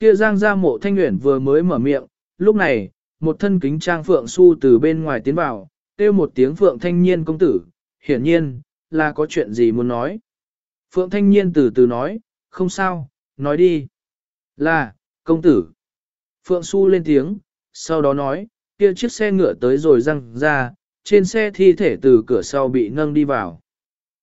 kia giang ra mộ thanh nguyện vừa mới mở miệng, lúc này, một thân kính trang phượng su từ bên ngoài tiến vào, kêu một tiếng phượng thanh niên công tử, hiển nhiên, là có chuyện gì muốn nói. Phượng thanh niên từ từ nói, không sao, nói đi. Là, công tử. Phượng su lên tiếng, sau đó nói, kia chiếc xe ngựa tới rồi răng ra, trên xe thi thể từ cửa sau bị nâng đi vào.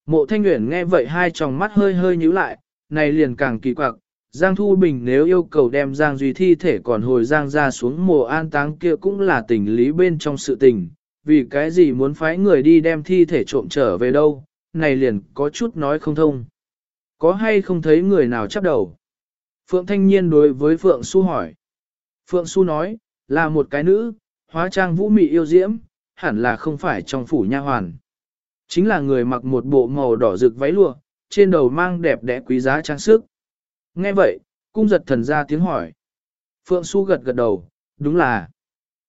Mộ thanh nguyện nghe vậy hai tròng mắt hơi hơi nhíu lại, này liền càng kỳ quặc, Giang Thu Bình nếu yêu cầu đem Giang Duy thi thể còn hồi Giang ra xuống mồ an táng kia cũng là tình lý bên trong sự tình, vì cái gì muốn phái người đi đem thi thể trộm trở về đâu, này liền có chút nói không thông. Có hay không thấy người nào chấp đầu? Phượng Thanh Nhiên đối với Phượng Xu hỏi. Phượng Xu nói, là một cái nữ, hóa trang vũ mị yêu diễm, hẳn là không phải trong phủ nha hoàn. Chính là người mặc một bộ màu đỏ rực váy lụa, trên đầu mang đẹp đẽ quý giá trang sức. Nghe vậy, cung giật thần ra tiếng hỏi. Phượng Xu gật gật đầu, đúng là.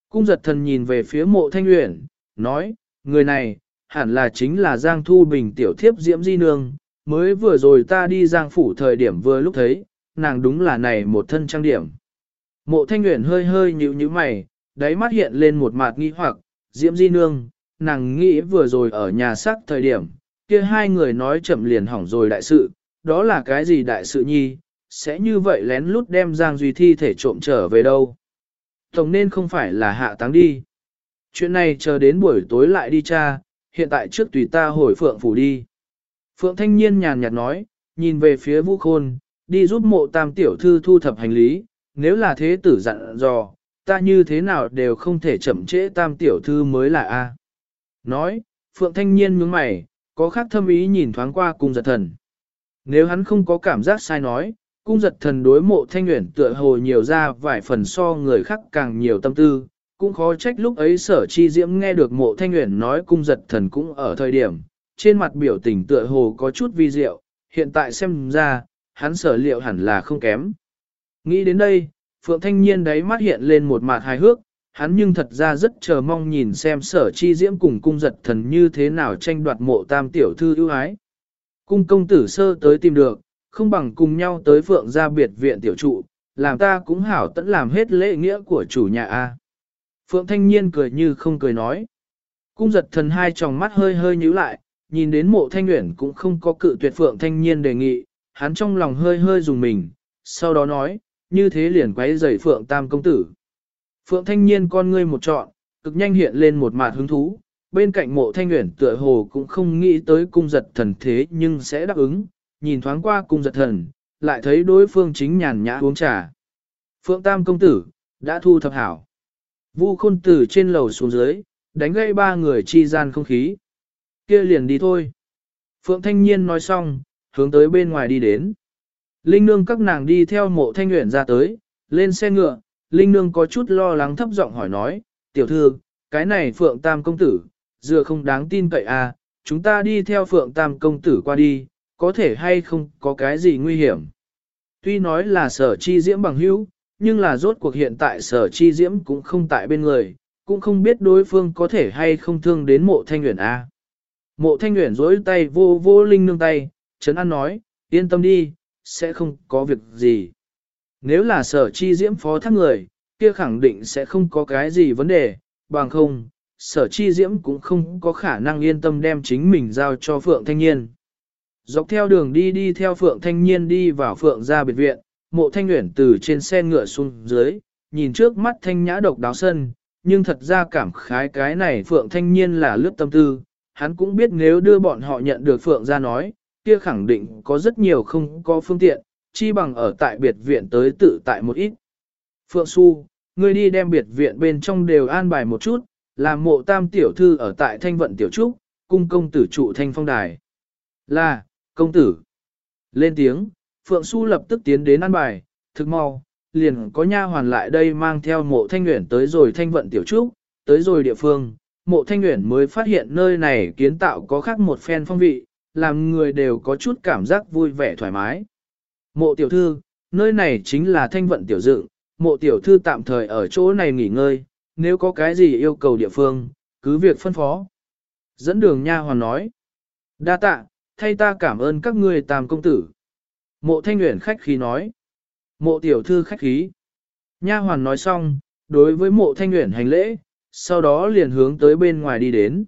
Cung giật thần nhìn về phía mộ thanh uyển, nói, người này, hẳn là chính là Giang Thu Bình tiểu thiếp diễm di nương, mới vừa rồi ta đi Giang phủ thời điểm vừa lúc thấy, nàng đúng là này một thân trang điểm. Mộ thanh uyển hơi hơi nhíu nhíu mày, đáy mắt hiện lên một mặt nghi hoặc, diễm di nương, nàng nghĩ vừa rồi ở nhà xác thời điểm, kia hai người nói chậm liền hỏng rồi đại sự, đó là cái gì đại sự nhi, sẽ như vậy lén lút đem Giang Duy thi thể trộm trở về đâu. Tổng nên không phải là hạ táng đi. Chuyện này chờ đến buổi tối lại đi cha, hiện tại trước tùy ta hồi Phượng Phủ đi. Phượng Thanh Nhiên nhàn nhạt nói, nhìn về phía Vũ Khôn, đi giúp mộ tam tiểu thư thu thập hành lý, nếu là thế tử dặn dò, ta như thế nào đều không thể chậm trễ tam tiểu thư mới là A. Nói, Phượng Thanh Nhiên nhướng mày, có khác thâm ý nhìn thoáng qua cùng giật thần. Nếu hắn không có cảm giác sai nói, cung giật thần đối mộ thanh nguyện tựa hồ nhiều ra vài phần so người khác càng nhiều tâm tư, cũng khó trách lúc ấy sở chi diễm nghe được mộ thanh nguyện nói cung giật thần cũng ở thời điểm, trên mặt biểu tình tựa hồ có chút vi diệu, hiện tại xem ra, hắn sở liệu hẳn là không kém. Nghĩ đến đây, Phượng Thanh Nhiên đáy mắt hiện lên một mặt hài hước, hắn nhưng thật ra rất chờ mong nhìn xem sở chi diễm cùng cung giật thần như thế nào tranh đoạt mộ tam tiểu thư ưu ái. Cung công tử sơ tới tìm được, không bằng cùng nhau tới phượng gia biệt viện tiểu trụ, làm ta cũng hảo tận làm hết lễ nghĩa của chủ nhà A. Phượng thanh niên cười như không cười nói. Cung giật thần hai tròng mắt hơi hơi nhíu lại, nhìn đến mộ thanh nguyện cũng không có cự tuyệt phượng thanh niên đề nghị, hắn trong lòng hơi hơi dùng mình, sau đó nói, như thế liền quấy rầy phượng tam công tử. Phượng thanh niên con ngươi một trọn, cực nhanh hiện lên một mạt hứng thú, bên cạnh mộ thanh nguyện tựa hồ cũng không nghĩ tới cung giật thần thế nhưng sẽ đáp ứng, nhìn thoáng qua cung giật thần, lại thấy đối phương chính nhàn nhã uống trà. Phượng Tam công tử, đã thu thập hảo. Vu khôn tử trên lầu xuống dưới, đánh gây ba người chi gian không khí. kia liền đi thôi. Phượng Thanh Nhiên nói xong, hướng tới bên ngoài đi đến. Linh nương các nàng đi theo mộ thanh nguyện ra tới, lên xe ngựa, Linh nương có chút lo lắng thấp giọng hỏi nói, tiểu thư, cái này Phượng Tam công tử, dựa không đáng tin cậy à, chúng ta đi theo Phượng Tam công tử qua đi, có thể hay không có cái gì nguy hiểm. Tuy nói là sở chi diễm bằng hữu, nhưng là rốt cuộc hiện tại sở chi diễm cũng không tại bên người, cũng không biết đối phương có thể hay không thương đến mộ thanh nguyện A. Mộ thanh nguyện dối tay vô vô linh nương tay, Trấn An nói, yên tâm đi, sẽ không có việc gì. Nếu là sở chi diễm phó thác người, kia khẳng định sẽ không có cái gì vấn đề, bằng không, sở chi diễm cũng không có khả năng yên tâm đem chính mình giao cho Phượng Thanh Nhiên. Dọc theo đường đi đi theo Phượng Thanh Nhiên đi vào Phượng gia biệt viện, mộ thanh nguyện từ trên xe ngựa xuống dưới, nhìn trước mắt thanh nhã độc đáo sân, nhưng thật ra cảm khái cái này Phượng Thanh Nhiên là lướt tâm tư, hắn cũng biết nếu đưa bọn họ nhận được Phượng gia nói, kia khẳng định có rất nhiều không có phương tiện, chi bằng ở tại biệt viện tới tự tại một ít. Phượng Xu, ngươi đi đem biệt viện bên trong đều an bài một chút, làm mộ tam tiểu thư ở tại thanh vận tiểu trúc, cung công tử trụ thanh phong đài. Là, công tử. Lên tiếng, Phượng Xu lập tức tiến đến ăn bài, thực mau, liền có nha hoàn lại đây mang theo mộ thanh nguyện tới rồi thanh vận tiểu trúc, tới rồi địa phương, mộ thanh nguyện mới phát hiện nơi này kiến tạo có khác một phen phong vị, làm người đều có chút cảm giác vui vẻ thoải mái. Mộ tiểu thư, nơi này chính là thanh vận tiểu dựng, mộ tiểu thư tạm thời ở chỗ này nghỉ ngơi, nếu có cái gì yêu cầu địa phương, cứ việc phân phó. Dẫn đường nha hoàn nói. Đa tạ, thay ta cảm ơn các ngươi tam công tử. Mộ thanh nguyện khách khí nói. Mộ tiểu thư khách khí. Nha hoàn nói xong, đối với mộ thanh nguyện hành lễ, sau đó liền hướng tới bên ngoài đi đến.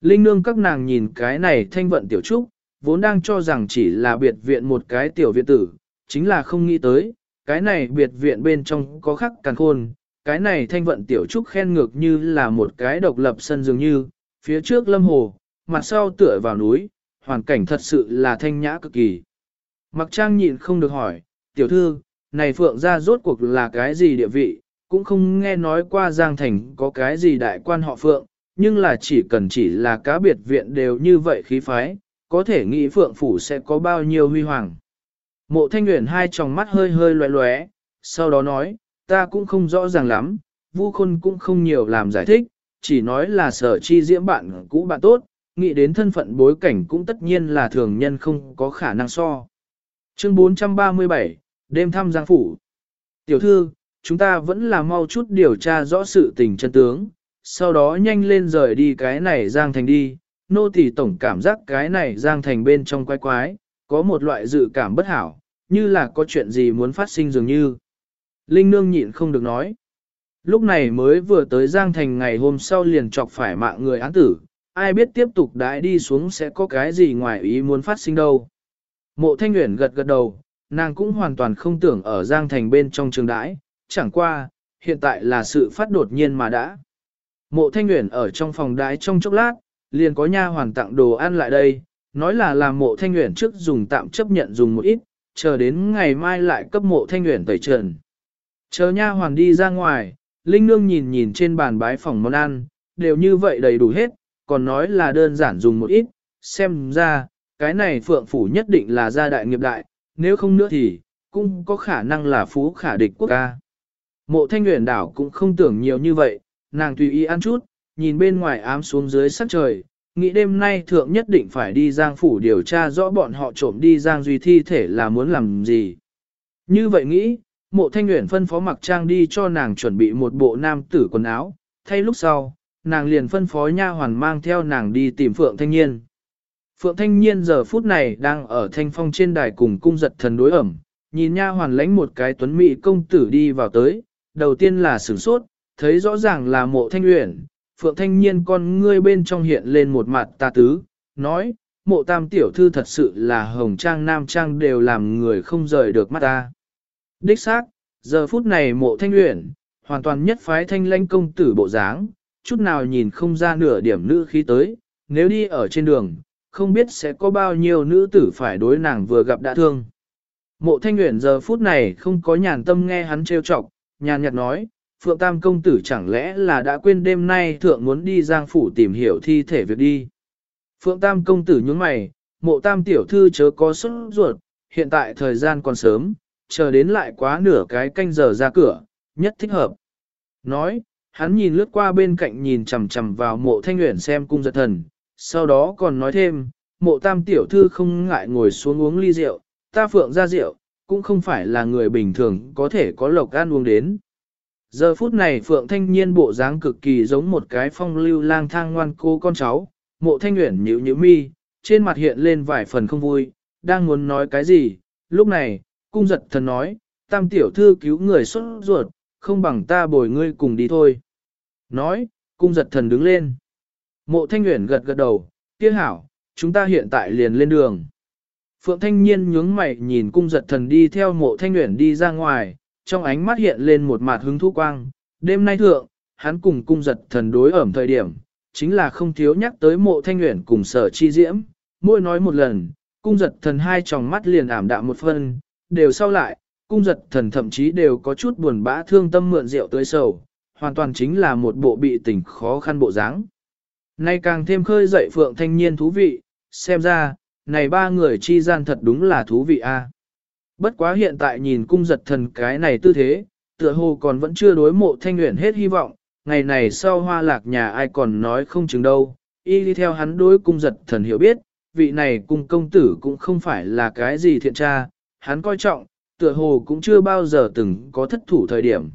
Linh nương các nàng nhìn cái này thanh vận tiểu trúc, vốn đang cho rằng chỉ là biệt viện một cái tiểu viện tử, chính là không nghĩ tới, cái này biệt viện bên trong có khắc càng khôn, cái này thanh vận tiểu trúc khen ngược như là một cái độc lập sân dường như, phía trước lâm hồ, mặt sau tựa vào núi, hoàn cảnh thật sự là thanh nhã cực kỳ. Mặc trang nhịn không được hỏi, tiểu thư, này phượng ra rốt cuộc là cái gì địa vị, cũng không nghe nói qua Giang Thành có cái gì đại quan họ phượng, nhưng là chỉ cần chỉ là cá biệt viện đều như vậy khí phái, có thể nghĩ phượng phủ sẽ có bao nhiêu huy hoàng. Mộ thanh nguyện hai tròng mắt hơi hơi loé loé, sau đó nói, ta cũng không rõ ràng lắm, vu khôn cũng không nhiều làm giải thích, chỉ nói là sở chi diễm bạn cũ bạn tốt, nghĩ đến thân phận bối cảnh cũng tất nhiên là thường nhân không có khả năng so. Chương 437, đêm thăm giang phủ. Tiểu thư, chúng ta vẫn là mau chút điều tra rõ sự tình chân tướng, sau đó nhanh lên rời đi cái này giang thành đi. Nô tỳ tổng cảm giác cái này giang thành bên trong quái quái, có một loại dự cảm bất hảo, như là có chuyện gì muốn phát sinh dường như. Linh nương nhịn không được nói. Lúc này mới vừa tới Giang Thành ngày hôm sau liền chọc phải mạng người án tử, ai biết tiếp tục đãi đi xuống sẽ có cái gì ngoài ý muốn phát sinh đâu. Mộ Thanh Uyển gật gật đầu, nàng cũng hoàn toàn không tưởng ở Giang Thành bên trong trường đãi, chẳng qua, hiện tại là sự phát đột nhiên mà đã. Mộ Thanh Uyển ở trong phòng đãi trong chốc lát, liền có nha hoàn tặng đồ ăn lại đây, nói là làm mộ Thanh Uyển trước dùng tạm chấp nhận dùng một ít, chờ đến ngày mai lại cấp mộ Thanh Uyển tẩy trần. Chờ nha hoàn đi ra ngoài, Linh Nương nhìn nhìn trên bàn bái phòng món ăn, đều như vậy đầy đủ hết, còn nói là đơn giản dùng một ít, xem ra, cái này phượng phủ nhất định là gia đại nghiệp đại, nếu không nữa thì, cũng có khả năng là phú khả địch quốc ca. Mộ thanh nguyện đảo cũng không tưởng nhiều như vậy, nàng tùy ý ăn chút, nhìn bên ngoài ám xuống dưới sắc trời, nghĩ đêm nay thượng nhất định phải đi giang phủ điều tra rõ bọn họ trộm đi giang duy thi thể là muốn làm gì. Như vậy nghĩ, mộ thanh nguyện phân phó mặc trang đi cho nàng chuẩn bị một bộ nam tử quần áo, thay lúc sau, nàng liền phân phó nha hoàn mang theo nàng đi tìm Phượng Thanh Nhiên. Phượng Thanh Nhiên giờ phút này đang ở thanh phong trên đài cùng cung giật thần đối ẩm, nhìn nha hoàn lãnh một cái tuấn mỹ công tử đi vào tới, đầu tiên là sửng sốt, thấy rõ ràng là mộ thanh uyển, Phượng Thanh Nhiên con ngươi bên trong hiện lên một mặt tà tứ, nói, mộ tam tiểu thư thật sự là hồng trang nam trang đều làm người không rời được mắt ta. Đích xác, giờ phút này mộ thanh uyển, hoàn toàn nhất phái thanh lãnh công tử bộ dáng, chút nào nhìn không ra nửa điểm nữ khí tới, nếu đi ở trên đường, không biết sẽ có bao nhiêu nữ tử phải đối nàng vừa gặp đã thương. Mộ thanh nguyện giờ phút này không có nhàn tâm nghe hắn trêu chọc, nhàn nhạt nói, Phượng Tam công tử chẳng lẽ là đã quên đêm nay thượng muốn đi giang phủ tìm hiểu thi thể việc đi. Phượng Tam công tử nhướng mày, mộ Tam tiểu thư chớ có xuất ruột, hiện tại thời gian còn sớm, chờ đến lại quá nửa cái canh giờ ra cửa, nhất thích hợp. Nói, hắn nhìn lướt qua bên cạnh nhìn chằm chằm vào mộ thanh nguyện xem cung giật thần, sau đó còn nói thêm, mộ tam tiểu thư không ngại ngồi xuống uống ly rượu, ta phượng ra rượu, cũng không phải là người bình thường có thể có lộc ăn uống đến. Giờ phút này phượng thanh niên bộ dáng cực kỳ giống một cái phong lưu lang thang ngoan cô con cháu, mộ thanh nguyện nhữ nhữ mi, trên mặt hiện lên vài phần không vui, đang muốn nói cái gì, lúc này, cung giật thần nói, tam tiểu thư cứu người xuất ruột, không bằng ta bồi ngươi cùng đi thôi. Nói, cung giật thần đứng lên. Mộ thanh nguyện gật gật đầu, kia hảo, chúng ta hiện tại liền lên đường. Phượng thanh niên nhướng mày nhìn cung giật thần đi theo mộ thanh nguyện đi ra ngoài, trong ánh mắt hiện lên một mặt hứng thú quang. Đêm nay thượng, hắn cùng cung giật thần đối ẩm thời điểm, chính là không thiếu nhắc tới mộ thanh nguyện cùng sở chi diễm. Mỗi nói một lần, cung giật thần hai tròng mắt liền ảm đạm một phân, đều sau lại, cung giật thần thậm chí đều có chút buồn bã thương tâm mượn rượu tới sầu, hoàn toàn chính là một bộ bị tình khó khăn bộ dáng. Nay càng thêm khơi dậy phượng thanh niên thú vị, xem ra, này ba người chi gian thật đúng là thú vị a. Bất quá hiện tại nhìn cung giật thần cái này tư thế, tựa hồ còn vẫn chưa đối mộ thanh nguyện hết hy vọng, ngày này sau hoa lạc nhà ai còn nói không chừng đâu, y đi theo hắn đối cung giật thần hiểu biết, vị này cung công tử cũng không phải là cái gì thiện tra, hắn coi trọng, tựa hồ cũng chưa bao giờ từng có thất thủ thời điểm.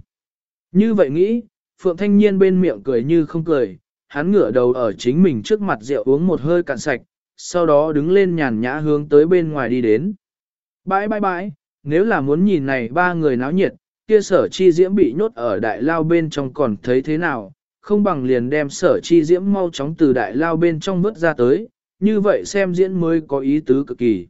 Như vậy nghĩ, Phượng Thanh Nhiên bên miệng cười như không cười, hắn ngửa đầu ở chính mình trước mặt rượu uống một hơi cạn sạch, sau đó đứng lên nhàn nhã hướng tới bên ngoài đi đến. Bãi bãi bãi, nếu là muốn nhìn này ba người náo nhiệt, kia sở chi diễm bị nhốt ở đại lao bên trong còn thấy thế nào, không bằng liền đem sở chi diễm mau chóng từ đại lao bên trong vớt ra tới, như vậy xem diễn mới có ý tứ cực kỳ.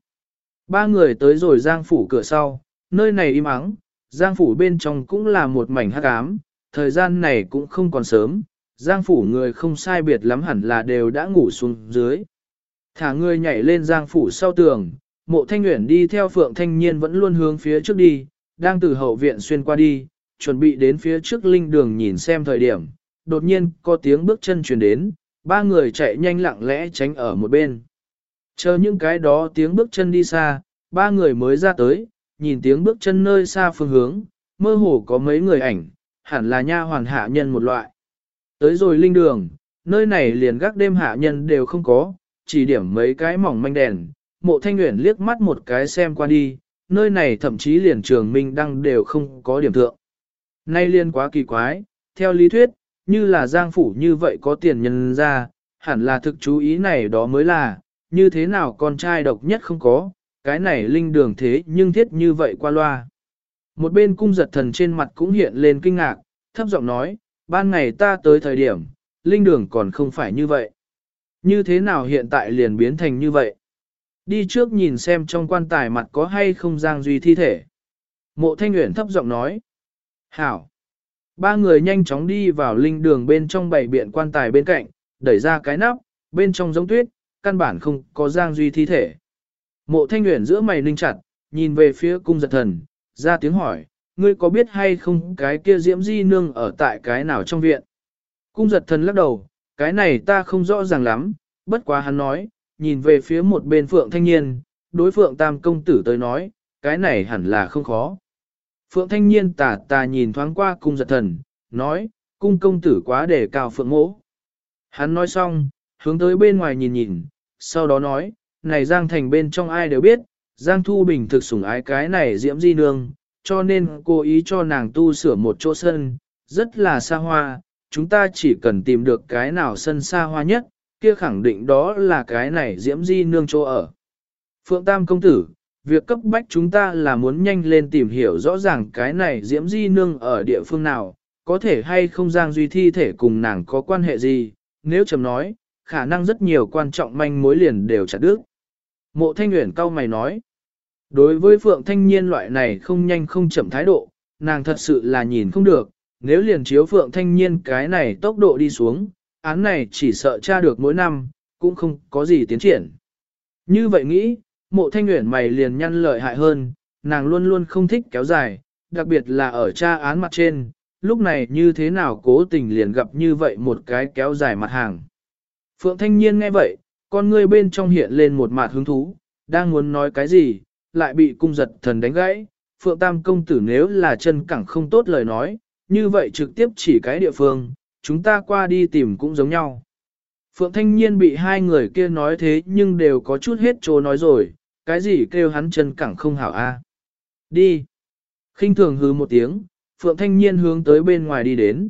Ba người tới rồi giang phủ cửa sau, nơi này im ắng, giang phủ bên trong cũng là một mảnh hắc ám, thời gian này cũng không còn sớm, giang phủ người không sai biệt lắm hẳn là đều đã ngủ xuống dưới. Thả người nhảy lên giang phủ sau tường, mộ thanh nguyện đi theo phượng thanh niên vẫn luôn hướng phía trước đi, đang từ hậu viện xuyên qua đi, chuẩn bị đến phía trước linh đường nhìn xem thời điểm, đột nhiên có tiếng bước chân truyền đến, ba người chạy nhanh lặng lẽ tránh ở một bên. Chờ những cái đó tiếng bước chân đi xa, ba người mới ra tới, nhìn tiếng bước chân nơi xa phương hướng, mơ hồ có mấy người ảnh, hẳn là nha hoàn hạ nhân một loại. Tới rồi linh đường, nơi này liền gác đêm hạ nhân đều không có, chỉ điểm mấy cái mỏng manh đèn, mộ thanh nguyện liếc mắt một cái xem qua đi, nơi này thậm chí liền trường minh đăng đều không có điểm thượng. Nay liên quá kỳ quái, theo lý thuyết, như là giang phủ như vậy có tiền nhân ra, hẳn là thực chú ý này đó mới là, như thế nào con trai độc nhất không có, cái này linh đường thế nhưng thiết như vậy qua loa. Một bên cung giật thần trên mặt cũng hiện lên kinh ngạc, thấp giọng nói, ban ngày ta tới thời điểm, linh đường còn không phải như vậy. Như thế nào hiện tại liền biến thành như vậy? Đi trước nhìn xem trong quan tài mặt có hay không Giang Duy thi thể. Mộ Thanh Nguyễn thấp giọng nói. Hảo. Ba người nhanh chóng đi vào linh đường bên trong bảy biện quan tài bên cạnh, đẩy ra cái nắp, bên trong giống tuyết, căn bản không có Giang Duy thi thể. Mộ Thanh Nguyễn giữa mày ninh chặt, nhìn về phía cung giật thần, ra tiếng hỏi, ngươi có biết hay không cái kia diễm di nương ở tại cái nào trong viện? Cung giật thần lắc đầu, cái này ta không rõ ràng lắm, bất quá hắn nói, nhìn về phía một bên phượng thanh niên, đối phượng tam công tử tới nói, cái này hẳn là không khó. Phượng thanh niên tà tà nhìn thoáng qua cung giật thần, nói, cung công tử quá để cao phượng mỗ. Hắn nói xong, hướng tới bên ngoài nhìn nhìn, sau đó nói, này Giang Thành bên trong ai đều biết, Giang Thu Bình thực sủng ái cái này diễm di nương, cho nên cố ý cho nàng tu sửa một chỗ sân, rất là xa hoa, chúng ta chỉ cần tìm được cái nào sân xa hoa nhất, kia khẳng định đó là cái này diễm di nương chỗ ở. Phượng Tam công tử, việc cấp bách chúng ta là muốn nhanh lên tìm hiểu rõ ràng cái này diễm di nương ở địa phương nào, có thể hay không Giang Duy thi thể cùng nàng có quan hệ gì, nếu chầm nói, khả năng rất nhiều quan trọng manh mối liền đều chặt đứt. Mộ Thanh Nguyễn cao mày nói, đối với Phượng Thanh Niên loại này không nhanh không chậm thái độ, nàng thật sự là nhìn không được, nếu liền chiếu Phượng Thanh Niên cái này tốc độ đi xuống, án này chỉ sợ tra được mỗi năm, cũng không có gì tiến triển. Như vậy nghĩ, mộ thanh nguyện mày liền nhăn lợi hại hơn, nàng luôn luôn không thích kéo dài, đặc biệt là ở tra án mặt trên, lúc này như thế nào cố tình liền gặp như vậy một cái kéo dài mặt hàng. Phượng thanh niên nghe vậy, con ngươi bên trong hiện lên một mạt hứng thú, đang muốn nói cái gì, lại bị cung giật thần đánh gãy. Phượng Tam công tử nếu là chân cẳng không tốt lời nói, như vậy trực tiếp chỉ cái địa phương, chúng ta qua đi tìm cũng giống nhau. Phượng Thanh Nhiên bị hai người kia nói thế nhưng đều có chút hết chỗ nói rồi, cái gì kêu hắn chân cẳng không hảo a Đi. khinh thường hứ một tiếng, Phượng Thanh Nhiên hướng tới bên ngoài đi đến.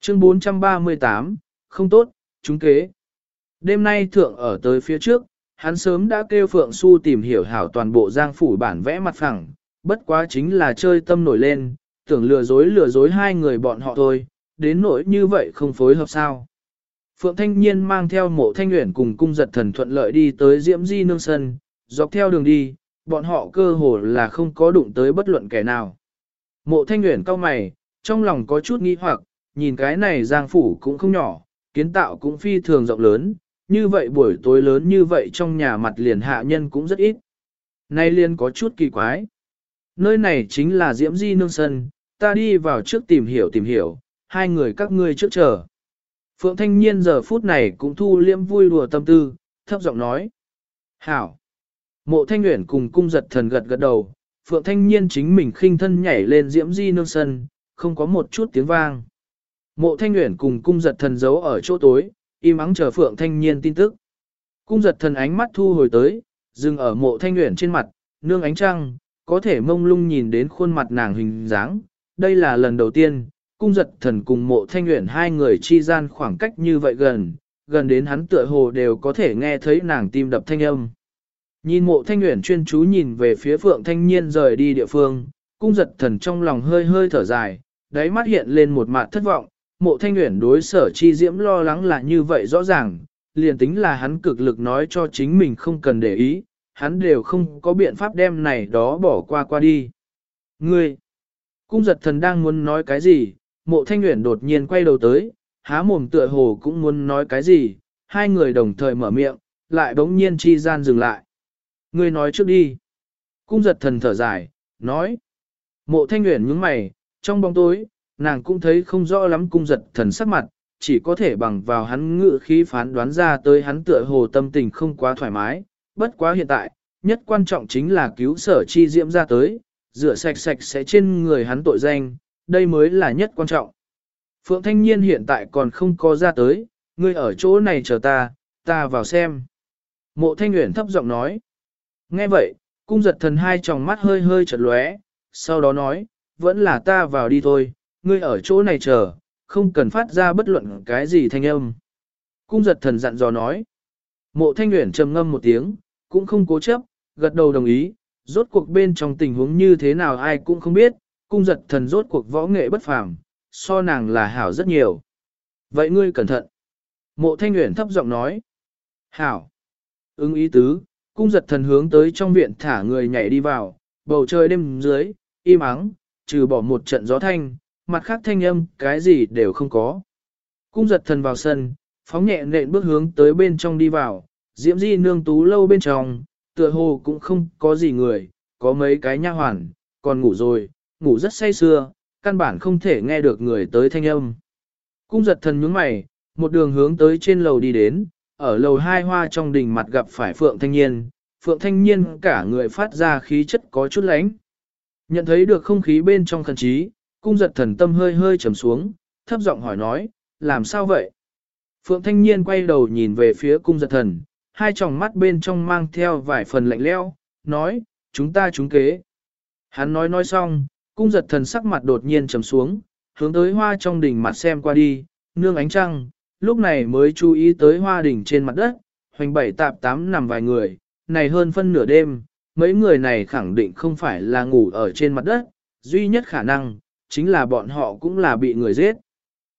Chương 438, không tốt, chúng kế. Đêm nay thượng ở tới phía trước, hắn sớm đã kêu Phượng Xu tìm hiểu hảo toàn bộ giang phủ bản vẽ mặt phẳng, bất quá chính là chơi tâm nổi lên, tưởng lừa dối lừa dối hai người bọn họ thôi, đến nỗi như vậy không phối hợp sao. Phượng Thanh Nhiên mang theo mộ thanh nguyện cùng cung giật thần thuận lợi đi tới Diễm Di Nương Sân, dọc theo đường đi, bọn họ cơ hồ là không có đụng tới bất luận kẻ nào. Mộ thanh nguyện cao mày, trong lòng có chút nghi hoặc, nhìn cái này giang phủ cũng không nhỏ, kiến tạo cũng phi thường rộng lớn, như vậy buổi tối lớn như vậy trong nhà mặt liền hạ nhân cũng rất ít. Nay liền có chút kỳ quái. Nơi này chính là Diễm Di Nương Sân, ta đi vào trước tìm hiểu tìm hiểu, hai người các ngươi trước chờ. Phượng Thanh Nhiên giờ phút này cũng thu liêm vui đùa tâm tư, thấp giọng nói. Hảo! Mộ Thanh Nguyễn cùng cung giật thần gật gật đầu, Phượng Thanh Nhiên chính mình khinh thân nhảy lên diễm di nương sân, không có một chút tiếng vang. Mộ Thanh Nguyễn cùng cung giật thần giấu ở chỗ tối, im ắng chờ Phượng Thanh Nhiên tin tức. Cung giật thần ánh mắt thu hồi tới, dừng ở mộ Thanh nguyện trên mặt, nương ánh trăng, có thể mông lung nhìn đến khuôn mặt nàng hình dáng. Đây là lần đầu tiên, cung giật thần cùng mộ thanh nguyện hai người chi gian khoảng cách như vậy gần, gần đến hắn tựa hồ đều có thể nghe thấy nàng tim đập thanh âm. Nhìn mộ thanh nguyện chuyên chú nhìn về phía phượng thanh niên rời đi địa phương, cung giật thần trong lòng hơi hơi thở dài, đáy mắt hiện lên một mặt thất vọng, mộ thanh Uyển đối sở chi diễm lo lắng là như vậy rõ ràng, liền tính là hắn cực lực nói cho chính mình không cần để ý, hắn đều không có biện pháp đem này đó bỏ qua qua đi. Ngươi! Cung giật thần đang muốn nói cái gì, mộ thanh Uyển đột nhiên quay đầu tới, há mồm tựa hồ cũng muốn nói cái gì, hai người đồng thời mở miệng, lại bỗng nhiên chi gian dừng lại. Ngươi nói trước đi. Cung giật thần thở dài, nói. Mộ thanh Uyển nhướng mày, trong bóng tối, nàng cũng thấy không rõ lắm cung giật thần sắc mặt, chỉ có thể bằng vào hắn ngự khí phán đoán ra tới hắn tựa hồ tâm tình không quá thoải mái, bất quá hiện tại, nhất quan trọng chính là cứu sở chi diễm ra tới, rửa sạch sạch sẽ trên người hắn tội danh, đây mới là nhất quan trọng. Phượng Thanh Nhiên hiện tại còn không có ra tới, ngươi ở chỗ này chờ ta, ta vào xem. Mộ Thanh Nguyễn thấp giọng nói. Nghe vậy, cung giật thần hai tròng mắt hơi hơi chật lóe, sau đó nói, vẫn là ta vào đi thôi, ngươi ở chỗ này chờ, không cần phát ra bất luận cái gì thanh âm. Cung giật thần dặn dò nói. Mộ Thanh nguyện trầm ngâm một tiếng, cũng không cố chấp, gật đầu đồng ý, rốt cuộc bên trong tình huống như thế nào ai cũng không biết, cung giật thần rốt cuộc võ nghệ bất phàm, so nàng là hảo rất nhiều. Vậy ngươi cẩn thận. Mộ thanh nguyện thấp giọng nói. Hảo. Ứng ý tứ, cung giật thần hướng tới trong viện thả người nhảy đi vào, bầu trời đêm dưới, im ắng, trừ bỏ một trận gió thanh, mặt khác thanh âm, cái gì đều không có. Cung giật thần vào sân, phóng nhẹ nện bước hướng tới bên trong đi vào, diễm di nương tú lâu bên trong, tựa hồ cũng không có gì người, có mấy cái nha hoàn, còn ngủ rồi, ngủ rất say sưa, căn bản không thể nghe được người tới thanh âm. Cung giật thần nhướng mày, một đường hướng tới trên lầu đi đến, ở lầu hai hoa trong đình mặt gặp phải Phượng Thanh Niên. Phượng Thanh Niên cả người phát ra khí chất có chút lánh. Nhận thấy được không khí bên trong thần trí, cung giật thần tâm hơi hơi trầm xuống, thấp giọng hỏi nói, làm sao vậy? Phượng Thanh Nhiên quay đầu nhìn về phía cung giật thần, hai tròng mắt bên trong mang theo vài phần lạnh leo, nói, chúng ta trúng kế. Hắn nói nói xong, cung giật thần sắc mặt đột nhiên trầm xuống, hướng tới hoa trong đỉnh mặt xem qua đi, nương ánh trăng, lúc này mới chú ý tới hoa đỉnh trên mặt đất, hoành bảy tạp tám nằm vài người, này hơn phân nửa đêm, mấy người này khẳng định không phải là ngủ ở trên mặt đất, duy nhất khả năng, chính là bọn họ cũng là bị người giết.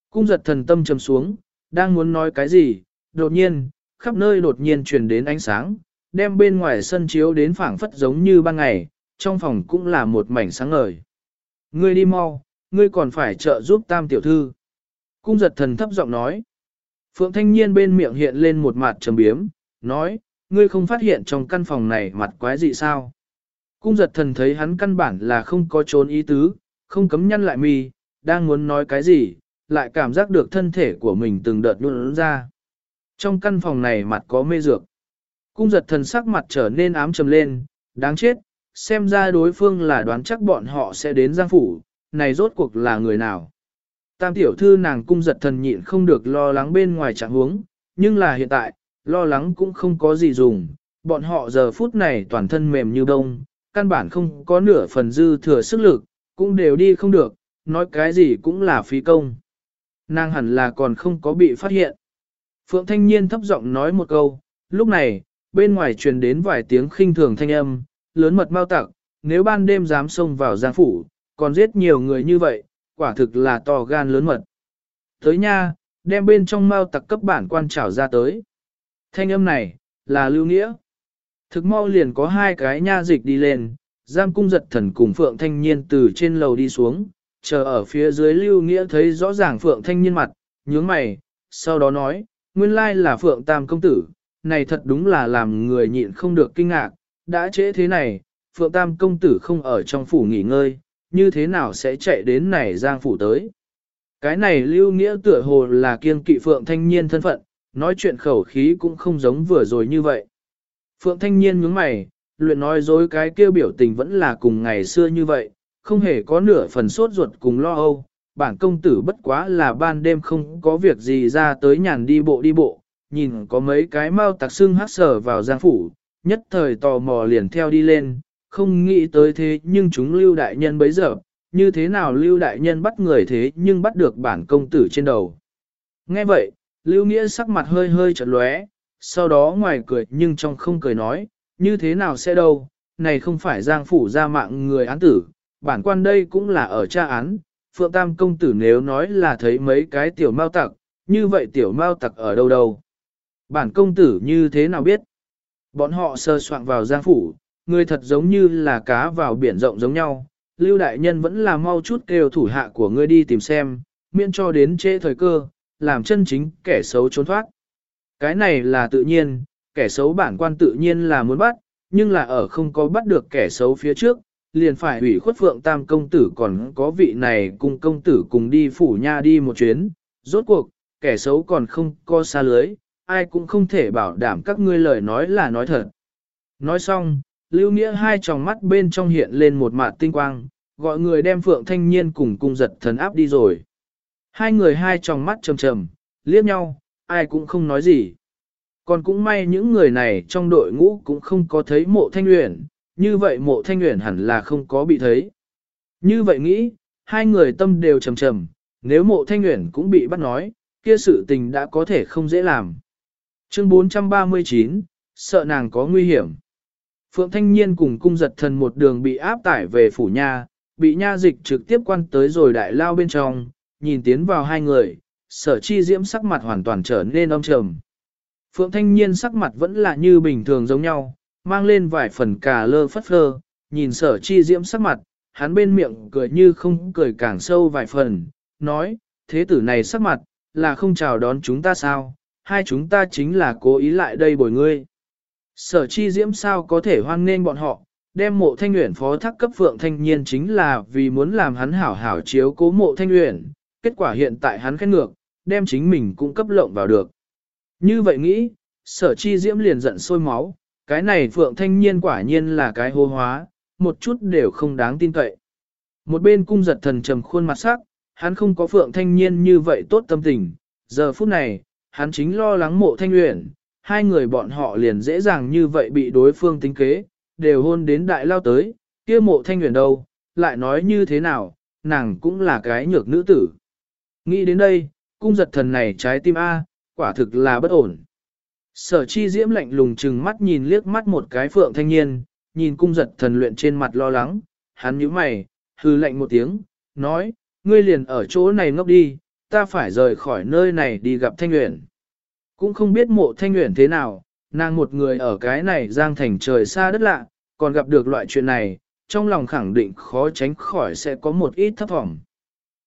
Cung giật thần tâm trầm xuống, đang muốn nói cái gì, đột nhiên, khắp nơi đột nhiên truyền đến ánh sáng, đem bên ngoài sân chiếu đến phảng phất giống như ban ngày, trong phòng cũng là một mảnh sáng ngời. Ngươi đi mau, ngươi còn phải trợ giúp tam tiểu thư. Cung giật thần thấp giọng nói. Phượng thanh niên bên miệng hiện lên một mặt trầm biếm, nói, ngươi không phát hiện trong căn phòng này mặt quái gì sao. Cung giật thần thấy hắn căn bản là không có trốn ý tứ, không cấm nhăn lại mi, đang muốn nói cái gì, lại cảm giác được thân thể của mình từng đợt nhuận ra. Trong căn phòng này mặt có mê dược. Cung giật thần sắc mặt trở nên ám trầm lên, đáng chết, xem ra đối phương là đoán chắc bọn họ sẽ đến Giang Phủ, này rốt cuộc là người nào. Tam tiểu thư nàng cung giật thần nhịn không được lo lắng bên ngoài trạng huống, nhưng là hiện tại, lo lắng cũng không có gì dùng, bọn họ giờ phút này toàn thân mềm như bông, căn bản không có nửa phần dư thừa sức lực, cũng đều đi không được, nói cái gì cũng là phí công. Nàng hẳn là còn không có bị phát hiện. Phượng Thanh Nhiên thấp giọng nói một câu, lúc này, bên ngoài truyền đến vài tiếng khinh thường thanh âm, lớn mật mau tặc, nếu ban đêm dám xông vào giang phủ, còn giết nhiều người như vậy, quả thực là to gan lớn mật. Tới nha, đem bên trong mau tặc cấp bản quan trảo ra tới. Thanh âm này, là lưu nghĩa. Thực mau liền có hai cái nha dịch đi lên, giam cung giật thần cùng Phượng Thanh Nhiên từ trên lầu đi xuống, chờ ở phía dưới lưu nghĩa thấy rõ ràng Phượng Thanh Nhiên mặt, nhướng mày, sau đó nói, nguyên lai là Phượng Tam Công Tử, này thật đúng là làm người nhịn không được kinh ngạc, đã trễ thế này, Phượng Tam Công Tử không ở trong phủ nghỉ ngơi, như thế nào sẽ chạy đến này giang phủ tới. Cái này lưu nghĩa tựa hồ là kiên kỵ Phượng Thanh Nhiên thân phận, nói chuyện khẩu khí cũng không giống vừa rồi như vậy. Phượng Thanh Nhiên nhướng mày, luyện nói dối cái kêu biểu tình vẫn là cùng ngày xưa như vậy, không hề có nửa phần sốt ruột cùng lo âu, bản công tử bất quá là ban đêm không có việc gì ra tới nhàn đi bộ đi bộ, nhìn có mấy cái mau tặc xưng hát sở vào giang phủ, nhất thời tò mò liền theo đi lên, không nghĩ tới thế nhưng chúng lưu đại nhân bấy giờ, như thế nào lưu đại nhân bắt người thế nhưng bắt được bản công tử trên đầu. Nghe vậy, lưu nghĩa sắc mặt hơi hơi chật lóe, sau đó ngoài cười nhưng trong không cười nói, như thế nào sẽ đâu, này không phải giang phủ ra mạng người án tử, bản quan đây cũng là ở tra án, Phượng Tam công tử nếu nói là thấy mấy cái tiểu mao tặc, như vậy tiểu mao tặc ở đâu đâu. Bản công tử như thế nào biết? Bọn họ sơ soạn vào giang phủ, người thật giống như là cá vào biển rộng giống nhau. Lưu đại nhân vẫn là mau chút kêu thủ hạ của ngươi đi tìm xem, miễn cho đến trễ thời cơ, làm chân chính kẻ xấu trốn thoát. Cái này là tự nhiên, kẻ xấu bản quan tự nhiên là muốn bắt, nhưng là ở không có bắt được kẻ xấu phía trước, liền phải hủy khuất phượng tam công tử còn có vị này cùng công tử cùng đi phủ nha đi một chuyến. Rốt cuộc, kẻ xấu còn không có xa lưới, ai cũng không thể bảo đảm các ngươi lời nói là nói thật. Nói xong, lưu nghĩa hai tròng mắt bên trong hiện lên một mạt tinh quang, gọi người đem phượng thanh niên cùng cung giật thần áp đi rồi. Hai người hai tròng mắt trầm trầm, liếc nhau, ai cũng không nói gì. Còn cũng may những người này trong đội ngũ cũng không có thấy mộ thanh uyển, như vậy mộ thanh uyển hẳn là không có bị thấy. Như vậy nghĩ, hai người tâm đều trầm trầm, nếu mộ thanh uyển cũng bị bắt nói, kia sự tình đã có thể không dễ làm. Chương 439, sợ nàng có nguy hiểm. Phượng Thanh Nhiên cùng cung giật thần một đường bị áp tải về phủ nha, bị nha dịch trực tiếp quan tới rồi đại lao bên trong, nhìn tiến vào hai người, sở chi diễm sắc mặt hoàn toàn trở nên âm trầm. Phượng Thanh Nhiên sắc mặt vẫn là như bình thường giống nhau, mang lên vài phần cà lơ phất phơ, nhìn sở chi diễm sắc mặt, hắn bên miệng cười như không cười càng sâu vài phần, nói, thế tử này sắc mặt, là không chào đón chúng ta sao, hai chúng ta chính là cố ý lại đây bồi ngươi. Sở chi diễm sao có thể hoan nghênh bọn họ, đem mộ thanh Uyển phó thác cấp phượng thanh nhiên chính là vì muốn làm hắn hảo hảo chiếu cố mộ thanh Uyển, kết quả hiện tại hắn khét ngược, đem chính mình cũng cấp lộng vào được. Như vậy nghĩ, sở chi diễm liền giận sôi máu, cái này phượng thanh nhiên quả nhiên là cái hô hóa, một chút đều không đáng tin cậy. Một bên cung giật thần trầm khuôn mặt sắc, hắn không có phượng thanh nhiên như vậy tốt tâm tình, giờ phút này, hắn chính lo lắng mộ thanh luyện, hai người bọn họ liền dễ dàng như vậy bị đối phương tính kế, đều hôn đến đại lao tới, kia mộ thanh luyện đâu, lại nói như thế nào, nàng cũng là cái nhược nữ tử. Nghĩ đến đây, cung giật thần này trái tim A, quả thực là bất ổn. Sở chi diễm lạnh lùng chừng mắt nhìn liếc mắt một cái phượng thanh niên, nhìn cung giật thần luyện trên mặt lo lắng, hắn nhíu mày, hư lạnh một tiếng, nói, ngươi liền ở chỗ này ngốc đi, ta phải rời khỏi nơi này đi gặp Thanh nguyện. Cũng không biết mộ Thanh nguyện thế nào, nàng một người ở cái này giang thành trời xa đất lạ, còn gặp được loại chuyện này, trong lòng khẳng định khó tránh khỏi sẽ có một ít thấp thỏm.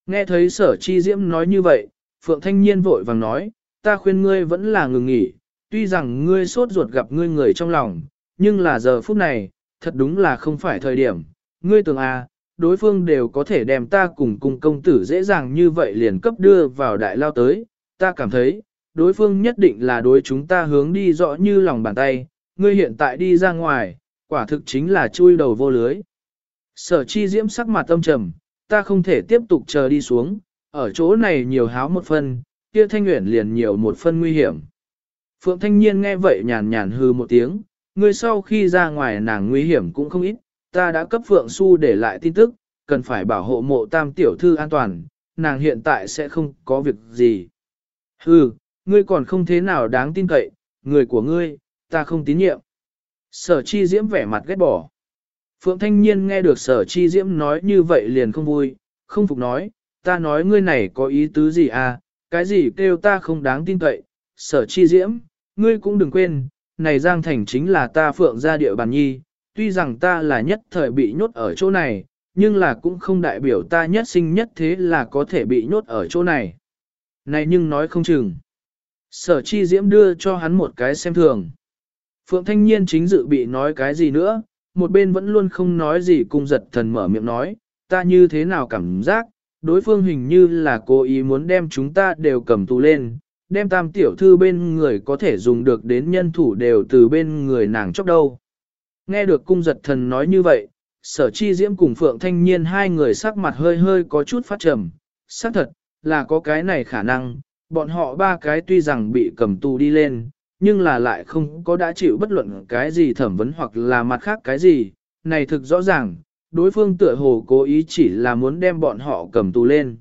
Nghe thấy sở chi diễm nói như vậy, Phượng Thanh Nhiên vội vàng nói, ta khuyên ngươi vẫn là ngừng nghỉ, tuy rằng ngươi sốt ruột gặp ngươi người trong lòng, nhưng là giờ phút này, thật đúng là không phải thời điểm, ngươi tưởng à, đối phương đều có thể đem ta cùng cùng công tử dễ dàng như vậy liền cấp đưa vào đại lao tới, ta cảm thấy, đối phương nhất định là đối chúng ta hướng đi rõ như lòng bàn tay, ngươi hiện tại đi ra ngoài, quả thực chính là chui đầu vô lưới. Sở chi diễm sắc mặt tâm trầm, ta không thể tiếp tục chờ đi xuống, ở chỗ này nhiều háo một phần kia thanh nguyện liền nhiều một phân nguy hiểm. Phượng thanh niên nghe vậy nhàn nhàn hư một tiếng, ngươi sau khi ra ngoài nàng nguy hiểm cũng không ít, ta đã cấp Phượng Xu để lại tin tức, cần phải bảo hộ mộ tam tiểu thư an toàn, nàng hiện tại sẽ không có việc gì. Hừ, ngươi còn không thế nào đáng tin cậy, người của ngươi, ta không tín nhiệm. Sở chi diễm vẻ mặt ghét bỏ. Phượng Thanh Nhiên nghe được sở chi diễm nói như vậy liền không vui, không phục nói, ta nói ngươi này có ý tứ gì à, cái gì kêu ta không đáng tin cậy, sở chi diễm, ngươi cũng đừng quên, này Giang Thành chính là ta Phượng gia địa bàn nhi, tuy rằng ta là nhất thời bị nhốt ở chỗ này, nhưng là cũng không đại biểu ta nhất sinh nhất thế là có thể bị nhốt ở chỗ này. Này nhưng nói không chừng. Sở chi diễm đưa cho hắn một cái xem thường. Phượng thanh niên chính dự bị nói cái gì nữa, một bên vẫn luôn không nói gì cung giật thần mở miệng nói, ta như thế nào cảm giác, đối phương hình như là cố ý muốn đem chúng ta đều cầm tù lên, đem tam tiểu thư bên người có thể dùng được đến nhân thủ đều từ bên người nàng chóc đâu. Nghe được cung giật thần nói như vậy, sở chi diễm cùng phượng thanh niên hai người sắc mặt hơi hơi có chút phát trầm. Xác thật, là có cái này khả năng, bọn họ ba cái tuy rằng bị cầm tù đi lên, nhưng là lại không có đã chịu bất luận cái gì thẩm vấn hoặc là mặt khác cái gì, này thực rõ ràng, đối phương tựa hồ cố ý chỉ là muốn đem bọn họ cầm tù lên.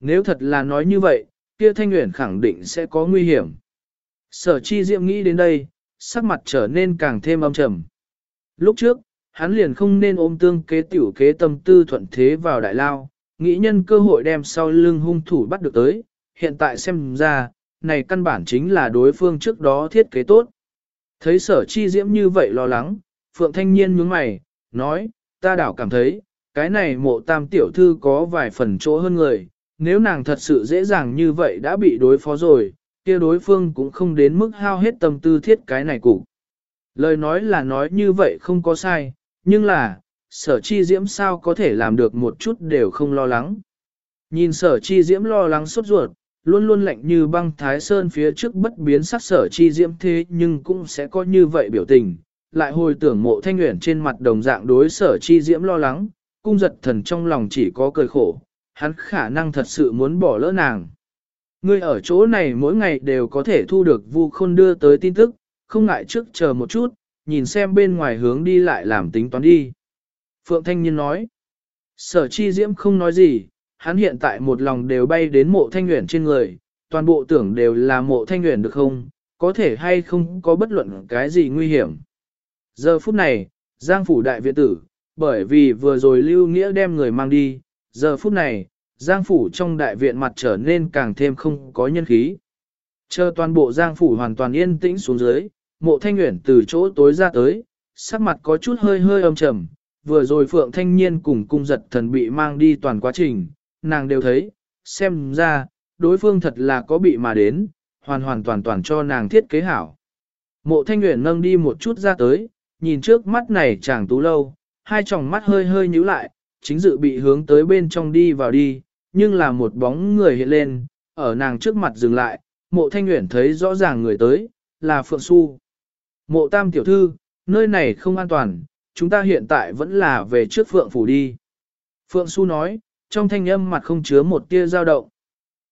Nếu thật là nói như vậy, kia thanh nguyễn khẳng định sẽ có nguy hiểm. Sở chi diệm nghĩ đến đây, sắc mặt trở nên càng thêm âm trầm. Lúc trước, hắn liền không nên ôm tương kế tiểu kế tâm tư thuận thế vào đại lao, nghĩ nhân cơ hội đem sau lưng hung thủ bắt được tới, hiện tại xem ra, này căn bản chính là đối phương trước đó thiết kế tốt. Thấy sở chi diễm như vậy lo lắng, Phượng Thanh Nhiên nhướng mày, nói, ta đảo cảm thấy, cái này mộ tam tiểu thư có vài phần chỗ hơn người, nếu nàng thật sự dễ dàng như vậy đã bị đối phó rồi, kia đối phương cũng không đến mức hao hết tâm tư thiết cái này cục. Lời nói là nói như vậy không có sai, nhưng là, sở chi diễm sao có thể làm được một chút đều không lo lắng. Nhìn sở chi diễm lo lắng sốt ruột, luôn luôn lạnh như băng thái sơn phía trước bất biến sắc sở chi diễm thế nhưng cũng sẽ có như vậy biểu tình. Lại hồi tưởng mộ thanh nguyện trên mặt đồng dạng đối sở chi diễm lo lắng, cung giật thần trong lòng chỉ có cười khổ, hắn khả năng thật sự muốn bỏ lỡ nàng. Ngươi ở chỗ này mỗi ngày đều có thể thu được vu khôn đưa tới tin tức, không ngại trước chờ một chút, nhìn xem bên ngoài hướng đi lại làm tính toán đi. Phượng Thanh Nhiên nói, sở chi diễm không nói gì, hắn hiện tại một lòng đều bay đến mộ thanh nguyện trên người, toàn bộ tưởng đều là mộ thanh nguyện được không, có thể hay không có bất luận cái gì nguy hiểm. Giờ phút này, Giang Phủ Đại Viện Tử, bởi vì vừa rồi Lưu Nghĩa đem người mang đi, giờ phút này, Giang Phủ trong đại viện mặt trở nên càng thêm không có nhân khí. Chờ toàn bộ Giang Phủ hoàn toàn yên tĩnh xuống dưới, mộ thanh nguyện từ chỗ tối ra tới, sắc mặt có chút hơi hơi âm trầm, vừa rồi Phượng Thanh niên cùng cung giật thần bị mang đi toàn quá trình, nàng đều thấy, xem ra, đối phương thật là có bị mà đến, hoàn hoàn toàn toàn cho nàng thiết kế hảo. Mộ Thanh Nguyễn nâng đi một chút ra tới, nhìn trước mắt này chàng tú lâu, hai tròng mắt hơi hơi nhíu lại, chính dự bị hướng tới bên trong đi vào đi, nhưng là một bóng người hiện lên, ở nàng trước mặt dừng lại, mộ Thanh nguyện thấy rõ ràng người tới, là Phượng Xu. Mộ Tam Tiểu Thư, nơi này không an toàn, chúng ta hiện tại vẫn là về trước Phượng Phủ đi. Phượng Xu nói, trong thanh âm mặt không chứa một tia dao động.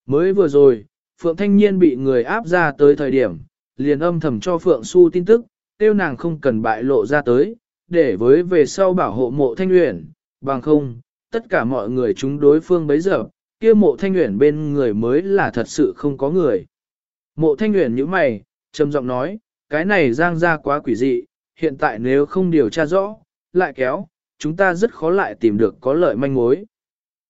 Mới vừa rồi, Phượng Thanh Nhiên bị người áp ra tới thời điểm, liền âm thầm cho Phượng Xu tin tức, tiêu nàng không cần bại lộ ra tới, để với về sau bảo hộ mộ Thanh Uyển, bằng không, tất cả mọi người chúng đối phương bấy giờ, kia mộ Thanh Uyển bên người mới là thật sự không có người. Mộ Thanh Uyển như mày, trầm giọng nói, cái này giang ra quá quỷ dị, hiện tại nếu không điều tra rõ, lại kéo, chúng ta rất khó lại tìm được có lợi manh mối.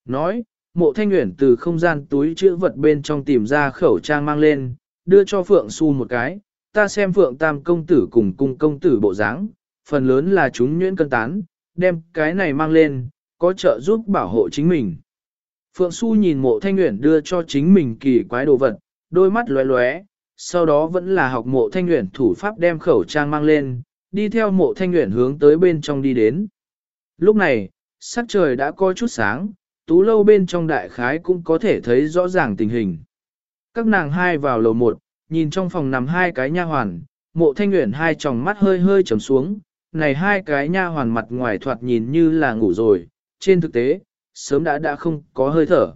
Nói, mộ thanh nguyện từ không gian túi chữ vật bên trong tìm ra khẩu trang mang lên, đưa cho Phượng Xu một cái, ta xem Phượng Tam công tử cùng cung công tử bộ dáng, phần lớn là chúng nhuyễn cân tán, đem cái này mang lên, có trợ giúp bảo hộ chính mình. Phượng Xu nhìn mộ thanh nguyện đưa cho chính mình kỳ quái đồ vật, đôi mắt lóe lóe, sau đó vẫn là học mộ thanh nguyện thủ pháp đem khẩu trang mang lên, đi theo mộ thanh nguyện hướng tới bên trong đi đến. Lúc này, sắc trời đã có chút sáng, tú lâu bên trong đại khái cũng có thể thấy rõ ràng tình hình. Các nàng hai vào lầu một, nhìn trong phòng nằm hai cái nha hoàn, mộ thanh nguyện hai tròng mắt hơi hơi trầm xuống, này hai cái nha hoàn mặt ngoài thoạt nhìn như là ngủ rồi, trên thực tế, sớm đã đã không có hơi thở.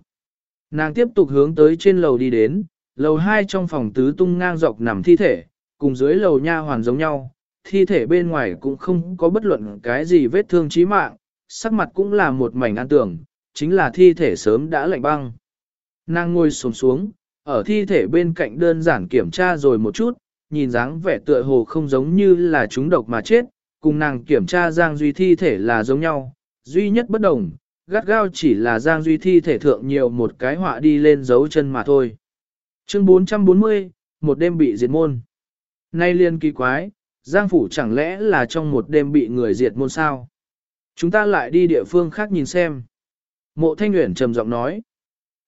Nàng tiếp tục hướng tới trên lầu đi đến, lầu hai trong phòng tứ tung ngang dọc nằm thi thể, cùng dưới lầu nha hoàn giống nhau, thi thể bên ngoài cũng không có bất luận cái gì vết thương chí mạng, sắc mặt cũng là một mảnh an tưởng, chính là thi thể sớm đã lạnh băng. Nàng ngồi xổm xuống, ở thi thể bên cạnh đơn giản kiểm tra rồi một chút, nhìn dáng vẻ tựa hồ không giống như là chúng độc mà chết, cùng nàng kiểm tra Giang Duy thi thể là giống nhau, duy nhất bất đồng, gắt gao chỉ là Giang Duy thi thể thượng nhiều một cái họa đi lên dấu chân mà thôi. Chương 440, một đêm bị diệt môn. Nay liên kỳ quái, Giang Phủ chẳng lẽ là trong một đêm bị người diệt môn sao? Chúng ta lại đi địa phương khác nhìn xem. Mộ Thanh nguyễn trầm giọng nói.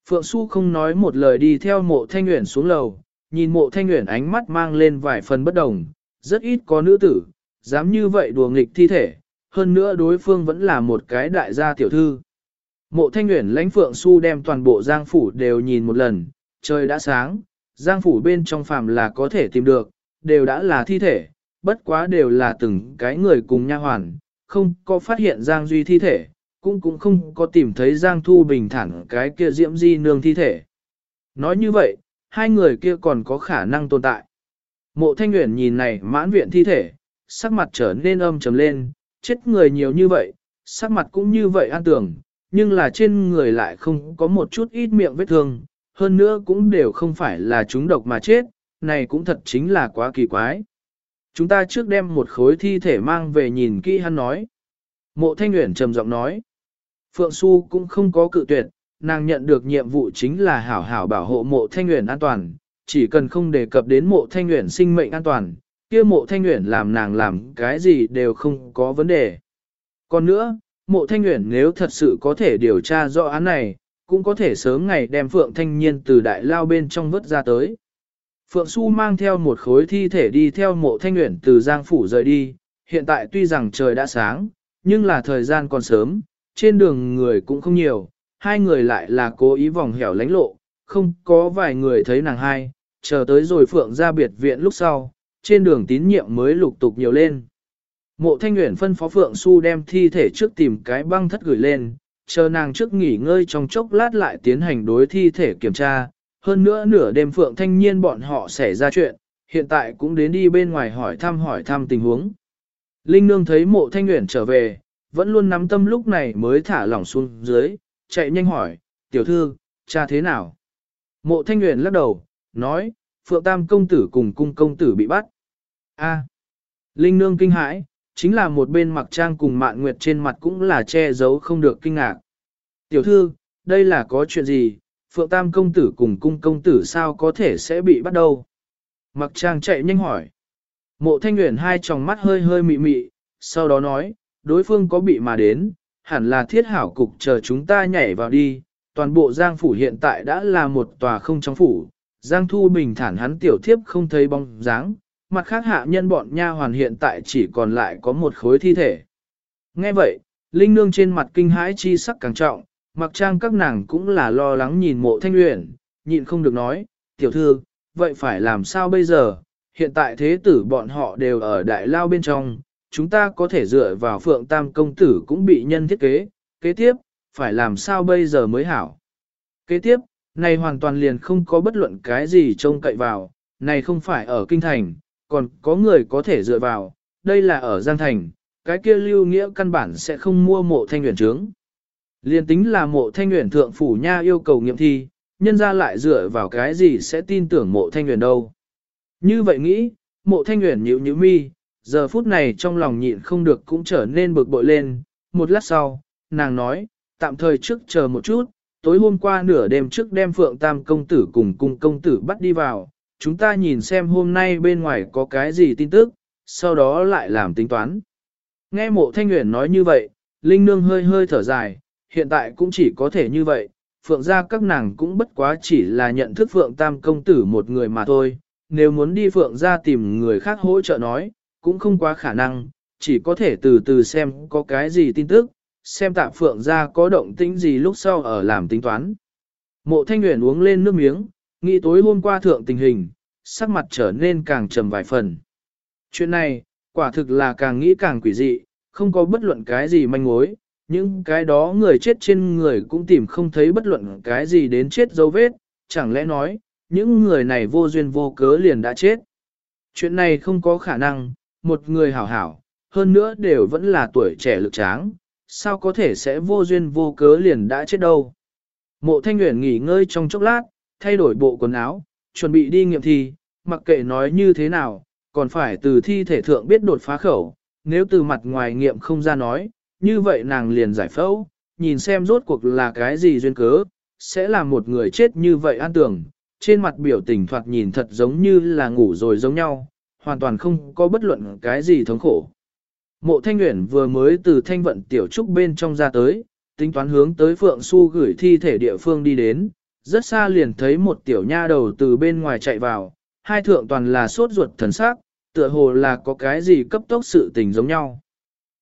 Phượng Xu không nói một lời đi theo mộ Thanh Uyển xuống lầu, nhìn mộ Thanh Uyển ánh mắt mang lên vài phần bất đồng, rất ít có nữ tử, dám như vậy đùa nghịch thi thể, hơn nữa đối phương vẫn là một cái đại gia tiểu thư. Mộ Thanh Uyển lãnh Phượng Xu đem toàn bộ Giang Phủ đều nhìn một lần, trời đã sáng, Giang Phủ bên trong phàm là có thể tìm được, đều đã là thi thể, bất quá đều là từng cái người cùng nha hoàn, không có phát hiện Giang Duy thi thể, cũng cũng không có tìm thấy Giang Thu Bình thản cái kia diễm di nương thi thể. Nói như vậy, hai người kia còn có khả năng tồn tại. Mộ Thanh Nguyễn nhìn này mãn viện thi thể, sắc mặt trở nên âm trầm lên, chết người nhiều như vậy, sắc mặt cũng như vậy an tưởng, nhưng là trên người lại không có một chút ít miệng vết thương, hơn nữa cũng đều không phải là chúng độc mà chết, này cũng thật chính là quá kỳ quái. Chúng ta trước đem một khối thi thể mang về nhìn kỹ hắn nói. Mộ Thanh Nguyễn trầm giọng nói. Phượng Xu cũng không có cự tuyệt, nàng nhận được nhiệm vụ chính là hảo hảo bảo hộ mộ Thanh nguyện an toàn, chỉ cần không đề cập đến mộ Thanh nguyện sinh mệnh an toàn, kia mộ Thanh nguyện làm nàng làm cái gì đều không có vấn đề. Còn nữa, mộ Thanh nguyện nếu thật sự có thể điều tra rõ án này, cũng có thể sớm ngày đem Phượng Thanh Nhiên từ đại lao bên trong vớt ra tới. Phượng Xu mang theo một khối thi thể đi theo mộ thanh nguyện từ Giang Phủ rời đi, hiện tại tuy rằng trời đã sáng, nhưng là thời gian còn sớm, trên đường người cũng không nhiều, hai người lại là cố ý vòng hẻo lánh lộ, không có vài người thấy nàng hai, chờ tới rồi Phượng ra biệt viện lúc sau, trên đường tín nhiệm mới lục tục nhiều lên. Mộ thanh Nguyễn phân phó Phượng Xu đem thi thể trước tìm cái băng thất gửi lên, chờ nàng trước nghỉ ngơi trong chốc lát lại tiến hành đối thi thể kiểm tra, hơn nữa nửa đêm Phượng Thanh Nhiên bọn họ xảy ra chuyện, hiện tại cũng đến đi bên ngoài hỏi thăm hỏi thăm tình huống. Linh Nương thấy mộ Thanh Nguyễn trở về, vẫn luôn nắm tâm lúc này mới thả lỏng xuống dưới, chạy nhanh hỏi, tiểu thư, cha thế nào? Mộ Thanh nguyện lắc đầu, nói, Phượng Tam công tử cùng cung công tử bị bắt. A. Linh Nương kinh hãi, chính là một bên mặc trang cùng mạn nguyệt trên mặt cũng là che giấu không được kinh ngạc. Tiểu thư, đây là có chuyện gì, Phượng Tam công tử cùng cung công tử sao có thể sẽ bị bắt đâu Mặc trang chạy nhanh hỏi. Mộ thanh nguyện hai tròng mắt hơi hơi mị mị, sau đó nói, đối phương có bị mà đến, hẳn là thiết hảo cục chờ chúng ta nhảy vào đi. Toàn bộ Giang Phủ hiện tại đã là một tòa không trong phủ, Giang Thu bình thản hắn tiểu thiếp không thấy bóng dáng, mặt khác hạ nhân bọn nha hoàn hiện tại chỉ còn lại có một khối thi thể. Nghe vậy, Linh Nương trên mặt kinh hãi chi sắc càng trọng, mặc trang các nàng cũng là lo lắng nhìn mộ thanh luyện, nhịn không được nói, tiểu thư, vậy phải làm sao bây giờ, hiện tại thế tử bọn họ đều ở đại lao bên trong, chúng ta có thể dựa vào phượng tam công tử cũng bị nhân thiết kế, kế tiếp, phải làm sao bây giờ mới hảo. Kế tiếp, này hoàn toàn liền không có bất luận cái gì trông cậy vào, này không phải ở kinh thành, còn có người có thể dựa vào, đây là ở Giang Thành, cái kia lưu nghĩa căn bản sẽ không mua mộ thanh nguyện trướng. Liên tính là mộ thanh nguyện thượng phủ nha yêu cầu nghiệm thi, nhân ra lại dựa vào cái gì sẽ tin tưởng mộ thanh nguyện đâu. Như vậy nghĩ, mộ thanh nguyện nhịu nhịu mi, giờ phút này trong lòng nhịn không được cũng trở nên bực bội lên. Một lát sau, nàng nói, tạm thời trước chờ một chút, tối hôm qua nửa đêm trước đem Phượng Tam công tử cùng cung công tử bắt đi vào, chúng ta nhìn xem hôm nay bên ngoài có cái gì tin tức, sau đó lại làm tính toán. Nghe mộ thanh nguyện nói như vậy, Linh Nương hơi hơi thở dài, hiện tại cũng chỉ có thể như vậy, Phượng gia các nàng cũng bất quá chỉ là nhận thức Phượng Tam công tử một người mà thôi, nếu muốn đi Phượng gia tìm người khác hỗ trợ nói, cũng không quá khả năng, chỉ có thể từ từ xem có cái gì tin tức, xem tạm Phượng ra có động tĩnh gì lúc sau ở làm tính toán. Mộ Thanh nguyện uống lên nước miếng, nghĩ tối hôm qua thượng tình hình, sắc mặt trở nên càng trầm vài phần. Chuyện này, quả thực là càng nghĩ càng quỷ dị, không có bất luận cái gì manh mối, những cái đó người chết trên người cũng tìm không thấy bất luận cái gì đến chết dấu vết, chẳng lẽ nói, những người này vô duyên vô cớ liền đã chết. Chuyện này không có khả năng, một người hảo hảo, hơn nữa đều vẫn là tuổi trẻ lực tráng, sao có thể sẽ vô duyên vô cớ liền đã chết đâu. Mộ thanh nguyện nghỉ ngơi trong chốc lát, thay đổi bộ quần áo, chuẩn bị đi nghiệm thi, mặc kệ nói như thế nào, còn phải từ thi thể thượng biết đột phá khẩu, nếu từ mặt ngoài nghiệm không ra nói, như vậy nàng liền giải phẫu, nhìn xem rốt cuộc là cái gì duyên cớ, sẽ là một người chết như vậy an tưởng, trên mặt biểu tình thoạt nhìn thật giống như là ngủ rồi giống nhau, hoàn toàn không có bất luận cái gì thống khổ. Mộ Thanh Nguyễn vừa mới từ thanh vận tiểu trúc bên trong ra tới, tính toán hướng tới Phượng Xu gửi thi thể địa phương đi đến, rất xa liền thấy một tiểu nha đầu từ bên ngoài chạy vào, hai thượng toàn là sốt ruột thần sắc, tựa hồ là có cái gì cấp tốc sự tình giống nhau.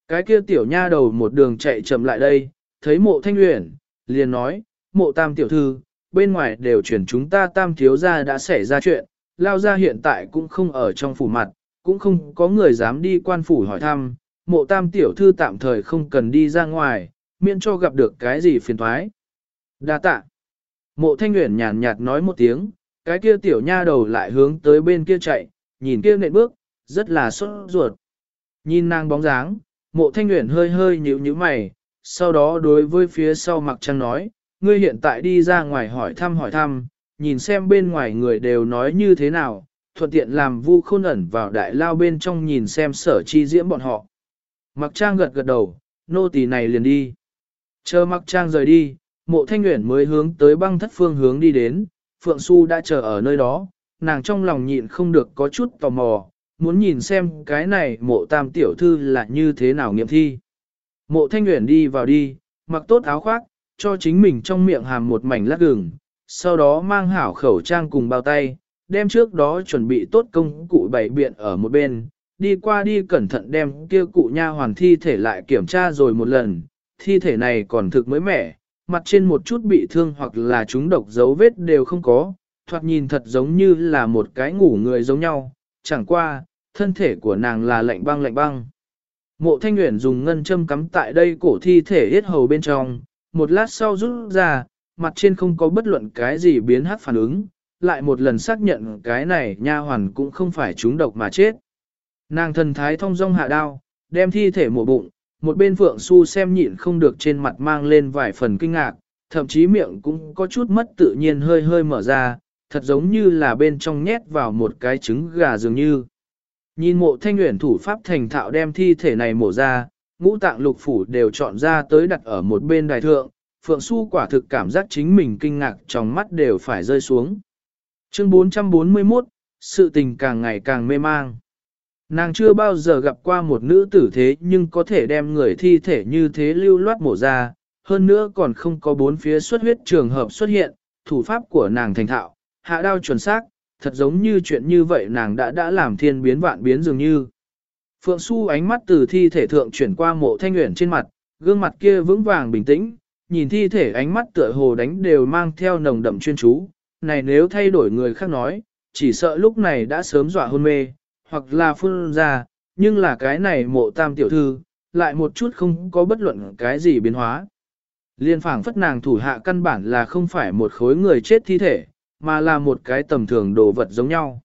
Cái kia tiểu nha đầu một đường chạy chậm lại đây, thấy mộ thanh Uyển, liền nói, mộ tam tiểu thư, bên ngoài đều chuyển chúng ta tam thiếu ra đã xảy ra chuyện, lao ra hiện tại cũng không ở trong phủ mặt, cũng không có người dám đi quan phủ hỏi thăm, mộ tam tiểu thư tạm thời không cần đi ra ngoài, miễn cho gặp được cái gì phiền thoái. Đa tạ. Mộ thanh nguyện nhàn nhạt nói một tiếng, cái kia tiểu nha đầu lại hướng tới bên kia chạy, nhìn kia nện bước, rất là sốt ruột. Nhìn nàng bóng dáng, mộ thanh nguyện hơi hơi nhíu nhíu mày, sau đó đối với phía sau mặc trăng nói, ngươi hiện tại đi ra ngoài hỏi thăm hỏi thăm, nhìn xem bên ngoài người đều nói như thế nào, thuận tiện làm vu khôn ẩn vào đại lao bên trong nhìn xem sở chi diễm bọn họ. Mặc trang gật gật đầu, nô tỳ này liền đi. Chờ mặc trang rời đi, mộ thanh nguyện mới hướng tới băng thất phương hướng đi đến, Phượng Xu đã chờ ở nơi đó, nàng trong lòng nhịn không được có chút tò mò, muốn nhìn xem cái này mộ tam tiểu thư là như thế nào nghiệm thi. Mộ thanh nguyện đi vào đi, mặc tốt áo khoác, cho chính mình trong miệng hàm một mảnh lát gừng, sau đó mang hảo khẩu trang cùng bao tay, đem trước đó chuẩn bị tốt công cụ bày biện ở một bên, đi qua đi cẩn thận đem kia cụ nha hoàn thi thể lại kiểm tra rồi một lần, thi thể này còn thực mới mẻ, mặt trên một chút bị thương hoặc là chúng độc dấu vết đều không có, thoạt nhìn thật giống như là một cái ngủ người giống nhau, chẳng qua, thân thể của nàng là lạnh băng lạnh băng. Mộ thanh nguyện dùng ngân châm cắm tại đây cổ thi thể yết hầu bên trong, một lát sau rút ra, mặt trên không có bất luận cái gì biến hát phản ứng, lại một lần xác nhận cái này nha hoàn cũng không phải chúng độc mà chết. Nàng thần thái thông dong hạ đao, đem thi thể mổ bụng, một bên phượng su xem nhịn không được trên mặt mang lên vài phần kinh ngạc, thậm chí miệng cũng có chút mất tự nhiên hơi hơi mở ra, thật giống như là bên trong nhét vào một cái trứng gà dường như. Nhìn mộ thanh nguyện thủ pháp thành thạo đem thi thể này mổ ra, ngũ tạng lục phủ đều chọn ra tới đặt ở một bên đài thượng, Phượng Xu quả thực cảm giác chính mình kinh ngạc trong mắt đều phải rơi xuống. Chương 441, sự tình càng ngày càng mê mang. Nàng chưa bao giờ gặp qua một nữ tử thế nhưng có thể đem người thi thể như thế lưu loát mổ ra, hơn nữa còn không có bốn phía xuất huyết trường hợp xuất hiện, thủ pháp của nàng thành thạo, hạ đao chuẩn xác, thật giống như chuyện như vậy nàng đã đã làm thiên biến vạn biến dường như. Phượng Xu ánh mắt từ thi thể thượng chuyển qua mộ thanh nguyện trên mặt, gương mặt kia vững vàng bình tĩnh, nhìn thi thể ánh mắt tựa hồ đánh đều mang theo nồng đậm chuyên chú, này nếu thay đổi người khác nói, chỉ sợ lúc này đã sớm dọa hôn mê, hoặc là phun ra, nhưng là cái này mộ tam tiểu thư, lại một chút không có bất luận cái gì biến hóa. Liên phảng phất nàng thủ hạ căn bản là không phải một khối người chết thi thể, mà là một cái tầm thường đồ vật giống nhau.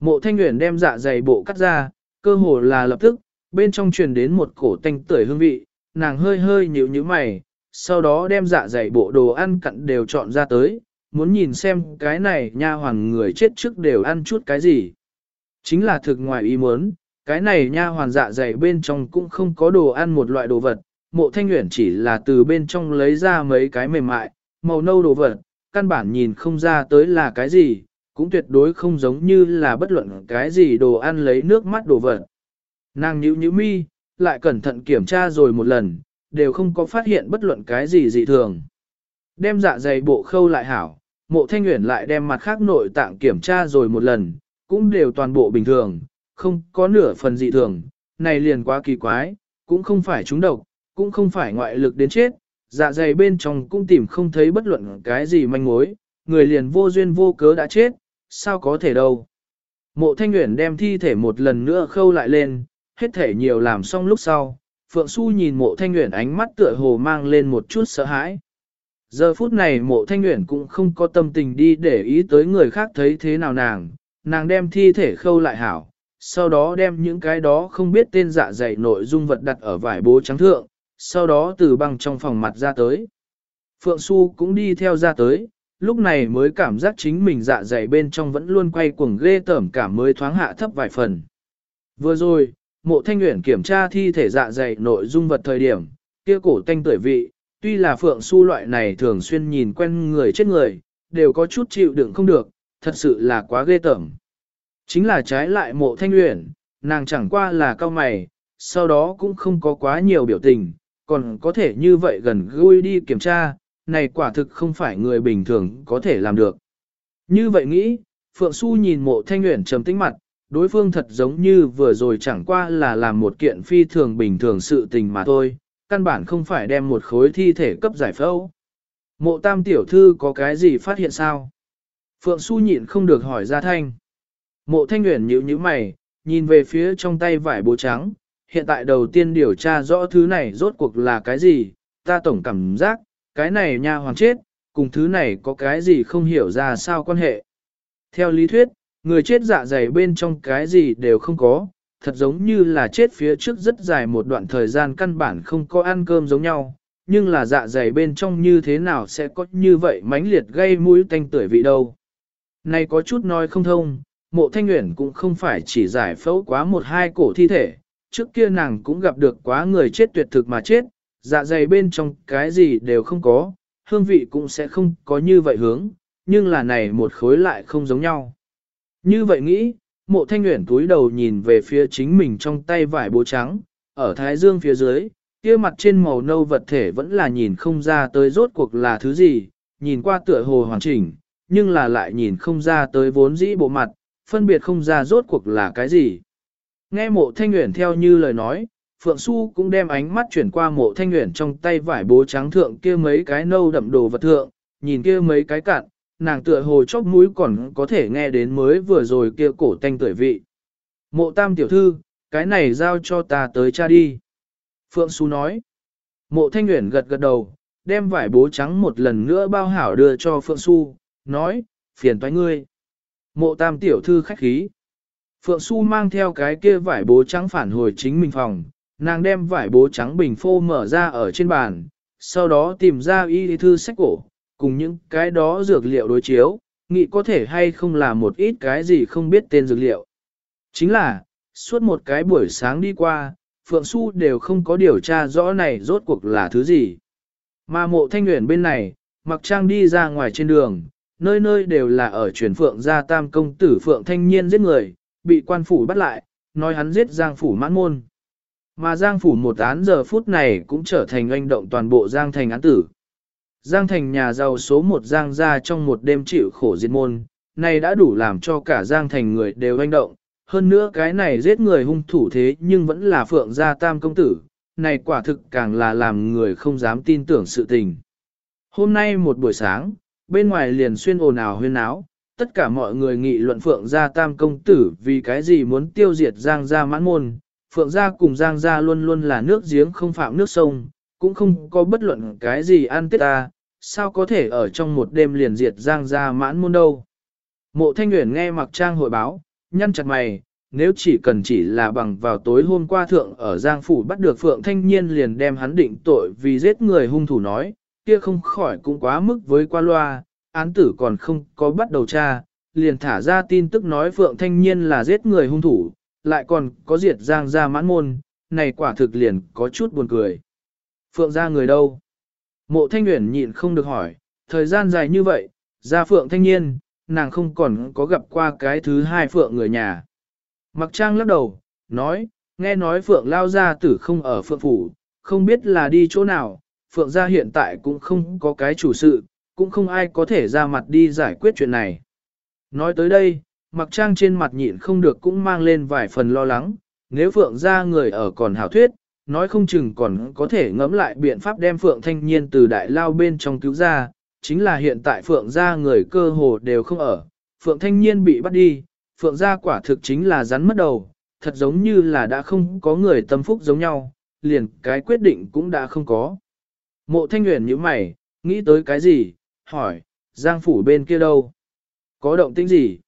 Mộ thanh nguyện đem dạ dày bộ cắt ra, cơ hồ là lập tức, bên trong truyền đến một cổ tanh tưởi hương vị, nàng hơi hơi nhíu nhíu mày, sau đó đem dạ dày bộ đồ ăn cặn đều chọn ra tới, muốn nhìn xem cái này nha hoàn người chết trước đều ăn chút cái gì. Chính là thực ngoài ý muốn, cái này nha hoàn dạ dày bên trong cũng không có đồ ăn một loại đồ vật, mộ thanh nguyện chỉ là từ bên trong lấy ra mấy cái mềm mại, màu nâu đồ vật, căn bản nhìn không ra tới là cái gì, cũng tuyệt đối không giống như là bất luận cái gì đồ ăn lấy nước mắt đồ vật. Nàng nhíu nhíu mi, lại cẩn thận kiểm tra rồi một lần, đều không có phát hiện bất luận cái gì dị thường. Đem dạ dày bộ khâu lại hảo, mộ thanh nguyện lại đem mặt khác nội tạng kiểm tra rồi một lần, cũng đều toàn bộ bình thường, không có nửa phần dị thường, này liền quá kỳ quái, cũng không phải trúng độc, cũng không phải ngoại lực đến chết, dạ dày bên trong cũng tìm không thấy bất luận cái gì manh mối, người liền vô duyên vô cớ đã chết, sao có thể đâu. Mộ thanh nguyện đem thi thể một lần nữa khâu lại lên, hết thể nhiều làm xong lúc sau, Phượng Xu nhìn mộ thanh nguyện ánh mắt tựa hồ mang lên một chút sợ hãi. Giờ phút này mộ thanh nguyện cũng không có tâm tình đi để ý tới người khác thấy thế nào nàng, nàng đem thi thể khâu lại hảo, sau đó đem những cái đó không biết tên dạ dày nội dung vật đặt ở vải bố trắng thượng, sau đó từ băng trong phòng mặt ra tới. Phượng Xu cũng đi theo ra tới, lúc này mới cảm giác chính mình dạ dày bên trong vẫn luôn quay cuồng ghê tởm cả mới thoáng hạ thấp vài phần. Vừa rồi, mộ thanh nguyện kiểm tra thi thể dạ dày nội dung vật thời điểm, kia cổ tanh tuổi vị, tuy là Phượng Su loại này thường xuyên nhìn quen người chết người, đều có chút chịu đựng không được, thật sự là quá ghê tởm. Chính là trái lại mộ thanh nguyện, nàng chẳng qua là cao mày, sau đó cũng không có quá nhiều biểu tình, còn có thể như vậy gần gũi đi kiểm tra, này quả thực không phải người bình thường có thể làm được. Như vậy nghĩ, Phượng Xu nhìn mộ thanh nguyện trầm tĩnh mặt, đối phương thật giống như vừa rồi chẳng qua là làm một kiện phi thường bình thường sự tình mà thôi, căn bản không phải đem một khối thi thể cấp giải phẫu. Mộ tam tiểu thư có cái gì phát hiện sao? Phượng Xu nhịn không được hỏi ra thanh. Mộ thanh nguyện nhíu nhíu mày, nhìn về phía trong tay vải bố trắng, hiện tại đầu tiên điều tra rõ thứ này rốt cuộc là cái gì, ta tổng cảm giác, cái này nha hoàng chết, cùng thứ này có cái gì không hiểu ra sao quan hệ. Theo lý thuyết, người chết dạ dày bên trong cái gì đều không có, thật giống như là chết phía trước rất dài một đoạn thời gian căn bản không có ăn cơm giống nhau, nhưng là dạ dày bên trong như thế nào sẽ có như vậy mãnh liệt gây mũi tanh tưởi vị đâu. Này có chút nói không thông, mộ thanh nguyện cũng không phải chỉ giải phẫu quá một hai cổ thi thể, trước kia nàng cũng gặp được quá người chết tuyệt thực mà chết, dạ dày bên trong cái gì đều không có, hương vị cũng sẽ không có như vậy hướng, nhưng là này một khối lại không giống nhau. Như vậy nghĩ, mộ thanh nguyện túi đầu nhìn về phía chính mình trong tay vải bố trắng, ở thái dương phía dưới, kia mặt trên màu nâu vật thể vẫn là nhìn không ra tới rốt cuộc là thứ gì, nhìn qua tựa hồ hoàn chỉnh, nhưng là lại nhìn không ra tới vốn dĩ bộ mặt, phân biệt không ra rốt cuộc là cái gì. Nghe mộ thanh nguyện theo như lời nói, Phượng Xu cũng đem ánh mắt chuyển qua mộ thanh nguyện trong tay vải bố trắng thượng kia mấy cái nâu đậm đồ vật thượng, nhìn kia mấy cái cạn, nàng tựa hồ chóp mũi còn có thể nghe đến mới vừa rồi kia cổ tanh tuổi vị. Mộ tam tiểu thư, cái này giao cho ta tới cha đi. Phượng Xu nói. Mộ thanh nguyện gật gật đầu, đem vải bố trắng một lần nữa bao hảo đưa cho Phượng Xu, nói, phiền toái ngươi. Mộ tam tiểu thư khách khí. Phượng Xu mang theo cái kia vải bố trắng phản hồi chính mình phòng, nàng đem vải bố trắng bình phô mở ra ở trên bàn, sau đó tìm ra y thư sách cổ, cùng những cái đó dược liệu đối chiếu, nghĩ có thể hay không là một ít cái gì không biết tên dược liệu. Chính là, suốt một cái buổi sáng đi qua, Phượng Xu đều không có điều tra rõ này rốt cuộc là thứ gì. Mà mộ thanh nguyện bên này, mặc trang đi ra ngoài trên đường, nơi nơi đều là ở truyền Phượng gia tam công tử Phượng thanh niên giết người, bị quan phủ bắt lại, nói hắn giết Giang phủ mãn môn. Mà Giang phủ một án giờ phút này cũng trở thành oanh động toàn bộ Giang thành án tử. Giang thành nhà giàu số một Giang gia trong một đêm chịu khổ diệt môn, này đã đủ làm cho cả Giang thành người đều oanh động. Hơn nữa cái này giết người hung thủ thế nhưng vẫn là Phượng gia tam công tử, này quả thực càng là làm người không dám tin tưởng sự tình. Hôm nay một buổi sáng, bên ngoài liền xuyên ồn ào huyên áo, tất cả mọi người nghị luận Phượng gia tam công tử vì cái gì muốn tiêu diệt Giang gia mãn môn. Phượng gia cùng Giang gia luôn luôn là nước giếng không phạm nước sông, cũng không có bất luận cái gì ăn tết ta, sao có thể ở trong một đêm liền diệt Giang gia mãn môn đâu. Mộ Thanh Nguyễn nghe mặc trang hội báo, nhăn chặt mày, nếu chỉ cần chỉ là bằng vào tối hôm qua thượng ở Giang Phủ bắt được Phượng Thanh Nhiên liền đem hắn định tội vì giết người hung thủ nói, kia không khỏi cũng quá mức với qua loa, án tử còn không có bắt đầu tra, liền thả ra tin tức nói Phượng Thanh Nhiên là giết người hung thủ, lại còn có diệt Giang gia mãn môn, này quả thực liền có chút buồn cười. Phượng gia người đâu? Mộ Thanh nguyện nhịn không được hỏi, thời gian dài như vậy, ra Phượng Thanh niên, nàng không còn có gặp qua cái thứ hai Phượng người nhà. Mặc trang lắc đầu, nói, nghe nói Phượng lao gia tử không ở Phượng Phủ, không biết là đi chỗ nào, Phượng gia hiện tại cũng không có cái chủ sự, cũng không ai có thể ra mặt đi giải quyết chuyện này. Nói tới đây, mặc trang trên mặt nhịn không được cũng mang lên vài phần lo lắng, nếu Phượng gia người ở còn hảo thuyết, nói không chừng còn có thể ngẫm lại biện pháp đem Phượng thanh niên từ đại lao bên trong cứu ra, chính là hiện tại Phượng gia người cơ hồ đều không ở, Phượng thanh niên bị bắt đi, Phượng gia quả thực chính là rắn mất đầu, thật giống như là đã không có người tâm phúc giống nhau, liền cái quyết định cũng đã không có. Mộ thanh nguyện như mày, nghĩ tới cái gì, hỏi, Giang phủ bên kia đâu? Có động tĩnh gì?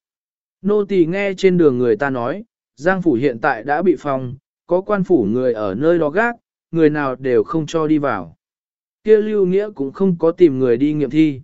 Nô tỳ nghe trên đường người ta nói, Giang phủ hiện tại đã bị phòng, có quan phủ người ở nơi đó gác, người nào đều không cho đi vào. Kia lưu nghĩa cũng không có tìm người đi nghiệm thi.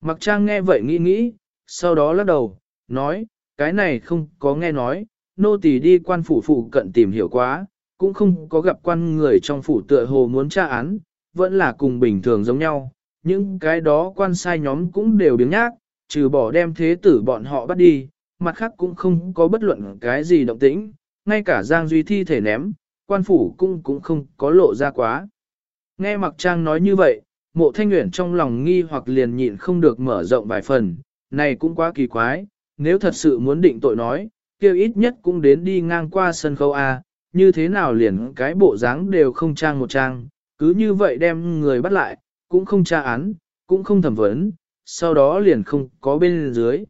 Mặc trang nghe vậy nghĩ nghĩ, sau đó lắc đầu, nói, cái này không có nghe nói, nô tỳ đi quan phủ phụ cận tìm hiểu quá, cũng không có gặp quan người trong phủ tựa hồ muốn tra án, vẫn là cùng bình thường giống nhau, những cái đó quan sai nhóm cũng đều biếng nhác, trừ bỏ đem thế tử bọn họ bắt đi, mặt khác cũng không có bất luận cái gì động tĩnh, ngay cả Giang Duy thi thể ném, quan phủ cũng cũng không có lộ ra quá. Nghe Mặc Trang nói như vậy, mộ thanh nguyện trong lòng nghi hoặc liền nhịn không được mở rộng vài phần, này cũng quá kỳ quái, nếu thật sự muốn định tội nói, kêu ít nhất cũng đến đi ngang qua sân khấu A, như thế nào liền cái bộ dáng đều không trang một trang, cứ như vậy đem người bắt lại, cũng không tra án, cũng không thẩm vấn, sau đó liền không có bên dưới.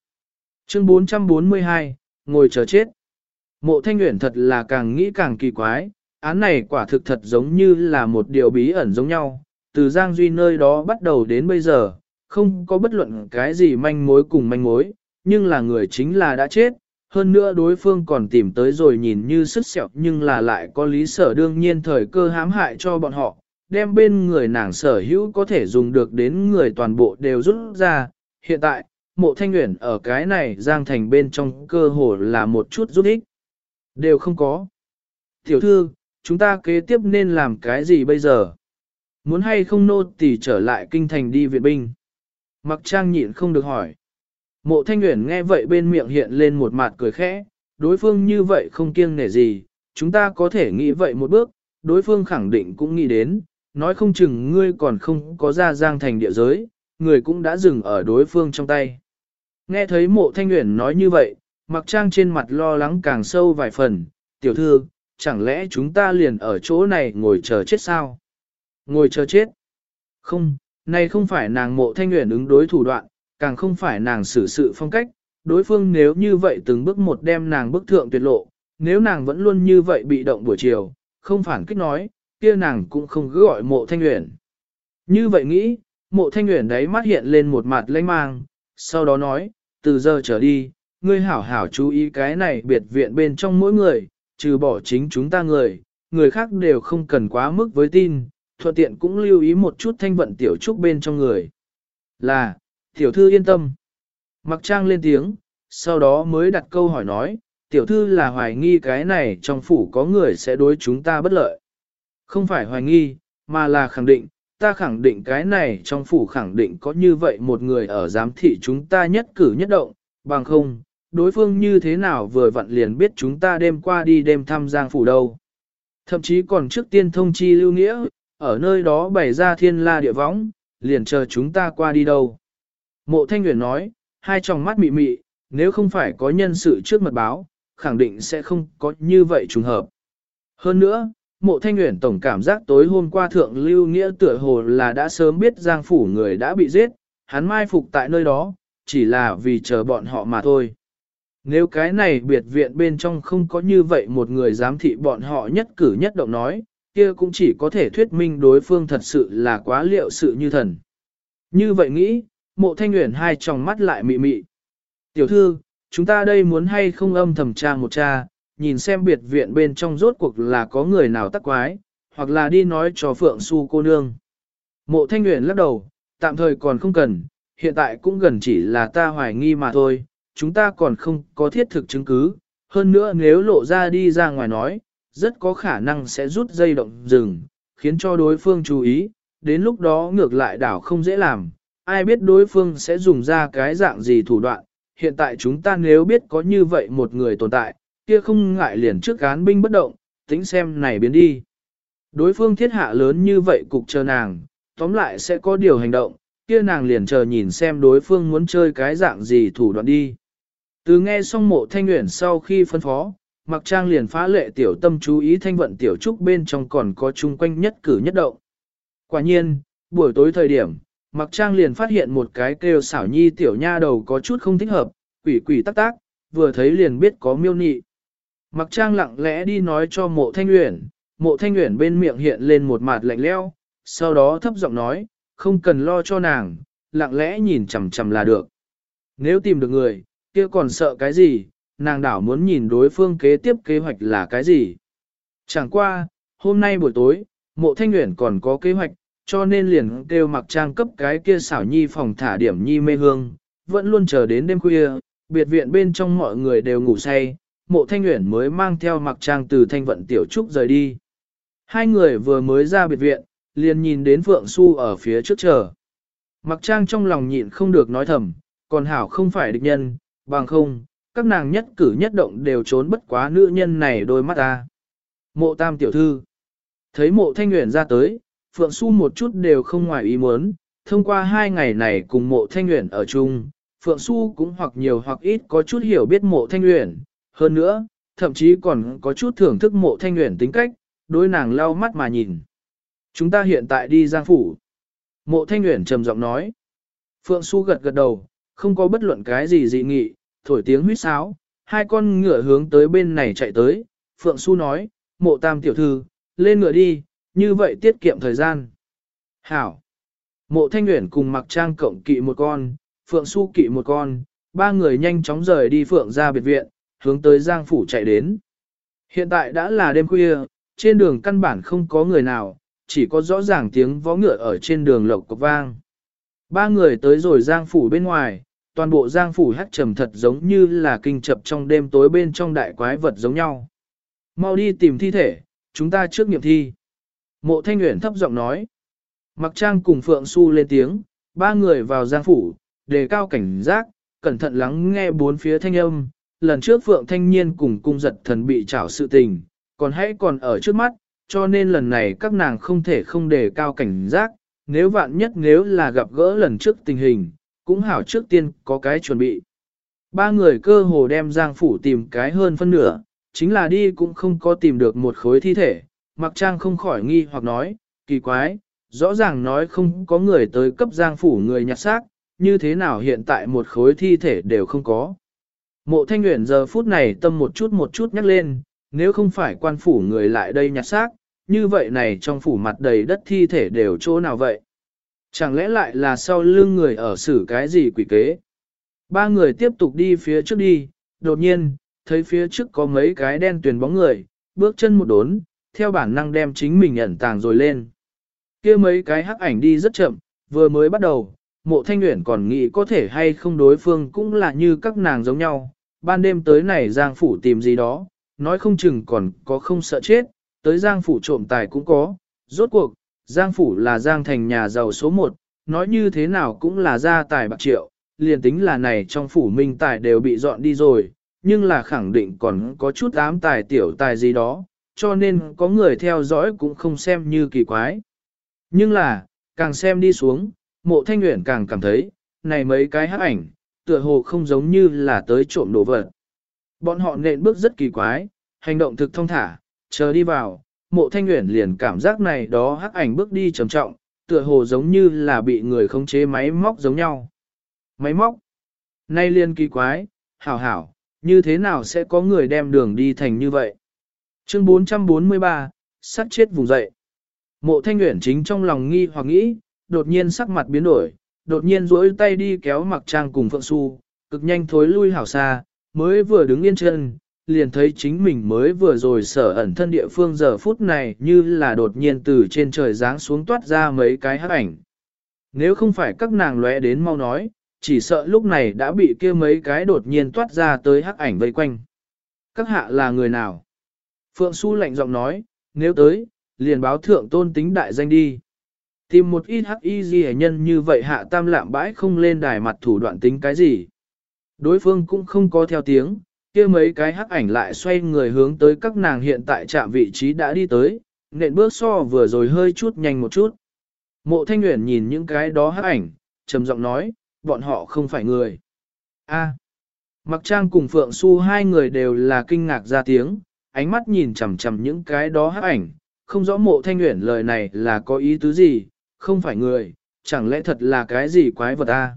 Chương 442, ngồi chờ chết. Mộ thanh nguyện thật là càng nghĩ càng kỳ quái, án này quả thực thật giống như là một điều bí ẩn giống nhau, từ Giang Duy nơi đó bắt đầu đến bây giờ, không có bất luận cái gì manh mối cùng manh mối, nhưng là người chính là đã chết, hơn nữa đối phương còn tìm tới rồi nhìn như sức sẹo nhưng là lại có lý sở đương nhiên thời cơ hãm hại cho bọn họ, đem bên người nàng sở hữu có thể dùng được đến người toàn bộ đều rút ra, hiện tại, mộ thanh nguyện ở cái này giang thành bên trong cơ hồ là một chút rút ích. Đều không có. Tiểu thư, chúng ta kế tiếp nên làm cái gì bây giờ? Muốn hay không nô tỳ trở lại kinh thành đi viện binh? Mặc trang nhịn không được hỏi. Mộ thanh nguyện nghe vậy bên miệng hiện lên một mặt cười khẽ, đối phương như vậy không kiêng nể gì, chúng ta có thể nghĩ vậy một bước, đối phương khẳng định cũng nghĩ đến, nói không chừng ngươi còn không có ra giang thành địa giới, người cũng đã dừng ở đối phương trong tay. Nghe thấy mộ thanh nguyện nói như vậy, mặc trang trên mặt lo lắng càng sâu vài phần, tiểu thư, chẳng lẽ chúng ta liền ở chỗ này ngồi chờ chết sao? Ngồi chờ chết? Không, này không phải nàng mộ thanh nguyện ứng đối thủ đoạn, càng không phải nàng xử sự phong cách, đối phương nếu như vậy từng bước một đem nàng bức thượng tuyệt lộ, nếu nàng vẫn luôn như vậy bị động buổi chiều, không phản kích nói, kia nàng cũng không cứ gọi mộ thanh nguyện. Như vậy nghĩ, mộ thanh nguyện đấy mắt hiện lên một mặt lanh mang, sau đó nói, từ giờ trở đi, ngươi hảo hảo chú ý cái này biệt viện bên trong mỗi người, trừ bỏ chính chúng ta người, người khác đều không cần quá mức với tin, thuận tiện cũng lưu ý một chút thanh vận tiểu trúc bên trong người. Là, tiểu thư yên tâm. Mặc trang lên tiếng, sau đó mới đặt câu hỏi nói, tiểu thư là hoài nghi cái này trong phủ có người sẽ đối chúng ta bất lợi. Không phải hoài nghi, mà là khẳng định, ta khẳng định cái này trong phủ khẳng định có như vậy một người ở giám thị chúng ta nhất cử nhất động, bằng không, đối phương như thế nào vừa vặn liền biết chúng ta đêm qua đi đêm thăm giang phủ đâu. Thậm chí còn trước tiên thông chi lưu nghĩa, ở nơi đó bày ra thiên la địa võng, liền chờ chúng ta qua đi đâu. Mộ Thanh Nguyễn nói, hai tròng mắt mị mị, nếu không phải có nhân sự trước mật báo, khẳng định sẽ không có như vậy trùng hợp. Hơn nữa, mộ thanh nguyện tổng cảm giác tối hôm qua thượng lưu nghĩa tựa hồ là đã sớm biết giang phủ người đã bị giết, hắn mai phục tại nơi đó, chỉ là vì chờ bọn họ mà thôi. Nếu cái này biệt viện bên trong không có như vậy một người giám thị bọn họ nhất cử nhất động nói, kia cũng chỉ có thể thuyết minh đối phương thật sự là quá liệu sự như thần. Như vậy nghĩ, mộ thanh nguyện hai tròng mắt lại mị mị. Tiểu thư, chúng ta đây muốn hay không âm thầm tra một cha, nhìn xem biệt viện bên trong rốt cuộc là có người nào tắc quái, hoặc là đi nói cho Phượng Su cô nương. Mộ Thanh Nguyễn lắc đầu, tạm thời còn không cần, hiện tại cũng gần chỉ là ta hoài nghi mà thôi, chúng ta còn không có thiết thực chứng cứ, hơn nữa nếu lộ ra đi ra ngoài nói, rất có khả năng sẽ rút dây động rừng, khiến cho đối phương chú ý, đến lúc đó ngược lại đảo không dễ làm, ai biết đối phương sẽ dùng ra cái dạng gì thủ đoạn, hiện tại chúng ta nếu biết có như vậy một người tồn tại, kia không ngại liền trước cán binh bất động, tính xem này biến đi. Đối phương thiết hạ lớn như vậy cục chờ nàng, tóm lại sẽ có điều hành động, kia nàng liền chờ nhìn xem đối phương muốn chơi cái dạng gì thủ đoạn đi. Từ nghe xong mộ thanh nguyện sau khi phân phó, mặc trang liền phá lệ tiểu tâm chú ý thanh vận tiểu trúc bên trong còn có chung quanh nhất cử nhất động. Quả nhiên, buổi tối thời điểm, mặc trang liền phát hiện một cái kêu xảo nhi tiểu nha đầu có chút không thích hợp, quỷ quỷ tắc tác, vừa thấy liền biết có miêu nị. Mặc trang lặng lẽ đi nói cho mộ thanh nguyện, mộ thanh nguyện bên miệng hiện lên một mặt lạnh leo, sau đó thấp giọng nói, không cần lo cho nàng, lặng lẽ nhìn chằm chằm là được. Nếu tìm được người, kia còn sợ cái gì, nàng đảo muốn nhìn đối phương kế tiếp kế hoạch là cái gì. Chẳng qua, hôm nay buổi tối, mộ thanh nguyện còn có kế hoạch, cho nên liền kêu mặc trang cấp cái kia xảo nhi phòng thả điểm nhi mê hương, vẫn luôn chờ đến đêm khuya, biệt viện bên trong mọi người đều ngủ say, mộ thanh nguyện mới mang theo mặc trang từ thanh vận tiểu trúc rời đi. Hai người vừa mới ra biệt viện, liền nhìn đến Phượng Xu ở phía trước chờ. Mặc trang trong lòng nhịn không được nói thầm, còn hảo không phải địch nhân, bằng không, các nàng nhất cử nhất động đều trốn bất quá nữ nhân này đôi mắt ta. Mộ tam tiểu thư, thấy mộ thanh nguyện ra tới, Phượng Xu một chút đều không ngoài ý muốn, thông qua hai ngày này cùng mộ thanh nguyện ở chung, Phượng Xu cũng hoặc nhiều hoặc ít có chút hiểu biết mộ thanh nguyện, hơn nữa, thậm chí còn có chút thưởng thức mộ thanh nguyện tính cách, đối nàng lau mắt mà nhìn. Chúng ta hiện tại đi giang phủ. Mộ thanh nguyện trầm giọng nói. Phượng Xu gật gật đầu, không có bất luận cái gì dị nghị, thổi tiếng huýt sáo, hai con ngựa hướng tới bên này chạy tới. Phượng Xu nói, mộ tam tiểu thư, lên ngựa đi, như vậy tiết kiệm thời gian. Hảo. Mộ thanh nguyện cùng mặc trang cộng kỵ một con, Phượng Xu kỵ một con, ba người nhanh chóng rời đi Phượng ra biệt viện, hướng tới Giang Phủ chạy đến. Hiện tại đã là đêm khuya, trên đường căn bản không có người nào, chỉ có rõ ràng tiếng vó ngựa ở trên đường lộc cộc vang. Ba người tới rồi Giang Phủ bên ngoài, toàn bộ giang phủ hắc trầm thật giống như là kinh chập trong đêm tối bên trong đại quái vật giống nhau. Mau đi tìm thi thể, chúng ta trước nghiệm thi. Mộ thanh nguyện thấp giọng nói. Mặc trang cùng Phượng Xu lên tiếng, ba người vào giang phủ, đề cao cảnh giác, cẩn thận lắng nghe bốn phía thanh âm. Lần trước Phượng Thanh Niên cùng cung giật thần bị trảo sự tình, còn hãy còn ở trước mắt, cho nên lần này các nàng không thể không đề cao cảnh giác, nếu vạn nhất nếu là gặp gỡ lần trước tình hình, cũng hảo trước tiên có cái chuẩn bị. Ba người cơ hồ đem Giang Phủ tìm cái hơn phân nửa, chính là đi cũng không có tìm được một khối thi thể, mặc trang không khỏi nghi hoặc nói, kỳ quái, rõ ràng nói không có người tới cấp Giang Phủ người nhặt xác, như thế nào hiện tại một khối thi thể đều không có. Mộ thanh nguyễn giờ phút này tâm một chút một chút nhắc lên, nếu không phải quan phủ người lại đây nhặt xác, như vậy này trong phủ mặt đầy đất thi thể đều chỗ nào vậy? Chẳng lẽ lại là sau lưng người ở xử cái gì quỷ kế? Ba người tiếp tục đi phía trước đi, đột nhiên, thấy phía trước có mấy cái đen tuyền bóng người, bước chân một đốn, theo bản năng đem chính mình ẩn tàng rồi lên. kia mấy cái hắc ảnh đi rất chậm, vừa mới bắt đầu, mộ thanh nguyện còn nghĩ có thể hay không đối phương cũng là như các nàng giống nhau, ban đêm tới này giang phủ tìm gì đó, nói không chừng còn có không sợ chết, tới giang phủ trộm tài cũng có, rốt cuộc, giang phủ là giang thành nhà giàu số một, nói như thế nào cũng là gia tài bạc triệu, liền tính là này trong phủ minh tài đều bị dọn đi rồi, nhưng là khẳng định còn có chút ám tài tiểu tài gì đó, cho nên có người theo dõi cũng không xem như kỳ quái. Nhưng là, càng xem đi xuống, mộ thanh nguyện càng cảm thấy, này mấy cái hắc ảnh, tựa hồ không giống như là tới trộm đồ vật. Bọn họ nện bước rất kỳ quái, hành động thực thông thả, chờ đi vào, mộ thanh nguyện liền cảm giác này đó hắc ảnh bước đi trầm trọng, tựa hồ giống như là bị người khống chế máy móc giống nhau. Máy móc? Nay liền kỳ quái, hảo hảo, như thế nào sẽ có người đem đường đi thành như vậy? Chương 443, sát chết vùng dậy. Mộ thanh nguyện chính trong lòng nghi hoặc nghĩ, đột nhiên sắc mặt biến đổi, đột nhiên duỗi tay đi kéo mặc trang cùng Phượng Xu, cực nhanh thối lui hảo xa, mới vừa đứng yên chân, liền thấy chính mình mới vừa rồi sở ẩn thân địa phương giờ phút này như là đột nhiên từ trên trời giáng xuống toát ra mấy cái hắc ảnh. Nếu không phải các nàng lóe đến mau nói, chỉ sợ lúc này đã bị kia mấy cái đột nhiên toát ra tới hắc ảnh vây quanh. Các hạ là người nào? Phượng Xu lạnh giọng nói, nếu tới, liền báo thượng tôn tính đại danh đi. Tìm một ít hắc y gì nhân như vậy hạ tam lạm bãi không lên đài mặt thủ đoạn tính cái gì. Đối phương cũng không có theo tiếng, kia mấy cái hắc ảnh lại xoay người hướng tới các nàng hiện tại trạm vị trí đã đi tới, nện bước so vừa rồi hơi chút nhanh một chút. Mộ thanh Uyển nhìn những cái đó hắc ảnh, trầm giọng nói, bọn họ không phải người. A. Mặc trang cùng Phượng Xu hai người đều là kinh ngạc ra tiếng, ánh mắt nhìn chằm chằm những cái đó hắc ảnh, không rõ mộ thanh Uyển lời này là có ý tứ gì, không phải người, chẳng lẽ thật là cái gì quái vật a?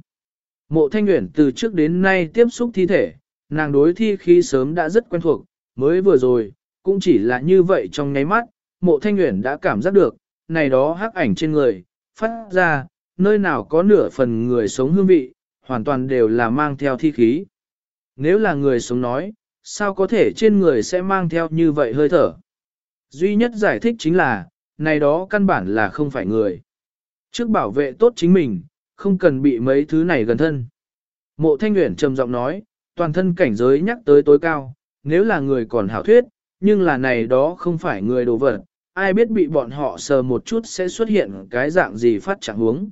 Mộ thanh Uyển từ trước đến nay tiếp xúc thi thể, nàng đối thi khí sớm đã rất quen thuộc, mới vừa rồi, cũng chỉ là như vậy trong nháy mắt, mộ thanh nguyện đã cảm giác được, này đó hắc ảnh trên người, phát ra, nơi nào có nửa phần người sống hương vị, hoàn toàn đều là mang theo thi khí. Nếu là người sống nói, sao có thể trên người sẽ mang theo như vậy hơi thở? Duy nhất giải thích chính là, này đó căn bản là không phải người. Trước bảo vệ tốt chính mình, không cần bị mấy thứ này gần thân. Mộ Thanh Nguyễn trầm giọng nói, toàn thân cảnh giới nhắc tới tối cao, nếu là người còn hảo thuyết, nhưng là này đó không phải người đồ vật, ai biết bị bọn họ sờ một chút sẽ xuất hiện cái dạng gì phát trạng huống.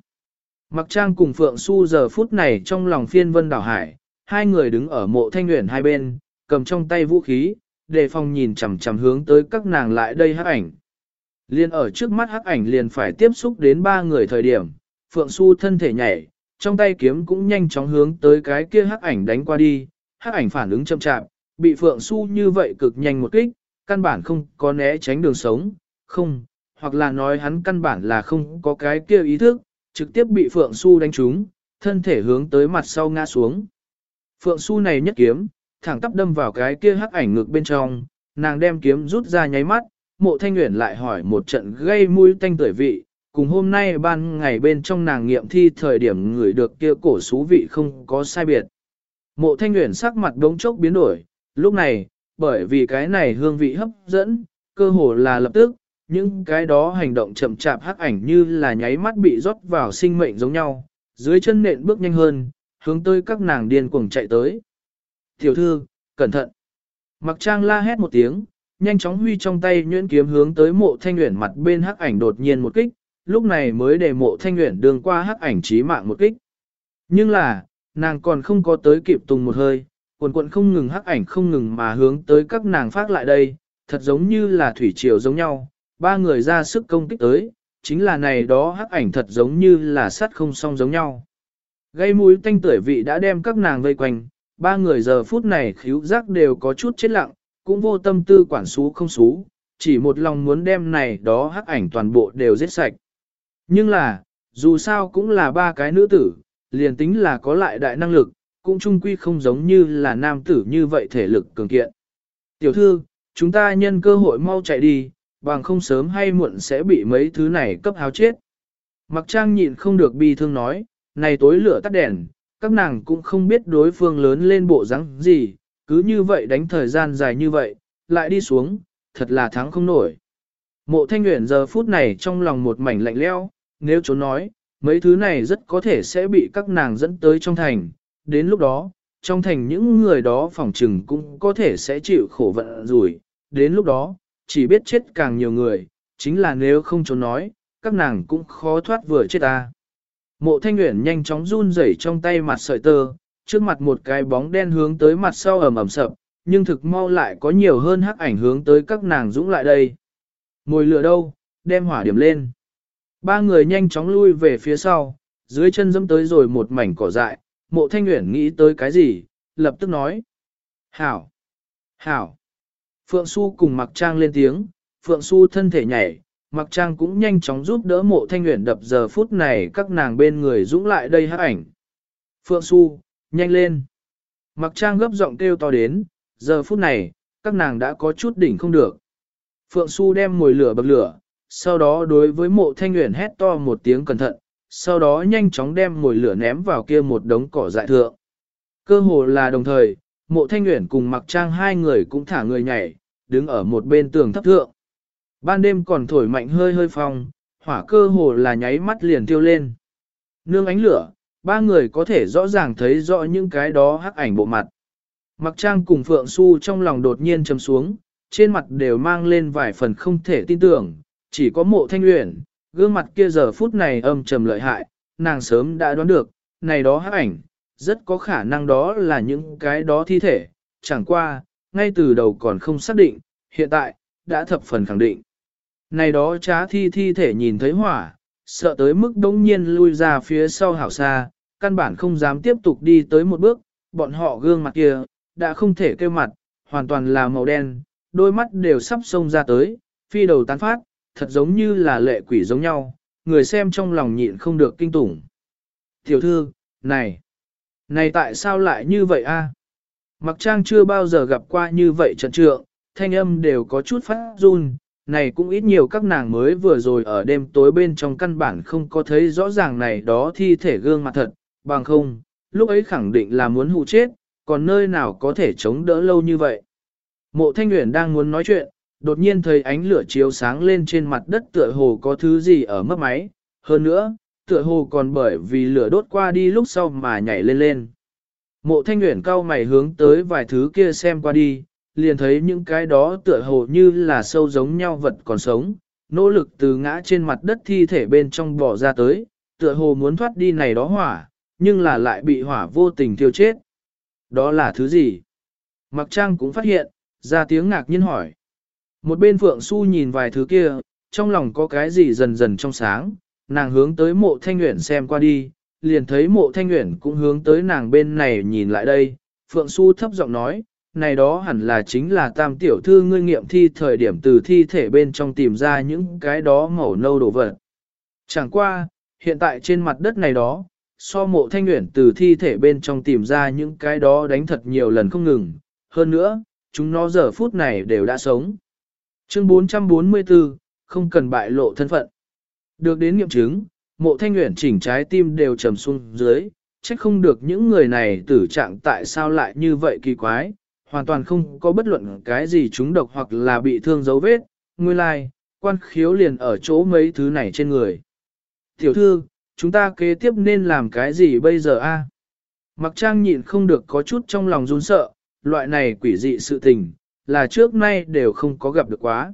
Mặc trang cùng Phượng Xu giờ phút này trong lòng phiên vân đảo hải, hai người đứng ở mộ thanh nguyện hai bên, cầm trong tay vũ khí, đề phòng nhìn chằm chằm hướng tới các nàng lại đây hắc ảnh. Liên ở trước mắt hắc ảnh liền phải tiếp xúc đến ba người thời điểm, Phượng Xu thân thể nhảy, trong tay kiếm cũng nhanh chóng hướng tới cái kia hắc ảnh đánh qua đi, hắc ảnh phản ứng chậm chạp, bị Phượng Xu như vậy cực nhanh một kích, căn bản không có né tránh đường sống, không, hoặc là nói hắn căn bản là không có cái kia ý thức, trực tiếp bị Phượng Xu đánh trúng, thân thể hướng tới mặt sau ngã xuống. Phượng Xu này nhất kiếm, thẳng tắp đâm vào cái kia hắc ảnh ngực bên trong, nàng đem kiếm rút ra nháy mắt, mộ thanh nguyện lại hỏi một trận gây mũi tanh tuổi vị, cùng hôm nay ban ngày bên trong nàng nghiệm thi thời điểm người được kia cổ xú vị không có sai biệt. Mộ thanh nguyện sắc mặt đống chốc biến đổi, lúc này, bởi vì cái này hương vị hấp dẫn, cơ hồ là lập tức, những cái đó hành động chậm chạp hắc ảnh như là nháy mắt bị rót vào sinh mệnh giống nhau, dưới chân nện bước nhanh hơn, hướng tới các nàng điên cuồng chạy tới. Tiểu thư, cẩn thận. Mặc trang la hét một tiếng, nhanh chóng huy trong tay nhuyễn kiếm hướng tới mộ thanh nguyện mặt bên hắc ảnh đột nhiên một kích, lúc này mới để mộ thanh nguyện đường qua hắc ảnh trí mạng một kích. Nhưng là, nàng còn không có tới kịp tùng một hơi, quần quận không ngừng hắc ảnh không ngừng mà hướng tới các nàng phát lại đây, thật giống như là thủy triều giống nhau, ba người ra sức công kích tới, chính là này đó hắc ảnh thật giống như là sắt không song giống nhau. Gây mũi tanh tuổi vị đã đem các nàng vây quanh, ba người giờ phút này khíu giác đều có chút chết lặng, cũng vô tâm tư quản xú không xú, chỉ một lòng muốn đem này đó hắc ảnh toàn bộ đều giết sạch. Nhưng là, dù sao cũng là ba cái nữ tử, liền tính là có lại đại năng lực, cũng chung quy không giống như là nam tử như vậy thể lực cường kiện. Tiểu thư, chúng ta nhân cơ hội mau chạy đi, bằng không sớm hay muộn sẽ bị mấy thứ này cấp háo chết. Mặc trang nhịn không được bi thương nói, này tối lửa tắt đèn, các nàng cũng không biết đối phương lớn lên bộ dáng gì, cứ như vậy đánh thời gian dài như vậy, lại đi xuống, thật là thắng không nổi. Mộ thanh nguyện giờ phút này trong lòng một mảnh lạnh leo, nếu trốn nói, mấy thứ này rất có thể sẽ bị các nàng dẫn tới trong thành, đến lúc đó, trong thành những người đó phòng trừng cũng có thể sẽ chịu khổ vận rủi, đến lúc đó, chỉ biết chết càng nhiều người, chính là nếu không trốn nói, các nàng cũng khó thoát vừa chết ta. Mộ thanh nguyện nhanh chóng run rẩy trong tay mặt sợi tơ, trước mặt một cái bóng đen hướng tới mặt sau ẩm ẩm sập, nhưng thực mau lại có nhiều hơn hắc ảnh hướng tới các nàng dũng lại đây. Mồi lửa đâu, đem hỏa điểm lên. Ba người nhanh chóng lui về phía sau, dưới chân dẫm tới rồi một mảnh cỏ dại, mộ thanh nguyện nghĩ tới cái gì, lập tức nói. Hảo! Hảo! Phượng Xu cùng mặc trang lên tiếng, Phượng Xu thân thể nhảy, mặc trang cũng nhanh chóng giúp đỡ mộ thanh nguyện đập giờ phút này các nàng bên người dũng lại đây hát ảnh. Phượng Xu, nhanh lên! Mặc trang gấp giọng kêu to đến, giờ phút này, các nàng đã có chút đỉnh không được. Phượng Xu đem mồi lửa bậc lửa, sau đó đối với mộ thanh nguyện hét to một tiếng cẩn thận, sau đó nhanh chóng đem mồi lửa ném vào kia một đống cỏ dại thượng. Cơ hồ là đồng thời, mộ thanh nguyện cùng mặc trang hai người cũng thả người nhảy, đứng ở một bên tường thấp thượng. Ban đêm còn thổi mạnh hơi hơi phong, hỏa cơ hồ là nháy mắt liền tiêu lên. Nương ánh lửa, ba người có thể rõ ràng thấy rõ những cái đó hắc ảnh bộ mặt. Mặc trang cùng Phượng Xu trong lòng đột nhiên chấm xuống, trên mặt đều mang lên vài phần không thể tin tưởng, chỉ có mộ thanh luyện, gương mặt kia giờ phút này âm trầm lợi hại, nàng sớm đã đoán được, này đó hắc ảnh, rất có khả năng đó là những cái đó thi thể, chẳng qua, ngay từ đầu còn không xác định, hiện tại, đã thập phần khẳng định. Này đó trá thi thi thể nhìn thấy hỏa, sợ tới mức đống nhiên lui ra phía sau hảo xa, căn bản không dám tiếp tục đi tới một bước, bọn họ gương mặt kia, đã không thể kêu mặt, hoàn toàn là màu đen, đôi mắt đều sắp xông ra tới, phi đầu tán phát, thật giống như là lệ quỷ giống nhau, người xem trong lòng nhịn không được kinh tủng. Tiểu thư, này, này tại sao lại như vậy a? Mặc trang chưa bao giờ gặp qua như vậy trận trượng, thanh âm đều có chút phát run, này cũng ít nhiều các nàng mới vừa rồi ở đêm tối bên trong căn bản không có thấy rõ ràng này đó thi thể gương mặt thật, bằng không, lúc ấy khẳng định là muốn hụ chết, còn nơi nào có thể chống đỡ lâu như vậy. Mộ Thanh nguyện đang muốn nói chuyện, đột nhiên thấy ánh lửa chiếu sáng lên trên mặt đất tựa hồ có thứ gì ở mất máy, hơn nữa, tựa hồ còn bởi vì lửa đốt qua đi lúc sau mà nhảy lên lên. Mộ Thanh nguyện cao mày hướng tới vài thứ kia xem qua đi, liền thấy những cái đó tựa hồ như là sâu giống nhau vật còn sống, nỗ lực từ ngã trên mặt đất thi thể bên trong bỏ ra tới, tựa hồ muốn thoát đi này đó hỏa, nhưng là lại bị hỏa vô tình thiêu chết. Đó là thứ gì? Mặc trang cũng phát hiện, ra tiếng ngạc nhiên hỏi. Một bên Phượng Xu nhìn vài thứ kia, trong lòng có cái gì dần dần trong sáng, nàng hướng tới mộ thanh nguyện xem qua đi, liền thấy mộ thanh nguyện cũng hướng tới nàng bên này nhìn lại đây. Phượng Xu thấp giọng nói, này đó hẳn là chính là tam tiểu thư ngươi nghiệm thi thời điểm từ thi thể bên trong tìm ra những cái đó màu nâu đồ vật. Chẳng qua, hiện tại trên mặt đất này đó, so mộ thanh nguyện từ thi thể bên trong tìm ra những cái đó đánh thật nhiều lần không ngừng. Hơn nữa, chúng nó giờ phút này đều đã sống. Chương 444, không cần bại lộ thân phận. Được đến nghiệm chứng, mộ thanh nguyện chỉnh trái tim đều trầm xuống dưới, trách không được những người này tử trạng tại sao lại như vậy kỳ quái, hoàn toàn không có bất luận cái gì chúng độc hoặc là bị thương dấu vết, nguyên lai, like, quan khiếu liền ở chỗ mấy thứ này trên người. Tiểu thư, chúng ta kế tiếp nên làm cái gì bây giờ a? Mặc trang nhịn không được có chút trong lòng run sợ, loại này quỷ dị sự tình, là trước nay đều không có gặp được quá.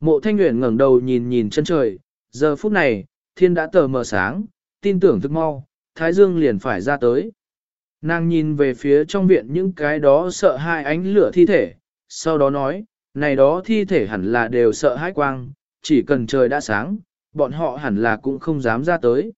Mộ thanh nguyện ngẩng đầu nhìn nhìn chân trời, giờ phút này, thiên đã tờ mờ sáng, tin tưởng thức mau, Thái Dương liền phải ra tới. Nàng nhìn về phía trong viện những cái đó sợ hai ánh lửa thi thể, sau đó nói, này đó thi thể hẳn là đều sợ hãi quang, chỉ cần trời đã sáng, bọn họ hẳn là cũng không dám ra tới.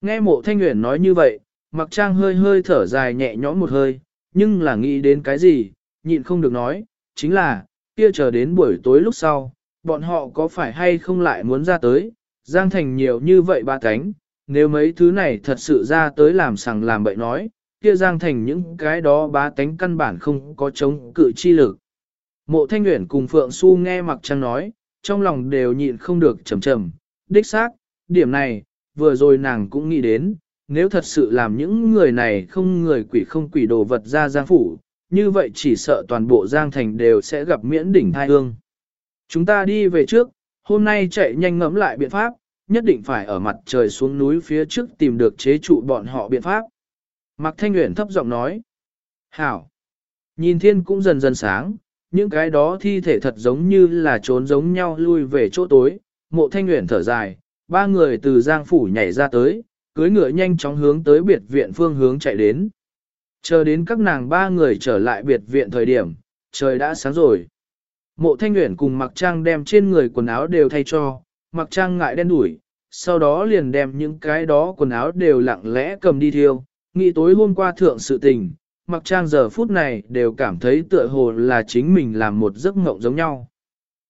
Nghe mộ thanh nguyện nói như vậy, mặc trang hơi hơi thở dài nhẹ nhõm một hơi, nhưng là nghĩ đến cái gì, nhịn không được nói, chính là, kia chờ đến buổi tối lúc sau, bọn họ có phải hay không lại muốn ra tới, giang thành nhiều như vậy ba cánh, nếu mấy thứ này thật sự ra tới làm sằng làm bậy nói, kia giang thành những cái đó bá tánh căn bản không có chống cự chi lực. Mộ thanh Nguyễn cùng Phượng Xu nghe mặc trang nói, trong lòng đều nhịn không được trầm trầm, đích xác, điểm này, vừa rồi nàng cũng nghĩ đến, nếu thật sự làm những người này không người quỷ không quỷ đồ vật ra giang phủ, như vậy chỉ sợ toàn bộ giang thành đều sẽ gặp miễn đỉnh thai hương. Chúng ta đi về trước, hôm nay chạy nhanh ngẫm lại biện pháp, nhất định phải ở mặt trời xuống núi phía trước tìm được chế trụ bọn họ biện pháp. Mạc Thanh Nguyễn thấp giọng nói. Hảo! Nhìn thiên cũng dần dần sáng, những cái đó thi thể thật giống như là trốn giống nhau lui về chỗ tối. Mộ Thanh Nguyễn thở dài, ba người từ giang phủ nhảy ra tới, cưới ngựa nhanh chóng hướng tới biệt viện phương hướng chạy đến. Chờ đến các nàng ba người trở lại biệt viện thời điểm, trời đã sáng rồi. Mộ Thanh Nguyễn cùng Mặc Trang đem trên người quần áo đều thay cho, Mặc Trang ngại đen đuổi, sau đó liền đem những cái đó quần áo đều lặng lẽ cầm đi thiêu, nghĩ tối hôm qua thượng sự tình, Mặc Trang giờ phút này đều cảm thấy tựa hồ là chính mình làm một giấc mộng giống nhau.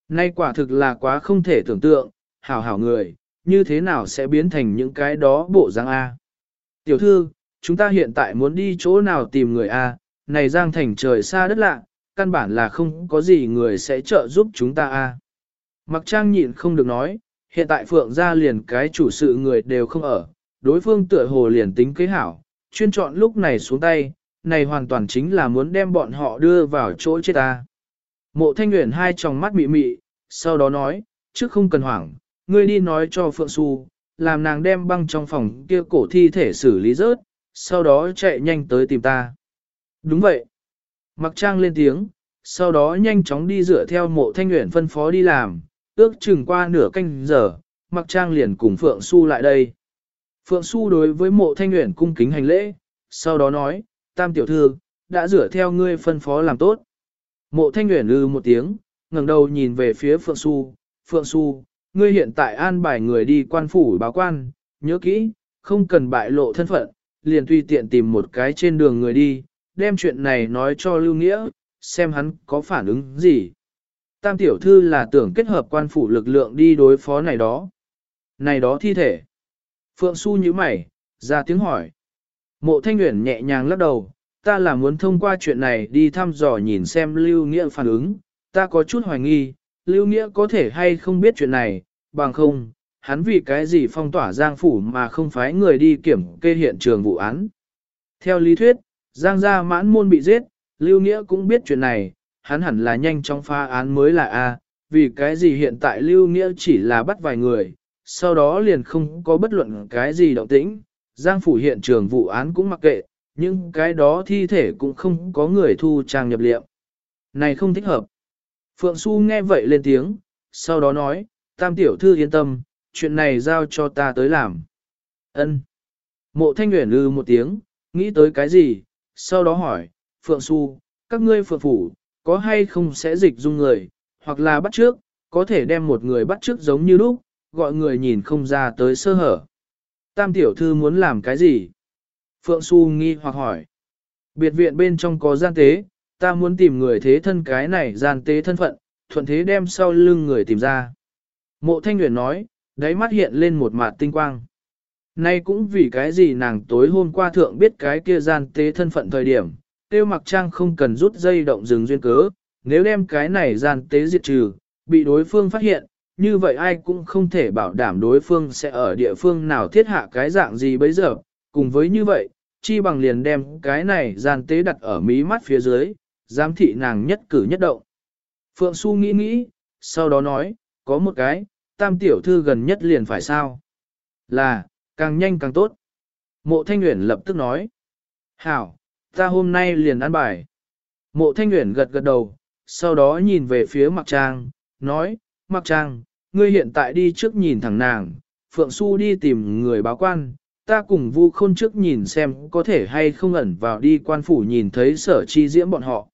Nay quả thực là quá không thể tưởng tượng, hảo hảo người, như thế nào sẽ biến thành những cái đó bộ dáng A. Tiểu thư, chúng ta hiện tại muốn đi chỗ nào tìm người A, này giang thành trời xa đất lạ, căn bản là không có gì người sẽ trợ giúp chúng ta A. Mặc trang nhịn không được nói, hiện tại phượng gia liền cái chủ sự người đều không ở, đối phương tựa hồ liền tính kế hảo, chuyên chọn lúc này xuống tay, này hoàn toàn chính là muốn đem bọn họ đưa vào chỗ chết ta. Mộ thanh nguyện hai tròng mắt mị mị, sau đó nói, trước không cần hoảng, ngươi đi nói cho Phượng Xu, làm nàng đem băng trong phòng kia cổ thi thể xử lý rớt, sau đó chạy nhanh tới tìm ta. Đúng vậy. Mặc trang lên tiếng, sau đó nhanh chóng đi dựa theo mộ thanh nguyện phân phó đi làm, ước chừng qua nửa canh giờ, mặc trang liền cùng Phượng Xu lại đây. Phượng Xu đối với mộ thanh nguyện cung kính hành lễ, sau đó nói, tam tiểu thư, đã dựa theo ngươi phân phó làm tốt. Mộ thanh nguyện lư một tiếng, ngẩng đầu nhìn về phía Phượng Xu, Phượng Xu, ngươi hiện tại an bài người đi quan phủ báo quan, nhớ kỹ, không cần bại lộ thân phận, liền tùy tiện tìm một cái trên đường người đi, đem chuyện này nói cho Lưu Nghĩa, xem hắn có phản ứng gì. Tam tiểu thư là tưởng kết hợp quan phủ lực lượng đi đối phó này đó. Này đó thi thể. Phượng Xu như mày, ra tiếng hỏi. Mộ Thanh Nguyễn nhẹ nhàng lắc đầu, ta là muốn thông qua chuyện này đi thăm dò nhìn xem Lưu Nghĩa phản ứng, ta có chút hoài nghi, Lưu Nghĩa có thể hay không biết chuyện này, bằng không, hắn vì cái gì phong tỏa Giang Phủ mà không phái người đi kiểm kê hiện trường vụ án. Theo lý thuyết, Giang gia mãn môn bị giết, Lưu Nghĩa cũng biết chuyện này, hắn hẳn là nhanh chóng phá án mới là A, vì cái gì hiện tại Lưu Nghĩa chỉ là bắt vài người, sau đó liền không có bất luận cái gì động tĩnh, Giang Phủ hiện trường vụ án cũng mặc kệ, nhưng cái đó thi thể cũng không có người thu trang nhập liệu. Này không thích hợp. Phượng Xu nghe vậy lên tiếng, sau đó nói, tam tiểu thư yên tâm, chuyện này giao cho ta tới làm. Ân. Mộ thanh nguyện lư ừ một tiếng, nghĩ tới cái gì, sau đó hỏi, Phượng Xu, các ngươi phượng phủ, có hay không sẽ dịch dung người, hoặc là bắt trước, có thể đem một người bắt trước giống như lúc, gọi người nhìn không ra tới sơ hở. Tam tiểu thư muốn làm cái gì? Phượng Xu nghi hoặc hỏi. Biệt viện bên trong có gian tế, ta muốn tìm người thế thân cái này gian tế thân phận, thuận thế đem sau lưng người tìm ra. Mộ Thanh Nguyễn nói, đáy mắt hiện lên một mạt tinh quang. Nay cũng vì cái gì nàng tối hôm qua thượng biết cái kia gian tế thân phận thời điểm, tiêu mặc trang không cần rút dây động rừng duyên cớ, nếu đem cái này gian tế diệt trừ, bị đối phương phát hiện, như vậy ai cũng không thể bảo đảm đối phương sẽ ở địa phương nào thiết hạ cái dạng gì bây giờ, cùng với như vậy, chi bằng liền đem cái này gian tế đặt ở mí mắt phía dưới, giám thị nàng nhất cử nhất động. Phượng Xu nghĩ nghĩ, sau đó nói, có một cái, tam tiểu thư gần nhất liền phải sao? Là, càng nhanh càng tốt. Mộ Thanh Nguyễn lập tức nói. Hảo, ta hôm nay liền ăn bài. Mộ thanh nguyện gật gật đầu, sau đó nhìn về phía Mạc Trang, nói, Mạc Trang, ngươi hiện tại đi trước nhìn thẳng nàng, Phượng Xu đi tìm người báo quan, ta cùng vu khôn trước nhìn xem có thể hay không ẩn vào đi quan phủ nhìn thấy sở chi diễm bọn họ.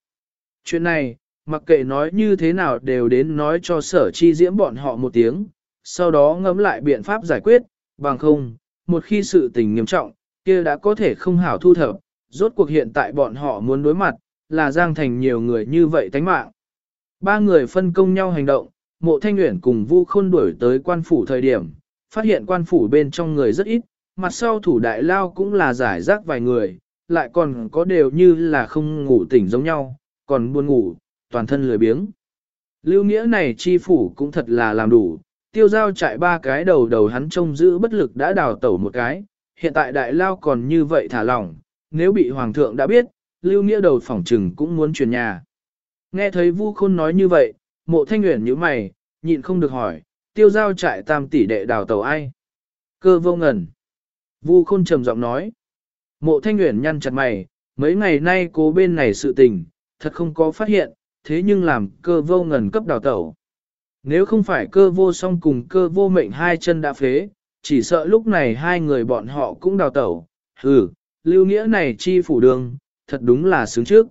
Chuyện này, mặc kệ nói như thế nào đều đến nói cho sở chi diễm bọn họ một tiếng, sau đó ngẫm lại biện pháp giải quyết, bằng không, một khi sự tình nghiêm trọng, kia đã có thể không hảo thu thập, rốt cuộc hiện tại bọn họ muốn đối mặt, là giang thành nhiều người như vậy tánh mạng. Ba người phân công nhau hành động, mộ thanh nguyện cùng vu khôn đuổi tới quan phủ thời điểm, phát hiện quan phủ bên trong người rất ít, mặt sau thủ đại lao cũng là giải rác vài người, lại còn có đều như là không ngủ tỉnh giống nhau, còn buồn ngủ, toàn thân lười biếng. Lưu nghĩa này chi phủ cũng thật là làm đủ, tiêu giao chạy ba cái đầu đầu hắn trông giữ bất lực đã đào tẩu một cái, hiện tại đại lao còn như vậy thả lỏng, nếu bị hoàng thượng đã biết, lưu nghĩa đầu phỏng trừng cũng muốn chuyển nhà. Nghe thấy vu khôn nói như vậy, mộ thanh nguyện như mày, nhịn không được hỏi, tiêu giao trại tam tỷ đệ đào tàu ai? Cơ vô ngẩn. Vu khôn trầm giọng nói. Mộ thanh nguyện nhăn chặt mày, mấy ngày nay cố bên này sự tình, thật không có phát hiện, thế nhưng làm cơ vô ngần cấp đào tẩu. Nếu không phải cơ vô song cùng cơ vô mệnh hai chân đã phế, chỉ sợ lúc này hai người bọn họ cũng đào tẩu. Ừ, lưu nghĩa này chi phủ đường, thật đúng là sướng trước.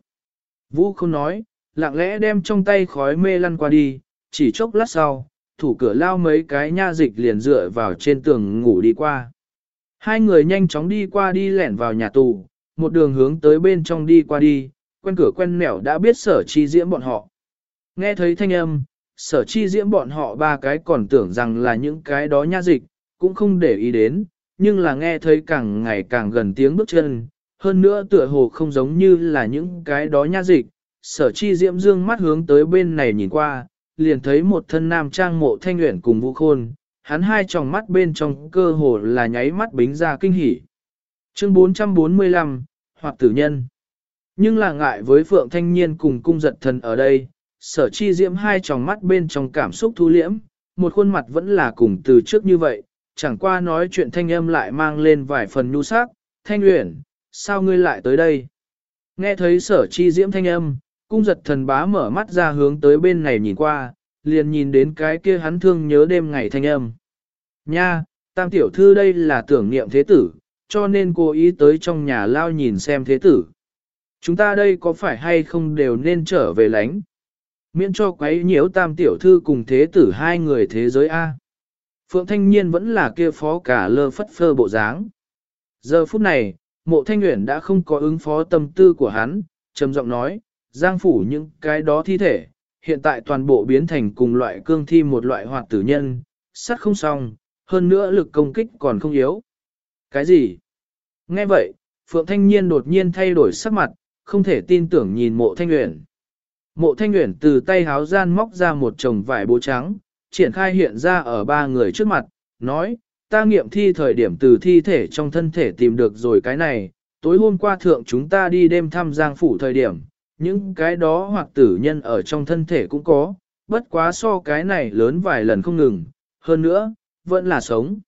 Vũ không nói, lặng lẽ đem trong tay khói mê lăn qua đi, chỉ chốc lát sau, thủ cửa lao mấy cái nha dịch liền dựa vào trên tường ngủ đi qua. Hai người nhanh chóng đi qua đi lẻn vào nhà tù, một đường hướng tới bên trong đi qua đi, quen cửa quen nẻo đã biết sở chi diễm bọn họ. Nghe thấy thanh âm, sở chi diễm bọn họ ba cái còn tưởng rằng là những cái đó nha dịch, cũng không để ý đến, nhưng là nghe thấy càng ngày càng gần tiếng bước chân, hơn nữa tựa hồ không giống như là những cái đó nha dịch, sở chi diễm dương mắt hướng tới bên này nhìn qua, liền thấy một thân nam trang mộ thanh nguyện cùng vũ khôn, hắn hai tròng mắt bên trong cơ hồ là nháy mắt bính ra kinh hỉ. Chương 445, hoặc tử nhân. Nhưng là ngại với Phượng Thanh Niên cùng cung giật thần ở đây, sở chi diễm hai tròng mắt bên trong cảm xúc thu liễm, một khuôn mặt vẫn là cùng từ trước như vậy, chẳng qua nói chuyện thanh âm lại mang lên vài phần nhu sắc, thanh uyển, sao ngươi lại tới đây? Nghe thấy sở chi diễm thanh âm, cung giật thần bá mở mắt ra hướng tới bên này nhìn qua, liền nhìn đến cái kia hắn thương nhớ đêm ngày thanh âm. Nha, tam tiểu thư đây là tưởng niệm thế tử, cho nên cô ý tới trong nhà lao nhìn xem thế tử. Chúng ta đây có phải hay không đều nên trở về lánh? Miễn cho quấy nhiễu tam tiểu thư cùng thế tử hai người thế giới A. Phượng Thanh Nhiên vẫn là kia phó cả lơ phất phơ bộ dáng. Giờ phút này, mộ thanh nguyện đã không có ứng phó tâm tư của hắn, trầm giọng nói, giang phủ những cái đó thi thể, hiện tại toàn bộ biến thành cùng loại cương thi một loại hoạt tử nhân, sát không xong, hơn nữa lực công kích còn không yếu. Cái gì? Nghe vậy, Phượng Thanh Nhiên đột nhiên thay đổi sắc mặt, không thể tin tưởng nhìn mộ thanh nguyện. Mộ thanh nguyện từ tay háo gian móc ra một chồng vải bố trắng, triển khai hiện ra ở ba người trước mặt, nói, ta nghiệm thi thời điểm từ thi thể trong thân thể tìm được rồi cái này, tối hôm qua thượng chúng ta đi đêm thăm giang phủ thời điểm, những cái đó hoặc tử nhân ở trong thân thể cũng có, bất quá so cái này lớn vài lần không ngừng, hơn nữa, vẫn là sống.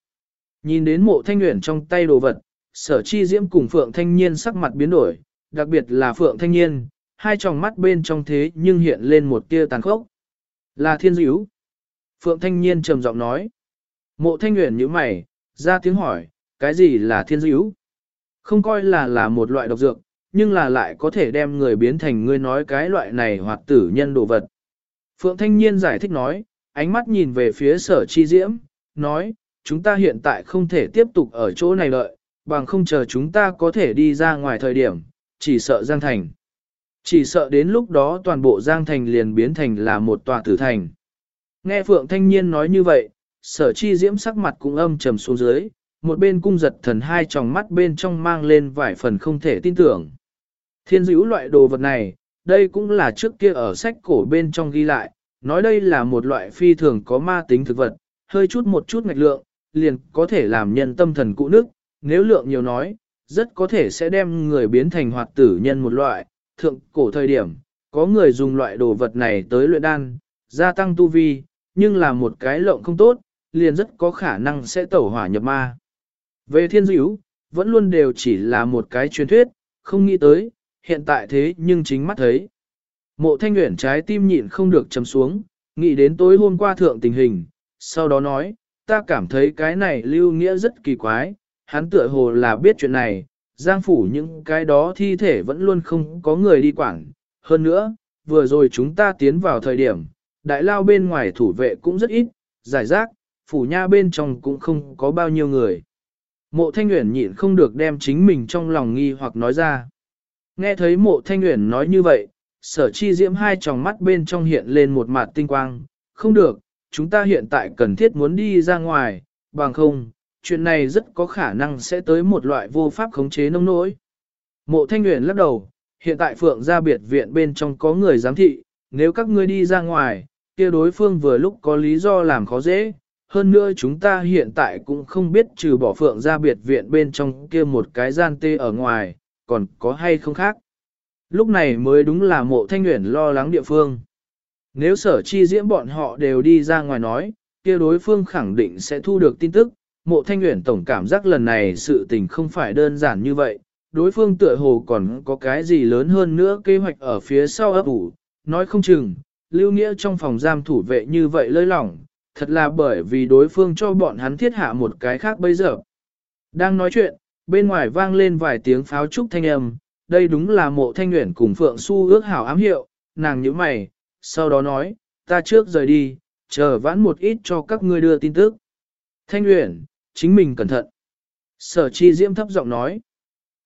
Nhìn đến mộ thanh nguyện trong tay đồ vật, sở chi diễm cùng Phượng Thanh Niên sắc mặt biến đổi, đặc biệt là Phượng Thanh Niên, hai tròng mắt bên trong thế nhưng hiện lên một tia tàn khốc. Là thiên dữ. Phượng Thanh Niên trầm giọng nói. Mộ Thanh Nguyễn như mày, ra tiếng hỏi, cái gì là thiên dữ? Không coi là là một loại độc dược, nhưng là lại có thể đem người biến thành ngươi nói cái loại này hoặc tử nhân đồ vật. Phượng Thanh Niên giải thích nói, ánh mắt nhìn về phía sở chi diễm, nói, chúng ta hiện tại không thể tiếp tục ở chỗ này đợi, bằng không chờ chúng ta có thể đi ra ngoài thời điểm, chỉ sợ Giang Thành. Chỉ sợ đến lúc đó toàn bộ Giang Thành liền biến thành là một tòa tử thành. Nghe Phượng Thanh Niên nói như vậy, sở chi diễm sắc mặt cũng âm trầm xuống dưới, một bên cung giật thần hai tròng mắt bên trong mang lên vài phần không thể tin tưởng. Thiên dữ loại đồ vật này, đây cũng là trước kia ở sách cổ bên trong ghi lại, nói đây là một loại phi thường có ma tính thực vật, hơi chút một chút ngạch lượng, liền có thể làm nhân tâm thần cụ nước, nếu lượng nhiều nói, rất có thể sẽ đem người biến thành hoạt tử nhân một loại, thượng cổ thời điểm, có người dùng loại đồ vật này tới luyện đan, gia tăng tu vi, nhưng là một cái lộng không tốt, liền rất có khả năng sẽ tẩu hỏa nhập ma. Về thiên dữ, vẫn luôn đều chỉ là một cái truyền thuyết, không nghĩ tới, hiện tại thế nhưng chính mắt thấy. Mộ thanh nguyện trái tim nhịn không được chấm xuống, nghĩ đến tối hôm qua thượng tình hình, sau đó nói, ta cảm thấy cái này lưu nghĩa rất kỳ quái, hắn tựa hồ là biết chuyện này, giang phủ những cái đó thi thể vẫn luôn không có người đi quản. Hơn nữa, vừa rồi chúng ta tiến vào thời điểm, đại lao bên ngoài thủ vệ cũng rất ít, giải rác, phủ nha bên trong cũng không có bao nhiêu người. Mộ thanh Uyển nhịn không được đem chính mình trong lòng nghi hoặc nói ra. Nghe thấy mộ thanh Uyển nói như vậy, sở chi diễm hai tròng mắt bên trong hiện lên một mặt tinh quang, không được, chúng ta hiện tại cần thiết muốn đi ra ngoài, bằng không, chuyện này rất có khả năng sẽ tới một loại vô pháp khống chế nông nỗi. Mộ thanh nguyện lắc đầu, hiện tại phượng gia biệt viện bên trong có người giám thị, nếu các ngươi đi ra ngoài, kia đối phương vừa lúc có lý do làm khó dễ, hơn nữa chúng ta hiện tại cũng không biết trừ bỏ phượng gia biệt viện bên trong kia một cái gian tê ở ngoài, còn có hay không khác. Lúc này mới đúng là mộ thanh nguyện lo lắng địa phương. Nếu sở chi diễm bọn họ đều đi ra ngoài nói, kia đối phương khẳng định sẽ thu được tin tức, mộ thanh nguyện tổng cảm giác lần này sự tình không phải đơn giản như vậy, đối phương tựa hồ còn có cái gì lớn hơn nữa kế hoạch ở phía sau ấp ủ, nói không chừng, lưu nghĩa trong phòng giam thủ vệ như vậy lơi lỏng, thật là bởi vì đối phương cho bọn hắn thiết hạ một cái khác bây giờ. Đang nói chuyện, bên ngoài vang lên vài tiếng pháo trúc thanh âm, đây đúng là mộ thanh nguyện cùng Phượng Xu ước hảo ám hiệu, nàng như mày, sau đó nói, ta trước rời đi, chờ vãn một ít cho các ngươi đưa tin tức. Thanh Uyển chính mình cẩn thận. Sở chi diễm thấp giọng nói.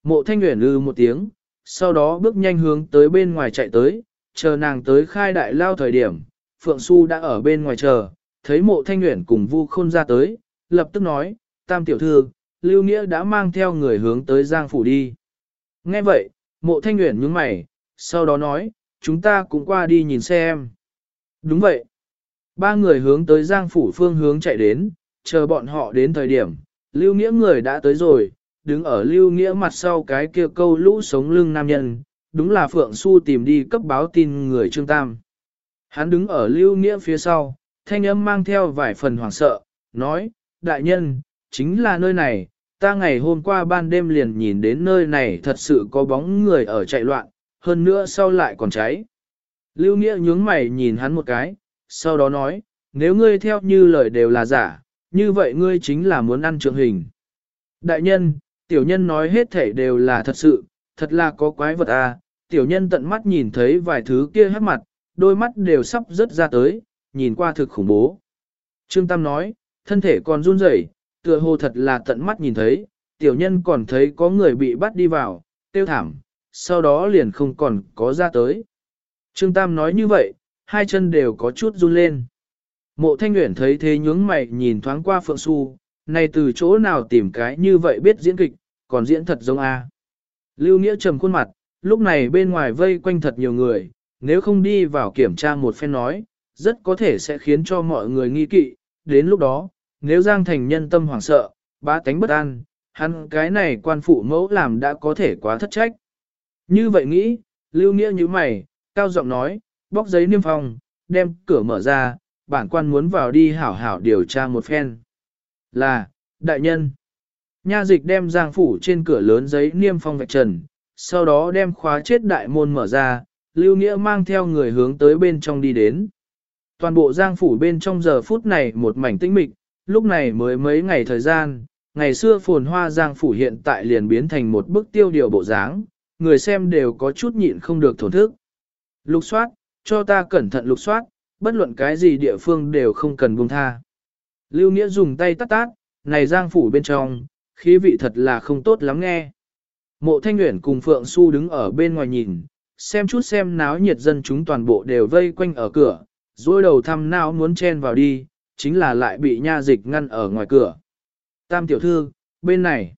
Mộ thanh nguyện lư một tiếng, sau đó bước nhanh hướng tới bên ngoài chạy tới, chờ nàng tới khai đại lao thời điểm, Phượng Xu đã ở bên ngoài chờ, thấy mộ thanh nguyện cùng vu khôn ra tới, lập tức nói, tam tiểu thư, Lưu Nghĩa đã mang theo người hướng tới Giang Phủ đi. Nghe vậy, mộ thanh nguyện nhướng mày, sau đó nói, chúng ta cũng qua đi nhìn xem. Đúng vậy. Ba người hướng tới Giang Phủ phương hướng chạy đến, chờ bọn họ đến thời điểm, Lưu Nghĩa người đã tới rồi, đứng ở Lưu Nghĩa mặt sau cái kia câu lũ sống lưng nam nhân, đúng là Phượng Xu tìm đi cấp báo tin người Trương Tam. Hắn đứng ở Lưu Nghĩa phía sau, thanh âm mang theo vài phần hoảng sợ, nói, đại nhân, chính là nơi này, ta ngày hôm qua ban đêm liền nhìn đến nơi này thật sự có bóng người ở chạy loạn, hơn nữa sau lại còn cháy. Lưu Nghĩa nhướng mày nhìn hắn một cái, sau đó nói, nếu ngươi theo như lời đều là giả, như vậy ngươi chính là muốn ăn trượng hình. Đại nhân, tiểu nhân nói hết thể đều là thật sự, thật là có quái vật à, tiểu nhân tận mắt nhìn thấy vài thứ kia hết mặt, đôi mắt đều sắp rớt ra tới, nhìn qua thực khủng bố. Trương Tam nói, thân thể còn run rẩy, tựa hồ thật là tận mắt nhìn thấy, tiểu nhân còn thấy có người bị bắt đi vào, tiêu thảm, sau đó liền không còn có ra tới. Trương Tam nói như vậy, hai chân đều có chút run lên. Mộ Thanh Nguyễn thấy thế nhướng mày nhìn thoáng qua Phượng Xu, này từ chỗ nào tìm cái như vậy biết diễn kịch, còn diễn thật giống A. Lưu Nghĩa trầm khuôn mặt, lúc này bên ngoài vây quanh thật nhiều người, nếu không đi vào kiểm tra một phen nói, rất có thể sẽ khiến cho mọi người nghi kỵ, đến lúc đó, nếu Giang Thành nhân tâm hoảng sợ, bá tánh bất an, hắn cái này quan phụ mẫu làm đã có thể quá thất trách. Như vậy nghĩ, Lưu Nghĩa như mày, cao giọng nói, bóc giấy niêm phong, đem cửa mở ra, bản quan muốn vào đi hảo hảo điều tra một phen. Là, đại nhân. Nha dịch đem giang phủ trên cửa lớn giấy niêm phong vạch trần, sau đó đem khóa chết đại môn mở ra, Lưu Nghĩa mang theo người hướng tới bên trong đi đến. Toàn bộ giang phủ bên trong giờ phút này một mảnh tĩnh mịch, lúc này mới mấy ngày thời gian, ngày xưa phồn hoa giang phủ hiện tại liền biến thành một bức tiêu điều bộ dáng, người xem đều có chút nhịn không được thổn thức. Lục soát, cho ta cẩn thận lục soát, bất luận cái gì địa phương đều không cần buông tha. Lưu Nghĩa dùng tay tắt tát, này giang phủ bên trong, khí vị thật là không tốt lắm nghe. Mộ Thanh Nguyễn cùng Phượng Xu đứng ở bên ngoài nhìn, xem chút xem náo nhiệt dân chúng toàn bộ đều vây quanh ở cửa, dôi đầu thăm nào muốn chen vào đi, chính là lại bị nha dịch ngăn ở ngoài cửa. Tam tiểu thư, bên này.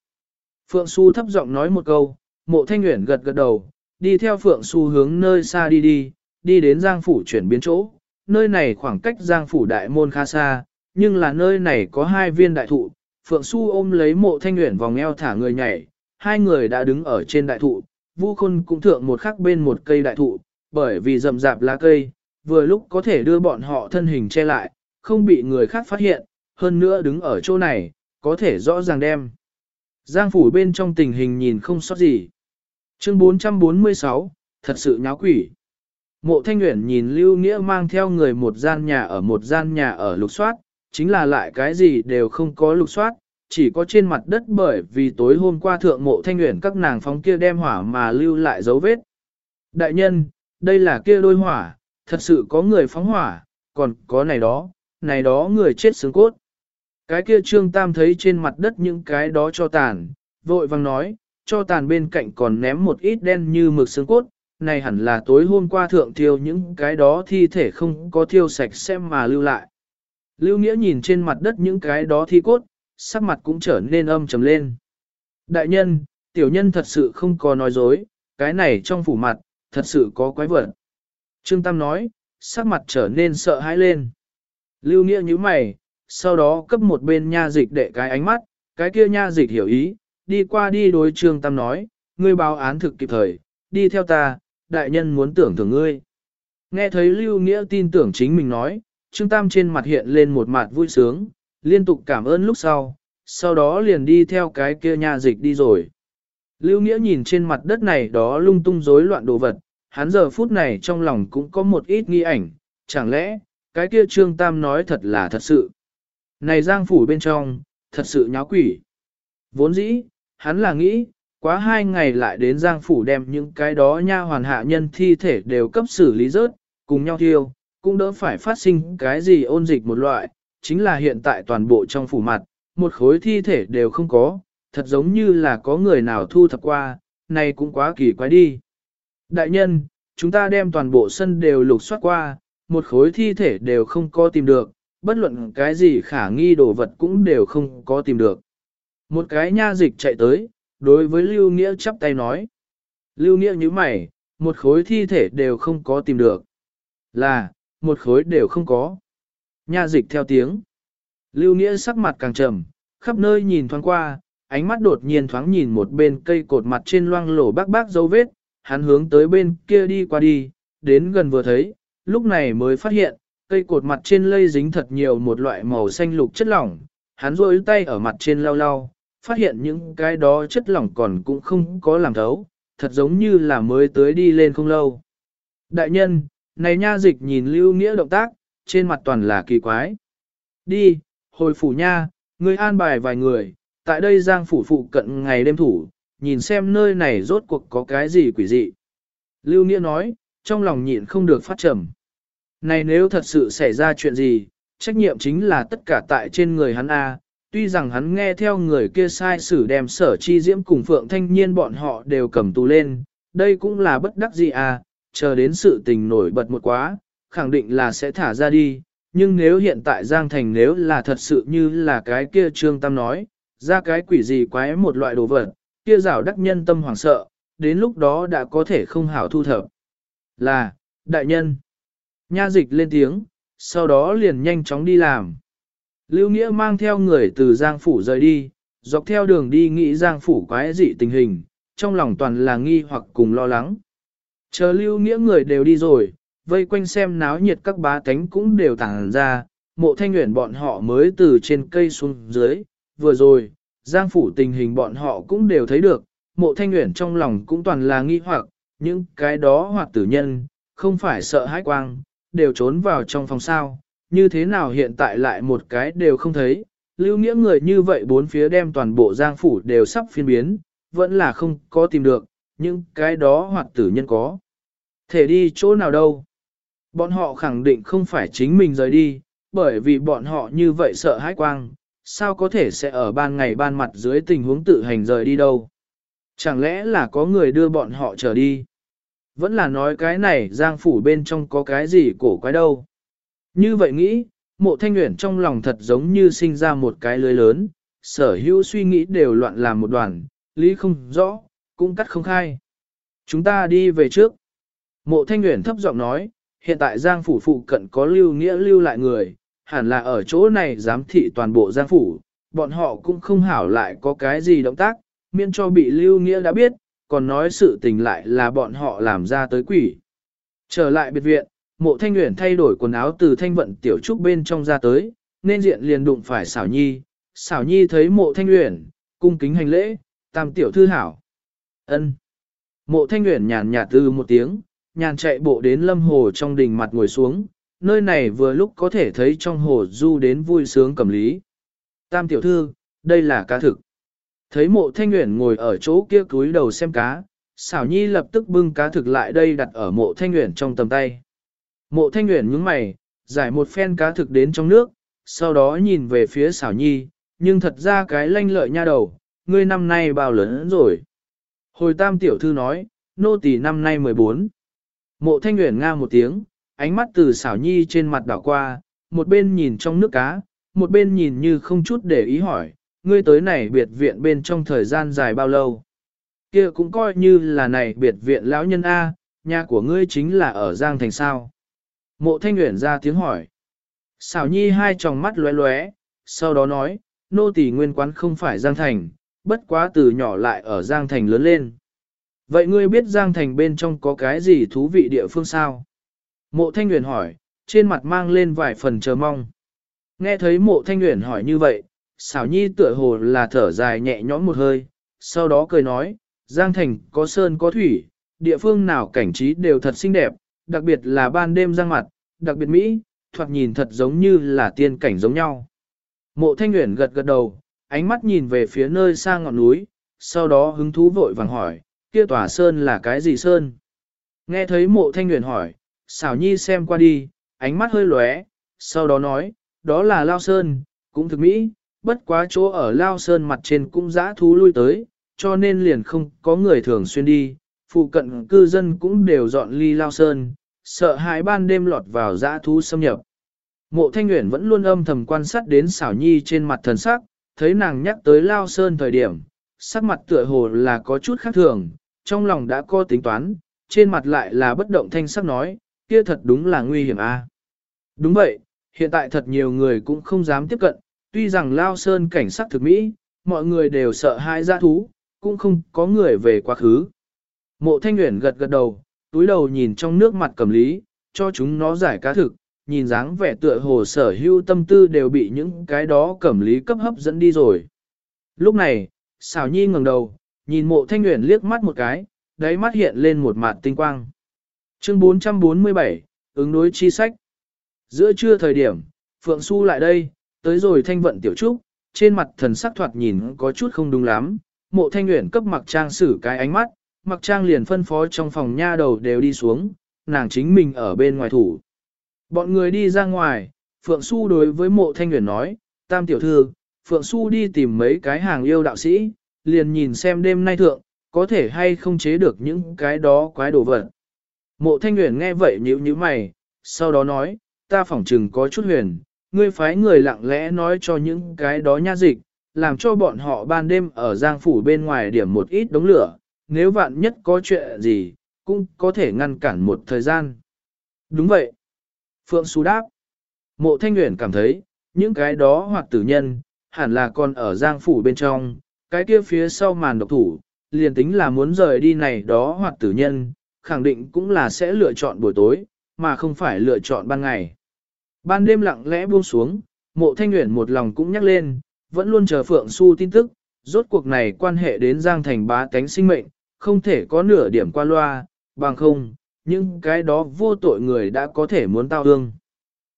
Phượng Xu thấp giọng nói một câu, mộ thanh nguyện gật gật đầu, đi theo Phượng Xu hướng nơi xa đi đi, đi đến Giang Phủ chuyển biến chỗ. Nơi này khoảng cách Giang Phủ đại môn khá xa, nhưng là nơi này có hai viên đại thụ. Phượng Xu ôm lấy mộ thanh nguyện vòng eo thả người nhảy, hai người đã đứng ở trên đại thụ, Vu Khôn cũng thượng một khắc bên một cây đại thụ, bởi vì rậm rạp lá cây, vừa lúc có thể đưa bọn họ thân hình che lại, không bị người khác phát hiện, hơn nữa đứng ở chỗ này, có thể rõ ràng đem. Giang phủ bên trong tình hình nhìn không sót gì. Chương 446, thật sự nháo quỷ. Mộ Thanh Uyển nhìn Lưu Nghĩa mang theo người một gian nhà ở một gian nhà ở lục soát, chính là lại cái gì đều không có lục soát, chỉ có trên mặt đất bởi vì tối hôm qua thượng mộ Thanh Uyển các nàng phóng kia đem hỏa mà lưu lại dấu vết. Đại nhân, đây là kia đôi hỏa, thật sự có người phóng hỏa, còn có này đó, này đó người chết xương cốt. Cái kia Trương Tam thấy trên mặt đất những cái đó cho tàn, vội vàng nói, cho tàn bên cạnh còn ném một ít đen như mực xương cốt, này hẳn là tối hôm qua thượng thiêu những cái đó thi thể không có thiêu sạch xem mà lưu lại. Lưu Nghĩa nhìn trên mặt đất những cái đó thi cốt, sắc mặt cũng trở nên âm trầm lên. Đại nhân, tiểu nhân thật sự không có nói dối, cái này trong phủ mặt, thật sự có quái vật. Trương Tam nói, sắc mặt trở nên sợ hãi lên. Lưu Nghĩa như mày, sau đó cấp một bên nha dịch để cái ánh mắt, cái kia nha dịch hiểu ý, đi qua đi đối Trương Tam nói, ngươi báo án thực kịp thời, đi theo ta, đại nhân muốn tưởng thưởng ngươi. Nghe thấy Lưu Nghĩa tin tưởng chính mình nói, Trương Tam trên mặt hiện lên một mặt vui sướng, liên tục cảm ơn lúc sau, sau đó liền đi theo cái kia nhà dịch đi rồi. Lưu Nghĩa nhìn trên mặt đất này đó lung tung rối loạn đồ vật, hắn giờ phút này trong lòng cũng có một ít nghi ảnh, chẳng lẽ, cái kia Trương Tam nói thật là thật sự. Này giang phủ bên trong, thật sự nháo quỷ. Vốn dĩ, hắn là nghĩ, quá hai ngày lại đến giang phủ đem những cái đó nha hoàn hạ nhân thi thể đều cấp xử lý rớt, cùng nhau thiêu, cũng đỡ phải phát sinh cái gì ôn dịch một loại, chính là hiện tại toàn bộ trong phủ mặt, một khối thi thể đều không có, thật giống như là có người nào thu thập qua, này cũng quá kỳ quái đi. Đại nhân, chúng ta đem toàn bộ sân đều lục soát qua, một khối thi thể đều không có tìm được, bất luận cái gì khả nghi đồ vật cũng đều không có tìm được. Một cái nha dịch chạy tới, đối với Lưu Nghĩa chắp tay nói. Lưu Nghĩa như mày, một khối thi thể đều không có tìm được. Là, một khối đều không có. Nha dịch theo tiếng. Lưu Nghĩa sắc mặt càng trầm, khắp nơi nhìn thoáng qua, ánh mắt đột nhiên thoáng nhìn một bên cây cột mặt trên loang lổ bác bác dấu vết, hắn hướng tới bên kia đi qua đi, đến gần vừa thấy, lúc này mới phát hiện, cây cột mặt trên lây dính thật nhiều một loại màu xanh lục chất lỏng, hắn rôi tay ở mặt trên lau lau, phát hiện những cái đó chất lỏng còn cũng không có làm thấu, thật giống như là mới tới đi lên không lâu. Đại nhân, này nha dịch nhìn lưu nghĩa động tác, trên mặt toàn là kỳ quái. Đi, hồi phủ nha, ngươi an bài vài người, tại đây giang phủ phụ cận ngày đêm thủ, nhìn xem nơi này rốt cuộc có cái gì quỷ dị. Lưu Nghĩa nói, trong lòng nhịn không được phát trầm. Này nếu thật sự xảy ra chuyện gì, trách nhiệm chính là tất cả tại trên người hắn A, tuy rằng hắn nghe theo người kia sai xử đem sở chi diễm cùng phượng thanh niên bọn họ đều cầm tù lên, đây cũng là bất đắc gì à, chờ đến sự tình nổi bật một quá, khẳng định là sẽ thả ra đi, nhưng nếu hiện tại Giang Thành nếu là thật sự như là cái kia Trương Tam nói, ra cái quỷ gì quái một loại đồ vật, kia rào đắc nhân tâm hoảng sợ, đến lúc đó đã có thể không hảo thu thập. Là, đại nhân. Nha dịch lên tiếng, sau đó liền nhanh chóng đi làm. Lưu Nghĩa mang theo người từ Giang Phủ rời đi, dọc theo đường đi nghĩ Giang Phủ quái dị tình hình, trong lòng toàn là nghi hoặc cùng lo lắng. Chờ Lưu Nghĩa người đều đi rồi, vây quanh xem náo nhiệt các bá tánh cũng đều tản ra, mộ thanh nguyện bọn họ mới từ trên cây xuống dưới, vừa rồi, Giang Phủ tình hình bọn họ cũng đều thấy được, mộ thanh nguyện trong lòng cũng toàn là nghi hoặc, những cái đó hoặc tử nhân, không phải sợ hãi quang, đều trốn vào trong phòng sao, như thế nào hiện tại lại một cái đều không thấy, lưu nghĩa người như vậy bốn phía đem toàn bộ giang phủ đều sắp phiên biến, vẫn là không có tìm được, nhưng cái đó hoặc tử nhân có. Thể đi chỗ nào đâu? Bọn họ khẳng định không phải chính mình rời đi, bởi vì bọn họ như vậy sợ hãi quang, sao có thể sẽ ở ban ngày ban mặt dưới tình huống tự hành rời đi đâu? Chẳng lẽ là có người đưa bọn họ trở đi? Vẫn là nói cái này giang phủ bên trong có cái gì cổ quái đâu? Như vậy nghĩ, mộ thanh nguyện trong lòng thật giống như sinh ra một cái lưới lớn, sở hữu suy nghĩ đều loạn làm một đoàn, lý không rõ, cũng cắt không khai. Chúng ta đi về trước. Mộ thanh nguyện thấp giọng nói, hiện tại giang phủ phụ cận có lưu nghĩa lưu lại người, hẳn là ở chỗ này giám thị toàn bộ giang phủ, bọn họ cũng không hảo lại có cái gì động tác, miễn cho bị lưu nghĩa đã biết, còn nói sự tình lại là bọn họ làm ra tới quỷ. Trở lại biệt viện, mộ thanh nguyện thay đổi quần áo từ thanh vận tiểu trúc bên trong ra tới, nên diện liền đụng phải xảo nhi. Xảo nhi thấy mộ thanh nguyện, cung kính hành lễ, tam tiểu thư hảo. ân Mộ thanh nguyện nhàn nhạt từ một tiếng, nhàn chạy bộ đến lâm hồ trong đình mặt ngồi xuống, nơi này vừa lúc có thể thấy trong hồ du đến vui sướng cầm lý. Tam tiểu thư, đây là cá thực. Thấy mộ thanh nguyện ngồi ở chỗ kia cúi đầu xem cá, xảo nhi lập tức bưng cá thực lại đây đặt ở mộ thanh nguyện trong tầm tay. Mộ thanh nguyện nhướng mày, giải một phen cá thực đến trong nước, sau đó nhìn về phía xảo nhi, nhưng thật ra cái lanh lợi nha đầu, ngươi năm nay bao lớn rồi. Hồi tam tiểu thư nói, nô tỳ năm nay 14. Mộ thanh nguyện nga một tiếng, ánh mắt từ xảo nhi trên mặt đảo qua, một bên nhìn trong nước cá, một bên nhìn như không chút để ý hỏi, ngươi tới này biệt viện bên trong thời gian dài bao lâu? kia cũng coi như là này biệt viện lão nhân A, nhà của ngươi chính là ở Giang Thành sao? Mộ thanh nguyện ra tiếng hỏi. Xảo nhi hai tròng mắt lóe lóe, sau đó nói, nô tỳ nguyên quán không phải Giang Thành, bất quá từ nhỏ lại ở Giang Thành lớn lên. Vậy ngươi biết Giang Thành bên trong có cái gì thú vị địa phương sao? Mộ Thanh Nguyễn hỏi, trên mặt mang lên vài phần chờ mong. Nghe thấy mộ Thanh Nguyễn hỏi như vậy, xảo nhi tựa hồ là thở dài nhẹ nhõm một hơi, sau đó cười nói, Giang Thành có sơn có thủy, địa phương nào cảnh trí đều thật xinh đẹp, đặc biệt là ban đêm răng mặt, đặc biệt Mỹ, thoạt nhìn thật giống như là tiên cảnh giống nhau. Mộ Thanh Nguyễn gật gật đầu, ánh mắt nhìn về phía nơi xa ngọn núi, sau đó hứng thú vội vàng hỏi, kia tòa sơn là cái gì sơn? Nghe thấy mộ Thanh Nguyễn hỏi, xảo nhi xem qua đi, ánh mắt hơi lóe, sau đó nói, đó là Lao Sơn, cũng thực mỹ, bất quá chỗ ở Lao Sơn mặt trên cũng dã thú lui tới, cho nên liền không có người thường xuyên đi, phụ cận cư dân cũng đều dọn ly Lao Sơn, sợ hãi ban đêm lọt vào dã thú xâm nhập. Mộ Thanh Uyển vẫn luôn âm thầm quan sát đến xảo nhi trên mặt thần sắc, thấy nàng nhắc tới Lao Sơn thời điểm, sắc mặt tựa hồ là có chút khác thường, trong lòng đã có tính toán, trên mặt lại là bất động thanh sắc nói, kia thật đúng là nguy hiểm a. Đúng vậy, hiện tại thật nhiều người cũng không dám tiếp cận, tuy rằng Lao Sơn cảnh sát thực mỹ, mọi người đều sợ hai giã thú, cũng không có người về quá khứ. Mộ Thanh Uyển gật gật đầu, túi đầu nhìn trong nước mặt cầm lý, cho chúng nó giải cá thực, nhìn dáng vẻ tựa hồ sở hưu tâm tư đều bị những cái đó cẩm lý cấp hấp dẫn đi rồi. Lúc này, xảo nhi ngẩng đầu, nhìn mộ thanh nguyện liếc mắt một cái, đáy mắt hiện lên một mặt tinh quang. Chương 447, ứng đối chi sách. Giữa trưa thời điểm, Phượng Xu lại đây, tới rồi thanh vận tiểu trúc, trên mặt thần sắc thoạt nhìn có chút không đúng lắm, mộ thanh nguyện cấp mặc trang sử cái ánh mắt, mặc trang liền phân phó trong phòng nha đầu đều đi xuống, nàng chính mình ở bên ngoài thủ. Bọn người đi ra ngoài, Phượng Xu đối với mộ thanh nguyện nói, tam tiểu thư, Phượng Xu đi tìm mấy cái hàng yêu đạo sĩ, liền nhìn xem đêm nay thượng, có thể hay không chế được những cái đó quái đồ vật. Mộ thanh nguyện nghe vậy nhíu nhíu mày, sau đó nói, ta phỏng chừng có chút huyền, ngươi phái người lặng lẽ nói cho những cái đó nha dịch, làm cho bọn họ ban đêm ở giang phủ bên ngoài điểm một ít đống lửa, nếu vạn nhất có chuyện gì, cũng có thể ngăn cản một thời gian. Đúng vậy. Phượng Xu đáp. Mộ Thanh Nguyễn cảm thấy, những cái đó hoặc tử nhân, hẳn là còn ở giang phủ bên trong, cái kia phía sau màn độc thủ, liền tính là muốn rời đi này đó hoặc tử nhân, khẳng định cũng là sẽ lựa chọn buổi tối, mà không phải lựa chọn ban ngày. Ban đêm lặng lẽ buông xuống, mộ thanh nguyện một lòng cũng nhắc lên, vẫn luôn chờ Phượng Xu tin tức, rốt cuộc này quan hệ đến Giang Thành bá tánh sinh mệnh, không thể có nửa điểm qua loa, bằng không, những cái đó vô tội người đã có thể muốn tao ương.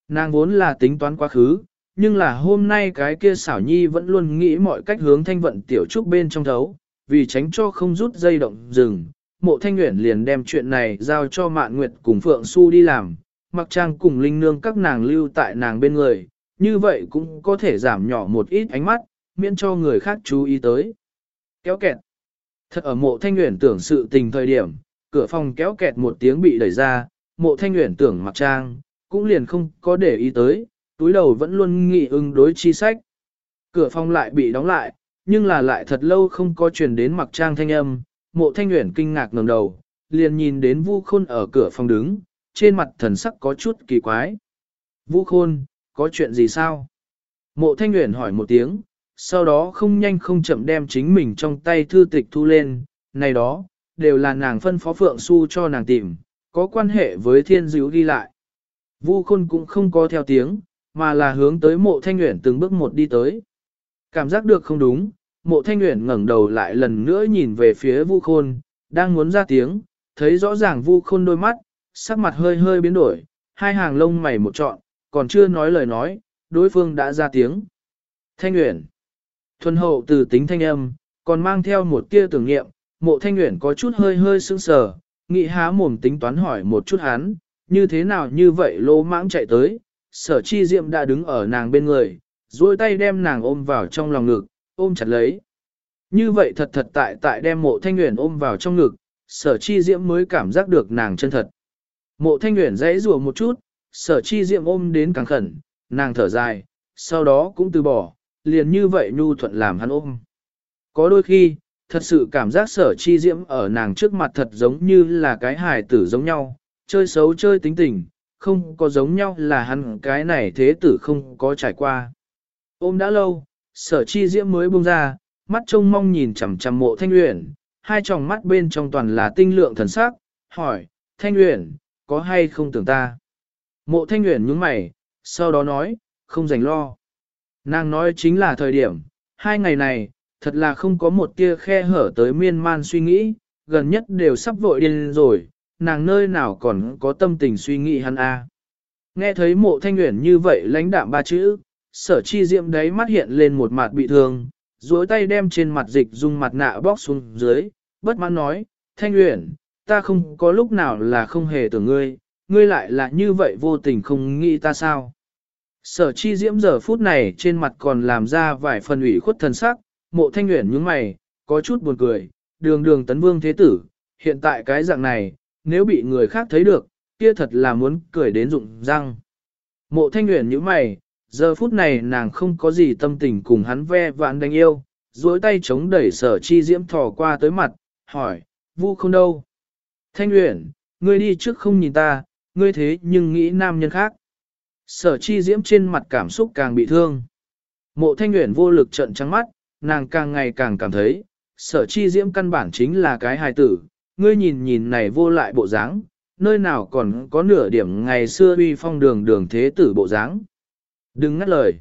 Nàng vốn là tính toán quá khứ, nhưng là hôm nay cái kia xảo nhi vẫn luôn nghĩ mọi cách hướng thanh vận tiểu trúc bên trong thấu, vì tránh cho không rút dây động rừng. Mộ thanh nguyện liền đem chuyện này giao cho mạn nguyệt cùng Phượng Xu đi làm, mặc trang cùng linh nương các nàng lưu tại nàng bên người, như vậy cũng có thể giảm nhỏ một ít ánh mắt, miễn cho người khác chú ý tới. Kéo kẹt. Thật ở mộ thanh nguyện tưởng sự tình thời điểm, cửa phòng kéo kẹt một tiếng bị đẩy ra, mộ thanh nguyện tưởng mặc trang, cũng liền không có để ý tới, túi đầu vẫn luôn nghị ứng đối chi sách. Cửa phòng lại bị đóng lại, nhưng là lại thật lâu không có truyền đến mặc trang thanh âm, mộ thanh nguyện kinh ngạc ngẩng đầu, liền nhìn đến vu khôn ở cửa phòng đứng, trên mặt thần sắc có chút kỳ quái. Vu khôn, có chuyện gì sao? Mộ thanh nguyện hỏi một tiếng, sau đó không nhanh không chậm đem chính mình trong tay thư tịch thu lên, này đó, đều là nàng phân phó Phượng Su cho nàng tìm, có quan hệ với thiên dữ ghi lại. Vu khôn cũng không có theo tiếng, mà là hướng tới mộ thanh nguyện từng bước một đi tới. Cảm giác được không đúng, mộ thanh nguyện ngẩng đầu lại lần nữa nhìn về phía vu khôn, đang muốn ra tiếng, thấy rõ ràng vu khôn đôi mắt, sắc mặt hơi hơi biến đổi, hai hàng lông mày một trọn, còn chưa nói lời nói, đối phương đã ra tiếng. Thanh Uyển. Thuần hậu từ tính thanh âm, còn mang theo một tia tưởng nghiệm, mộ Thanh nguyện có chút hơi hơi sững sờ, nghị há mồm tính toán hỏi một chút hắn, như thế nào như vậy lô mãng chạy tới, sở chi diệm đã đứng ở nàng bên người, duỗi tay đem nàng ôm vào trong lòng ngực, ôm chặt lấy. Như vậy thật thật tại tại đem mộ thanh nguyện ôm vào trong ngực, sở chi diễm mới cảm giác được nàng chân thật. Mộ thanh nguyện dãy rùa một chút, sở chi Diệm ôm đến càng khẩn, nàng thở dài, sau đó cũng từ bỏ, liền như vậy nhu thuận làm hắn ôm. Có đôi khi, thật sự cảm giác sở chi diễm ở nàng trước mặt thật giống như là cái hài tử giống nhau, chơi xấu chơi tính tình, không có giống nhau là hắn cái này thế tử không có trải qua. Ôm đã lâu, sở chi diễm mới buông ra, mắt trông mong nhìn chằm chằm mộ thanh luyện, hai tròng mắt bên trong toàn là tinh lượng thần sắc, hỏi, thanh luyện, có hay không tưởng ta? Mộ thanh luyện nhướng mày, sau đó nói, không dành lo. Nàng nói chính là thời điểm, hai ngày này, thật là không có một tia khe hở tới miên man suy nghĩ, gần nhất đều sắp vội điên rồi, nàng nơi nào còn có tâm tình suy nghĩ hắn a. Nghe thấy mộ thanh nguyện như vậy lãnh đạm ba chữ, sở chi diệm đấy mắt hiện lên một mặt bị thương, duỗi tay đem trên mặt dịch dung mặt nạ bóc xuống dưới, bất mãn nói, thanh nguyện, ta không có lúc nào là không hề tưởng ngươi, ngươi lại là như vậy vô tình không nghĩ ta sao. Sở chi diễm giờ phút này trên mặt còn làm ra vài phần ủy khuất thần sắc, mộ thanh nguyện nhướng mày, có chút buồn cười, đường đường tấn vương thế tử, hiện tại cái dạng này, nếu bị người khác thấy được, kia thật là muốn cười đến rụng răng. Mộ thanh nguyện nhíu mày, giờ phút này nàng không có gì tâm tình cùng hắn ve vãn đánh yêu, duỗi tay chống đẩy sở chi diễm thò qua tới mặt, hỏi, vu không đâu. Thanh nguyện, ngươi đi trước không nhìn ta, ngươi thế nhưng nghĩ nam nhân khác. Sở chi diễm trên mặt cảm xúc càng bị thương. Mộ thanh nguyện vô lực trận trắng mắt, nàng càng ngày càng cảm thấy, sở chi diễm căn bản chính là cái hài tử, ngươi nhìn nhìn này vô lại bộ dáng, nơi nào còn có nửa điểm ngày xưa uy phong đường đường thế tử bộ dáng. Đừng ngắt lời.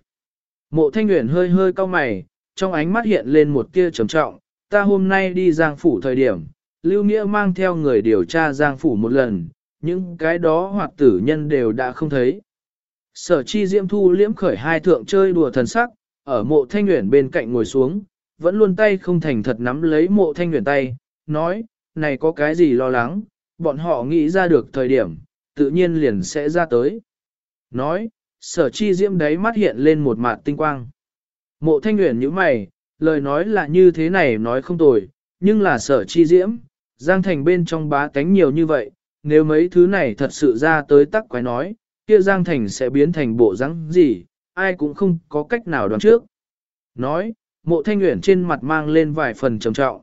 Mộ thanh nguyện hơi hơi cau mày, trong ánh mắt hiện lên một tia trầm trọng, ta hôm nay đi giang phủ thời điểm, Lưu Nghĩa mang theo người điều tra giang phủ một lần, những cái đó hoặc tử nhân đều đã không thấy. Sở chi diễm thu liễm khởi hai thượng chơi đùa thần sắc, ở mộ thanh nguyện bên cạnh ngồi xuống, vẫn luôn tay không thành thật nắm lấy mộ thanh nguyện tay, nói, này có cái gì lo lắng, bọn họ nghĩ ra được thời điểm, tự nhiên liền sẽ ra tới. Nói, sở chi diễm đấy mắt hiện lên một mạt tinh quang. Mộ thanh nguyện như mày, lời nói là như thế này nói không tồi, nhưng là sở chi diễm, giang thành bên trong bá tánh nhiều như vậy, nếu mấy thứ này thật sự ra tới tắc quái nói, kia giang thành sẽ biến thành bộ rắn gì, ai cũng không có cách nào đoán trước. Nói, mộ thanh nguyện trên mặt mang lên vài phần trầm trọng.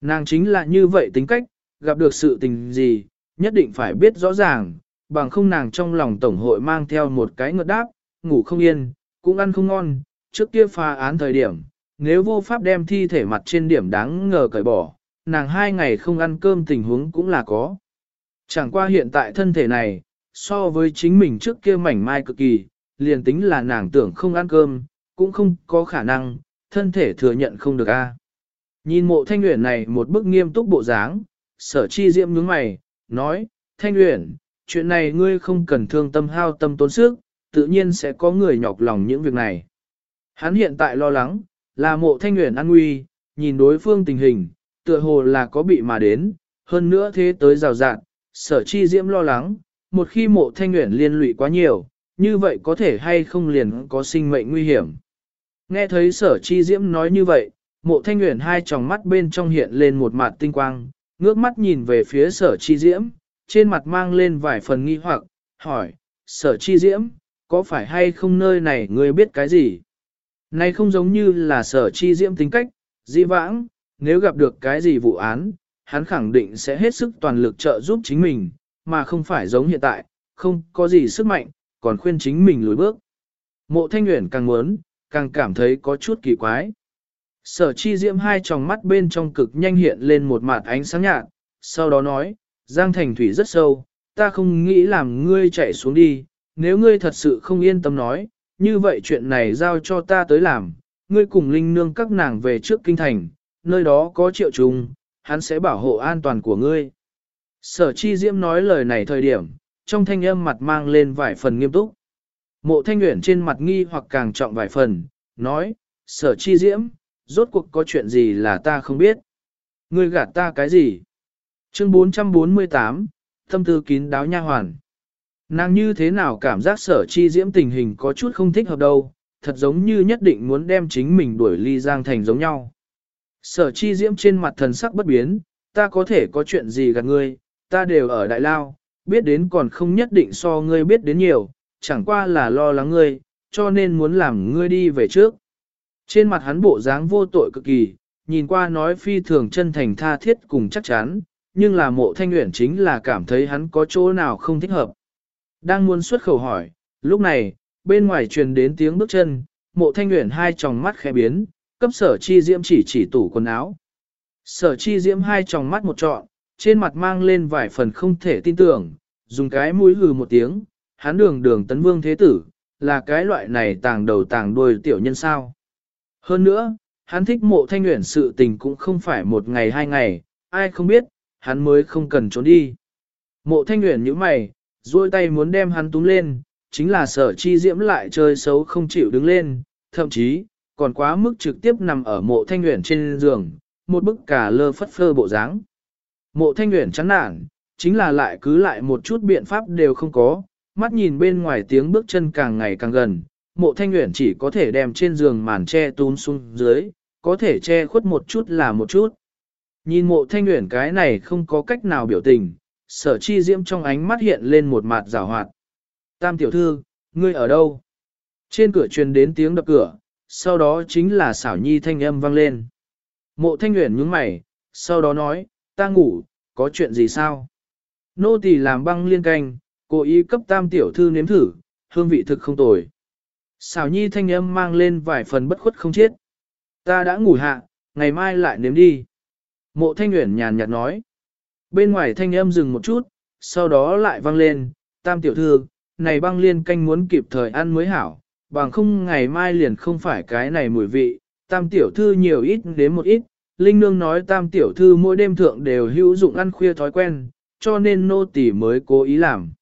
Nàng chính là như vậy tính cách, gặp được sự tình gì, nhất định phải biết rõ ràng, bằng không nàng trong lòng tổng hội mang theo một cái ngợt đáp, ngủ không yên, cũng ăn không ngon, trước kia pha án thời điểm, nếu vô pháp đem thi thể mặt trên điểm đáng ngờ cởi bỏ, nàng hai ngày không ăn cơm tình huống cũng là có. Chẳng qua hiện tại thân thể này, so với chính mình trước kia mảnh mai cực kỳ, liền tính là nàng tưởng không ăn cơm, cũng không có khả năng, thân thể thừa nhận không được a. Nhìn mộ thanh nguyện này một bức nghiêm túc bộ dáng, sở chi diễm nhướng mày, nói, thanh nguyện, chuyện này ngươi không cần thương tâm hao tâm tốn sức, tự nhiên sẽ có người nhọc lòng những việc này. Hắn hiện tại lo lắng, là mộ thanh nguyện an nguy, nhìn đối phương tình hình, tựa hồ là có bị mà đến, hơn nữa thế tới rào rạn, sở chi diễm lo lắng, một khi mộ thanh nguyện liên lụy quá nhiều, như vậy có thể hay không liền có sinh mệnh nguy hiểm. Nghe thấy sở chi diễm nói như vậy, mộ thanh nguyện hai tròng mắt bên trong hiện lên một mặt tinh quang, ngước mắt nhìn về phía sở chi diễm, trên mặt mang lên vài phần nghi hoặc, hỏi, sở chi diễm, có phải hay không nơi này ngươi biết cái gì? Này không giống như là sở chi diễm tính cách, di vãng, nếu gặp được cái gì vụ án, hắn khẳng định sẽ hết sức toàn lực trợ giúp chính mình, mà không phải giống hiện tại, không có gì sức mạnh, còn khuyên chính mình lùi bước. Mộ thanh nguyện càng muốn, càng cảm thấy có chút kỳ quái. Sở chi diễm hai tròng mắt bên trong cực nhanh hiện lên một mặt ánh sáng nhạt, sau đó nói, Giang Thành Thủy rất sâu, ta không nghĩ làm ngươi chạy xuống đi, nếu ngươi thật sự không yên tâm nói, như vậy chuyện này giao cho ta tới làm, ngươi cùng linh nương các nàng về trước kinh thành, nơi đó có triệu trùng, hắn sẽ bảo hộ an toàn của ngươi. Sở chi diễm nói lời này thời điểm, trong thanh âm mặt mang lên vài phần nghiêm túc. Mộ thanh nguyện trên mặt nghi hoặc càng trọng vài phần, nói, sở chi diễm, rốt cuộc có chuyện gì là ta không biết. Ngươi gạt ta cái gì? Chương 448, tâm tư kín đáo nha hoàn. Nàng như thế nào cảm giác sở chi diễm tình hình có chút không thích hợp đâu, thật giống như nhất định muốn đem chính mình đuổi ly giang thành giống nhau. Sở chi diễm trên mặt thần sắc bất biến, ta có thể có chuyện gì gạt ngươi, ta đều ở Đại Lao, biết đến còn không nhất định so ngươi biết đến nhiều, chẳng qua là lo lắng ngươi, cho nên muốn làm ngươi đi về trước. Trên mặt hắn bộ dáng vô tội cực kỳ, nhìn qua nói phi thường chân thành tha thiết cùng chắc chắn, nhưng là mộ thanh nguyện chính là cảm thấy hắn có chỗ nào không thích hợp. Đang muốn xuất khẩu hỏi, lúc này, bên ngoài truyền đến tiếng bước chân, mộ thanh nguyện hai tròng mắt khẽ biến, cấp sở chi diễm chỉ chỉ tủ quần áo. Sở chi diễm hai tròng mắt một trọn, trên mặt mang lên vài phần không thể tin tưởng, dùng cái mũi hừ một tiếng, hắn đường đường tấn vương thế tử, là cái loại này tàng đầu tàng đuôi tiểu nhân sao. Hơn nữa, hắn thích mộ thanh nguyện sự tình cũng không phải một ngày hai ngày, ai không biết, hắn mới không cần trốn đi. Mộ thanh nguyện như mày, duỗi tay muốn đem hắn túm lên, chính là sở chi diễm lại chơi xấu không chịu đứng lên, thậm chí, còn quá mức trực tiếp nằm ở mộ thanh nguyện trên giường, một bức cả lơ phất phơ bộ dáng. Mộ thanh nguyện chán nản, chính là lại cứ lại một chút biện pháp đều không có, mắt nhìn bên ngoài tiếng bước chân càng ngày càng gần, mộ thanh nguyện chỉ có thể đem trên giường màn che tún xuống dưới, có thể che khuất một chút là một chút. Nhìn mộ thanh nguyện cái này không có cách nào biểu tình, sở chi diễm trong ánh mắt hiện lên một mặt rào hoạt. Tam tiểu thư, ngươi ở đâu? Trên cửa truyền đến tiếng đập cửa, sau đó chính là xảo nhi thanh âm vang lên. Mộ thanh nguyện nhướng mày, sau đó nói, ta ngủ, có chuyện gì sao? Nô tỳ làm băng liên canh, cố ý cấp tam tiểu thư nếm thử, hương vị thực không tồi. Xào nhi thanh âm mang lên vài phần bất khuất không chết. Ta đã ngủ hạ, ngày mai lại nếm đi. Mộ thanh nguyện nhàn nhạt nói. Bên ngoài thanh âm dừng một chút, sau đó lại vang lên, tam tiểu thư, này băng liên canh muốn kịp thời ăn mới hảo, bằng không ngày mai liền không phải cái này mùi vị, tam tiểu thư nhiều ít đến một ít, Linh Nương nói tam tiểu thư mỗi đêm thượng đều hữu dụng ăn khuya thói quen, cho nên nô tỳ mới cố ý làm.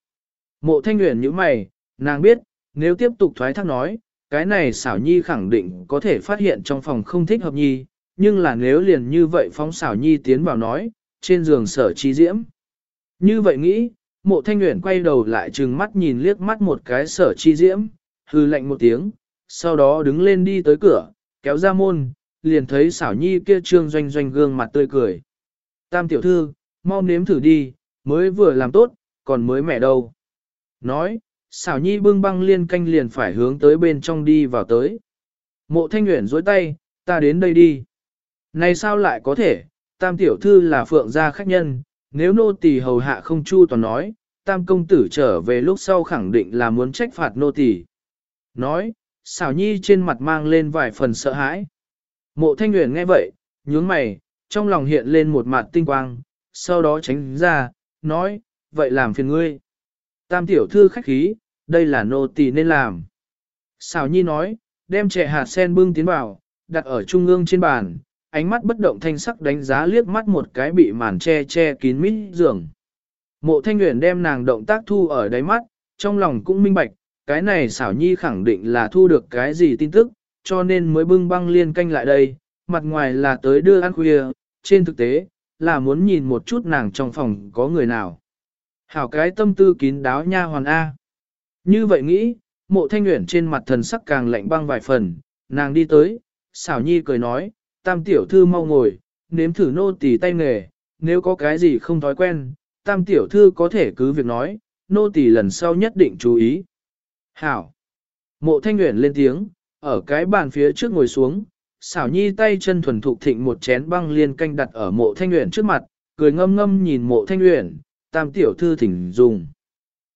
Mộ thanh nguyện như mày, nàng biết, nếu tiếp tục thoái thác nói, cái này xảo nhi khẳng định có thể phát hiện trong phòng không thích hợp nhi, nhưng là nếu liền như vậy phóng xảo nhi tiến vào nói, trên giường sở trí diễm. Như vậy nghĩ, mộ thanh nguyện quay đầu lại trừng mắt nhìn liếc mắt một cái sở chi diễm, hư lạnh một tiếng, sau đó đứng lên đi tới cửa, kéo ra môn, liền thấy xảo nhi kia trương doanh doanh gương mặt tươi cười. Tam tiểu thư, mau nếm thử đi, mới vừa làm tốt, còn mới mẹ đâu. Nói, xảo nhi bưng băng liên canh liền phải hướng tới bên trong đi vào tới. Mộ thanh nguyện dối tay, ta đến đây đi. Này sao lại có thể, tam tiểu thư là phượng gia khách nhân, nếu nô tỳ hầu hạ không chu toàn nói, tam công tử trở về lúc sau khẳng định là muốn trách phạt nô tỳ. Nói, xảo nhi trên mặt mang lên vài phần sợ hãi. Mộ thanh nguyện nghe vậy, nhướng mày, trong lòng hiện lên một mặt tinh quang, sau đó tránh ra, nói, vậy làm phiền ngươi. Tam tiểu thư khách khí, đây là nô tỳ nên làm. Xào nhi nói, đem trẻ hạt sen bưng tiến vào, đặt ở trung ương trên bàn, ánh mắt bất động thanh sắc đánh giá liếc mắt một cái bị màn che che kín mít giường. Mộ thanh nguyện đem nàng động tác thu ở đáy mắt, trong lòng cũng minh bạch, cái này xảo nhi khẳng định là thu được cái gì tin tức, cho nên mới bưng băng liên canh lại đây, mặt ngoài là tới đưa ăn khuya, trên thực tế, là muốn nhìn một chút nàng trong phòng có người nào. Hảo cái tâm tư kín đáo nha hoàn A. Như vậy nghĩ, mộ thanh nguyện trên mặt thần sắc càng lạnh băng vài phần, nàng đi tới, xảo nhi cười nói, tam tiểu thư mau ngồi, nếm thử nô tỳ tay nghề, nếu có cái gì không thói quen, tam tiểu thư có thể cứ việc nói, nô tỳ lần sau nhất định chú ý. Hảo! Mộ thanh nguyện lên tiếng, ở cái bàn phía trước ngồi xuống, xảo nhi tay chân thuần thục thịnh một chén băng liên canh đặt ở mộ thanh nguyện trước mặt, cười ngâm ngâm nhìn mộ thanh nguyện, tam tiểu thư thỉnh dùng.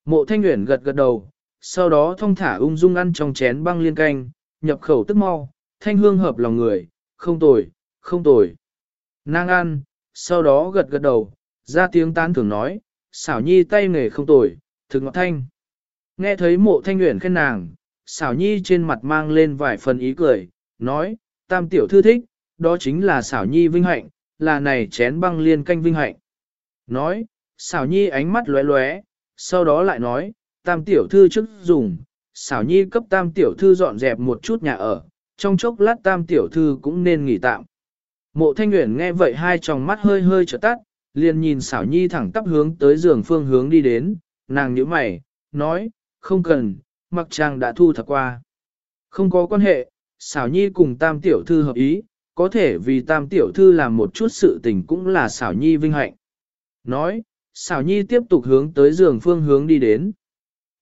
Mộ thanh nguyện gật gật đầu, sau đó thông thả ung dung ăn trong chén băng liên canh, nhập khẩu tức mau, thanh hương hợp lòng người, không tồi, không tồi. Nàng ăn, sau đó gật gật đầu, ra tiếng tán thưởng nói, xảo nhi tay nghề không tồi, thực ngọt thanh. Nghe thấy mộ thanh nguyện khen nàng, xảo nhi trên mặt mang lên vài phần ý cười, nói, tam tiểu thư thích, đó chính là xảo nhi vinh hạnh, là này chén băng liên canh vinh hạnh. Nói, xảo nhi ánh mắt lóe lóe, sau đó lại nói, tam tiểu thư trước dùng, xảo nhi cấp tam tiểu thư dọn dẹp một chút nhà ở, trong chốc lát tam tiểu thư cũng nên nghỉ tạm. Mộ thanh nguyện nghe vậy hai tròng mắt hơi hơi trở tắt, liền nhìn xảo nhi thẳng tắp hướng tới giường phương hướng đi đến, nàng nhíu mày, nói, không cần, mặc trang đã thu thập qua. Không có quan hệ, xảo nhi cùng tam tiểu thư hợp ý, có thể vì tam tiểu thư làm một chút sự tình cũng là xảo nhi vinh hạnh. Nói, xảo nhi tiếp tục hướng tới giường phương hướng đi đến.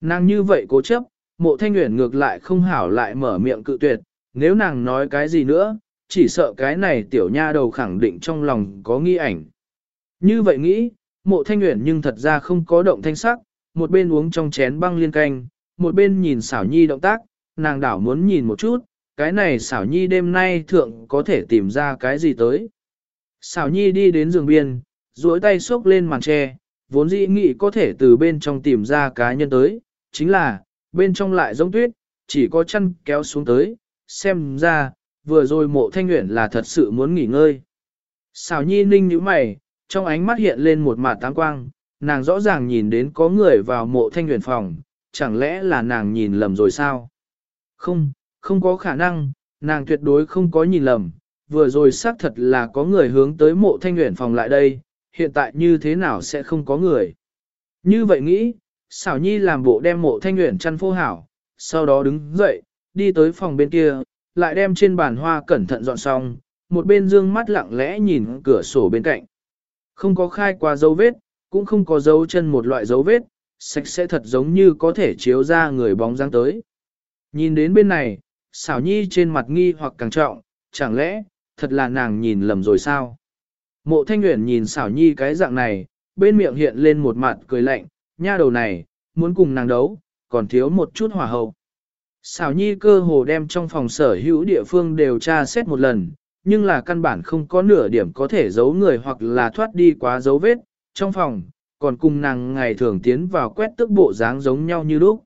Nàng như vậy cố chấp, mộ thanh nguyện ngược lại không hảo lại mở miệng cự tuyệt, nếu nàng nói cái gì nữa, chỉ sợ cái này tiểu nha đầu khẳng định trong lòng có nghi ảnh. Như vậy nghĩ, mộ thanh nguyện nhưng thật ra không có động thanh sắc, một bên uống trong chén băng liên canh, một bên nhìn xảo nhi động tác, nàng đảo muốn nhìn một chút, cái này xảo nhi đêm nay thượng có thể tìm ra cái gì tới. Xảo nhi đi đến giường biên, duỗi tay xốc lên màn tre, vốn dĩ nghĩ có thể từ bên trong tìm ra cá nhân tới, chính là, bên trong lại giống tuyết, chỉ có chân kéo xuống tới, xem ra, vừa rồi mộ thanh nguyện là thật sự muốn nghỉ ngơi. Xảo nhi ninh nhíu mày, trong ánh mắt hiện lên một mạt táng quang, nàng rõ ràng nhìn đến có người vào mộ thanh nguyện phòng, chẳng lẽ là nàng nhìn lầm rồi sao? Không, không có khả năng, nàng tuyệt đối không có nhìn lầm, vừa rồi xác thật là có người hướng tới mộ thanh nguyện phòng lại đây, hiện tại như thế nào sẽ không có người. Như vậy nghĩ, xảo nhi làm bộ đem mộ thanh nguyện chăn phô hảo, sau đó đứng dậy, đi tới phòng bên kia, lại đem trên bàn hoa cẩn thận dọn xong, một bên dương mắt lặng lẽ nhìn cửa sổ bên cạnh. Không có khai qua dấu vết, cũng không có dấu chân một loại dấu vết, sạch sẽ thật giống như có thể chiếu ra người bóng dáng tới. Nhìn đến bên này, xảo nhi trên mặt nghi hoặc càng trọng, chẳng lẽ, thật là nàng nhìn lầm rồi sao? Mộ thanh nguyện nhìn xảo nhi cái dạng này, bên miệng hiện lên một mặt cười lạnh, nha đầu này, muốn cùng nàng đấu, còn thiếu một chút hỏa hậu. Xảo nhi cơ hồ đem trong phòng sở hữu địa phương đều tra xét một lần, nhưng là căn bản không có nửa điểm có thể giấu người hoặc là thoát đi quá dấu vết, trong phòng, còn cùng nàng ngày thường tiến vào quét tức bộ dáng giống nhau như lúc.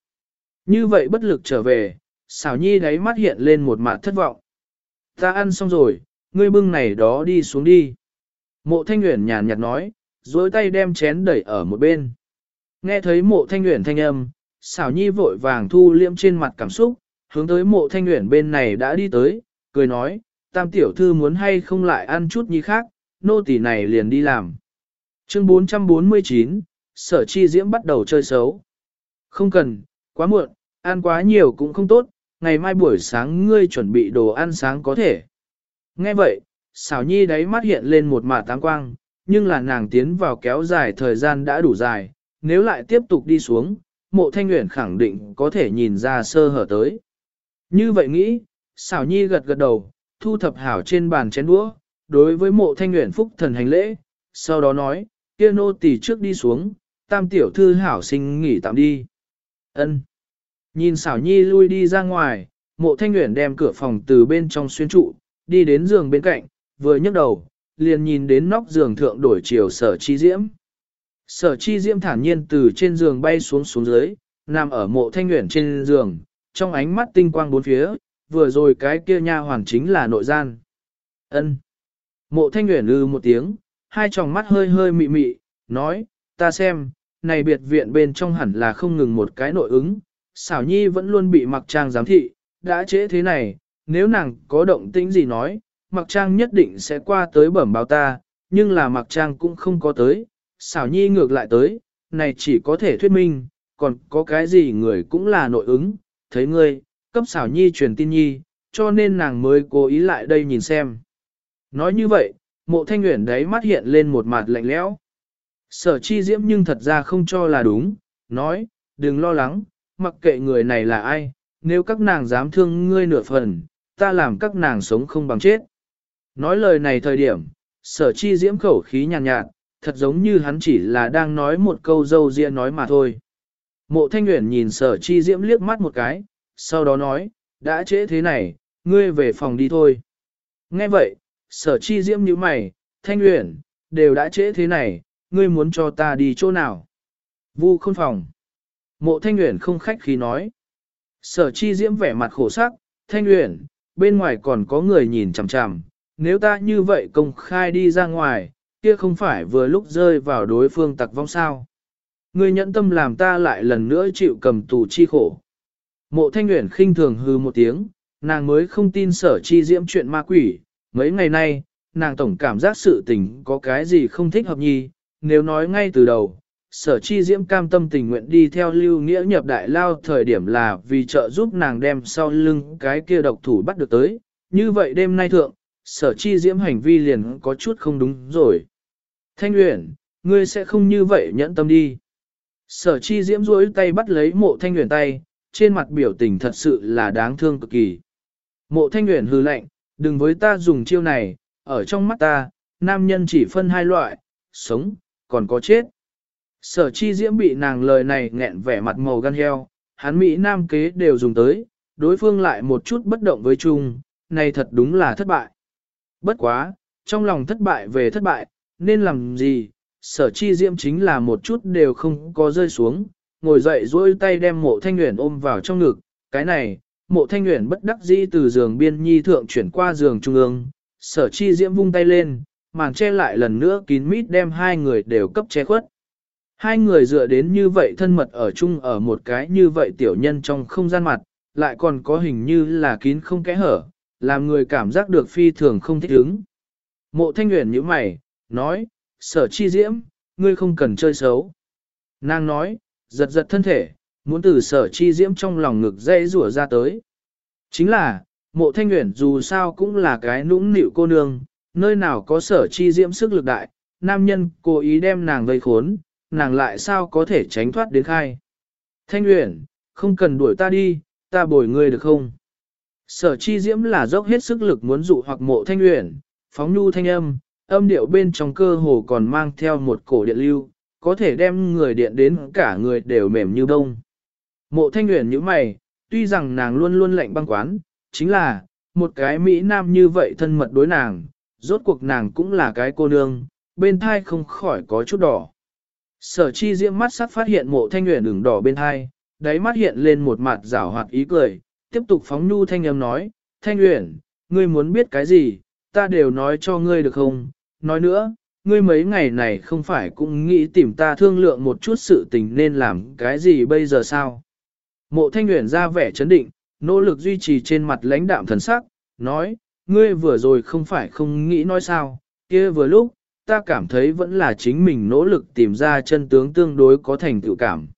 Như vậy bất lực trở về, xảo nhi đáy mắt hiện lên một mặt thất vọng. Ta ăn xong rồi, ngươi bưng này đó đi xuống đi. Mộ thanh nguyện nhàn nhạt nói, dối tay đem chén đẩy ở một bên. Nghe thấy mộ thanh nguyện thanh âm, xảo nhi vội vàng thu liễm trên mặt cảm xúc, hướng tới mộ thanh nguyện bên này đã đi tới, cười nói, tam tiểu thư muốn hay không lại ăn chút như khác, nô tỳ này liền đi làm. Chương 449, sở chi diễm bắt đầu chơi xấu. Không cần, quá muộn, ăn quá nhiều cũng không tốt, ngày mai buổi sáng ngươi chuẩn bị đồ ăn sáng có thể. Nghe vậy, xảo nhi đáy mắt hiện lên một mả táng quang, nhưng là nàng tiến vào kéo dài thời gian đã đủ dài, nếu lại tiếp tục đi xuống, mộ thanh nguyện khẳng định có thể nhìn ra sơ hở tới. Như vậy nghĩ, xảo nhi gật gật đầu, thu thập hảo trên bàn chén đũa, đối với mộ thanh nguyện phúc thần hành lễ, sau đó nói, kia nô tỳ trước đi xuống, tam tiểu thư hảo sinh nghỉ tạm đi. ân Nhìn xảo nhi lui đi ra ngoài, mộ thanh nguyện đem cửa phòng từ bên trong xuyên trụ, đi đến giường bên cạnh, vừa nhấc đầu, liền nhìn đến nóc giường thượng đổi chiều sở chi diễm. Sở chi diễm thản nhiên từ trên giường bay xuống xuống dưới, nằm ở mộ thanh nguyện trên giường, trong ánh mắt tinh quang bốn phía, vừa rồi cái kia nha hoàn chính là nội gian. ân Mộ thanh nguyện lư một tiếng, hai tròng mắt hơi hơi mị mị, nói, ta xem, này biệt viện bên trong hẳn là không ngừng một cái nội ứng, xảo nhi vẫn luôn bị mặc trang giám thị, đã trễ thế này, nếu nàng có động tĩnh gì nói, mặc trang nhất định sẽ qua tới bẩm báo ta, nhưng là mặc trang cũng không có tới, xảo nhi ngược lại tới, này chỉ có thể thuyết minh, còn có cái gì người cũng là nội ứng, thấy ngươi, cấp xảo nhi truyền tin nhi, cho nên nàng mới cố ý lại đây nhìn xem. Nói như vậy, mộ thanh nguyện đấy mắt hiện lên một mặt lạnh lẽo. Sở chi diễm nhưng thật ra không cho là đúng, nói, đừng lo lắng, mặc kệ người này là ai, nếu các nàng dám thương ngươi nửa phần, ta làm các nàng sống không bằng chết. Nói lời này thời điểm, sở chi diễm khẩu khí nhàn nhạt, nhạt, thật giống như hắn chỉ là đang nói một câu dâu ria nói mà thôi. Mộ thanh nguyện nhìn sở chi diễm liếc mắt một cái, sau đó nói, đã trễ thế này, ngươi về phòng đi thôi. Nghe vậy, sở chi diễm như mày, thanh nguyện, đều đã trễ thế này, ngươi muốn cho ta đi chỗ nào? Vu khôn phòng. Mộ thanh nguyện không khách khí nói. Sở chi diễm vẻ mặt khổ sắc, thanh nguyện, bên ngoài còn có người nhìn chằm chằm, nếu ta như vậy công khai đi ra ngoài, kia không phải vừa lúc rơi vào đối phương tặc vong sao. Ngươi nhẫn tâm làm ta lại lần nữa chịu cầm tù chi khổ. Mộ thanh nguyện khinh thường hư một tiếng, nàng mới không tin sở chi diễm chuyện ma quỷ. Mấy ngày nay, nàng tổng cảm giác sự tình có cái gì không thích hợp nhi, nếu nói ngay từ đầu, sở chi diễm cam tâm tình nguyện đi theo lưu nghĩa nhập đại lao thời điểm là vì trợ giúp nàng đem sau lưng cái kia độc thủ bắt được tới. Như vậy đêm nay thượng, sở chi diễm hành vi liền có chút không đúng rồi. Thanh Uyển, ngươi sẽ không như vậy nhẫn tâm đi. Sở chi diễm duỗi tay bắt lấy mộ thanh Uyển tay, trên mặt biểu tình thật sự là đáng thương cực kỳ. Mộ thanh Uyển hư lạnh, đừng với ta dùng chiêu này, ở trong mắt ta, nam nhân chỉ phân hai loại, sống, còn có chết. Sở chi diễm bị nàng lời này nghẹn vẻ mặt màu gan heo, hắn Mỹ nam kế đều dùng tới, đối phương lại một chút bất động với chung, này thật đúng là thất bại. Bất quá, trong lòng thất bại về thất bại, nên làm gì, sở chi diễm chính là một chút đều không có rơi xuống, ngồi dậy duỗi tay đem mộ thanh nguyện ôm vào trong ngực, cái này, mộ thanh nguyện bất đắc dĩ từ giường biên nhi thượng chuyển qua giường trung ương, sở chi diễm vung tay lên, màn che lại lần nữa kín mít đem hai người đều cấp che khuất. Hai người dựa đến như vậy thân mật ở chung ở một cái như vậy tiểu nhân trong không gian mặt, lại còn có hình như là kín không kẽ hở, làm người cảm giác được phi thường không thích ứng. Mộ thanh nguyện như mày, nói, sở chi diễm, ngươi không cần chơi xấu. Nàng nói, giật giật thân thể, muốn từ sở chi diễm trong lòng ngực dây rủa ra tới. Chính là, mộ thanh nguyện dù sao cũng là cái nũng nịu cô nương, nơi nào có sở chi diễm sức lực đại, nam nhân cố ý đem nàng vây khốn, nàng lại sao có thể tránh thoát đến khai. Thanh nguyện, không cần đuổi ta đi, ta bồi ngươi được không? Sở chi diễm là dốc hết sức lực muốn dụ hoặc mộ thanh nguyện, phóng nhu thanh âm, âm điệu bên trong cơ hồ còn mang theo một cổ điện lưu, có thể đem người điện đến cả người đều mềm như bông. Mộ thanh nguyện như mày, tuy rằng nàng luôn luôn lạnh băng quán, chính là, một cái Mỹ Nam như vậy thân mật đối nàng, rốt cuộc nàng cũng là cái cô nương, bên thai không khỏi có chút đỏ. Sở chi diễm mắt sắc phát hiện mộ thanh nguyện ửng đỏ bên thai, đáy mắt hiện lên một mặt rảo hoạt ý cười, tiếp tục phóng nhu thanh âm nói, thanh nguyện, ngươi muốn biết cái gì, ta đều nói cho ngươi được không, nói nữa, ngươi mấy ngày này không phải cũng nghĩ tìm ta thương lượng một chút sự tình nên làm cái gì bây giờ sao? Mộ thanh nguyện ra vẻ chấn định, nỗ lực duy trì trên mặt lãnh đạm thần sắc, nói, ngươi vừa rồi không phải không nghĩ nói sao, kia vừa lúc, ta cảm thấy vẫn là chính mình nỗ lực tìm ra chân tướng tương đối có thành tựu cảm.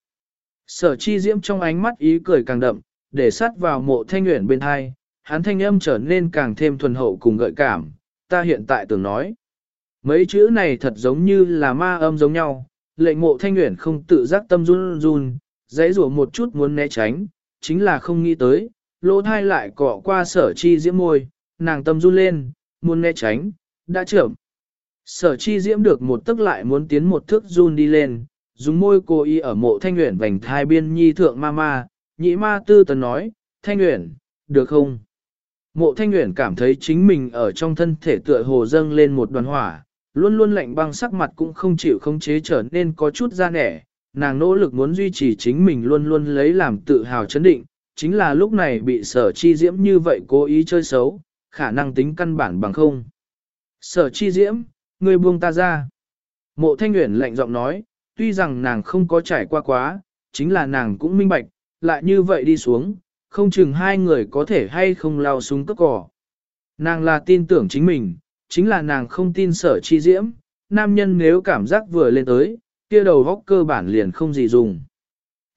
Sở chi diễm trong ánh mắt ý cười càng đậm, để sát vào mộ thanh nguyện bên hai, hắn thanh âm trở nên càng thêm thuần hậu cùng gợi cảm, ta hiện tại tưởng nói. Mấy chữ này thật giống như là ma âm giống nhau, lệnh mộ thanh nguyện không tự giác tâm run run, dãy rủa một chút muốn né tránh, chính là không nghĩ tới, lỗ thai lại cọ qua sở chi diễm môi, nàng tâm run lên, muốn né tránh, đã trưởng. Sở chi diễm được một tức lại muốn tiến một thước run đi lên, dùng môi cô y ở mộ thanh nguyện vành thai biên nhi thượng ma ma, nhị ma tư tần nói, thanh nguyện, được không? Mộ thanh nguyện cảm thấy chính mình ở trong thân thể tựa hồ dâng lên một đoàn hỏa, luôn luôn lạnh băng sắc mặt cũng không chịu không chế trở nên có chút da nẻ, nàng nỗ lực muốn duy trì chính mình luôn luôn lấy làm tự hào chấn định, chính là lúc này bị sở chi diễm như vậy cố ý chơi xấu, khả năng tính căn bản bằng không. Sở chi diễm, người buông ta ra. Mộ thanh nguyện lạnh giọng nói, tuy rằng nàng không có trải qua quá, chính là nàng cũng minh bạch, lại như vậy đi xuống, không chừng hai người có thể hay không lao súng cấp cỏ. Nàng là tin tưởng chính mình, chính là nàng không tin sở chi diễm, nam nhân nếu cảm giác vừa lên tới, kia đầu góc cơ bản liền không gì dùng.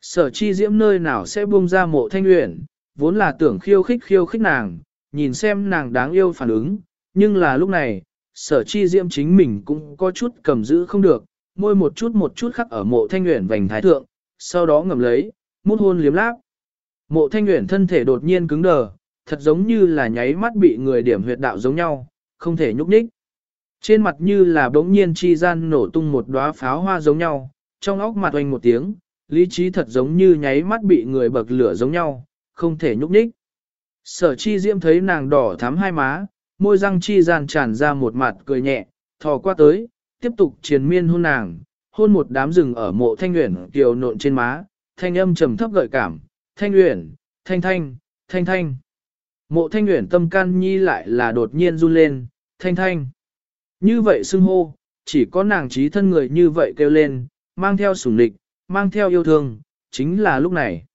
Sở chi diễm nơi nào sẽ buông ra mộ thanh luyện, vốn là tưởng khiêu khích khiêu khích nàng, nhìn xem nàng đáng yêu phản ứng, nhưng là lúc này, sở chi diễm chính mình cũng có chút cầm giữ không được, môi một chút một chút khắc ở mộ thanh luyện vành thái thượng, sau đó ngầm lấy, mút hôn liếm láp. Mộ thanh luyện thân thể đột nhiên cứng đờ, thật giống như là nháy mắt bị người điểm huyệt đạo giống nhau, không thể nhúc nhích. Trên mặt như là bỗng nhiên chi gian nổ tung một đóa pháo hoa giống nhau, trong óc mặt oanh một tiếng, lý trí thật giống như nháy mắt bị người bậc lửa giống nhau, không thể nhúc nhích. Sở chi diễm thấy nàng đỏ thắm hai má, môi răng chi gian tràn ra một mặt cười nhẹ, thò qua tới, tiếp tục triền miên hôn nàng, hôn một đám rừng ở mộ thanh nguyện kiều nộn trên má, thanh âm trầm thấp gợi cảm, thanh nguyện, thanh thanh, thanh thanh. Mộ thanh nguyện tâm can nhi lại là đột nhiên run lên, thanh thanh. Như vậy xưng hô, chỉ có nàng trí thân người như vậy kêu lên, mang theo sủng địch, mang theo yêu thương, chính là lúc này.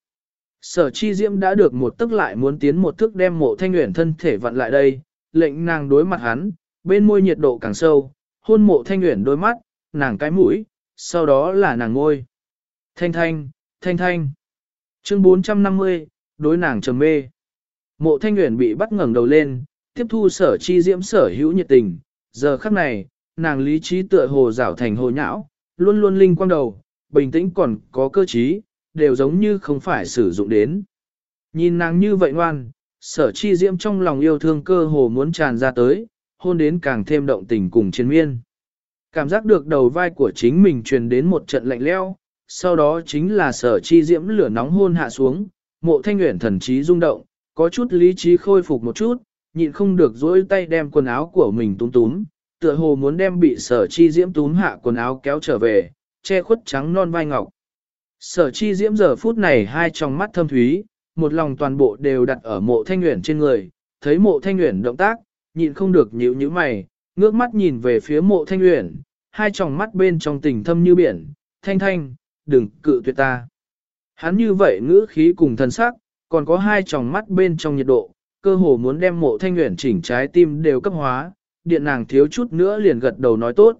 Sở chi diễm đã được một tức lại muốn tiến một thức đem mộ thanh nguyện thân thể vặn lại đây, lệnh nàng đối mặt hắn, bên môi nhiệt độ càng sâu, hôn mộ thanh nguyện đôi mắt, nàng cái mũi, sau đó là nàng ngôi. Thanh thanh, thanh thanh. Chương 450, đối nàng trầm mê. Mộ thanh nguyện bị bắt ngẩng đầu lên, tiếp thu sở chi diễm sở hữu nhiệt tình. Giờ khắc này, nàng lý trí tựa hồ rảo thành hồ nhão, luôn luôn linh quang đầu, bình tĩnh còn có cơ trí, đều giống như không phải sử dụng đến. Nhìn nàng như vậy ngoan, sở chi diễm trong lòng yêu thương cơ hồ muốn tràn ra tới, hôn đến càng thêm động tình cùng chiến miên. Cảm giác được đầu vai của chính mình truyền đến một trận lạnh leo, sau đó chính là sở chi diễm lửa nóng hôn hạ xuống, mộ thanh nguyện thần trí rung động, có chút lý trí khôi phục một chút, nhịn không được dỗi tay đem quần áo của mình túm túm, tựa hồ muốn đem bị sở chi diễm túm hạ quần áo kéo trở về, che khuất trắng non vai ngọc. Sở chi diễm giờ phút này hai tròng mắt thâm thúy, một lòng toàn bộ đều đặt ở mộ thanh nguyện trên người, thấy mộ thanh nguyện động tác, nhịn không được nhíu nhíu mày, ngước mắt nhìn về phía mộ thanh nguyện, hai tròng mắt bên trong tình thâm như biển, thanh thanh, đừng cự tuyệt ta. Hắn như vậy ngữ khí cùng thân sắc, còn có hai tròng mắt bên trong nhiệt độ, cơ hồ muốn đem mộ thanh nguyện chỉnh trái tim đều cấp hóa, điện nàng thiếu chút nữa liền gật đầu nói tốt.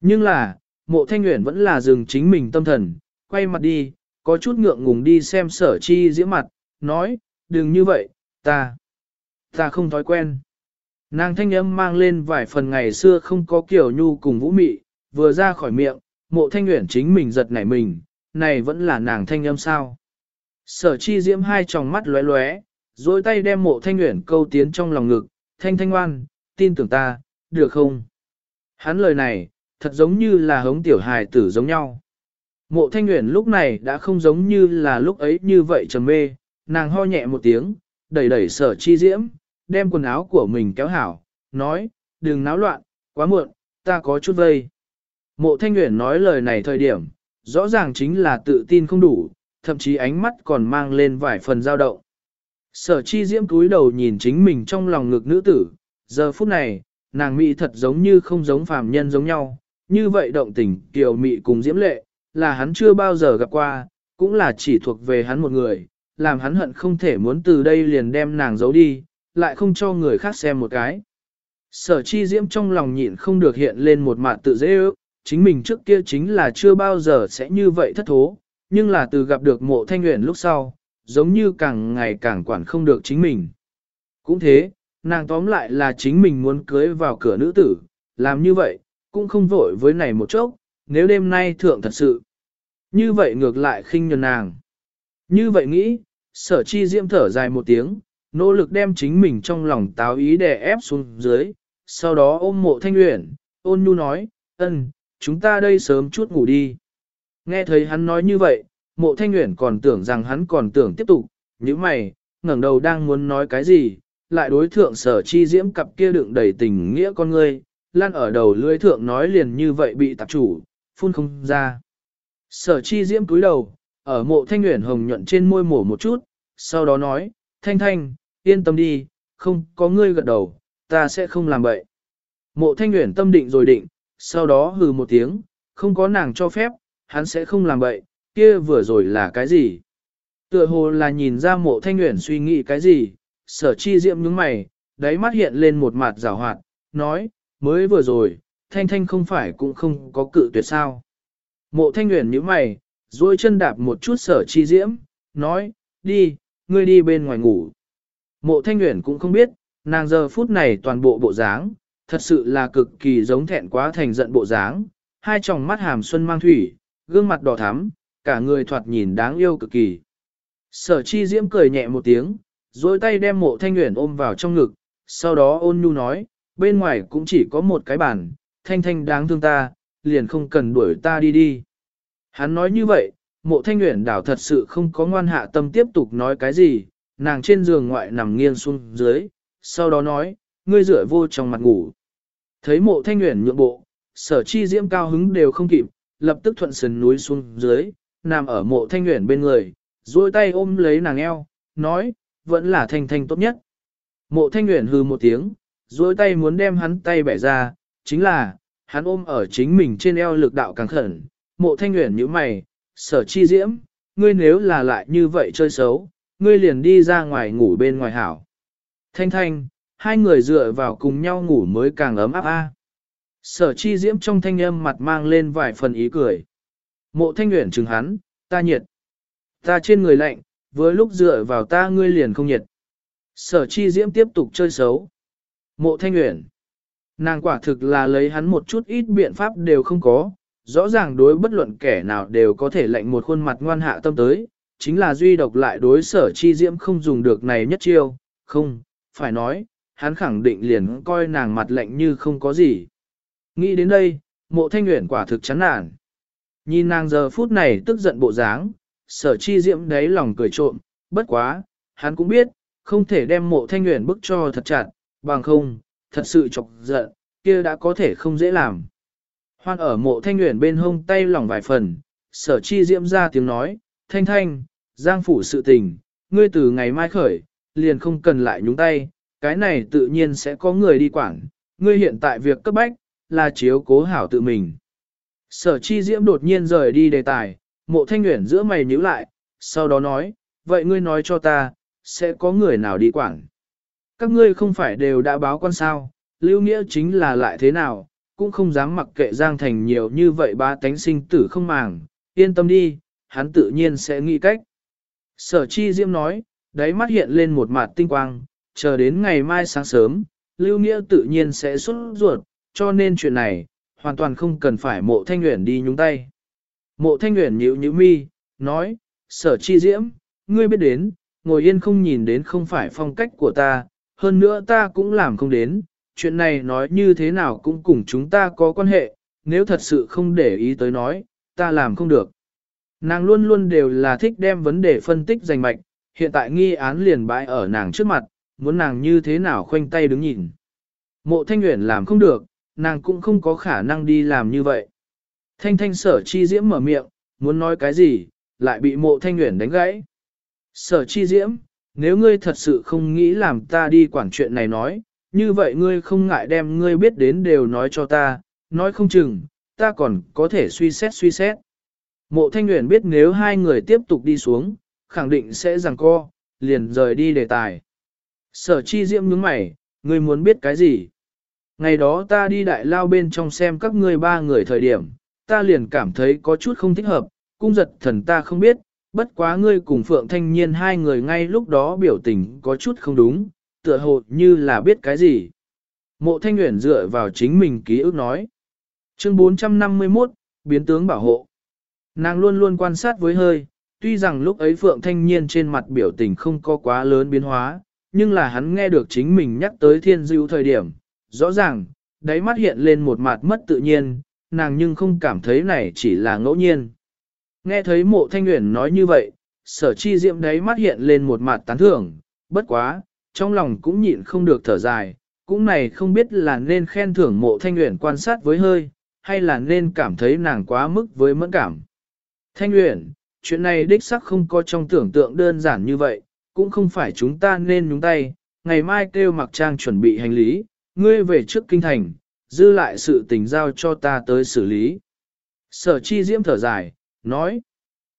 Nhưng là, mộ thanh nguyện vẫn là dừng chính mình tâm thần, quay mặt đi, có chút ngượng ngùng đi xem sở chi diễm mặt, nói, đừng như vậy, ta, ta không thói quen. Nàng thanh âm mang lên vài phần ngày xưa không có kiểu nhu cùng vũ mị, vừa ra khỏi miệng, mộ thanh nguyện chính mình giật nảy mình, này vẫn là nàng thanh âm sao. Sở chi diễm hai tròng mắt lóe lóe, dối tay đem mộ thanh nguyện câu tiến trong lòng ngực, thanh thanh ngoan, tin tưởng ta, được không? Hắn lời này, thật giống như là hống tiểu hài tử giống nhau. Mộ thanh nguyện lúc này đã không giống như là lúc ấy như vậy trầm mê, nàng ho nhẹ một tiếng, đẩy đẩy sở chi diễm, đem quần áo của mình kéo hảo, nói, đừng náo loạn, quá muộn, ta có chút vây. Mộ thanh nguyện nói lời này thời điểm, rõ ràng chính là tự tin không đủ, thậm chí ánh mắt còn mang lên vài phần dao động. Sở chi diễm cúi đầu nhìn chính mình trong lòng ngực nữ tử, giờ phút này, nàng mỹ thật giống như không giống phàm nhân giống nhau, như vậy động tình kiều mị cùng diễm lệ, là hắn chưa bao giờ gặp qua, cũng là chỉ thuộc về hắn một người, làm hắn hận không thể muốn từ đây liền đem nàng giấu đi, lại không cho người khác xem một cái. Sở chi diễm trong lòng nhịn không được hiện lên một mặt tự dễ ước, chính mình trước kia chính là chưa bao giờ sẽ như vậy thất thố, nhưng là từ gặp được mộ thanh nguyện lúc sau, giống như càng ngày càng quản không được chính mình. Cũng thế, nàng tóm lại là chính mình muốn cưới vào cửa nữ tử, làm như vậy, cũng không vội với này một chốc, nếu đêm nay thượng thật sự. Như vậy ngược lại khinh nhường nàng. Như vậy nghĩ, sở chi diễm thở dài một tiếng, nỗ lực đem chính mình trong lòng táo ý đè ép xuống dưới, sau đó ôm mộ thanh luyện, ôn nhu nói, ân, chúng ta đây sớm chút ngủ đi. Nghe thấy hắn nói như vậy, mộ thanh nguyện còn tưởng rằng hắn còn tưởng tiếp tục, như mày, ngẩng đầu đang muốn nói cái gì, lại đối thượng sở chi diễm cặp kia đựng đầy tình nghĩa con ngươi, lan ở đầu lưỡi thượng nói liền như vậy bị tạp chủ, phun không ra. Sở chi diễm cúi đầu, ở mộ thanh nguyện hồng nhuận trên môi mổ một chút, sau đó nói, thanh thanh, yên tâm đi, không có ngươi gật đầu, ta sẽ không làm bậy. Mộ thanh nguyện tâm định rồi định, sau đó hừ một tiếng, không có nàng cho phép, hắn sẽ không làm bậy, kia vừa rồi là cái gì? Tựa hồ là nhìn ra mộ thanh nguyện suy nghĩ cái gì, sở chi diệm nhướng mày, đáy mắt hiện lên một mặt rào hoạt, nói, mới vừa rồi, thanh thanh không phải cũng không có cự tuyệt sao. Mộ thanh nguyện nhướng mày, duỗi chân đạp một chút sở chi diễm, nói, đi, ngươi đi bên ngoài ngủ. Mộ thanh nguyện cũng không biết, nàng giờ phút này toàn bộ bộ dáng, thật sự là cực kỳ giống thẹn quá thành giận bộ dáng, hai tròng mắt hàm xuân mang thủy, gương mặt đỏ thắm, cả người thoạt nhìn đáng yêu cực kỳ. Sở chi diễm cười nhẹ một tiếng, rồi tay đem mộ thanh nguyện ôm vào trong ngực, sau đó ôn nhu nói, bên ngoài cũng chỉ có một cái bàn, thanh thanh đáng thương ta, liền không cần đuổi ta đi đi. Hắn nói như vậy, mộ thanh nguyện đảo thật sự không có ngoan hạ tâm tiếp tục nói cái gì, nàng trên giường ngoại nằm nghiêng xuống dưới, sau đó nói, ngươi rửa vô trong mặt ngủ. Thấy mộ thanh nguyện nhượng bộ, sở chi diễm cao hứng đều không kịp, lập tức thuận sườn núi xuống dưới, nằm ở mộ thanh nguyện bên người, duỗi tay ôm lấy nàng eo, nói, vẫn là thanh thanh tốt nhất. Mộ thanh nguyện hư một tiếng, duỗi tay muốn đem hắn tay bẻ ra, chính là, hắn ôm ở chính mình trên eo lực đạo càng khẩn, mộ thanh nguyện như mày, sở chi diễm, ngươi nếu là lại như vậy chơi xấu, ngươi liền đi ra ngoài ngủ bên ngoài hảo. Thanh thanh, hai người dựa vào cùng nhau ngủ mới càng ấm áp a. Sở chi diễm trong thanh âm mặt mang lên vài phần ý cười. Mộ thanh nguyện chừng hắn, ta nhiệt. Ta trên người lạnh, với lúc dựa vào ta ngươi liền không nhiệt. Sở chi diễm tiếp tục chơi xấu. Mộ thanh nguyện. Nàng quả thực là lấy hắn một chút ít biện pháp đều không có, rõ ràng đối bất luận kẻ nào đều có thể lệnh một khuôn mặt ngoan hạ tâm tới, chính là duy độc lại đối sở chi diễm không dùng được này nhất chiêu, không, phải nói, hắn khẳng định liền coi nàng mặt lạnh như không có gì. Nghĩ đến đây, mộ thanh nguyện quả thực chán nản. Nhìn nàng giờ phút này tức giận bộ dáng, sở chi diễm đáy lòng cười trộm, bất quá, hắn cũng biết, không thể đem mộ thanh nguyện bức cho thật chặt, bằng không, thật sự chọc giận, kia đã có thể không dễ làm. Hoan ở mộ thanh nguyện bên hông tay lỏng vài phần, sở chi diễm ra tiếng nói, thanh thanh, giang phủ sự tình, ngươi từ ngày mai khởi, liền không cần lại nhúng tay, cái này tự nhiên sẽ có người đi quản, ngươi hiện tại việc cấp bách, là chiếu cố hảo tự mình. Sở chi diễm đột nhiên rời đi đề tài, mộ thanh nguyện giữa mày nhíu lại, sau đó nói, vậy ngươi nói cho ta, sẽ có người nào đi quản. Các ngươi không phải đều đã báo quan sao, lưu nghĩa chính là lại thế nào, cũng không dám mặc kệ Giang Thành nhiều như vậy ba tánh sinh tử không màng, yên tâm đi, hắn tự nhiên sẽ nghĩ cách. Sở chi diễm nói, đáy mắt hiện lên một mặt tinh quang, chờ đến ngày mai sáng sớm, lưu nghĩa tự nhiên sẽ xuất ruột, cho nên chuyện này, hoàn toàn không cần phải mộ thanh nguyện đi nhúng tay. Mộ thanh nguyện nhíu nhíu mi, nói, sở chi diễm, ngươi biết đến, ngồi yên không nhìn đến không phải phong cách của ta, hơn nữa ta cũng làm không đến, chuyện này nói như thế nào cũng cùng chúng ta có quan hệ, nếu thật sự không để ý tới nói, ta làm không được. Nàng luôn luôn đều là thích đem vấn đề phân tích giành mạch, hiện tại nghi án liền bãi ở nàng trước mặt, muốn nàng như thế nào khoanh tay đứng nhìn. Mộ thanh nguyện làm không được, nàng cũng không có khả năng đi làm như vậy. Thanh thanh sở chi diễm mở miệng, muốn nói cái gì, lại bị mộ thanh nguyện đánh gãy. Sở chi diễm, nếu ngươi thật sự không nghĩ làm ta đi quản chuyện này nói, như vậy ngươi không ngại đem ngươi biết đến đều nói cho ta, nói không chừng, ta còn có thể suy xét suy xét. Mộ thanh nguyện biết nếu hai người tiếp tục đi xuống, khẳng định sẽ rằng co, liền rời đi đề tài. Sở chi diễm nhướng mày, ngươi muốn biết cái gì? Ngày đó ta đi đại lao bên trong xem các ngươi ba người thời điểm, ta liền cảm thấy có chút không thích hợp, cung giật thần ta không biết, bất quá ngươi cùng Phượng Thanh Nhiên hai người ngay lúc đó biểu tình có chút không đúng, tựa hồ như là biết cái gì. Mộ Thanh Nguyễn dựa vào chính mình ký ức nói. Chương 451, biến tướng bảo hộ. Nàng luôn luôn quan sát với hơi, tuy rằng lúc ấy Phượng Thanh Nhiên trên mặt biểu tình không có quá lớn biến hóa, nhưng là hắn nghe được chính mình nhắc tới thiên dữ thời điểm, rõ ràng, đáy mắt hiện lên một mặt mất tự nhiên, nàng nhưng không cảm thấy này chỉ là ngẫu nhiên. Nghe thấy mộ thanh nguyện nói như vậy, sở chi diệm đáy mắt hiện lên một mặt tán thưởng, bất quá, trong lòng cũng nhịn không được thở dài, cũng này không biết là nên khen thưởng mộ thanh nguyện quan sát với hơi, hay là nên cảm thấy nàng quá mức với mẫn cảm. Thanh nguyện, chuyện này đích sắc không có trong tưởng tượng đơn giản như vậy, cũng không phải chúng ta nên nhúng tay, ngày mai kêu mặc trang chuẩn bị hành lý, ngươi về trước kinh thành, dư lại sự tình giao cho ta tới xử lý. Sở chi diễm thở dài, nói.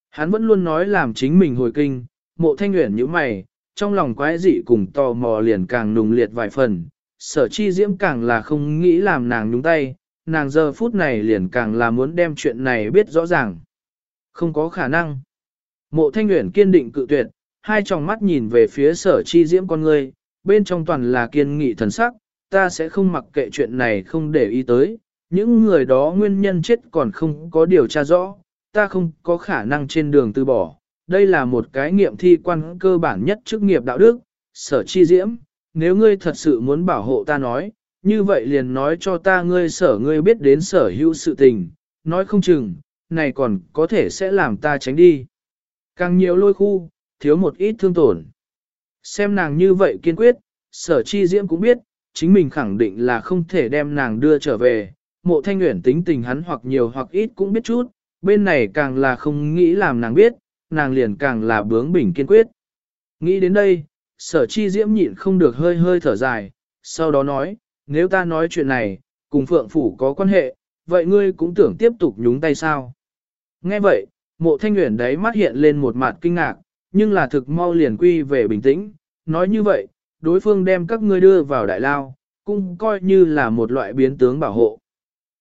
Hắn vẫn luôn nói làm chính mình hồi kinh, mộ thanh nguyện như mày, trong lòng quái dị cùng tò mò liền càng nùng liệt vài phần, sở chi diễm càng là không nghĩ làm nàng nhúng tay, nàng giờ phút này liền càng là muốn đem chuyện này biết rõ ràng. Không có khả năng. Mộ thanh nguyện kiên định cự tuyệt, hai tròng mắt nhìn về phía sở chi diễm con người, bên trong toàn là kiên nghị thần sắc, ta sẽ không mặc kệ chuyện này không để ý tới, những người đó nguyên nhân chết còn không có điều tra rõ, ta không có khả năng trên đường từ bỏ. Đây là một cái nghiệm thi quan cơ bản nhất chức nghiệp đạo đức, sở chi diễm, nếu ngươi thật sự muốn bảo hộ ta nói, như vậy liền nói cho ta ngươi sở ngươi biết đến sở hữu sự tình, nói không chừng, này còn có thể sẽ làm ta tránh đi. Càng nhiều lôi khu, thiếu một ít thương tổn. Xem nàng như vậy kiên quyết, sở chi diễm cũng biết, chính mình khẳng định là không thể đem nàng đưa trở về. Mộ thanh nguyện tính tình hắn hoặc nhiều hoặc ít cũng biết chút, bên này càng là không nghĩ làm nàng biết, nàng liền càng là bướng bỉnh kiên quyết. Nghĩ đến đây, sở chi diễm nhịn không được hơi hơi thở dài, sau đó nói, nếu ta nói chuyện này, cùng phượng phủ có quan hệ, vậy ngươi cũng tưởng tiếp tục nhúng tay sao? Nghe vậy, mộ thanh nguyện đấy mắt hiện lên một mặt kinh ngạc, nhưng là thực mau liền quy về bình tĩnh, nói như vậy, đối phương đem các ngươi đưa vào đại lao, cũng coi như là một loại biến tướng bảo hộ.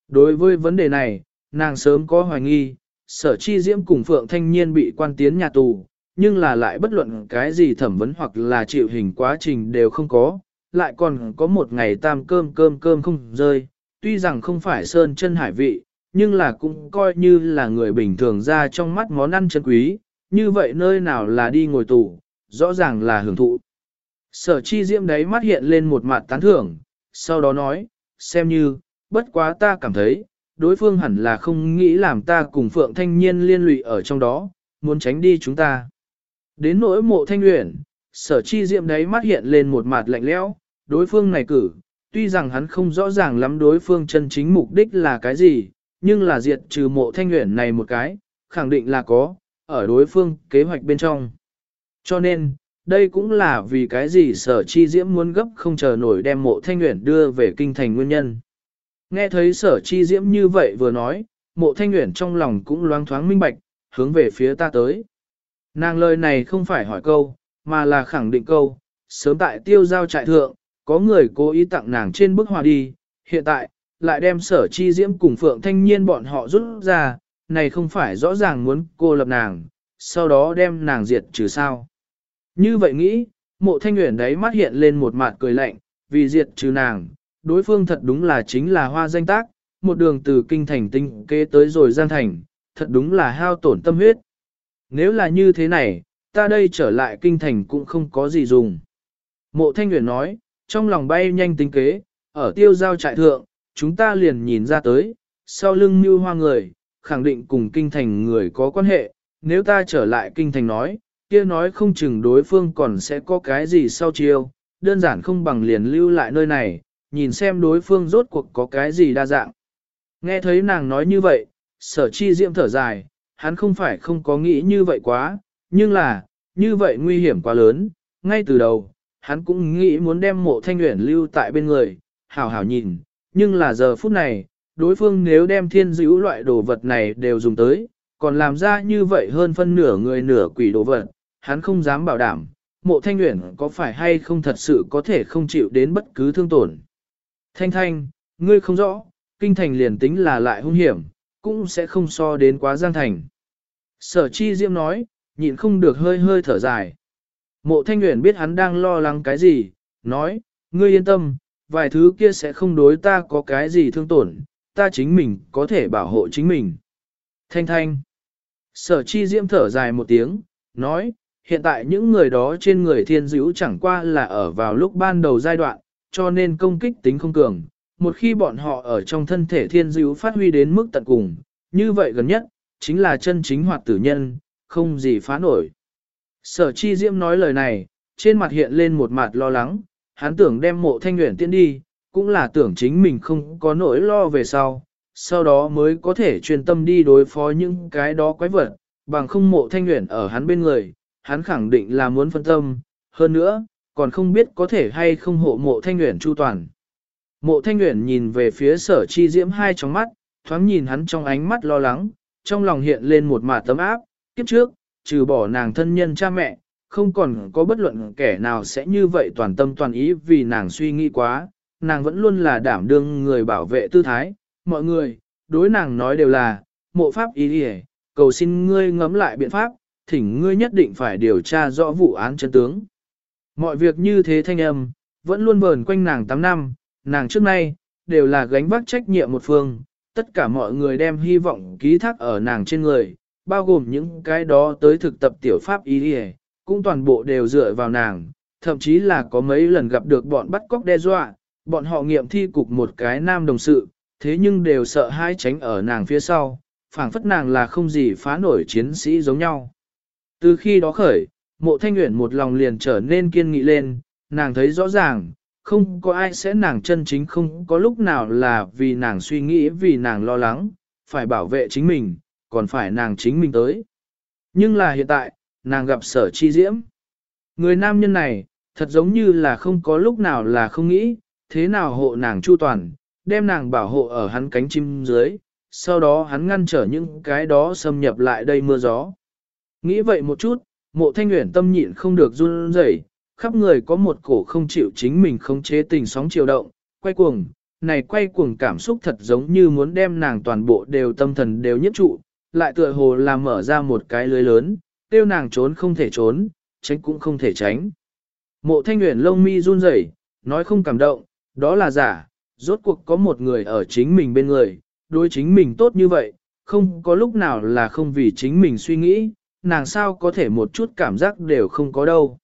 Đối với vấn đề này, nàng sớm có hoài nghi, sở chi diễm cùng Phượng Thanh Niên bị quan tiến nhà tù, nhưng là lại bất luận cái gì thẩm vấn hoặc là chịu hình quá trình đều không có, lại còn có một ngày tam cơm cơm cơm không rơi, tuy rằng không phải sơn chân hải vị, nhưng là cũng coi như là người bình thường ra trong mắt món ăn chân quý, như vậy nơi nào là đi ngồi tù, rõ ràng là hưởng thụ. Sở chi diễm đấy mắt hiện lên một mặt tán thưởng, sau đó nói, xem như, bất quá ta cảm thấy, đối phương hẳn là không nghĩ làm ta cùng Phượng Thanh Nhiên liên lụy ở trong đó, muốn tránh đi chúng ta. Đến nỗi mộ thanh luyện, sở chi diệm đấy mắt hiện lên một mặt lạnh lẽo, đối phương này cử, tuy rằng hắn không rõ ràng lắm đối phương chân chính mục đích là cái gì, nhưng là diệt trừ mộ thanh luyện này một cái, khẳng định là có, ở đối phương kế hoạch bên trong. Cho nên, đây cũng là vì cái gì sở chi diễm muốn gấp không chờ nổi đem mộ thanh nguyện đưa về kinh thành nguyên nhân. Nghe thấy sở chi diễm như vậy vừa nói, mộ thanh nguyện trong lòng cũng loáng thoáng minh bạch, hướng về phía ta tới. Nàng lời này không phải hỏi câu, mà là khẳng định câu, sớm tại tiêu giao trại thượng, có người cố ý tặng nàng trên bức họa đi, hiện tại, lại đem sở chi diễm cùng phượng thanh niên bọn họ rút ra, này không phải rõ ràng muốn cô lập nàng, sau đó đem nàng diệt trừ sao. Như vậy nghĩ, mộ thanh nguyện đấy mắt hiện lên một mặt cười lạnh, vì diệt trừ nàng, đối phương thật đúng là chính là hoa danh tác, một đường từ kinh thành tinh kế tới rồi gian thành, thật đúng là hao tổn tâm huyết. Nếu là như thế này, ta đây trở lại kinh thành cũng không có gì dùng. Mộ thanh nguyện nói, trong lòng bay nhanh tính kế, ở tiêu giao trại thượng, chúng ta liền nhìn ra tới, sau lưng như hoa người, khẳng định cùng kinh thành người có quan hệ, nếu ta trở lại kinh thành nói, kia nói không chừng đối phương còn sẽ có cái gì sau chiêu, đơn giản không bằng liền lưu lại nơi này, nhìn xem đối phương rốt cuộc có cái gì đa dạng. Nghe thấy nàng nói như vậy, sở chi diễm thở dài, hắn không phải không có nghĩ như vậy quá, nhưng là, như vậy nguy hiểm quá lớn, ngay từ đầu, hắn cũng nghĩ muốn đem mộ thanh nguyện lưu tại bên người, hảo hảo nhìn, nhưng là giờ phút này, đối phương nếu đem thiên dữ loại đồ vật này đều dùng tới, còn làm ra như vậy hơn phân nửa người nửa quỷ đồ vật, hắn không dám bảo đảm, mộ thanh nguyện có phải hay không thật sự có thể không chịu đến bất cứ thương tổn. Thanh thanh, ngươi không rõ, kinh thành liền tính là lại hung hiểm, cũng sẽ không so đến quá giang thành. Sở chi diễm nói, nhịn không được hơi hơi thở dài. Mộ thanh nguyện biết hắn đang lo lắng cái gì, nói, ngươi yên tâm, vài thứ kia sẽ không đối ta có cái gì thương tổn, ta chính mình có thể bảo hộ chính mình. Thanh thanh. Sở chi diễm thở dài một tiếng, nói, hiện tại những người đó trên người thiên dữ chẳng qua là ở vào lúc ban đầu giai đoạn, cho nên công kích tính không cường. Một khi bọn họ ở trong thân thể thiên dữ phát huy đến mức tận cùng, như vậy gần nhất, chính là chân chính hoạt tử nhân, không gì phá nổi. Sở chi diễm nói lời này, trên mặt hiện lên một mặt lo lắng, hắn tưởng đem mộ thanh nguyện tiến đi, cũng là tưởng chính mình không có nỗi lo về sau, sau đó mới có thể chuyên tâm đi đối phó những cái đó quái vật, bằng không mộ thanh nguyện ở hắn bên người, hắn khẳng định là muốn phân tâm, hơn nữa, còn không biết có thể hay không hộ mộ thanh nguyện chu toàn. Mộ thanh nguyện nhìn về phía sở chi diễm hai trong mắt, thoáng nhìn hắn trong ánh mắt lo lắng, trong lòng hiện lên một mả tấm áp, kiếp trước, trừ bỏ nàng thân nhân cha mẹ, không còn có bất luận kẻ nào sẽ như vậy toàn tâm toàn ý vì nàng suy nghĩ quá, nàng vẫn luôn là đảm đương người bảo vệ tư thái, mọi người, đối nàng nói đều là, mộ pháp ý đi cầu xin ngươi ngẫm lại biện pháp, thỉnh ngươi nhất định phải điều tra rõ vụ án chân tướng. Mọi việc như thế thanh âm, vẫn luôn vờn quanh nàng 8 năm, nàng trước nay, đều là gánh vác trách nhiệm một phương, tất cả mọi người đem hy vọng ký thác ở nàng trên người, bao gồm những cái đó tới thực tập tiểu pháp ý đi cũng toàn bộ đều dựa vào nàng, thậm chí là có mấy lần gặp được bọn bắt cóc đe dọa, bọn họ nghiệm thi cục một cái nam đồng sự, thế nhưng đều sợ hai tránh ở nàng phía sau, phảng phất nàng là không gì phá nổi chiến sĩ giống nhau. Từ khi đó khởi, mộ thanh nguyện một lòng liền trở nên kiên nghị lên, nàng thấy rõ ràng, không có ai sẽ nàng chân chính không có lúc nào là vì nàng suy nghĩ vì nàng lo lắng, phải bảo vệ chính mình, còn phải nàng chính mình tới. Nhưng là hiện tại, nàng gặp sở chi diễm. Người nam nhân này, thật giống như là không có lúc nào là không nghĩ, thế nào hộ nàng chu toàn, đem nàng bảo hộ ở hắn cánh chim dưới, sau đó hắn ngăn trở những cái đó xâm nhập lại đây mưa gió. Nghĩ vậy một chút, mộ thanh nguyện tâm nhịn không được run rẩy, khắp người có một cổ không chịu chính mình không chế tình sóng chiều động, quay cuồng, này quay cuồng cảm xúc thật giống như muốn đem nàng toàn bộ đều tâm thần đều nhất trụ, lại tựa hồ làm mở ra một cái lưới lớn, tiêu nàng trốn không thể trốn, tránh cũng không thể tránh. Mộ thanh nguyện lông mi run rẩy, nói không cảm động, đó là giả, rốt cuộc có một người ở chính mình bên người, đối chính mình tốt như vậy, không có lúc nào là không vì chính mình suy nghĩ, nàng sao có thể một chút cảm giác đều không có đâu.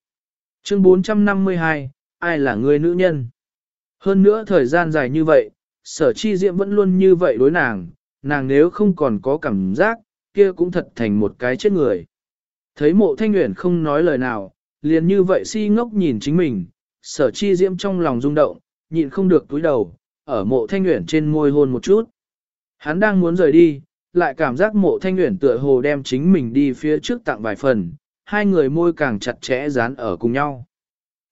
Chương 452, ai là người nữ nhân? Hơn nữa thời gian dài như vậy, sở chi diệm vẫn luôn như vậy đối nàng, nàng nếu không còn có cảm giác, kia cũng thật thành một cái chết người. Thấy mộ thanh nguyện không nói lời nào, liền như vậy si ngốc nhìn chính mình, sở chi diễm trong lòng rung động, nhịn không được túi đầu, ở mộ thanh nguyện trên môi hôn một chút. Hắn đang muốn rời đi, lại cảm giác mộ thanh nguyện tựa hồ đem chính mình đi phía trước tặng vài phần, hai người môi càng chặt chẽ dán ở cùng nhau.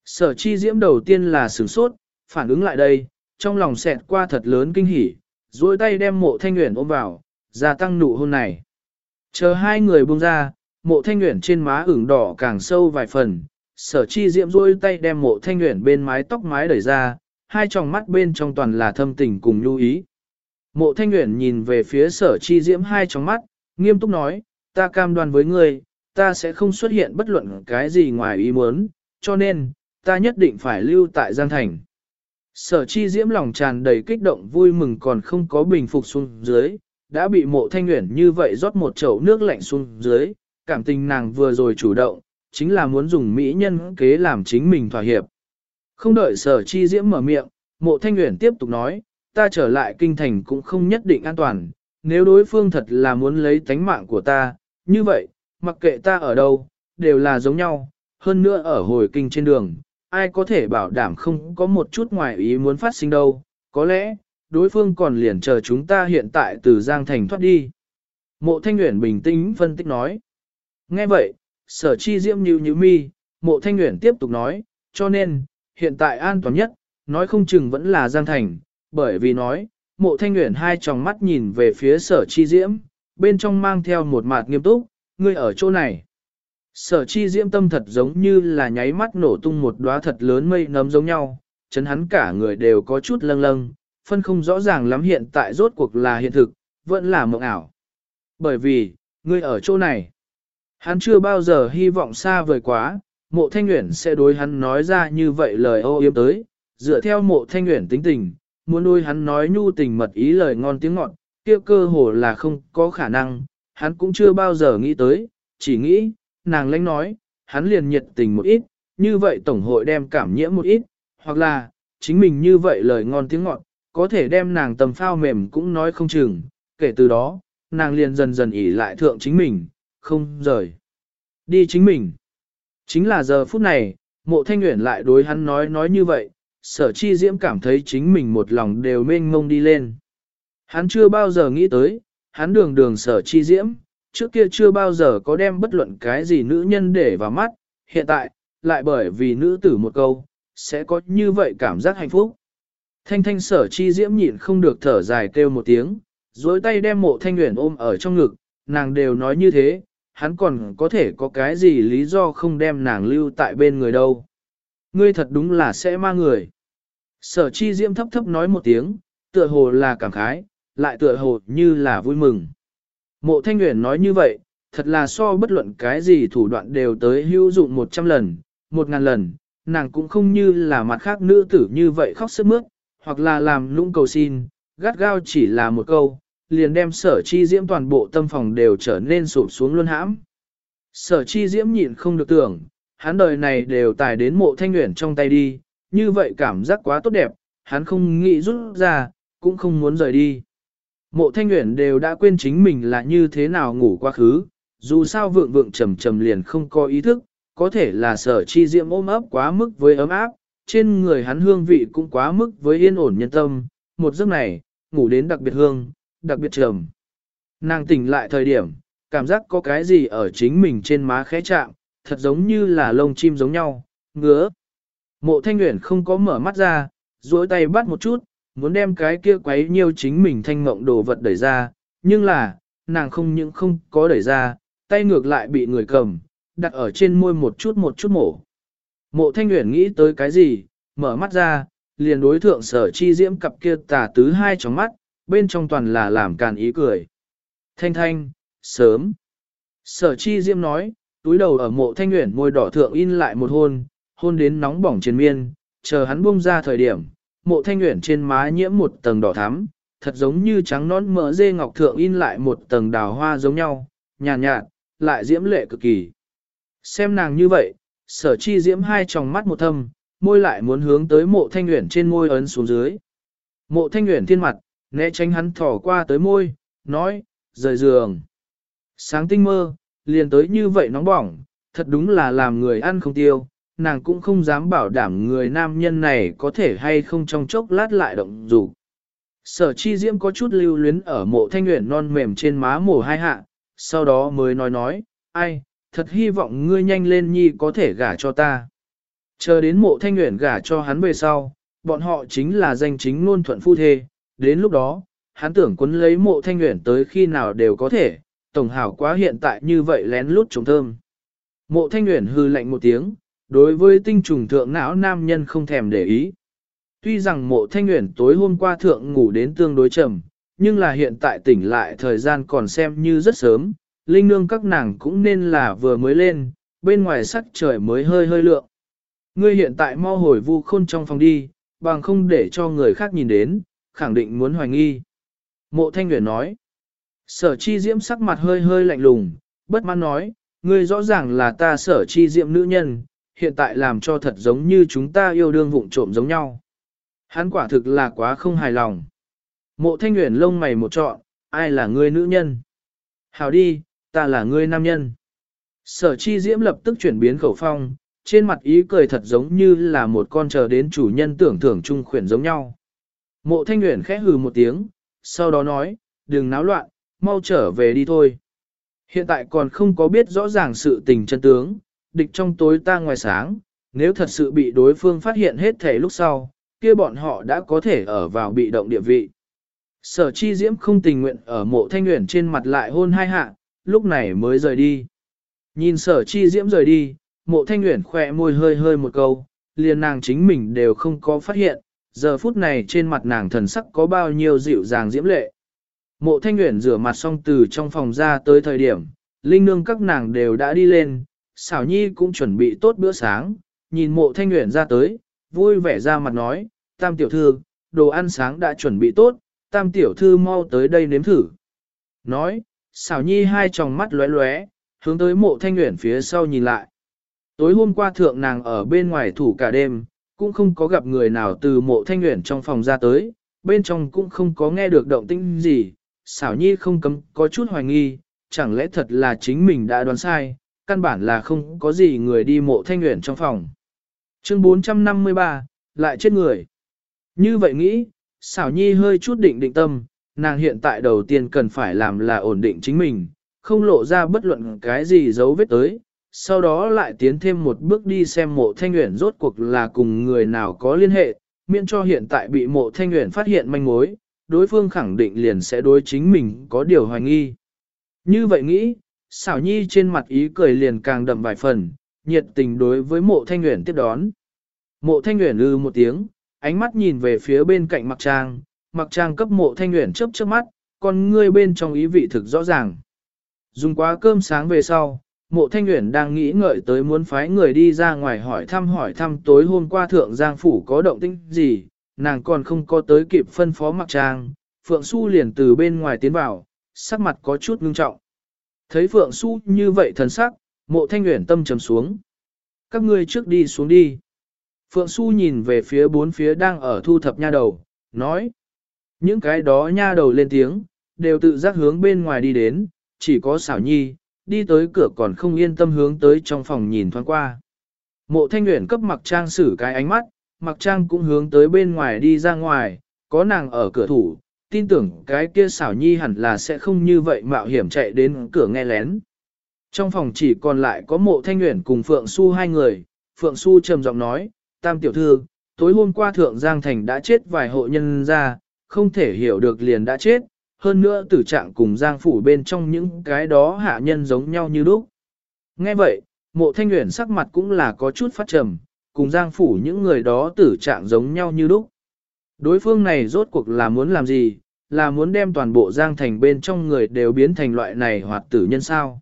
Sở chi diễm đầu tiên là sửng sốt, phản ứng lại đây, trong lòng xẹt qua thật lớn kinh hỉ, duỗi tay đem mộ thanh nguyện ôm vào, gia tăng nụ hôn này. Chờ hai người buông ra, mộ thanh nguyện trên má ửng đỏ càng sâu vài phần, sở chi diễm duỗi tay đem mộ thanh nguyện bên mái tóc mái đẩy ra, hai tròng mắt bên trong toàn là thâm tình cùng lưu ý. Mộ thanh Uyển nhìn về phía sở chi diễm hai tròng mắt, nghiêm túc nói, ta cam đoan với ngươi, ta sẽ không xuất hiện bất luận cái gì ngoài ý muốn, cho nên, ta nhất định phải lưu tại Giang Thành. Sở chi diễm lòng tràn đầy kích động vui mừng còn không có bình phục xuống dưới, đã bị mộ thanh nguyện như vậy rót một chậu nước lạnh xuống dưới, cảm tình nàng vừa rồi chủ động, chính là muốn dùng mỹ nhân kế làm chính mình thỏa hiệp. Không đợi sở chi diễm mở miệng, mộ thanh nguyện tiếp tục nói, ta trở lại kinh thành cũng không nhất định an toàn, nếu đối phương thật là muốn lấy tánh mạng của ta, như vậy, mặc kệ ta ở đâu, đều là giống nhau, hơn nữa ở hồi kinh trên đường, ai có thể bảo đảm không có một chút ngoài ý muốn phát sinh đâu, có lẽ, đối phương còn liền chờ chúng ta hiện tại từ Giang Thành thoát đi. Mộ Thanh Nguyễn bình tĩnh phân tích nói. Nghe vậy, sở chi diễm như như mi, mộ Thanh Nguyễn tiếp tục nói, cho nên, hiện tại an toàn nhất, nói không chừng vẫn là Giang Thành, bởi vì nói, mộ Thanh Nguyễn hai tròng mắt nhìn về phía sở chi diễm, bên trong mang theo một mặt nghiêm túc, ngươi ở chỗ này. Sở chi diễm tâm thật giống như là nháy mắt nổ tung một đóa thật lớn mây nấm giống nhau, chấn hắn cả người đều có chút lâng lâng, phân không rõ ràng lắm hiện tại rốt cuộc là hiện thực, vẫn là mộng ảo. Bởi vì, ngươi ở chỗ này, hắn chưa bao giờ hy vọng xa vời quá, mộ thanh nguyện sẽ đối hắn nói ra như vậy lời ô yếm tới, dựa theo mộ thanh nguyện tính tình, muốn nuôi hắn nói nhu tình mật ý lời ngon tiếng ngọt, kia cơ hồ là không có khả năng, hắn cũng chưa bao giờ nghĩ tới, chỉ nghĩ, nàng lãnh nói, hắn liền nhiệt tình một ít, như vậy tổng hội đem cảm nhiễm một ít, hoặc là, chính mình như vậy lời ngon tiếng ngọt, có thể đem nàng tầm phao mềm cũng nói không chừng, kể từ đó, nàng liền dần dần ỉ lại thượng chính mình, không rời. Đi chính mình. Chính là giờ phút này, mộ thanh nguyện lại đối hắn nói nói như vậy, sở chi diễm cảm thấy chính mình một lòng đều mênh mông đi lên. Hắn chưa bao giờ nghĩ tới, hắn đường đường sở chi diễm, trước kia chưa bao giờ có đem bất luận cái gì nữ nhân để vào mắt, hiện tại, lại bởi vì nữ tử một câu, sẽ có như vậy cảm giác hạnh phúc. Thanh thanh sở chi diễm nhịn không được thở dài kêu một tiếng, dối tay đem mộ thanh nguyện ôm ở trong ngực, nàng đều nói như thế, hắn còn có thể có cái gì lý do không đem nàng lưu tại bên người đâu. Ngươi thật đúng là sẽ ma người. Sở chi diễm thấp thấp nói một tiếng, tựa hồ là cảm khái, lại tựa hồ như là vui mừng. Mộ thanh nguyện nói như vậy, thật là so bất luận cái gì thủ đoạn đều tới hữu dụng 100 lần, một ngàn lần, nàng cũng không như là mặt khác nữ tử như vậy khóc sức mướt, hoặc là làm lũng cầu xin, gắt gao chỉ là một câu, liền đem sở chi diễm toàn bộ tâm phòng đều trở nên sụp xuống luôn hãm. Sở chi diễm nhịn không được tưởng, hắn đời này đều tài đến mộ thanh nguyện trong tay đi, như vậy cảm giác quá tốt đẹp, hắn không nghĩ rút ra, cũng không muốn rời đi. Mộ thanh nguyện đều đã quên chính mình là như thế nào ngủ quá khứ, dù sao vượng vượng trầm trầm liền không có ý thức, có thể là sở chi diệm ôm ấp quá mức với ấm áp, trên người hắn hương vị cũng quá mức với yên ổn nhân tâm, một giấc này, ngủ đến đặc biệt hương, đặc biệt trầm. Nàng tỉnh lại thời điểm, cảm giác có cái gì ở chính mình trên má khẽ chạm, thật giống như là lông chim giống nhau, ngứa. Mộ thanh nguyện không có mở mắt ra, duỗi tay bắt một chút, muốn đem cái kia quấy nhiêu chính mình thanh ngộng đồ vật đẩy ra, nhưng là, nàng không những không có đẩy ra, tay ngược lại bị người cầm, đặt ở trên môi một chút một chút mổ. Mộ thanh nguyện nghĩ tới cái gì, mở mắt ra, liền đối thượng sở chi diễm cặp kia tà tứ hai tróng mắt, bên trong toàn là làm càn ý cười. Thanh thanh, sớm. Sở chi diễm nói, túi đầu ở mộ thanh nguyện môi đỏ thượng in lại một hôn, hôn đến nóng bỏng trên miên, chờ hắn buông ra thời điểm, mộ thanh nguyện trên má nhiễm một tầng đỏ thắm, thật giống như trắng nón mỡ dê ngọc thượng in lại một tầng đào hoa giống nhau, nhàn nhạt, nhạt, lại diễm lệ cực kỳ. Xem nàng như vậy, sở chi diễm hai tròng mắt một thâm, môi lại muốn hướng tới mộ thanh nguyện trên môi ấn xuống dưới. Mộ thanh nguyện thiên mặt, né tránh hắn thỏ qua tới môi, nói, rời giường. Sáng tinh mơ, liền tới như vậy nóng bỏng, thật đúng là làm người ăn không tiêu, nàng cũng không dám bảo đảm người nam nhân này có thể hay không trong chốc lát lại động dục. Sở chi diễm có chút lưu luyến ở mộ thanh nguyện non mềm trên má mổ hai hạ, sau đó mới nói nói, ai, thật hy vọng ngươi nhanh lên nhi có thể gả cho ta. Chờ đến mộ thanh nguyện gả cho hắn về sau, bọn họ chính là danh chính ngôn thuận phu thê, đến lúc đó, hắn tưởng quấn lấy mộ thanh nguyện tới khi nào đều có thể, tổng hảo quá hiện tại như vậy lén lút trống thơm. Mộ thanh nguyện hư lạnh một tiếng, đối với tinh trùng thượng não nam nhân không thèm để ý. Tuy rằng mộ thanh nguyện tối hôm qua thượng ngủ đến tương đối chậm, nhưng là hiện tại tỉnh lại thời gian còn xem như rất sớm, linh nương các nàng cũng nên là vừa mới lên, bên ngoài sắc trời mới hơi hơi lượng. Ngươi hiện tại mau hồi vu khôn trong phòng đi, bằng không để cho người khác nhìn đến, khẳng định muốn hoài nghi. Mộ thanh nguyện nói, sở chi diễm sắc mặt hơi hơi lạnh lùng, bất mãn nói, ngươi rõ ràng là ta sở chi diễm nữ nhân, hiện tại làm cho thật giống như chúng ta yêu đương vụng trộm giống nhau. Hắn quả thực là quá không hài lòng. Mộ thanh nguyện lông mày một trọn, ai là ngươi nữ nhân? Hào đi, ta là ngươi nam nhân. Sở chi diễm lập tức chuyển biến khẩu phong, trên mặt ý cười thật giống như là một con chờ đến chủ nhân tưởng thưởng trung khuyển giống nhau. Mộ thanh nguyện khẽ hừ một tiếng, sau đó nói, đừng náo loạn, mau trở về đi thôi. Hiện tại còn không có biết rõ ràng sự tình chân tướng, địch trong tối ta ngoài sáng, nếu thật sự bị đối phương phát hiện hết thể lúc sau, kia bọn họ đã có thể ở vào bị động địa vị. Sở chi diễm không tình nguyện ở mộ thanh nguyện trên mặt lại hôn hai hạ, lúc này mới rời đi. Nhìn sở chi diễm rời đi, mộ thanh nguyện khỏe môi hơi hơi một câu, liền nàng chính mình đều không có phát hiện, giờ phút này trên mặt nàng thần sắc có bao nhiêu dịu dàng diễm lệ. Mộ thanh nguyện rửa mặt xong từ trong phòng ra tới thời điểm, linh nương các nàng đều đã đi lên, xảo nhi cũng chuẩn bị tốt bữa sáng, nhìn mộ thanh nguyện ra tới, vui vẻ ra mặt nói, tam tiểu thư, đồ ăn sáng đã chuẩn bị tốt, tam tiểu thư mau tới đây nếm thử. Nói, xảo nhi hai tròng mắt lóe lóe, hướng tới mộ thanh nguyện phía sau nhìn lại. Tối hôm qua thượng nàng ở bên ngoài thủ cả đêm, cũng không có gặp người nào từ mộ thanh nguyện trong phòng ra tới, bên trong cũng không có nghe được động tĩnh gì, xảo nhi không cấm có chút hoài nghi, chẳng lẽ thật là chính mình đã đoán sai, căn bản là không có gì người đi mộ thanh nguyện trong phòng. Chương 453, lại chết người. Như vậy nghĩ, xảo nhi hơi chút định định tâm, nàng hiện tại đầu tiên cần phải làm là ổn định chính mình, không lộ ra bất luận cái gì dấu vết tới, sau đó lại tiến thêm một bước đi xem mộ thanh nguyện rốt cuộc là cùng người nào có liên hệ, miễn cho hiện tại bị mộ thanh nguyện phát hiện manh mối, đối phương khẳng định liền sẽ đối chính mình có điều hoài nghi. Như vậy nghĩ, xảo nhi trên mặt ý cười liền càng đậm vài phần, nhiệt tình đối với mộ thanh nguyện tiếp đón. Mộ thanh nguyện ư ừ một tiếng, ánh mắt nhìn về phía bên cạnh mặc trang, mặc trang cấp mộ thanh nguyện chớp chớp mắt, còn ngươi bên trong ý vị thực rõ ràng. Dùng quá cơm sáng về sau, mộ thanh nguyện đang nghĩ ngợi tới muốn phái người đi ra ngoài hỏi thăm hỏi thăm tối hôm qua thượng giang phủ có động tĩnh gì, nàng còn không có tới kịp phân phó mặc trang, Phượng su liền từ bên ngoài tiến vào, sắc mặt có chút ngưng trọng. Thấy Phượng Xu như vậy thần sắc, mộ thanh nguyện tâm trầm xuống. Các ngươi trước đi xuống đi. Phượng Xu nhìn về phía bốn phía đang ở thu thập nha đầu, nói. Những cái đó nha đầu lên tiếng, đều tự giác hướng bên ngoài đi đến, chỉ có xảo nhi, đi tới cửa còn không yên tâm hướng tới trong phòng nhìn thoáng qua. Mộ thanh nguyện cấp mặc trang xử cái ánh mắt, mặc trang cũng hướng tới bên ngoài đi ra ngoài, có nàng ở cửa thủ, tin tưởng cái kia xảo nhi hẳn là sẽ không như vậy mạo hiểm chạy đến cửa nghe lén. Trong phòng chỉ còn lại có mộ thanh nguyện cùng Phượng Xu hai người, Phượng Xu trầm giọng nói, tam tiểu thư, tối hôm qua Thượng Giang Thành đã chết vài hộ nhân ra, không thể hiểu được liền đã chết, hơn nữa tử trạng cùng Giang Phủ bên trong những cái đó hạ nhân giống nhau như lúc. Nghe vậy, mộ thanh nguyện sắc mặt cũng là có chút phát trầm, cùng Giang Phủ những người đó tử trạng giống nhau như lúc. Đối phương này rốt cuộc là muốn làm gì, là muốn đem toàn bộ Giang Thành bên trong người đều biến thành loại này hoặc tử nhân sao.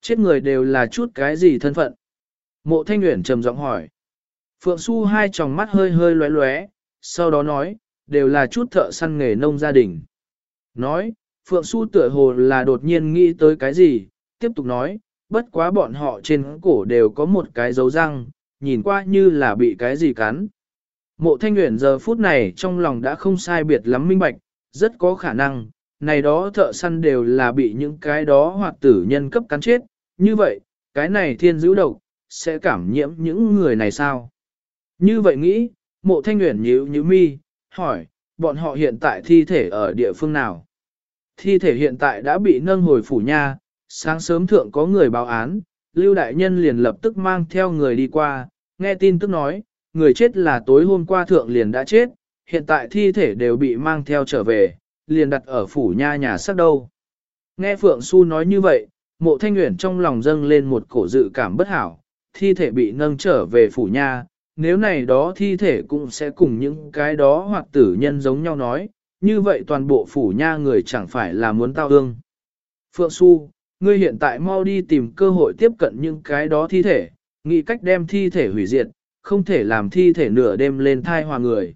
Chết người đều là chút cái gì thân phận. Mộ thanh Nguyễn trầm giọng hỏi. Phượng Xu hai tròng mắt hơi hơi lóe lóe, sau đó nói, đều là chút thợ săn nghề nông gia đình. Nói, Phượng Xu tựa hồ là đột nhiên nghĩ tới cái gì, tiếp tục nói, bất quá bọn họ trên cổ đều có một cái dấu răng, nhìn qua như là bị cái gì cắn. Mộ thanh nguyện giờ phút này trong lòng đã không sai biệt lắm minh bạch, rất có khả năng, này đó thợ săn đều là bị những cái đó hoặc tử nhân cấp cắn chết, như vậy, cái này thiên dữ độc, sẽ cảm nhiễm những người này sao? Như vậy nghĩ, mộ thanh nguyện nhíu nhíu mi, hỏi, bọn họ hiện tại thi thể ở địa phương nào? Thi thể hiện tại đã bị nâng hồi phủ nha, sáng sớm thượng có người báo án, Lưu Đại Nhân liền lập tức mang theo người đi qua, nghe tin tức nói, người chết là tối hôm qua thượng liền đã chết, hiện tại thi thể đều bị mang theo trở về, liền đặt ở phủ nha nhà sắc đâu. Nghe Phượng Xu nói như vậy, mộ thanh nguyện trong lòng dâng lên một cổ dự cảm bất hảo, thi thể bị nâng trở về phủ nha, nếu này đó thi thể cũng sẽ cùng những cái đó hoặc tử nhân giống nhau nói, như vậy toàn bộ phủ nha người chẳng phải là muốn tao ương. Phượng Xu, ngươi hiện tại mau đi tìm cơ hội tiếp cận những cái đó thi thể, nghĩ cách đem thi thể hủy diệt, không thể làm thi thể nửa đêm lên thai hòa người.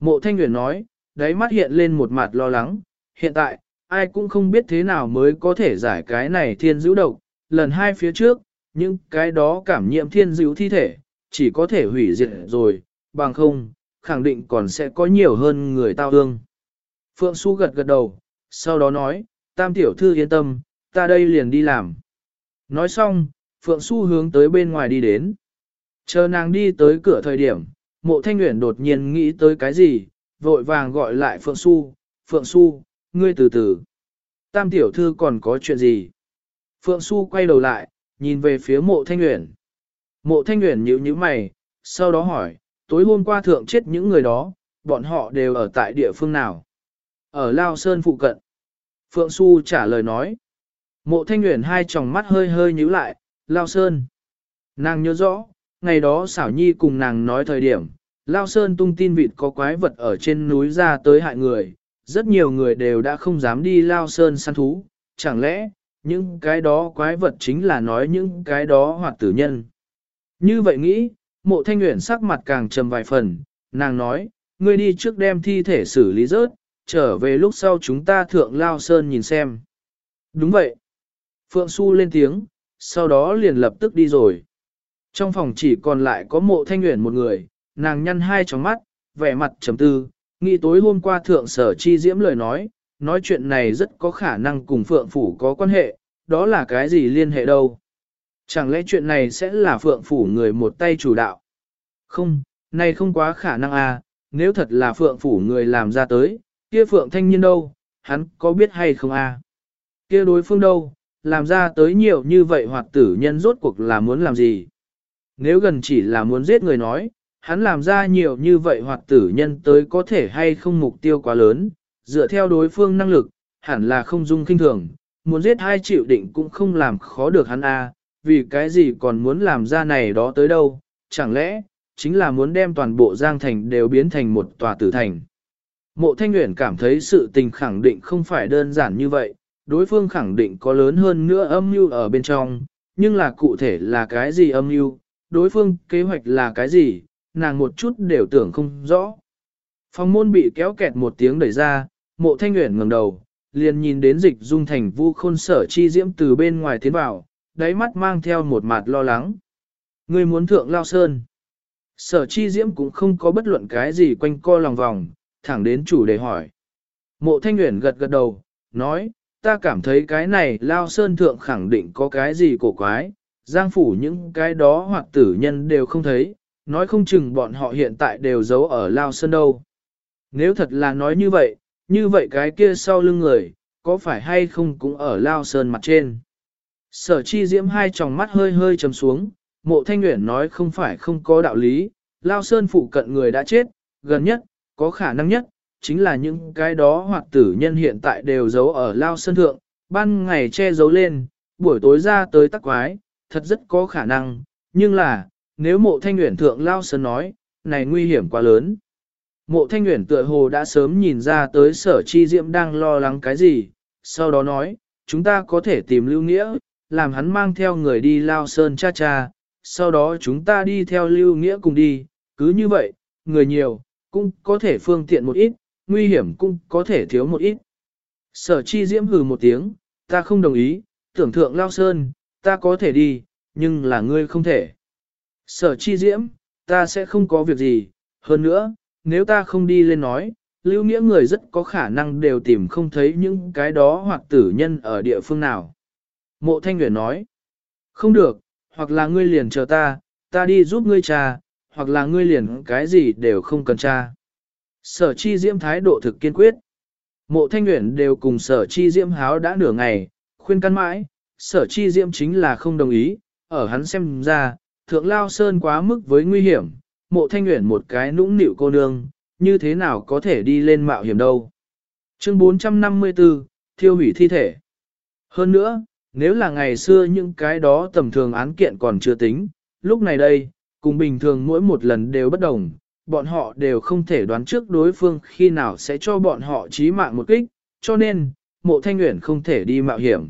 Mộ Thanh Nguyễn nói, đáy mắt hiện lên một mặt lo lắng, hiện tại, ai cũng không biết thế nào mới có thể giải cái này thiên dữ độc, lần hai phía trước, những cái đó cảm nhiễm thiên dữ thi thể, chỉ có thể hủy diệt rồi, bằng không, khẳng định còn sẽ có nhiều hơn người tao ương. Phượng Xu gật gật đầu, sau đó nói, tam tiểu thư yên tâm, ta đây liền đi làm. Nói xong, Phượng Xu hướng tới bên ngoài đi đến. Chờ nàng đi tới cửa thời điểm, mộ thanh nguyện đột nhiên nghĩ tới cái gì, vội vàng gọi lại Phượng Xu, Phượng Xu, ngươi từ từ. Tam tiểu thư còn có chuyện gì? Phượng Xu quay đầu lại, nhìn về phía mộ thanh nguyện. Mộ thanh nguyện nhíu nhíu mày, sau đó hỏi, tối hôm qua thượng chết những người đó, bọn họ đều ở tại địa phương nào? Ở Lao Sơn phụ cận. Phượng Xu trả lời nói. Mộ thanh nguyện hai tròng mắt hơi hơi nhíu lại, Lao Sơn. Nàng nhớ rõ, ngày đó xảo nhi cùng nàng nói thời điểm, Lao Sơn tung tin vịt có quái vật ở trên núi ra tới hại người, rất nhiều người đều đã không dám đi Lao Sơn săn thú, chẳng lẽ, những cái đó quái vật chính là nói những cái đó hoặc tử nhân. Như vậy nghĩ, mộ thanh nguyện sắc mặt càng trầm vài phần, nàng nói, ngươi đi trước đem thi thể xử lý rớt, trở về lúc sau chúng ta thượng Lao Sơn nhìn xem. Đúng vậy. Phượng Xu lên tiếng, sau đó liền lập tức đi rồi. Trong phòng chỉ còn lại có mộ thanh nguyện một người, nàng nhăn hai tròng mắt, vẻ mặt trầm tư, nghĩ tối hôm qua thượng sở chi diễm lời nói, nói chuyện này rất có khả năng cùng Phượng Phủ có quan hệ, đó là cái gì liên hệ đâu. Chẳng lẽ chuyện này sẽ là Phượng Phủ người một tay chủ đạo? Không, này không quá khả năng à, nếu thật là Phượng Phủ người làm ra tới, kia Phượng Thanh Nhiên đâu, hắn có biết hay không à? Kia đối phương đâu, làm ra tới nhiều như vậy hoặc tử nhân rốt cuộc là muốn làm gì? Nếu gần chỉ là muốn giết người nói, hắn làm ra nhiều như vậy hoặc tử nhân tới có thể hay không mục tiêu quá lớn, dựa theo đối phương năng lực, hẳn là không dung kinh thường, muốn giết hai triệu định cũng không làm khó được hắn a, vì cái gì còn muốn làm ra này đó tới đâu, chẳng lẽ, chính là muốn đem toàn bộ Giang Thành đều biến thành một tòa tử thành. Mộ Thanh Nguyễn cảm thấy sự tình khẳng định không phải đơn giản như vậy, đối phương khẳng định có lớn hơn nữa âm mưu ở bên trong, nhưng là cụ thể là cái gì âm mưu, đối phương kế hoạch là cái gì, nàng một chút đều tưởng không rõ. Phòng môn bị kéo kẹt một tiếng đẩy ra, mộ thanh nguyện ngẩng đầu, liền nhìn đến dịch dung thành vu khôn sở chi diễm từ bên ngoài tiến vào, đáy mắt mang theo một mặt lo lắng. Người muốn thượng lao sơn. Sở chi diễm cũng không có bất luận cái gì quanh co lòng vòng, thẳng đến chủ đề hỏi. Mộ thanh nguyện gật gật đầu, nói, ta cảm thấy cái này lao sơn thượng khẳng định có cái gì cổ quái, giang phủ những cái đó hoặc tử nhân đều không thấy, nói không chừng bọn họ hiện tại đều giấu ở lao sơn đâu. Nếu thật là nói như vậy, như vậy cái kia sau lưng người, có phải hay không cũng ở lao sơn mặt trên. Sở chi diễm hai tròng mắt hơi hơi chấm xuống, mộ thanh nguyện nói không phải không có đạo lý, Lao Sơn phụ cận người đã chết, gần nhất, có khả năng nhất, chính là những cái đó hoặc tử nhân hiện tại đều giấu ở Lao Sơn Thượng, ban ngày che giấu lên, buổi tối ra tới tắc quái, thật rất có khả năng, nhưng là, nếu mộ thanh nguyện thượng Lao Sơn nói, này nguy hiểm quá lớn. Mộ thanh nguyện tựa hồ đã sớm nhìn ra tới sở chi diệm đang lo lắng cái gì, sau đó nói, chúng ta có thể tìm lưu nghĩa, làm hắn mang theo người đi Lao Sơn cha cha, sau đó chúng ta đi theo lưu nghĩa cùng đi, cứ như vậy, người nhiều, cũng có thể phương tiện một ít, nguy hiểm cũng có thể thiếu một ít. Sở chi diễm hừ một tiếng, ta không đồng ý, tưởng thượng lao sơn, ta có thể đi, nhưng là ngươi không thể. Sở chi diễm, ta sẽ không có việc gì, hơn nữa, nếu ta không đi lên nói, lưu nghĩa người rất có khả năng đều tìm không thấy những cái đó hoặc tử nhân ở địa phương nào. Mộ thanh nguyện nói, không được, hoặc là ngươi liền chờ ta, ta đi giúp ngươi cha, hoặc là ngươi liền cái gì đều không cần cha. Sở chi diễm thái độ thực kiên quyết. Mộ thanh nguyện đều cùng sở chi diễm háo đã nửa ngày, khuyên căn mãi, sở chi diễm chính là không đồng ý, ở hắn xem ra, thượng lao sơn quá mức với nguy hiểm, mộ thanh nguyện một cái nũng nịu cô nương, như thế nào có thể đi lên mạo hiểm đâu. Chương 454, thiêu hủy thi thể. Hơn nữa, nếu là ngày xưa những cái đó tầm thường án kiện còn chưa tính, lúc này đây, cùng bình thường mỗi một lần đều bất đồng, bọn họ đều không thể đoán trước đối phương khi nào sẽ cho bọn họ chí mạng một kích, cho nên, mộ thanh nguyện không thể đi mạo hiểm.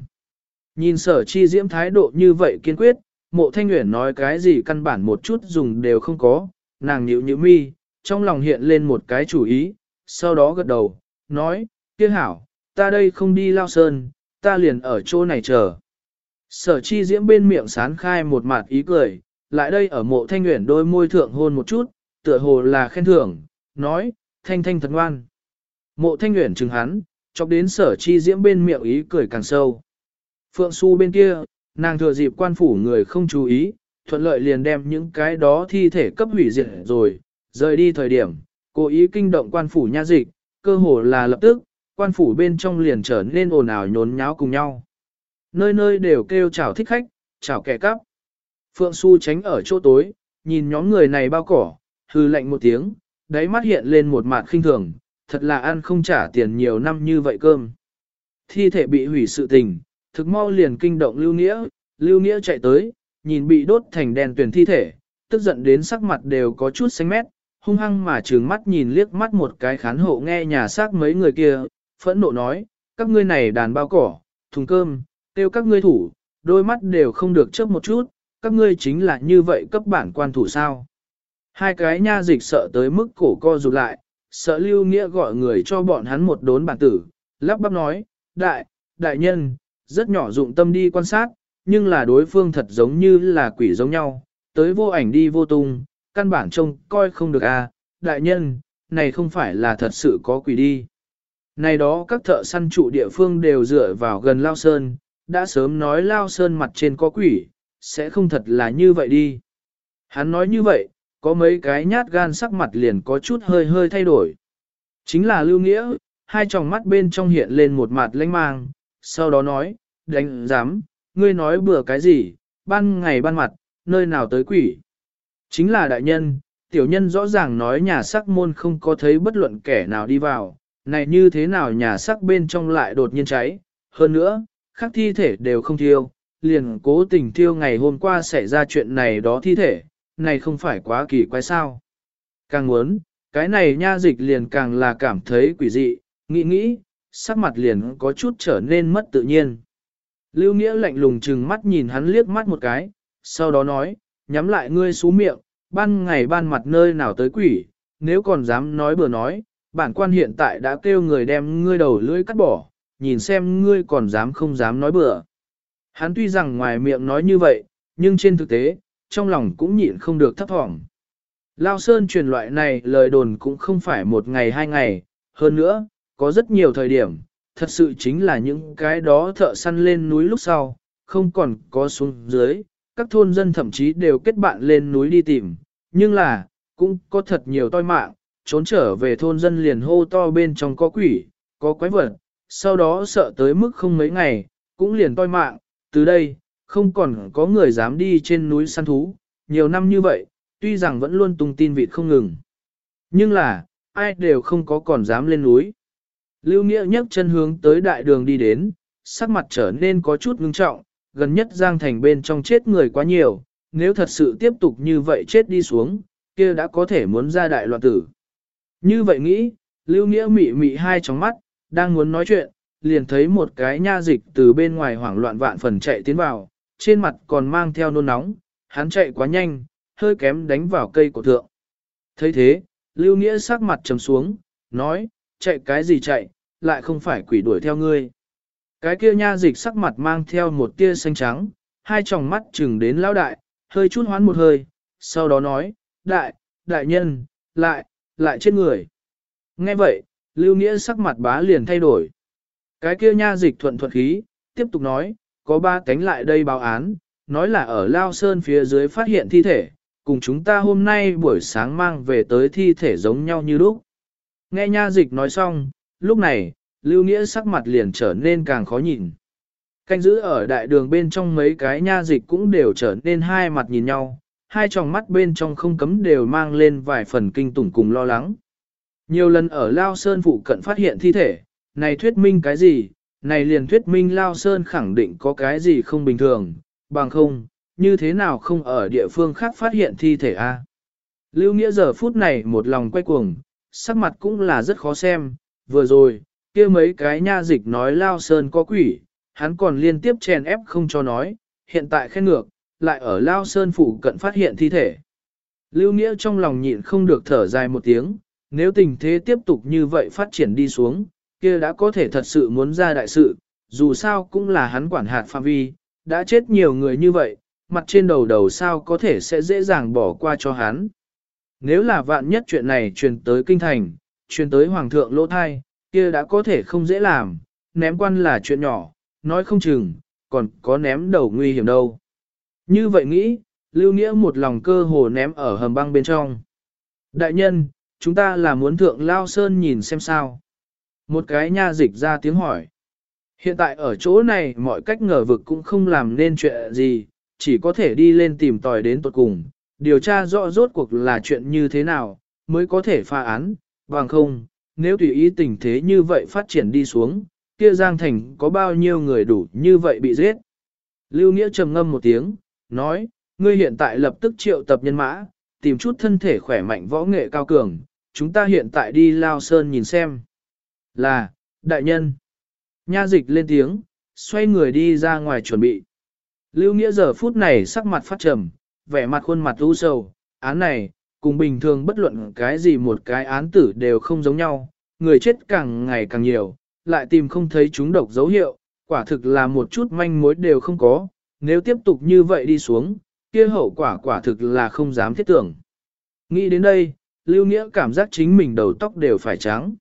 Nhìn sở chi diễm thái độ như vậy kiên quyết, mộ thanh nguyện nói cái gì căn bản một chút dùng đều không có, nàng nhịu nhịu mi, trong lòng hiện lên một cái chủ ý, sau đó gật đầu, nói, kia hảo, ta đây không đi lao sơn, ta liền ở chỗ này chờ. Sở chi diễm bên miệng sán khai một mặt ý cười, lại đây ở mộ thanh nguyện đôi môi thượng hôn một chút, tựa hồ là khen thưởng, nói, thanh thanh thật ngoan. Mộ thanh nguyện chừng hắn, chọc đến sở chi diễm bên miệng ý cười càng sâu. Phượng su bên kia, nàng thừa dịp quan phủ người không chú ý, thuận lợi liền đem những cái đó thi thể cấp hủy diệt rồi, rời đi thời điểm, cố ý kinh động quan phủ nha dịch, cơ hồ là lập tức, quan phủ bên trong liền trở nên ồn ào nhốn nháo cùng nhau. Nơi nơi đều kêu chào thích khách, chào kẻ cắp. Phượng Xu tránh ở chỗ tối, nhìn nhóm người này bao cỏ, hư lạnh một tiếng, đáy mắt hiện lên một mặt khinh thường, thật là ăn không trả tiền nhiều năm như vậy cơm. Thi thể bị hủy sự tình, thực mau liền kinh động Lưu Nghĩa, Lưu Nghĩa chạy tới, nhìn bị đốt thành đèn tuyển thi thể, tức giận đến sắc mặt đều có chút xanh mét, hung hăng mà trừng mắt nhìn liếc mắt một cái khán hộ nghe nhà xác mấy người kia, phẫn nộ nói, các ngươi này đàn bao cỏ, thùng cơm, tiêu các ngươi thủ, đôi mắt đều không được chớp một chút, các ngươi chính là như vậy cấp bản quan thủ sao. Hai cái nha dịch sợ tới mức cổ co rụt lại, sợ lưu nghĩa gọi người cho bọn hắn một đốn bản tử, lắp bắp nói, đại, đại nhân, rất nhỏ dụng tâm đi quan sát, nhưng là đối phương thật giống như là quỷ giống nhau, tới vô ảnh đi vô tung, căn bản trông coi không được à, đại nhân, này không phải là thật sự có quỷ đi. Này đó các thợ săn trụ địa phương đều dựa vào gần Lao Sơn, đã sớm nói Lao Sơn mặt trên có quỷ, sẽ không thật là như vậy đi. Hắn nói như vậy, có mấy cái nhát gan sắc mặt liền có chút hơi hơi thay đổi. Chính là lưu nghĩa, hai tròng mắt bên trong hiện lên một mặt lanh mang, sau đó nói, đánh giám, ngươi nói bừa cái gì, ban ngày ban mặt, nơi nào tới quỷ. Chính là đại nhân, tiểu nhân rõ ràng nói nhà sắc môn không có thấy bất luận kẻ nào đi vào, này như thế nào nhà sắc bên trong lại đột nhiên cháy, hơn nữa, khắc thi thể đều không thiêu, liền cố tình thiêu ngày hôm qua xảy ra chuyện này đó thi thể, này không phải quá kỳ quái sao. Càng muốn, cái này nha dịch liền càng là cảm thấy quỷ dị, nghĩ nghĩ, sắc mặt liền có chút trở nên mất tự nhiên. Lưu Nghĩa lạnh lùng chừng mắt nhìn hắn liếc mắt một cái, sau đó nói, nhắm lại ngươi xú miệng, ban ngày ban mặt nơi nào tới quỷ, nếu còn dám nói bừa nói, bản quan hiện tại đã kêu người đem ngươi đầu lưỡi cắt bỏ, nhìn xem ngươi còn dám không dám nói bừa. Hắn tuy rằng ngoài miệng nói như vậy, nhưng trên thực tế, trong lòng cũng nhịn không được thấp thỏm. Lao Sơn truyền loại này lời đồn cũng không phải một ngày hai ngày, hơn nữa, có rất nhiều thời điểm, thật sự chính là những cái đó thợ săn lên núi lúc sau, không còn có xuống dưới, các thôn dân thậm chí đều kết bạn lên núi đi tìm, nhưng là, cũng có thật nhiều toi mạng, trốn trở về thôn dân liền hô to bên trong có quỷ, có quái vật, sau đó sợ tới mức không mấy ngày, cũng liền toi mạng, từ đây, không còn có người dám đi trên núi săn thú, nhiều năm như vậy, tuy rằng vẫn luôn tung tin vịt không ngừng. Nhưng là, ai đều không có còn dám lên núi. Lưu Nghĩa nhấc chân hướng tới đại đường đi đến, sắc mặt trở nên có chút ngưng trọng, gần nhất Giang Thành bên trong chết người quá nhiều, nếu thật sự tiếp tục như vậy chết đi xuống, kia đã có thể muốn ra đại loạn tử. Như vậy nghĩ, Lưu Nghĩa mị mị hai tròng mắt, đang muốn nói chuyện, liền thấy một cái nha dịch từ bên ngoài hoảng loạn vạn phần chạy tiến vào, trên mặt còn mang theo nôn nóng, hắn chạy quá nhanh, hơi kém đánh vào cây cổ thượng. thấy thế, Lưu Nghĩa sắc mặt trầm xuống, nói, chạy cái gì chạy, lại không phải quỷ đuổi theo ngươi. Cái kia nha dịch sắc mặt mang theo một tia xanh trắng, hai tròng mắt chừng đến lão đại, hơi chút hoán một hơi, sau đó nói, đại, đại nhân, lại, lại chết người. Nghe vậy, Lưu Nghĩa sắc mặt bá liền thay đổi. Cái kia nha dịch thuận thuận khí, tiếp tục nói, có ba cánh lại đây báo án, nói là ở Lao Sơn phía dưới phát hiện thi thể, cùng chúng ta hôm nay buổi sáng mang về tới thi thể giống nhau như lúc. Nghe nha dịch nói xong, lúc này, Lưu Nghĩa sắc mặt liền trở nên càng khó nhìn. Canh giữ ở đại đường bên trong mấy cái nha dịch cũng đều trở nên hai mặt nhìn nhau, hai tròng mắt bên trong không cấm đều mang lên vài phần kinh tủng cùng lo lắng. Nhiều lần ở Lao Sơn phụ cận phát hiện thi thể, này thuyết minh cái gì, này liền thuyết minh Lao Sơn khẳng định có cái gì không bình thường, bằng không, như thế nào không ở địa phương khác phát hiện thi thể a? Lưu Nghĩa giờ phút này một lòng quay cuồng, sắc mặt cũng là rất khó xem, vừa rồi, kia mấy cái nha dịch nói Lao Sơn có quỷ, hắn còn liên tiếp chèn ép không cho nói, hiện tại khen ngược, lại ở Lao Sơn phủ cận phát hiện thi thể. Lưu Nghĩa trong lòng nhịn không được thở dài một tiếng, nếu tình thế tiếp tục như vậy phát triển đi xuống, kia đã có thể thật sự muốn ra đại sự, dù sao cũng là hắn quản hạt phạm vi, đã chết nhiều người như vậy, mặt trên đầu đầu sao có thể sẽ dễ dàng bỏ qua cho hắn. Nếu là vạn nhất chuyện này truyền tới kinh thành, truyền tới hoàng thượng lỗ thai, kia đã có thể không dễ làm, ném quan là chuyện nhỏ, nói không chừng, còn có ném đầu nguy hiểm đâu. Như vậy nghĩ, Lưu Nghĩa một lòng cơ hồ ném ở hầm băng bên trong. Đại nhân, chúng ta là muốn thượng Lao Sơn nhìn xem sao. Một cái nha dịch ra tiếng hỏi. Hiện tại ở chỗ này mọi cách ngờ vực cũng không làm nên chuyện gì, chỉ có thể đi lên tìm tòi đến tuột cùng, điều tra rõ rốt cuộc là chuyện như thế nào, mới có thể pha án, bằng không, nếu tùy ý tình thế như vậy phát triển đi xuống, kia Giang Thành có bao nhiêu người đủ như vậy bị giết. Lưu Nghĩa trầm ngâm một tiếng, nói, ngươi hiện tại lập tức triệu tập nhân mã, tìm chút thân thể khỏe mạnh võ nghệ cao cường, chúng ta hiện tại đi Lao Sơn nhìn xem. Là, đại nhân. Nha dịch lên tiếng, xoay người đi ra ngoài chuẩn bị. Lưu Nghĩa giờ phút này sắc mặt phát trầm, vẻ mặt khuôn mặt u sầu, án này, cùng bình thường bất luận cái gì một cái án tử đều không giống nhau, người chết càng ngày càng nhiều, lại tìm không thấy chúng độc dấu hiệu, quả thực là một chút manh mối đều không có, nếu tiếp tục như vậy đi xuống, kia hậu quả quả thực là không dám thiết tưởng. Nghĩ đến đây, Lưu Nghĩa cảm giác chính mình đầu tóc đều phải trắng.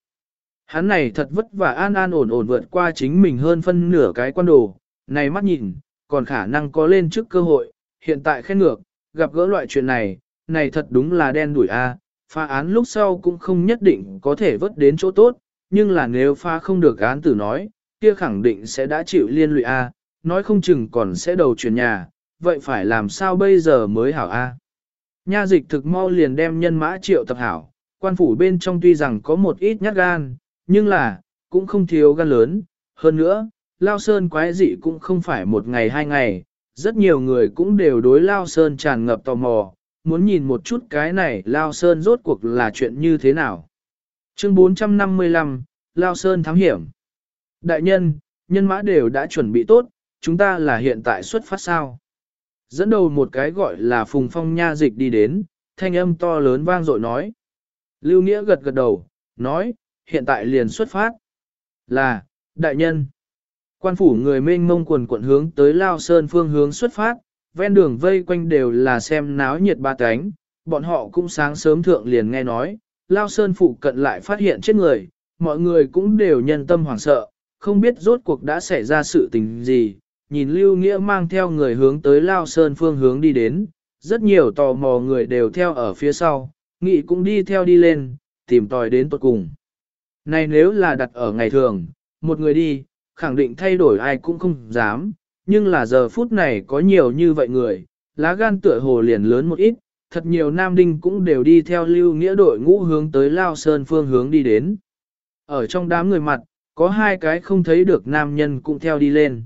Hắn này thật vất vả an an ổn ổn vượt qua chính mình hơn phân nửa cái quan đồ, này mắt nhìn, còn khả năng có lên trước cơ hội, hiện tại khen ngược, gặp gỡ loại chuyện này, này thật đúng là đen đuổi a. phá án lúc sau cũng không nhất định có thể vớt đến chỗ tốt, nhưng là nếu phá không được án tử nói, kia khẳng định sẽ đã chịu liên lụy a, nói không chừng còn sẽ đầu chuyển nhà, vậy phải làm sao bây giờ mới hảo a? Nha dịch thực mau liền đem nhân mã triệu tập hảo, quan phủ bên trong tuy rằng có một ít nhát gan, nhưng là, cũng không thiếu gan lớn, hơn nữa, Lao Sơn quái dị cũng không phải một ngày hai ngày, rất nhiều người cũng đều đối Lao Sơn tràn ngập tò mò, muốn nhìn một chút cái này Lao Sơn rốt cuộc là chuyện như thế nào. Chương 455, Lao Sơn thám hiểm. Đại nhân, nhân mã đều đã chuẩn bị tốt, chúng ta là hiện tại xuất phát sao. Dẫn đầu một cái gọi là Phùng Phong Nha Dịch đi đến, thanh âm to lớn vang dội nói. Lưu Nghĩa gật gật đầu, nói, hiện tại liền xuất phát. Là, đại nhân. Quan phủ người mênh mông quần quận hướng tới Lao Sơn phương hướng xuất phát, ven đường vây quanh đều là xem náo nhiệt ba cánh, bọn họ cũng sáng sớm thượng liền nghe nói, Lao Sơn phụ cận lại phát hiện chết người, mọi người cũng đều nhân tâm hoảng sợ, không biết rốt cuộc đã xảy ra sự tình gì, nhìn Lưu Nghĩa mang theo người hướng tới Lao Sơn phương hướng đi đến, rất nhiều tò mò người đều theo ở phía sau, nghị cũng đi theo đi lên, tìm tòi đến tuột cùng. Này nếu là đặt ở ngày thường, một người đi, khẳng định thay đổi ai cũng không dám, nhưng là giờ phút này có nhiều như vậy người, lá gan tựa hồ liền lớn một ít, thật nhiều nam đinh cũng đều đi theo lưu nghĩa đội ngũ hướng tới Lao Sơn phương hướng đi đến. Ở trong đám người mặt, có hai cái không thấy được nam nhân cũng theo đi lên.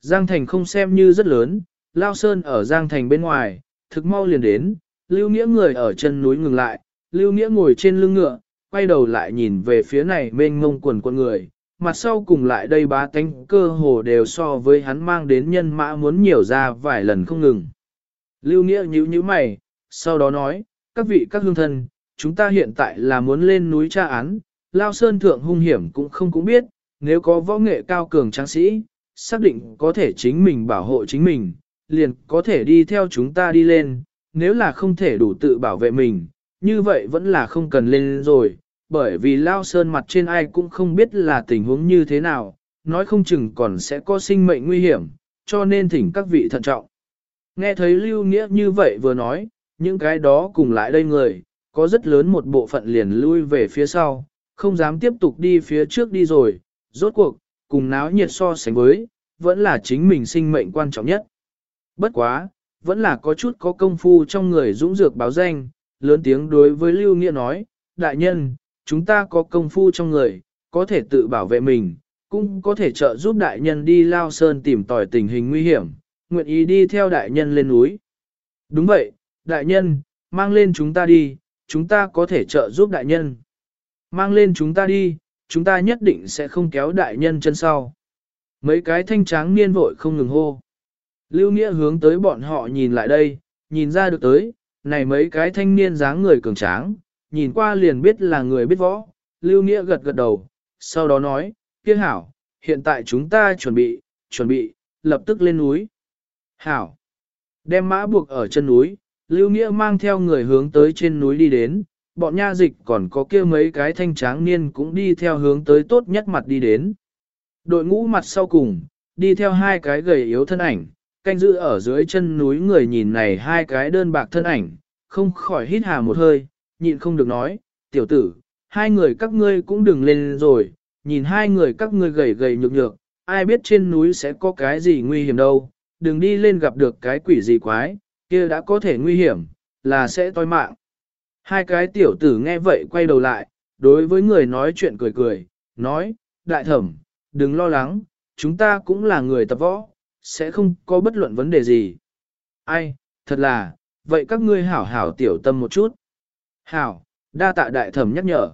Giang Thành không xem như rất lớn, Lao Sơn ở Giang Thành bên ngoài, thực mau liền đến, Lưu Nghĩa người ở chân núi ngừng lại, Lưu Nghĩa ngồi trên lưng ngựa, quay đầu lại nhìn về phía này mênh mông quần quần người, mặt sau cùng lại đây bá tánh cơ hồ đều so với hắn mang đến nhân mã muốn nhiều ra vài lần không ngừng. Lưu Nghĩa nhíu nhíu mày, sau đó nói, các vị các hương thân, chúng ta hiện tại là muốn lên núi tra án, Lao Sơn Thượng hung hiểm cũng không cũng biết, nếu có võ nghệ cao cường tráng sĩ, xác định có thể chính mình bảo hộ chính mình, liền có thể đi theo chúng ta đi lên, nếu là không thể đủ tự bảo vệ mình, như vậy vẫn là không cần lên rồi, bởi vì Lao Sơn mặt trên ai cũng không biết là tình huống như thế nào, nói không chừng còn sẽ có sinh mệnh nguy hiểm, cho nên thỉnh các vị thận trọng. Nghe thấy Lưu Nghĩa như vậy vừa nói, những cái đó cùng lại đây người, có rất lớn một bộ phận liền lui về phía sau, không dám tiếp tục đi phía trước đi rồi, rốt cuộc, cùng náo nhiệt so sánh với, vẫn là chính mình sinh mệnh quan trọng nhất. Bất quá, vẫn là có chút có công phu trong người dũng dược báo danh, lớn tiếng đối với Lưu Nghĩa nói, đại nhân, chúng ta có công phu trong người, có thể tự bảo vệ mình, cũng có thể trợ giúp đại nhân đi lao sơn tìm tòi tình hình nguy hiểm, nguyện ý đi theo đại nhân lên núi. Đúng vậy, đại nhân, mang lên chúng ta đi, chúng ta có thể trợ giúp đại nhân. Mang lên chúng ta đi, chúng ta nhất định sẽ không kéo đại nhân chân sau. Mấy cái thanh tráng niên vội không ngừng hô. Lưu Nghĩa hướng tới bọn họ nhìn lại đây, nhìn ra được tới, này mấy cái thanh niên dáng người cường tráng, nhìn qua liền biết là người biết võ. Lưu Nghĩa gật gật đầu, sau đó nói, kia hảo, hiện tại chúng ta chuẩn bị, chuẩn bị, lập tức lên núi. Hảo, đem mã buộc ở chân núi, Lưu Nghĩa mang theo người hướng tới trên núi đi đến, bọn nha dịch còn có kia mấy cái thanh tráng niên cũng đi theo hướng tới tốt nhất mặt đi đến. Đội ngũ mặt sau cùng, đi theo hai cái gầy yếu thân ảnh, canh giữ ở dưới chân núi người nhìn này hai cái đơn bạc thân ảnh, không khỏi hít hà một hơi, nhịn không được nói, tiểu tử, hai người các ngươi cũng đừng lên rồi, nhìn hai người các ngươi gầy gầy nhược nhược, ai biết trên núi sẽ có cái gì nguy hiểm đâu, đừng đi lên gặp được cái quỷ gì quái, kia đã có thể nguy hiểm, là sẽ toi mạng. Hai cái tiểu tử nghe vậy quay đầu lại, đối với người nói chuyện cười cười, nói, đại thẩm, đừng lo lắng, chúng ta cũng là người tập võ, sẽ không có bất luận vấn đề gì. Ai, thật là, vậy các ngươi hảo hảo tiểu tâm một chút. Hảo, đa tạ đại thẩm nhắc nhở.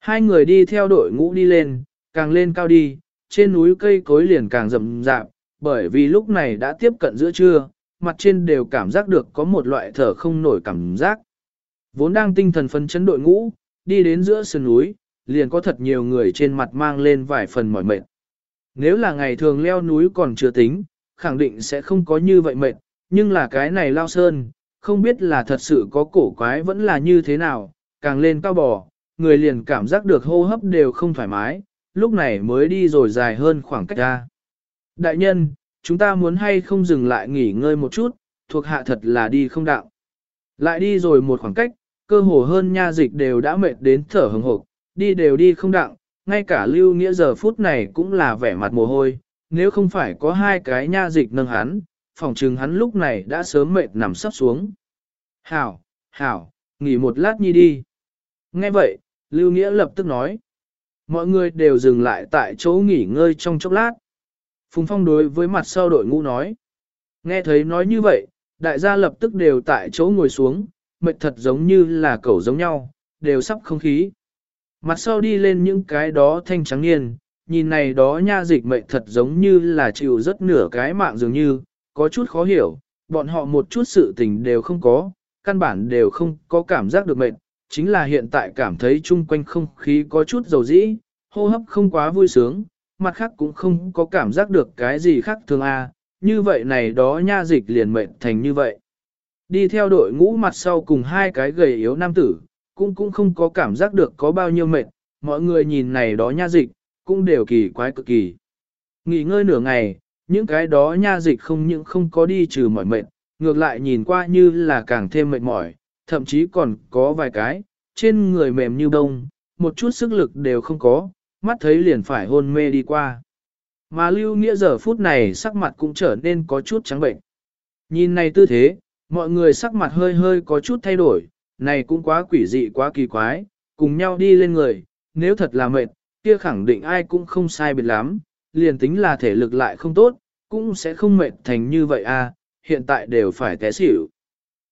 Hai người đi theo đội ngũ đi lên, càng lên cao đi, trên núi cây cối liền càng rậm rạp, bởi vì lúc này đã tiếp cận giữa trưa, mặt trên đều cảm giác được có một loại thở không nổi cảm giác. Vốn đang tinh thần phấn chấn đội ngũ, đi đến giữa sườn núi, liền có thật nhiều người trên mặt mang lên vài phần mỏi mệt. Nếu là ngày thường leo núi còn chưa tính, khẳng định sẽ không có như vậy mệt, nhưng là cái này lao sơn, không biết là thật sự có cổ quái vẫn là như thế nào, càng lên cao bò, người liền cảm giác được hô hấp đều không thoải mái, lúc này mới đi rồi dài hơn khoảng cách ra. Đại nhân, chúng ta muốn hay không dừng lại nghỉ ngơi một chút, thuộc hạ thật là đi không đạo. Lại đi rồi một khoảng cách, cơ hồ hơn nha dịch đều đã mệt đến thở hừng hộp, đi đều đi không đặng, ngay cả lưu nghĩa giờ phút này cũng là vẻ mặt mồ hôi, nếu không phải có hai cái nha dịch nâng hắn, phòng trừng hắn lúc này đã sớm mệt nằm sắp xuống. Hảo, hảo, nghỉ một lát nhi đi. Nghe vậy, lưu nghĩa lập tức nói. Mọi người đều dừng lại tại chỗ nghỉ ngơi trong chốc lát. Phùng Phong đối với mặt sau đội ngũ nói. Nghe thấy nói như vậy, đại gia lập tức đều tại chỗ ngồi xuống, mệt thật giống như là cẩu giống nhau, đều sắp không khí. Mặt sau đi lên những cái đó thanh trắng niên, nhìn này đó nha dịch mệt thật giống như là chịu rất nửa cái mạng dường như, có chút khó hiểu, bọn họ một chút sự tình đều không có, căn bản đều không có cảm giác được mệnh, chính là hiện tại cảm thấy chung quanh không khí có chút dầu dĩ, hô hấp không quá vui sướng, mặt khác cũng không có cảm giác được cái gì khác thường a à, như vậy này đó nha dịch liền mệnh thành như vậy. Đi theo đội ngũ mặt sau cùng hai cái gầy yếu nam tử, cũng cũng không có cảm giác được có bao nhiêu mệt, mọi người nhìn này đó nha dịch, cũng đều kỳ quái cực kỳ. Nghỉ ngơi nửa ngày, những cái đó nha dịch không những không có đi trừ mỏi mệt, ngược lại nhìn qua như là càng thêm mệt mỏi, thậm chí còn có vài cái, trên người mềm như bông, một chút sức lực đều không có, mắt thấy liền phải hôn mê đi qua. Mà lưu nghĩa giờ phút này sắc mặt cũng trở nên có chút trắng bệnh. Nhìn này tư thế, Mọi người sắc mặt hơi hơi có chút thay đổi, này cũng quá quỷ dị quá kỳ quái, cùng nhau đi lên người, nếu thật là mệt, kia khẳng định ai cũng không sai biệt lắm, liền tính là thể lực lại không tốt, cũng sẽ không mệt thành như vậy à, hiện tại đều phải té xỉu.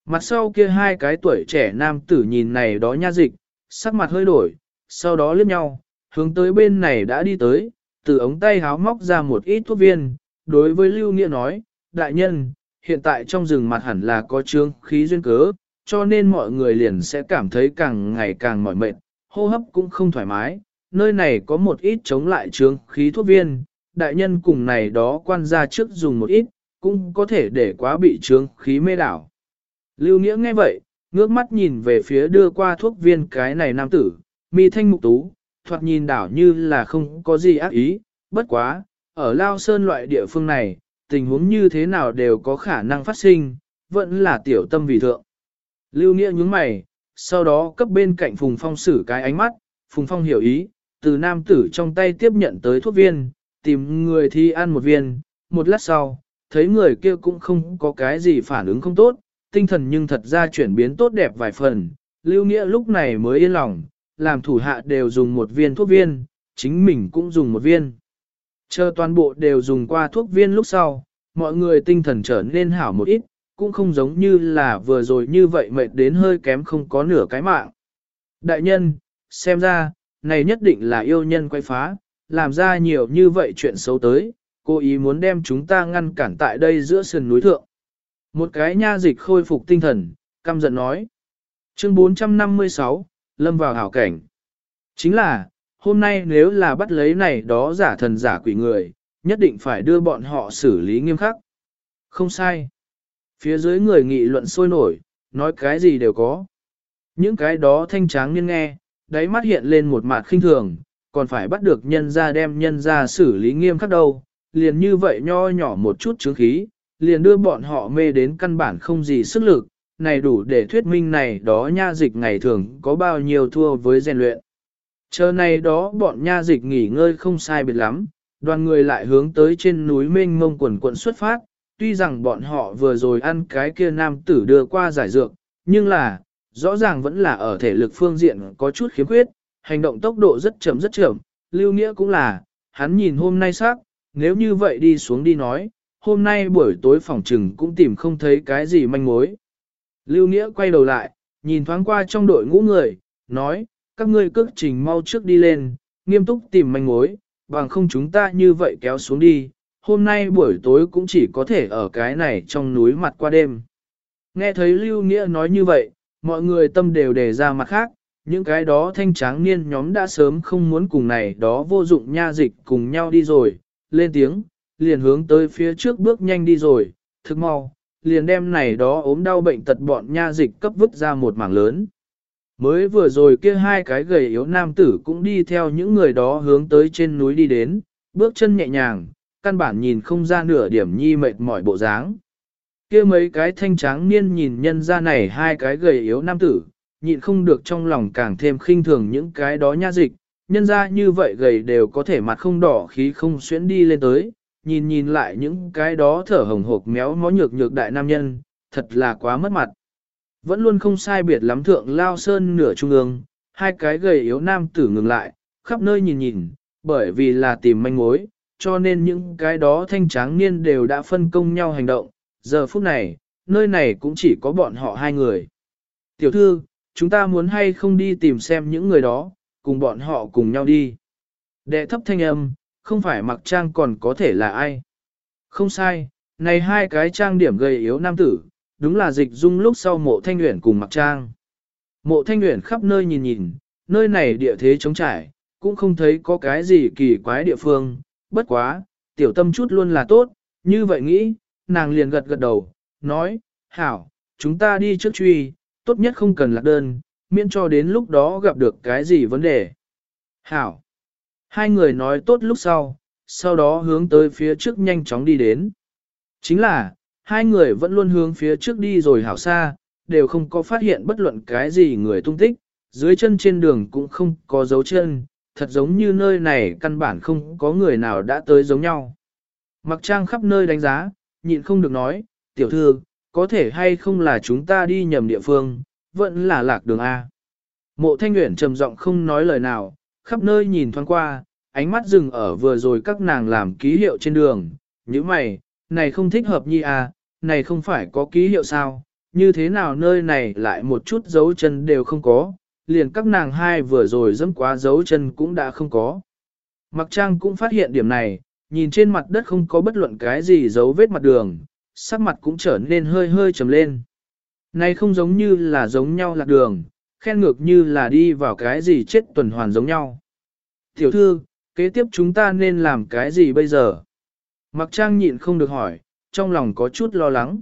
Mặt sau kia hai cái tuổi trẻ nam tử nhìn này đó nha dịch, sắc mặt hơi đổi, sau đó liếc nhau, hướng tới bên này đã đi tới, từ ống tay háo móc ra một ít thuốc viên, đối với Lưu Nghĩa nói, đại nhân, hiện tại trong rừng mặt hẳn là có trương khí duyên cớ, cho nên mọi người liền sẽ cảm thấy càng ngày càng mỏi mệt, hô hấp cũng không thoải mái, nơi này có một ít chống lại trương khí thuốc viên, đại nhân cùng này đó quan ra trước dùng một ít, cũng có thể để quá bị trương khí mê đảo. Lưu Nghĩa nghe vậy, ngước mắt nhìn về phía đưa qua thuốc viên cái này nam tử, mi thanh mục tú, thoạt nhìn đảo như là không có gì ác ý, bất quá, ở Lao Sơn loại địa phương này, tình huống như thế nào đều có khả năng phát sinh, vẫn là tiểu tâm vì thượng. Lưu Nghĩa nhướng mày, sau đó cấp bên cạnh Phùng Phong xử cái ánh mắt, Phùng Phong hiểu ý, từ nam tử trong tay tiếp nhận tới thuốc viên, tìm người thi ăn một viên, một lát sau, thấy người kia cũng không có cái gì phản ứng không tốt, tinh thần nhưng thật ra chuyển biến tốt đẹp vài phần, Lưu Nghĩa lúc này mới yên lòng, làm thủ hạ đều dùng một viên thuốc viên, chính mình cũng dùng một viên. Chờ toàn bộ đều dùng qua thuốc viên lúc sau, mọi người tinh thần trở nên hảo một ít, cũng không giống như là vừa rồi như vậy mệt đến hơi kém không có nửa cái mạng. Đại nhân, xem ra, này nhất định là yêu nhân quay phá, làm ra nhiều như vậy chuyện xấu tới, cố ý muốn đem chúng ta ngăn cản tại đây giữa sườn núi thượng. Một cái nha dịch khôi phục tinh thần, căm giận nói. Chương 456, lâm vào hảo cảnh. Chính là, hôm nay nếu là bắt lấy này đó giả thần giả quỷ người, nhất định phải đưa bọn họ xử lý nghiêm khắc. Không sai. Phía dưới người nghị luận sôi nổi, nói cái gì đều có. Những cái đó thanh tráng niên nghe, đáy mắt hiện lên một mặt khinh thường, còn phải bắt được nhân ra đem nhân ra xử lý nghiêm khắc đâu. Liền như vậy nho nhỏ một chút chứng khí, liền đưa bọn họ mê đến căn bản không gì sức lực, này đủ để thuyết minh này đó nha dịch ngày thường có bao nhiêu thua với rèn luyện. Chờ này đó bọn nha dịch nghỉ ngơi không sai biệt lắm, đoàn người lại hướng tới trên núi mênh mông quần quận xuất phát, tuy rằng bọn họ vừa rồi ăn cái kia nam tử đưa qua giải dược, nhưng là, rõ ràng vẫn là ở thể lực phương diện có chút khiếm khuyết, hành động tốc độ rất chậm rất chậm, lưu nghĩa cũng là, hắn nhìn hôm nay sắc, nếu như vậy đi xuống đi nói, hôm nay buổi tối phòng trừng cũng tìm không thấy cái gì manh mối. Lưu Nghĩa quay đầu lại, nhìn thoáng qua trong đội ngũ người, nói, các ngươi cước trình mau trước đi lên, nghiêm túc tìm manh mối, bằng không chúng ta như vậy kéo xuống đi, hôm nay buổi tối cũng chỉ có thể ở cái này trong núi mặt qua đêm. Nghe thấy Lưu Nghĩa nói như vậy, mọi người tâm đều đề ra mặt khác, những cái đó thanh tráng niên nhóm đã sớm không muốn cùng này đó vô dụng nha dịch cùng nhau đi rồi, lên tiếng, liền hướng tới phía trước bước nhanh đi rồi, thức mau, liền đem này đó ốm đau bệnh tật bọn nha dịch cấp vứt ra một mảng lớn. Mới vừa rồi kia hai cái gầy yếu nam tử cũng đi theo những người đó hướng tới trên núi đi đến, bước chân nhẹ nhàng, căn bản nhìn không ra nửa điểm nhi mệt mỏi bộ dáng. Kia mấy cái thanh tráng niên nhìn nhân ra này hai cái gầy yếu nam tử, nhịn không được trong lòng càng thêm khinh thường những cái đó nha dịch, nhân ra như vậy gầy đều có thể mặt không đỏ khí không xuyễn đi lên tới, nhìn nhìn lại những cái đó thở hồng hộc méo mó nhược nhược đại nam nhân, thật là quá mất mặt. Vẫn luôn không sai biệt lắm thượng lao sơn nửa trung ương, hai cái gầy yếu nam tử ngừng lại, khắp nơi nhìn nhìn, bởi vì là tìm manh mối, cho nên những cái đó thanh tráng niên đều đã phân công nhau hành động, giờ phút này, nơi này cũng chỉ có bọn họ hai người. Tiểu thư, chúng ta muốn hay không đi tìm xem những người đó, cùng bọn họ cùng nhau đi. Đệ thấp thanh âm, không phải mặc trang còn có thể là ai. Không sai, này hai cái trang điểm gầy yếu nam tử, đúng là dịch dung lúc sau mộ thanh nguyện cùng mặc trang. Mộ thanh nguyện khắp nơi nhìn nhìn, nơi này địa thế trống trải, cũng không thấy có cái gì kỳ quái địa phương, bất quá, tiểu tâm chút luôn là tốt, như vậy nghĩ, nàng liền gật gật đầu, nói, hảo, chúng ta đi trước truy, tốt nhất không cần lạc đơn, miễn cho đến lúc đó gặp được cái gì vấn đề. Hảo. Hai người nói tốt lúc sau, sau đó hướng tới phía trước nhanh chóng đi đến. Chính là, hai người vẫn luôn hướng phía trước đi rồi hảo xa, đều không có phát hiện bất luận cái gì người tung tích, dưới chân trên đường cũng không có dấu chân, thật giống như nơi này căn bản không có người nào đã tới giống nhau. Mặc trang khắp nơi đánh giá, nhịn không được nói, tiểu thư, có thể hay không là chúng ta đi nhầm địa phương, vẫn là lạc đường A. Mộ thanh nguyện trầm giọng không nói lời nào, khắp nơi nhìn thoáng qua, ánh mắt dừng ở vừa rồi các nàng làm ký hiệu trên đường, như mày, này không thích hợp nhi à, này không phải có ký hiệu sao, như thế nào nơi này lại một chút dấu chân đều không có, liền các nàng hai vừa rồi dẫm quá dấu chân cũng đã không có. Mặc trang cũng phát hiện điểm này, nhìn trên mặt đất không có bất luận cái gì dấu vết mặt đường, sắc mặt cũng trở nên hơi hơi trầm lên. Này không giống như là giống nhau lạc đường, khen ngược như là đi vào cái gì chết tuần hoàn giống nhau. Tiểu thư, kế tiếp chúng ta nên làm cái gì bây giờ? Mặc trang nhịn không được hỏi, trong lòng có chút lo lắng.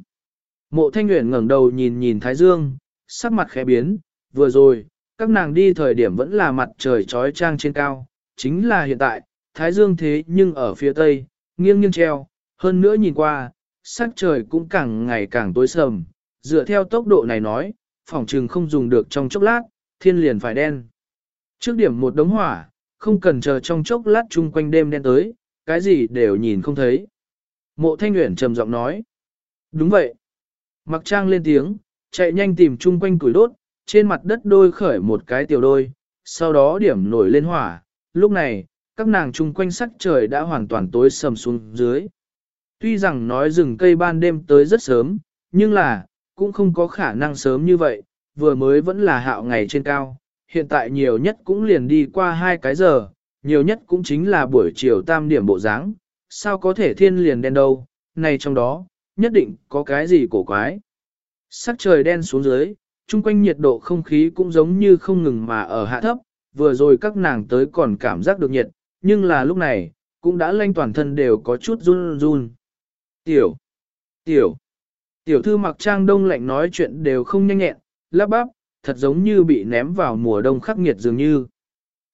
Mộ thanh nguyện ngẩng đầu nhìn nhìn Thái Dương, sắc mặt khẽ biến, vừa rồi, các nàng đi thời điểm vẫn là mặt trời trói trang trên cao, chính là hiện tại, Thái Dương thế nhưng ở phía tây, nghiêng nghiêng treo, hơn nữa nhìn qua, sắc trời cũng càng ngày càng tối sầm, dựa theo tốc độ này nói, phòng trừng không dùng được trong chốc lát, thiên liền phải đen. Trước điểm một đống hỏa, không cần chờ trong chốc lát chung quanh đêm đen tới, cái gì đều nhìn không thấy. Mộ thanh Uyển trầm giọng nói. Đúng vậy. Mặc trang lên tiếng, chạy nhanh tìm chung quanh củi đốt, trên mặt đất đôi khởi một cái tiểu đôi, sau đó điểm nổi lên hỏa. Lúc này, các nàng chung quanh sắc trời đã hoàn toàn tối sầm xuống dưới. Tuy rằng nói rừng cây ban đêm tới rất sớm, nhưng là, cũng không có khả năng sớm như vậy, vừa mới vẫn là hạo ngày trên cao, hiện tại nhiều nhất cũng liền đi qua hai cái giờ, nhiều nhất cũng chính là buổi chiều tam điểm bộ dáng, sao có thể thiên liền đen đâu, này trong đó, nhất định có cái gì cổ quái. Sắc trời đen xuống dưới, chung quanh nhiệt độ không khí cũng giống như không ngừng mà ở hạ thấp, vừa rồi các nàng tới còn cảm giác được nhiệt, nhưng là lúc này, cũng đã lanh toàn thân đều có chút run run. Tiểu, tiểu, tiểu thư mặc trang đông lạnh nói chuyện đều không nhanh nhẹn, lắp bắp, thật giống như bị ném vào mùa đông khắc nghiệt dường như.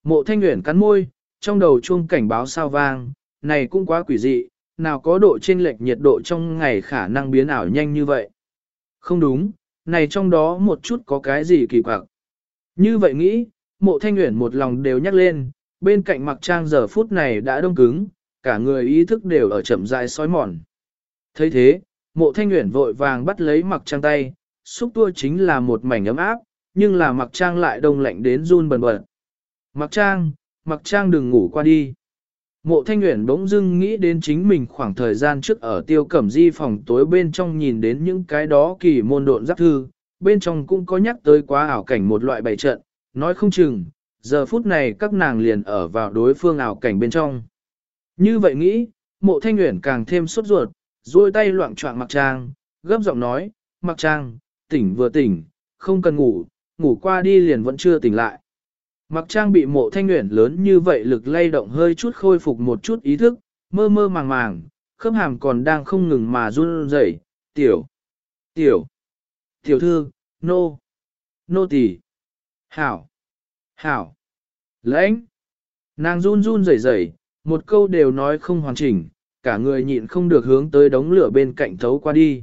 Mộ thanh nguyện cắn môi, trong đầu chuông cảnh báo sao vang, này cũng quá quỷ dị, nào có độ chênh lệch nhiệt độ trong ngày khả năng biến ảo nhanh như vậy. Không đúng, này trong đó một chút có cái gì kỳ quặc. Như vậy nghĩ, mộ thanh nguyện một lòng đều nhắc lên, bên cạnh mặc trang giờ phút này đã đông cứng, cả người ý thức đều ở chậm rãi sói mòn thấy thế, mộ thanh nguyện vội vàng bắt lấy mặc trang tay, xúc tua chính là một mảnh ấm áp, nhưng là mặc trang lại đông lạnh đến run bần bật. Mặc trang, mặc trang đừng ngủ qua đi. Mộ thanh nguyện bỗng dưng nghĩ đến chính mình khoảng thời gian trước ở tiêu cẩm di phòng tối bên trong nhìn đến những cái đó kỳ môn độn giáp thư, bên trong cũng có nhắc tới quá ảo cảnh một loại bày trận, nói không chừng, giờ phút này các nàng liền ở vào đối phương ảo cảnh bên trong. Như vậy nghĩ, mộ thanh nguyện càng thêm sốt ruột, duỗi tay loạn trọng mặc trang, gấp giọng nói, mặc trang, tỉnh vừa tỉnh, không cần ngủ, ngủ qua đi liền vẫn chưa tỉnh lại. Mặc trang bị mộ thanh nguyện lớn như vậy lực lay động hơi chút khôi phục một chút ý thức, mơ mơ màng màng, khớp hàm còn đang không ngừng mà run rẩy. tiểu, tiểu, tiểu thư, nô, nô tỳ, hảo, hảo, lãnh. Nàng run run rẩy rẩy, một câu đều nói không hoàn chỉnh, cả người nhịn không được hướng tới đống lửa bên cạnh thấu qua đi.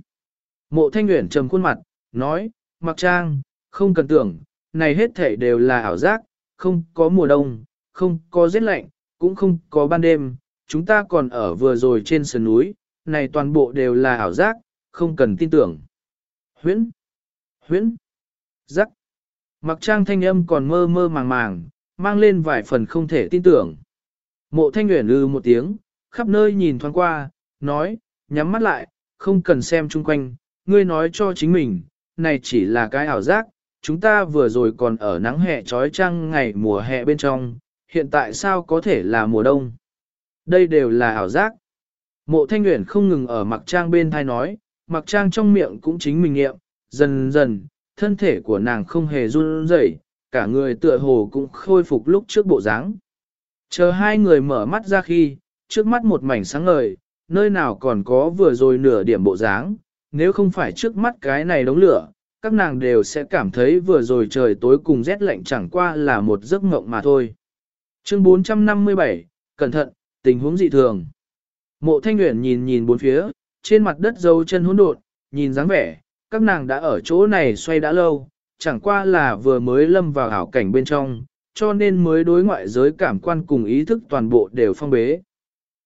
Mộ thanh nguyện trầm khuôn mặt, nói, mặc trang, không cần tưởng, này hết thể đều là ảo giác, không có mùa đông, không có rét lạnh, cũng không có ban đêm, chúng ta còn ở vừa rồi trên sườn núi, này toàn bộ đều là ảo giác, không cần tin tưởng. Huyễn, huyễn, giác. Mặc trang thanh âm còn mơ mơ màng màng, mang lên vài phần không thể tin tưởng. Mộ thanh nguyện lư một tiếng, khắp nơi nhìn thoáng qua, nói, nhắm mắt lại, không cần xem chung quanh, ngươi nói cho chính mình, này chỉ là cái ảo giác, chúng ta vừa rồi còn ở nắng hè trói trăng ngày mùa hè bên trong, hiện tại sao có thể là mùa đông? Đây đều là ảo giác. Mộ thanh Uyển không ngừng ở mặc trang bên thai nói, mặc trang trong miệng cũng chính mình nghiệm, dần dần, thân thể của nàng không hề run rẩy, cả người tựa hồ cũng khôi phục lúc trước bộ dáng. Chờ hai người mở mắt ra khi, trước mắt một mảnh sáng ngời, nơi nào còn có vừa rồi nửa điểm bộ dáng, nếu không phải trước mắt cái này đống lửa, các nàng đều sẽ cảm thấy vừa rồi trời tối cùng rét lạnh chẳng qua là một giấc mộng mà thôi. Chương 457, cẩn thận, tình huống dị thường. Mộ thanh Uyển nhìn nhìn bốn phía, trên mặt đất dấu chân hỗn độn, nhìn dáng vẻ, các nàng đã ở chỗ này xoay đã lâu, chẳng qua là vừa mới lâm vào hảo cảnh bên trong, cho nên mới đối ngoại giới cảm quan cùng ý thức toàn bộ đều phong bế.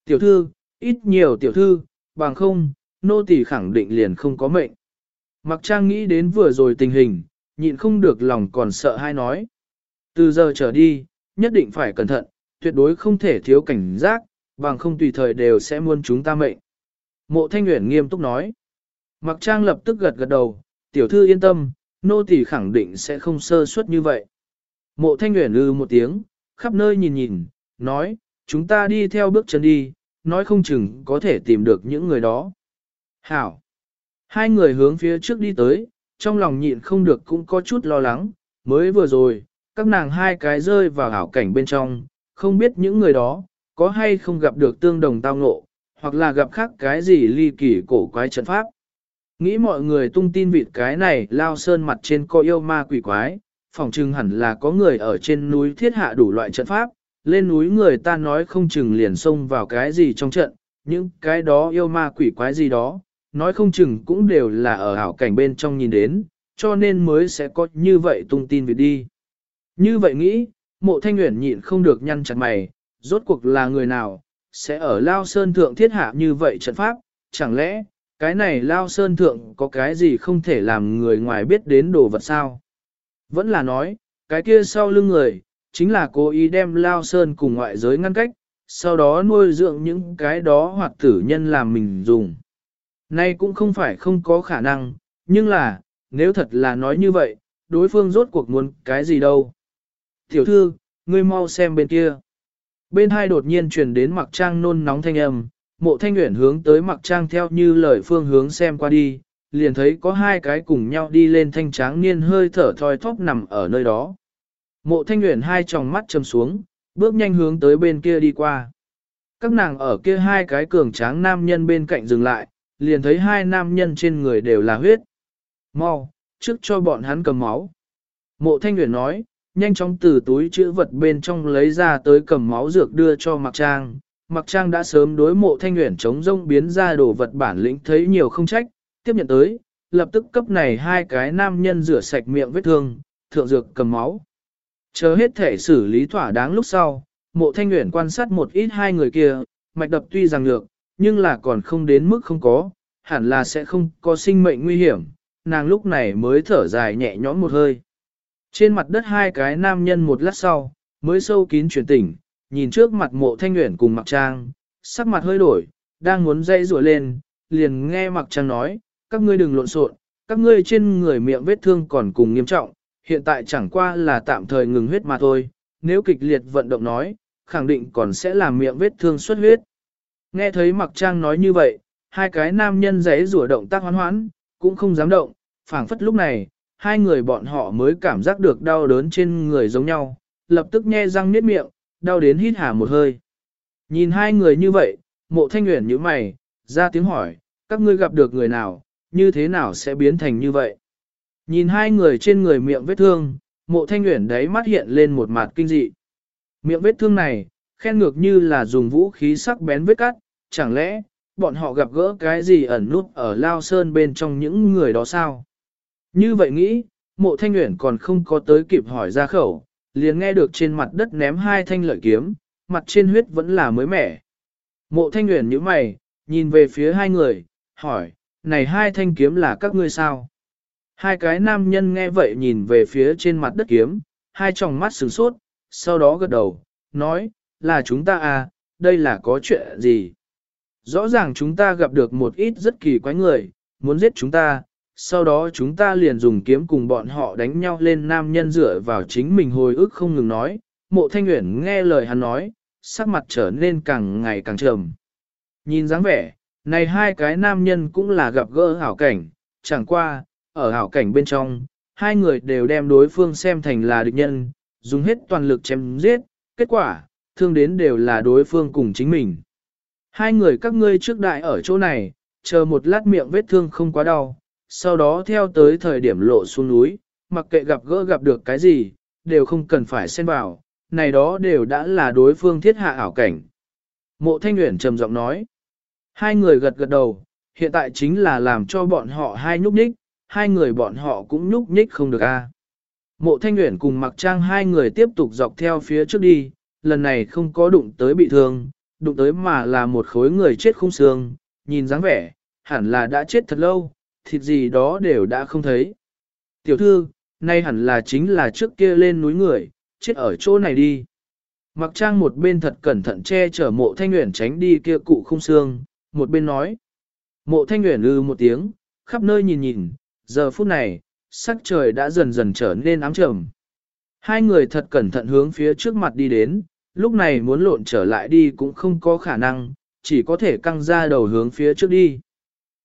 Tiểu thư, ít nhiều tiểu thư, bằng không, nô tỳ khẳng định liền không có mệnh. Mặc trang nghĩ đến vừa rồi tình hình, nhịn không được lòng còn sợ hai nói. Từ giờ trở đi, nhất định phải cẩn thận, tuyệt đối không thể thiếu cảnh giác, bằng không tùy thời đều sẽ muôn chúng ta mệnh. Mộ Thanh Nguyễn nghiêm túc nói. Mặc trang lập tức gật gật đầu, tiểu thư yên tâm, nô tỳ khẳng định sẽ không sơ suất như vậy. Mộ Thanh Nguyễn lư một tiếng, khắp nơi nhìn nhìn, nói, chúng ta đi theo bước chân đi, nói không chừng có thể tìm được những người đó. Hảo! Hai người hướng phía trước đi tới, trong lòng nhịn không được cũng có chút lo lắng, mới vừa rồi, các nàng hai cái rơi vào hảo cảnh bên trong, không biết những người đó, có hay không gặp được tương đồng tao ngộ, hoặc là gặp khác cái gì ly kỳ cổ quái trận pháp. Nghĩ mọi người tung tin vịt cái này lao sơn mặt trên có yêu ma quỷ quái, phòng trưng hẳn là có người ở trên núi thiết hạ đủ loại trận pháp, lên núi người ta nói không chừng liền xông vào cái gì trong trận, những cái đó yêu ma quỷ quái gì đó, nói không chừng cũng đều là ở hảo cảnh bên trong nhìn đến, cho nên mới sẽ có như vậy tung tin việc đi. Như vậy nghĩ, mộ thanh nguyện nhịn không được nhăn chặt mày, rốt cuộc là người nào, sẽ ở Lao Sơn Thượng thiết hạ như vậy trận pháp, chẳng lẽ, cái này Lao Sơn Thượng có cái gì không thể làm người ngoài biết đến đồ vật sao? Vẫn là nói, cái kia sau lưng người, chính là cố ý đem Lao Sơn cùng ngoại giới ngăn cách, sau đó nuôi dưỡng những cái đó hoặc tử nhân làm mình dùng. Nay cũng không phải không có khả năng, nhưng là, nếu thật là nói như vậy, đối phương rốt cuộc muốn cái gì đâu. Tiểu thư, ngươi mau xem bên kia. Bên hai đột nhiên truyền đến mặc trang nôn nóng thanh âm, mộ thanh nguyện hướng tới mặc trang theo như lời phương hướng xem qua đi, liền thấy có hai cái cùng nhau đi lên thanh tráng niên hơi thở thoi thóp nằm ở nơi đó. Mộ thanh nguyện hai tròng mắt chầm xuống, bước nhanh hướng tới bên kia đi qua. Các nàng ở kia hai cái cường tráng nam nhân bên cạnh dừng lại, liền thấy hai nam nhân trên người đều là huyết. Mau, trước cho bọn hắn cầm máu. Mộ thanh nguyện nói, nhanh chóng từ túi chữ vật bên trong lấy ra tới cầm máu dược đưa cho Mặc Trang. Mặc Trang đã sớm đối mộ thanh nguyện chống rông biến ra đồ vật bản lĩnh thấy nhiều không trách, tiếp nhận tới, lập tức cấp này hai cái nam nhân rửa sạch miệng vết thương, thượng dược cầm máu. Chờ hết thể xử lý thỏa đáng lúc sau, mộ thanh nguyện quan sát một ít hai người kia, mạch đập tuy rằng nhược, nhưng là còn không đến mức không có, hẳn là sẽ không có sinh mệnh nguy hiểm, nàng lúc này mới thở dài nhẹ nhõm một hơi. Trên mặt đất hai cái nam nhân một lát sau, mới sâu kín chuyển tỉnh, nhìn trước mặt mộ thanh nguyện cùng mặc trang, sắc mặt hơi đổi, đang muốn dây rủa lên, liền nghe mặc trang nói, các ngươi đừng lộn xộn, các ngươi trên người miệng vết thương còn cùng nghiêm trọng, hiện tại chẳng qua là tạm thời ngừng huyết mà thôi, nếu kịch liệt vận động nói, khẳng định còn sẽ làm miệng vết thương xuất huyết. Nghe thấy mặc trang nói như vậy, hai cái nam nhân giấy rủa động tác hoán hoán, cũng không dám động, phảng phất lúc này, hai người bọn họ mới cảm giác được đau đớn trên người giống nhau, lập tức nhe răng niết miệng, đau đến hít hà một hơi. Nhìn hai người như vậy, mộ thanh nguyện như mày, ra tiếng hỏi, các ngươi gặp được người nào, như thế nào sẽ biến thành như vậy? Nhìn hai người trên người miệng vết thương, mộ thanh nguyện đấy mắt hiện lên một mặt kinh dị. Miệng vết thương này, khen ngược như là dùng vũ khí sắc bén vết cắt, chẳng lẽ, bọn họ gặp gỡ cái gì ẩn nút ở Lao Sơn bên trong những người đó sao? Như vậy nghĩ, mộ thanh nguyện còn không có tới kịp hỏi ra khẩu, liền nghe được trên mặt đất ném hai thanh lợi kiếm, mặt trên huyết vẫn là mới mẻ. Mộ thanh nguyện như mày, nhìn về phía hai người, hỏi, này hai thanh kiếm là các ngươi sao? Hai cái nam nhân nghe vậy nhìn về phía trên mặt đất kiếm, hai tròng mắt sửng sốt, sau đó gật đầu, nói, là chúng ta à, đây là có chuyện gì? Rõ ràng chúng ta gặp được một ít rất kỳ quái người, muốn giết chúng ta, sau đó chúng ta liền dùng kiếm cùng bọn họ đánh nhau lên nam nhân dựa vào chính mình hồi ức không ngừng nói, mộ thanh nguyện nghe lời hắn nói, sắc mặt trở nên càng ngày càng trầm. Nhìn dáng vẻ, này hai cái nam nhân cũng là gặp gỡ hảo cảnh, chẳng qua, ở hảo cảnh bên trong, hai người đều đem đối phương xem thành là địch nhân, dùng hết toàn lực chém giết, kết quả, thương đến đều là đối phương cùng chính mình. Hai người các ngươi trước đại ở chỗ này, chờ một lát miệng vết thương không quá đau, sau đó theo tới thời điểm lộ xuống núi, mặc kệ gặp gỡ gặp được cái gì, đều không cần phải xen vào, này đó đều đã là đối phương thiết hạ ảo cảnh. Mộ Thanh Nguyễn trầm giọng nói, hai người gật gật đầu, hiện tại chính là làm cho bọn họ hai nhúc nhích, hai người bọn họ cũng nhúc nhích không được a. Mộ Thanh Uyển cùng mặc trang hai người tiếp tục dọc theo phía trước đi, lần này không có đụng tới bị thương, đụng tới mà là một khối người chết không xương, nhìn dáng vẻ, hẳn là đã chết thật lâu, thịt gì đó đều đã không thấy. Tiểu thư, nay hẳn là chính là trước kia lên núi người, chết ở chỗ này đi. Mặc trang một bên thật cẩn thận che chở mộ thanh nguyện tránh đi kia cụ không xương, một bên nói. Mộ thanh nguyện ư một tiếng, khắp nơi nhìn nhìn, giờ phút này, sắc trời đã dần dần trở nên ám trầm. Hai người thật cẩn thận hướng phía trước mặt đi đến, lúc này muốn lộn trở lại đi cũng không có khả năng, chỉ có thể căng ra đầu hướng phía trước đi.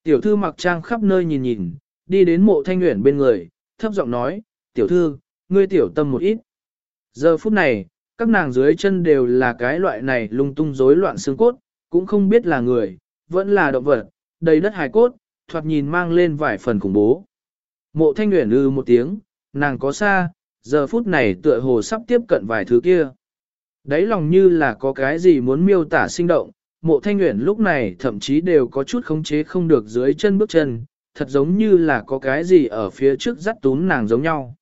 Tiểu thư mặc trang khắp nơi nhìn nhìn, đi đến mộ thanh nguyện bên người, thấp giọng nói, tiểu thư, ngươi tiểu tâm một ít. Giờ phút này, các nàng dưới chân đều là cái loại này lung tung rối loạn xương cốt, cũng không biết là người, vẫn là động vật, đầy đất hài cốt, thoạt nhìn mang lên vài phần khủng bố. Mộ thanh nguyện ư ừ một tiếng, nàng có xa, giờ phút này tựa hồ sắp tiếp cận vài thứ kia. Đấy lòng như là có cái gì muốn miêu tả sinh động, mộ thanh nguyện lúc này thậm chí đều có chút khống chế không được dưới chân bước chân, thật giống như là có cái gì ở phía trước dắt túm nàng giống nhau.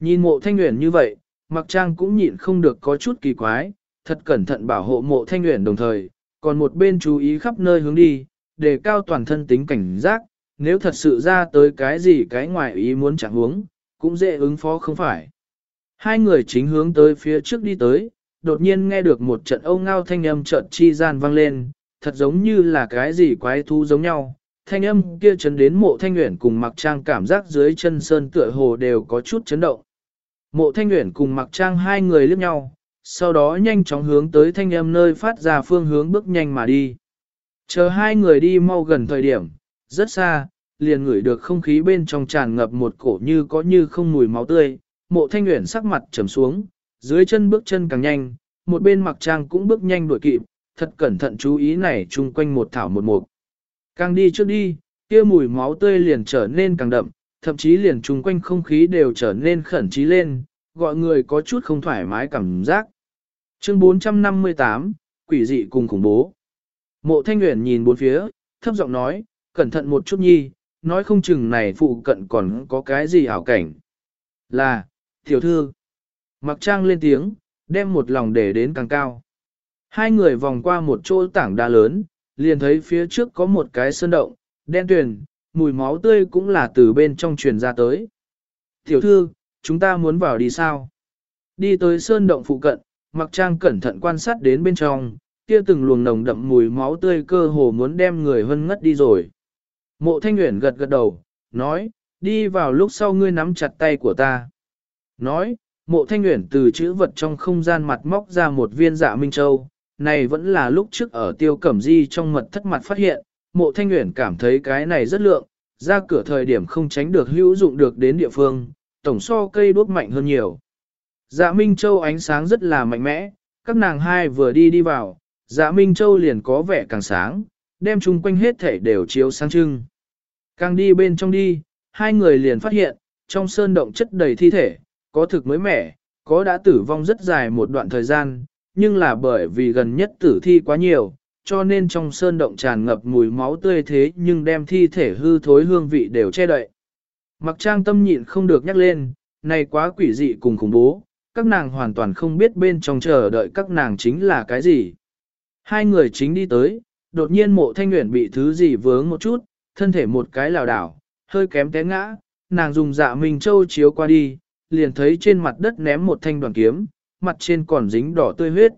Nhìn mộ thanh nguyện như vậy, mặc trang cũng nhịn không được có chút kỳ quái, thật cẩn thận bảo hộ mộ thanh nguyện đồng thời, còn một bên chú ý khắp nơi hướng đi, để cao toàn thân tính cảnh giác, nếu thật sự ra tới cái gì cái ngoài ý muốn chẳng hướng, cũng dễ ứng phó không phải. Hai người chính hướng tới phía trước đi tới, đột nhiên nghe được một trận âu ngao thanh âm trận chi gian vang lên, thật giống như là cái gì quái thú giống nhau. Thanh âm kia chấn đến mộ thanh nguyện cùng mặc trang cảm giác dưới chân sơn tựa hồ đều có chút chấn động. Mộ thanh nguyện cùng mặc trang hai người liếc nhau, sau đó nhanh chóng hướng tới thanh âm nơi phát ra phương hướng bước nhanh mà đi. Chờ hai người đi mau gần thời điểm, rất xa, liền ngửi được không khí bên trong tràn ngập một cổ như có như không mùi máu tươi, mộ thanh nguyện sắc mặt trầm xuống, dưới chân bước chân càng nhanh, một bên mặc trang cũng bước nhanh đuổi kịp, thật cẩn thận chú ý này chung quanh một thảo một mục. Càng đi trước đi, kia mùi máu tươi liền trở nên càng đậm, thậm chí liền chung quanh không khí đều trở nên khẩn trí lên, gọi người có chút không thoải mái cảm giác. Chương 458, quỷ dị cùng khủng bố. Mộ Thanh Uyển nhìn bốn phía, thấp giọng nói, cẩn thận một chút nhi, nói không chừng này phụ cận còn có cái gì ảo cảnh. Là, tiểu thư. Mặc trang lên tiếng, đem một lòng để đến càng cao. Hai người vòng qua một chỗ tảng đá lớn, liền thấy phía trước có một cái sơn động, đen tuyền, mùi máu tươi cũng là từ bên trong truyền ra tới. Tiểu thư, chúng ta muốn vào đi sao? Đi tới sơn động phụ cận, mặc trang cẩn thận quan sát đến bên trong, kia từng luồng nồng đậm mùi máu tươi cơ hồ muốn đem người hân ngất đi rồi. Mộ thanh nguyện gật gật đầu, nói, đi vào lúc sau ngươi nắm chặt tay của ta. Nói, mộ thanh nguyện từ chữ vật trong không gian mặt móc ra một viên dạ minh châu, này vẫn là lúc trước ở tiêu cẩm di trong mật thất mặt phát hiện, mộ thanh nguyện cảm thấy cái này rất lượng, ra cửa thời điểm không tránh được hữu dụng được đến địa phương, tổng so cây đuốc mạnh hơn nhiều. Dạ Minh Châu ánh sáng rất là mạnh mẽ, các nàng hai vừa đi đi vào, dạ Minh Châu liền có vẻ càng sáng, đem chung quanh hết thể đều chiếu sáng trưng. Càng đi bên trong đi, hai người liền phát hiện, trong sơn động chất đầy thi thể, có thực mới mẻ, có đã tử vong rất dài một đoạn thời gian, nhưng là bởi vì gần nhất tử thi quá nhiều, cho nên trong sơn động tràn ngập mùi máu tươi thế nhưng đem thi thể hư thối hương vị đều che đậy. Mặc trang tâm nhịn không được nhắc lên, này quá quỷ dị cùng khủng bố, các nàng hoàn toàn không biết bên trong chờ đợi các nàng chính là cái gì. Hai người chính đi tới, đột nhiên mộ thanh nguyện bị thứ gì vướng một chút, thân thể một cái lảo đảo, hơi kém té ngã, nàng dùng dạ mình châu chiếu qua đi, liền thấy trên mặt đất ném một thanh đoàn kiếm, mặt trên còn dính đỏ tươi huyết.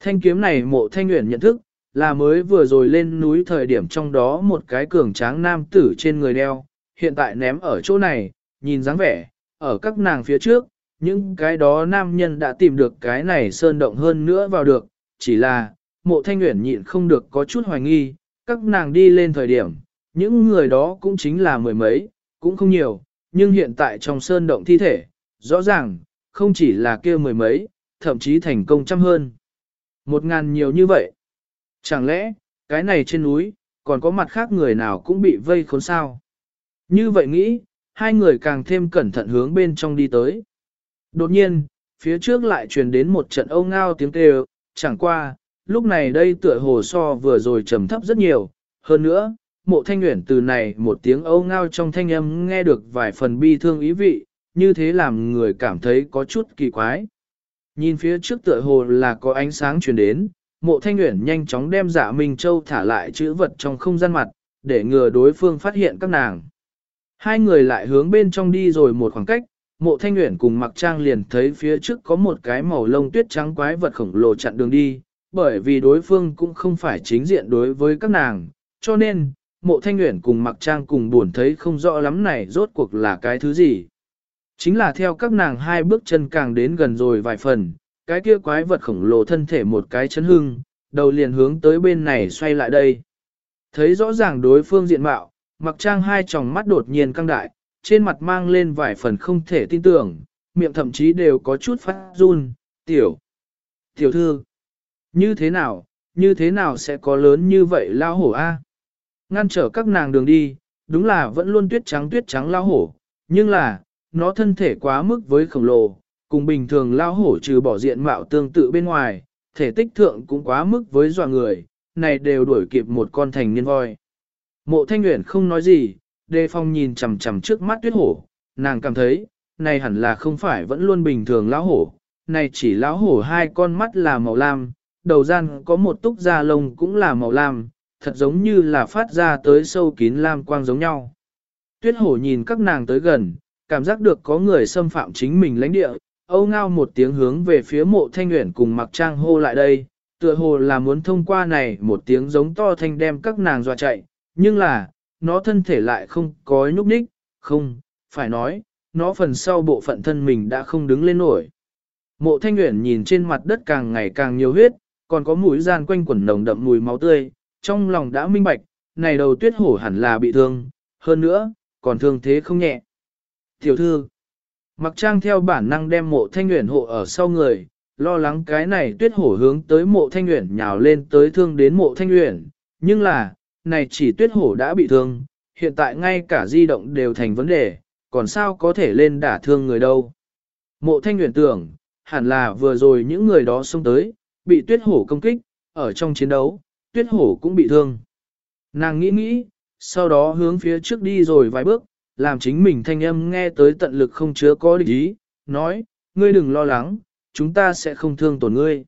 Thanh kiếm này mộ thanh nguyện nhận thức, là mới vừa rồi lên núi thời điểm trong đó một cái cường tráng nam tử trên người đeo, hiện tại ném ở chỗ này, nhìn dáng vẻ, ở các nàng phía trước, những cái đó nam nhân đã tìm được cái này sơn động hơn nữa vào được, chỉ là, mộ thanh nguyện nhịn không được có chút hoài nghi, các nàng đi lên thời điểm, những người đó cũng chính là mười mấy, cũng không nhiều, nhưng hiện tại trong sơn động thi thể, rõ ràng, không chỉ là kia mười mấy, thậm chí thành công trăm hơn. Một ngàn nhiều như vậy. Chẳng lẽ, cái này trên núi, còn có mặt khác người nào cũng bị vây khốn sao? Như vậy nghĩ, hai người càng thêm cẩn thận hướng bên trong đi tới. Đột nhiên, phía trước lại truyền đến một trận âu ngao tiếng kêu, chẳng qua, lúc này đây tựa hồ so vừa rồi trầm thấp rất nhiều, hơn nữa, mộ thanh nguyện từ này một tiếng âu ngao trong thanh âm nghe được vài phần bi thương ý vị, như thế làm người cảm thấy có chút kỳ quái. Nhìn phía trước tựa hồ là có ánh sáng truyền đến, mộ thanh nguyện nhanh chóng đem dạ Minh Châu thả lại chữ vật trong không gian mặt, để ngừa đối phương phát hiện các nàng. Hai người lại hướng bên trong đi rồi một khoảng cách, mộ thanh nguyện cùng mặc trang liền thấy phía trước có một cái màu lông tuyết trắng quái vật khổng lồ chặn đường đi, bởi vì đối phương cũng không phải chính diện đối với các nàng, cho nên, mộ thanh nguyện cùng mặc trang cùng buồn thấy không rõ lắm này rốt cuộc là cái thứ gì. Chính là theo các nàng hai bước chân càng đến gần rồi vài phần, cái kia quái vật khổng lồ thân thể một cái chấn hưng, đầu liền hướng tới bên này xoay lại đây. Thấy rõ ràng đối phương diện mạo, mặc trang hai tròng mắt đột nhiên căng đại, trên mặt mang lên vài phần không thể tin tưởng, miệng thậm chí đều có chút phát run, tiểu. Tiểu thư, như thế nào, như thế nào sẽ có lớn như vậy lao hổ a? Ngăn trở các nàng đường đi, đúng là vẫn luôn tuyết trắng tuyết trắng lao hổ, nhưng là, nó thân thể quá mức với khổng lồ, cùng bình thường lao hổ trừ bỏ diện mạo tương tự bên ngoài, thể tích thượng cũng quá mức với dọa người, này đều đuổi kịp một con thành niên voi. Mộ thanh nguyện không nói gì, đề phong nhìn chằm chằm trước mắt tuyết hổ, nàng cảm thấy, này hẳn là không phải vẫn luôn bình thường lão hổ, này chỉ lão hổ hai con mắt là màu lam, đầu gian có một túc da lông cũng là màu lam, thật giống như là phát ra tới sâu kín lam quang giống nhau. Tuyết hổ nhìn các nàng tới gần, cảm giác được có người xâm phạm chính mình lãnh địa, âu ngao một tiếng hướng về phía mộ thanh nguyện cùng mặc trang hô lại đây, tựa hồ là muốn thông qua này một tiếng giống to thanh đem các nàng dọa chạy, nhưng là, nó thân thể lại không có nhúc nhích, không, phải nói, nó phần sau bộ phận thân mình đã không đứng lên nổi. Mộ thanh nguyện nhìn trên mặt đất càng ngày càng nhiều huyết, còn có mũi gian quanh quẩn nồng đậm mùi máu tươi, trong lòng đã minh bạch, này đầu tuyết hổ hẳn là bị thương, hơn nữa, còn thương thế không nhẹ. Tiểu thư, mặc trang theo bản năng đem mộ thanh nguyện hộ ở sau người, lo lắng cái này tuyết hổ hướng tới mộ thanh nguyện nhào lên tới thương đến mộ thanh nguyện, nhưng là, này chỉ tuyết hổ đã bị thương, hiện tại ngay cả di động đều thành vấn đề, còn sao có thể lên đả thương người đâu. Mộ thanh nguyện tưởng, hẳn là vừa rồi những người đó xông tới, bị tuyết hổ công kích, ở trong chiến đấu, tuyết hổ cũng bị thương. Nàng nghĩ nghĩ, sau đó hướng phía trước đi rồi vài bước, làm chính mình thanh âm nghe tới tận lực không chứa có địch ý, nói, ngươi đừng lo lắng, chúng ta sẽ không thương tổn ngươi.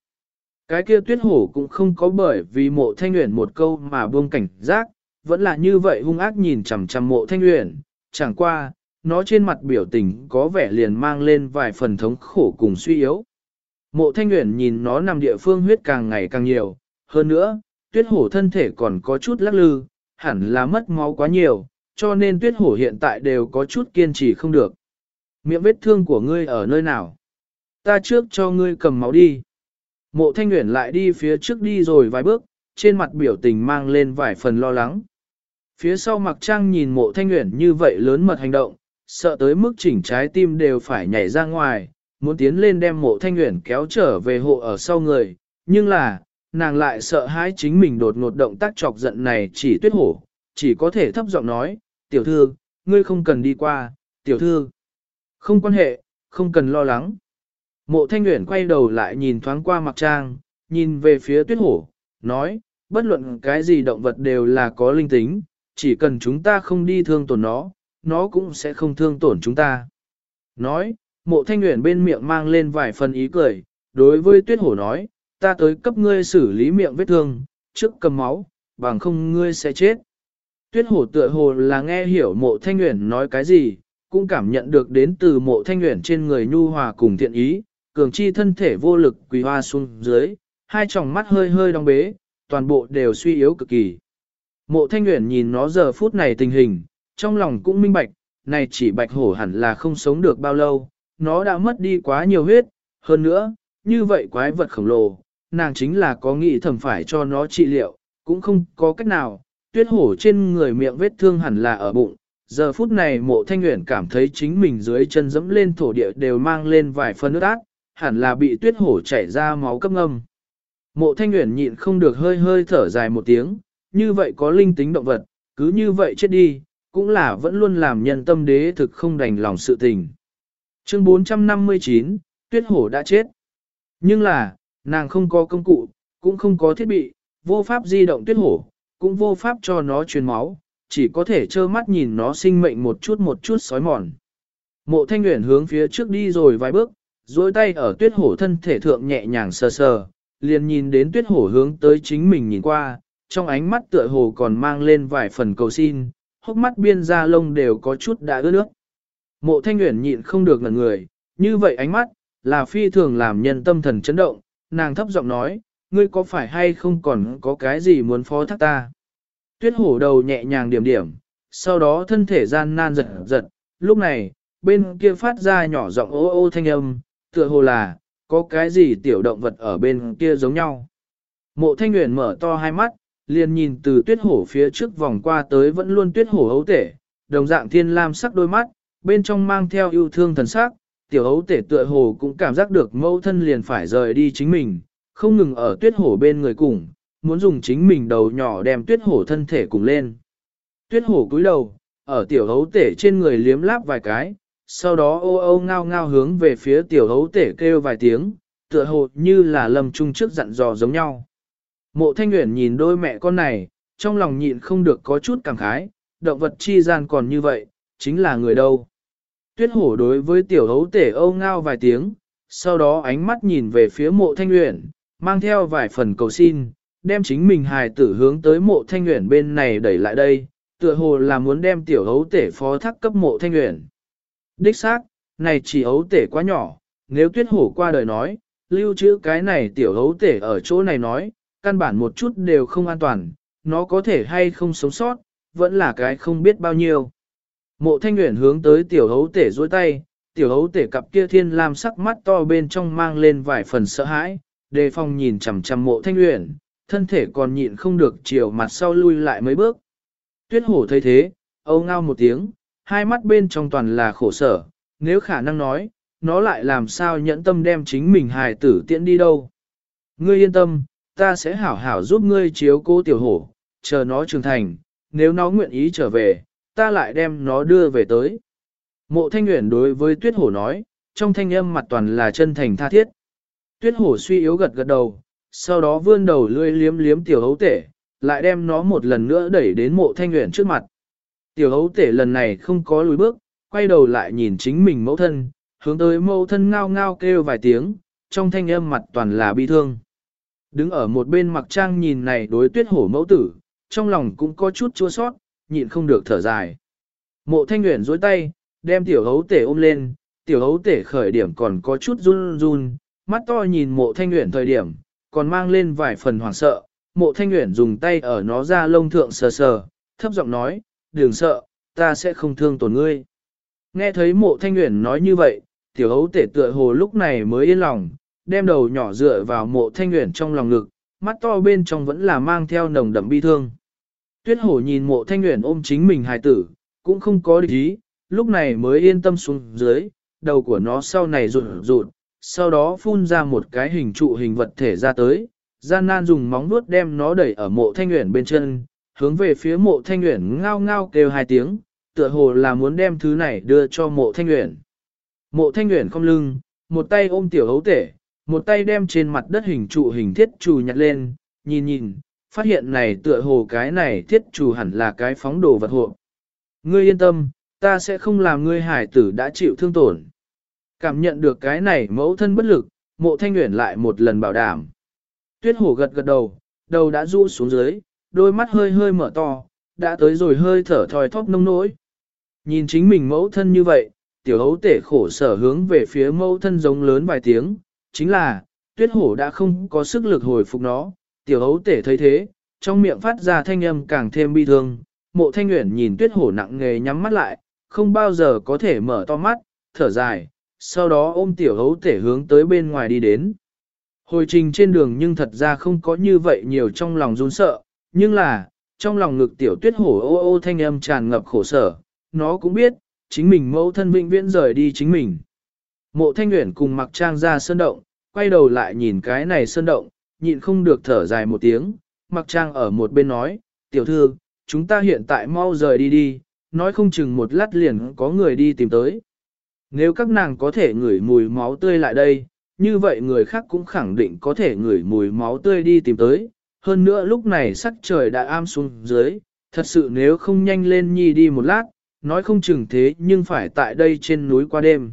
Cái kia tuyết hổ cũng không có bởi vì mộ thanh nguyện một câu mà buông cảnh giác, vẫn là như vậy hung ác nhìn chằm chằm mộ thanh nguyện, chẳng qua, nó trên mặt biểu tình có vẻ liền mang lên vài phần thống khổ cùng suy yếu. Mộ thanh nguyện nhìn nó nằm địa phương huyết càng ngày càng nhiều, hơn nữa, tuyết hổ thân thể còn có chút lắc lư, hẳn là mất máu quá nhiều, cho nên tuyết hổ hiện tại đều có chút kiên trì không được. Miệng vết thương của ngươi ở nơi nào? Ta trước cho ngươi cầm máu đi. Mộ thanh nguyện lại đi phía trước đi rồi vài bước, trên mặt biểu tình mang lên vài phần lo lắng. Phía sau mặc trang nhìn mộ thanh nguyện như vậy lớn mật hành động, sợ tới mức chỉnh trái tim đều phải nhảy ra ngoài, muốn tiến lên đem mộ thanh nguyện kéo trở về hộ ở sau người, nhưng là, nàng lại sợ hãi chính mình đột ngột động tác chọc giận này chỉ tuyết hổ, chỉ có thể thấp giọng nói, tiểu thư, ngươi không cần đi qua, tiểu thư. Không quan hệ, không cần lo lắng. Mộ thanh nguyện quay đầu lại nhìn thoáng qua mặc trang, nhìn về phía tuyết hổ, nói, bất luận cái gì động vật đều là có linh tính, chỉ cần chúng ta không đi thương tổn nó, nó cũng sẽ không thương tổn chúng ta. Nói, mộ thanh nguyện bên miệng mang lên vài phần ý cười, đối với tuyết hổ nói, ta tới cấp ngươi xử lý miệng vết thương, trước cầm máu, bằng không ngươi sẽ chết. Tuyết hổ tựa hồ là nghe hiểu mộ thanh nguyện nói cái gì, cũng cảm nhận được đến từ mộ thanh nguyện trên người nhu hòa cùng thiện ý, cường chi thân thể vô lực quỳ hoa xuống dưới, hai tròng mắt hơi hơi đong bế, toàn bộ đều suy yếu cực kỳ. Mộ thanh nguyện nhìn nó giờ phút này tình hình, trong lòng cũng minh bạch, này chỉ bạch hổ hẳn là không sống được bao lâu, nó đã mất đi quá nhiều huyết, hơn nữa, như vậy quái vật khổng lồ, nàng chính là có nghĩ thầm phải cho nó trị liệu, cũng không có cách nào, tuyết hổ trên người miệng vết thương hẳn là ở bụng. Giờ phút này mộ thanh nguyện cảm thấy chính mình dưới chân dẫm lên thổ địa đều mang lên vài phân nước ác, hẳn là bị tuyết hổ chảy ra máu cấp ngâm. Mộ thanh nguyện nhịn không được hơi hơi thở dài một tiếng, như vậy có linh tính động vật, cứ như vậy chết đi, cũng là vẫn luôn làm nhân tâm đế thực không đành lòng sự tình. Chương 459, tuyết hổ đã chết. Nhưng là, nàng không có công cụ, cũng không có thiết bị, vô pháp di động tuyết hổ, cũng vô pháp cho nó truyền máu, chỉ có thể trơ mắt nhìn nó sinh mệnh một chút một chút sói mòn. Mộ thanh nguyện hướng phía trước đi rồi vài bước, duỗi tay ở tuyết hổ thân thể thượng nhẹ nhàng sờ sờ, liền nhìn đến tuyết hổ hướng tới chính mình nhìn qua, trong ánh mắt tựa hồ còn mang lên vài phần cầu xin, hốc mắt biên da lông đều có chút đã ướt nước. Mộ thanh nguyện nhịn không được ngẩn người, như vậy ánh mắt, là phi thường làm nhân tâm thần chấn động, nàng thấp giọng nói, ngươi có phải hay không còn có cái gì muốn phó thác ta. Tuyết hổ đầu nhẹ nhàng điểm điểm, sau đó thân thể gian nan giật giật, lúc này, bên kia phát ra nhỏ giọng ô ô thanh âm, tựa hồ là, có cái gì tiểu động vật ở bên kia giống nhau. Mộ thanh nguyện mở to hai mắt, liền nhìn từ tuyết hổ phía trước vòng qua tới vẫn luôn tuyết hổ hấu tể, đồng dạng thiên lam sắc đôi mắt, bên trong mang theo yêu thương thần sắc, tiểu hấu tể tựa hồ cũng cảm giác được mẫu thân liền phải rời đi chính mình, không ngừng ở tuyết hổ bên người cùng, muốn dùng chính mình đầu nhỏ đem tuyết hổ thân thể cùng lên. Tuyết hổ cúi đầu, ở tiểu hấu tể trên người liếm láp vài cái, sau đó ô ô ngao ngao hướng về phía tiểu hấu tể kêu vài tiếng, tựa hồ như là lầm trung trước dặn dò giống nhau. Mộ thanh nguyện nhìn đôi mẹ con này, trong lòng nhịn không được có chút cảm khái, động vật chi gian còn như vậy, chính là người đâu. Tuyết hổ đối với tiểu hấu tể âu ngao vài tiếng, sau đó ánh mắt nhìn về phía mộ thanh nguyện, mang theo vài phần cầu xin, đem chính mình hài tử hướng tới mộ thanh nguyện bên này đẩy lại đây, tựa hồ là muốn đem tiểu hấu tể phó thác cấp mộ thanh nguyện. Đích xác, này chỉ hấu tể quá nhỏ, nếu tuyết hổ qua đời nói, lưu trữ cái này tiểu hấu tể ở chỗ này nói, căn bản một chút đều không an toàn, nó có thể hay không sống sót, vẫn là cái không biết bao nhiêu. Mộ thanh nguyện hướng tới tiểu hấu tể dối tay, tiểu hấu tể cặp kia thiên lam sắc mắt to bên trong mang lên vài phần sợ hãi, đề phòng nhìn chằm chằm mộ thanh nguyện, thân thể còn nhịn không được chiều mặt sau lui lại mấy bước. Tuyết hổ thấy thế, âu ngao một tiếng, hai mắt bên trong toàn là khổ sở, nếu khả năng nói, nó lại làm sao nhẫn tâm đem chính mình hài tử tiễn đi đâu. Ngươi yên tâm, ta sẽ hảo hảo giúp ngươi chiếu cố tiểu hổ, chờ nó trưởng thành, nếu nó nguyện ý trở về, ta lại đem nó đưa về tới. Mộ thanh nguyện đối với tuyết hổ nói, trong thanh âm mặt toàn là chân thành tha thiết. Tuyết hổ suy yếu gật gật đầu, sau đó vươn đầu lươi liếm liếm tiểu hấu tể, lại đem nó một lần nữa đẩy đến mộ thanh nguyện trước mặt. Tiểu hấu tể lần này không có lùi bước, quay đầu lại nhìn chính mình mẫu thân, hướng tới mẫu thân ngao ngao kêu vài tiếng, trong thanh âm mặt toàn là bi thương. Đứng ở một bên mặc trang nhìn này đối tuyết hổ mẫu tử, trong lòng cũng có chút chua sót, nhịn không được thở dài. Mộ thanh nguyện dối tay, đem tiểu hấu tể ôm lên, tiểu hấu tể khởi điểm còn có chút run run, mắt to nhìn mộ thanh nguyện thời điểm, còn mang lên vài phần hoảng sợ. Mộ thanh nguyện dùng tay ở nó ra lông thượng sờ sờ, thấp giọng nói, đừng sợ, ta sẽ không thương tổn ngươi. Nghe thấy mộ thanh nguyện nói như vậy, tiểu hấu tể tựa hồ lúc này mới yên lòng, đem đầu nhỏ dựa vào mộ thanh nguyện trong lòng ngực, mắt to bên trong vẫn là mang theo nồng đậm bi thương. Tuyết hổ nhìn mộ thanh nguyện ôm chính mình hài tử, cũng không có địch ý, lúc này mới yên tâm xuống dưới, đầu của nó sau này rụt rụt, sau đó phun ra một cái hình trụ hình vật thể ra tới, gian nan dùng móng nuốt đem nó đẩy ở mộ thanh nguyện bên chân, hướng về phía mộ thanh nguyện ngao ngao kêu hai tiếng, tựa hồ là muốn đem thứ này đưa cho mộ thanh nguyện. Mộ thanh nguyện không lưng, một tay ôm tiểu hấu tể, một tay đem trên mặt đất hình trụ hình thiết trù nhặt lên, nhìn nhìn, phát hiện này tựa hồ cái này thiết chủ hẳn là cái phóng đồ vật hộ. Ngươi yên tâm, ta sẽ không làm ngươi hải tử đã chịu thương tổn. Cảm nhận được cái này mẫu thân bất lực, mộ thanh nguyện lại một lần bảo đảm. Tuyết hổ gật gật đầu, đầu đã rũ xuống dưới, đôi mắt hơi hơi mở to, đã tới rồi hơi thở thòi thóp nông nỗi. Nhìn chính mình mẫu thân như vậy, tiểu hấu tể khổ sở hướng về phía mẫu thân giống lớn vài tiếng, chính là, tuyết hổ đã không có sức lực hồi phục nó, tiểu hấu tể thấy thế, trong miệng phát ra thanh âm càng thêm bi thương, mộ thanh nguyện nhìn tuyết hổ nặng nghề nhắm mắt lại, không bao giờ có thể mở to mắt, thở dài, sau đó ôm tiểu hấu tể hướng tới bên ngoài đi đến. Hồi trình trên đường nhưng thật ra không có như vậy nhiều trong lòng run sợ, nhưng là, trong lòng ngực tiểu tuyết hổ ô ô thanh âm tràn ngập khổ sở, nó cũng biết, chính mình mẫu thân vĩnh viễn rời đi chính mình. Mộ thanh nguyện cùng mặc trang ra sơn động, quay đầu lại nhìn cái này sơn động, nhịn không được thở dài một tiếng, mặc trang ở một bên nói, tiểu thư, chúng ta hiện tại mau rời đi đi, nói không chừng một lát liền có người đi tìm tới. Nếu các nàng có thể ngửi mùi máu tươi lại đây, như vậy người khác cũng khẳng định có thể ngửi mùi máu tươi đi tìm tới. Hơn nữa lúc này sắc trời đã am xuống dưới, thật sự nếu không nhanh lên nhi đi một lát, nói không chừng thế nhưng phải tại đây trên núi qua đêm.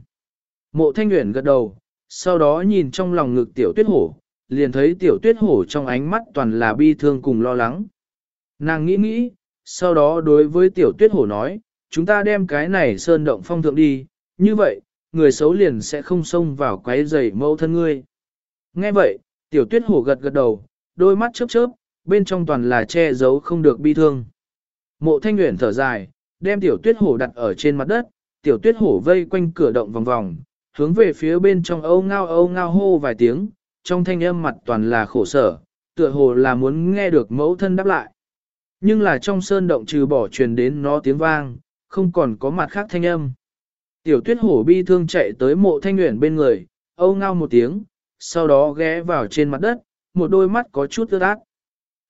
Mộ thanh nguyện gật đầu, sau đó nhìn trong lòng ngực tiểu tuyết hổ, liền thấy tiểu tuyết hổ trong ánh mắt toàn là bi thương cùng lo lắng. Nàng nghĩ nghĩ, sau đó đối với tiểu tuyết hổ nói, chúng ta đem cái này sơn động phong thượng đi, như vậy, người xấu liền sẽ không xông vào quấy rầy mẫu thân ngươi. Nghe vậy, tiểu tuyết hổ gật gật đầu, đôi mắt chớp chớp, bên trong toàn là che giấu không được bi thương. Mộ thanh nguyện thở dài, đem tiểu tuyết hổ đặt ở trên mặt đất, tiểu tuyết hổ vây quanh cửa động vòng vòng, hướng về phía bên trong âu ngao âu ngao hô vài tiếng, trong thanh âm mặt toàn là khổ sở, tựa hồ là muốn nghe được mẫu thân đáp lại. Nhưng là trong sơn động trừ bỏ truyền đến nó tiếng vang, không còn có mặt khác thanh âm. Tiểu tuyết hổ bi thương chạy tới mộ thanh nguyện bên người, âu ngao một tiếng, sau đó ghé vào trên mặt đất, một đôi mắt có chút ướt át.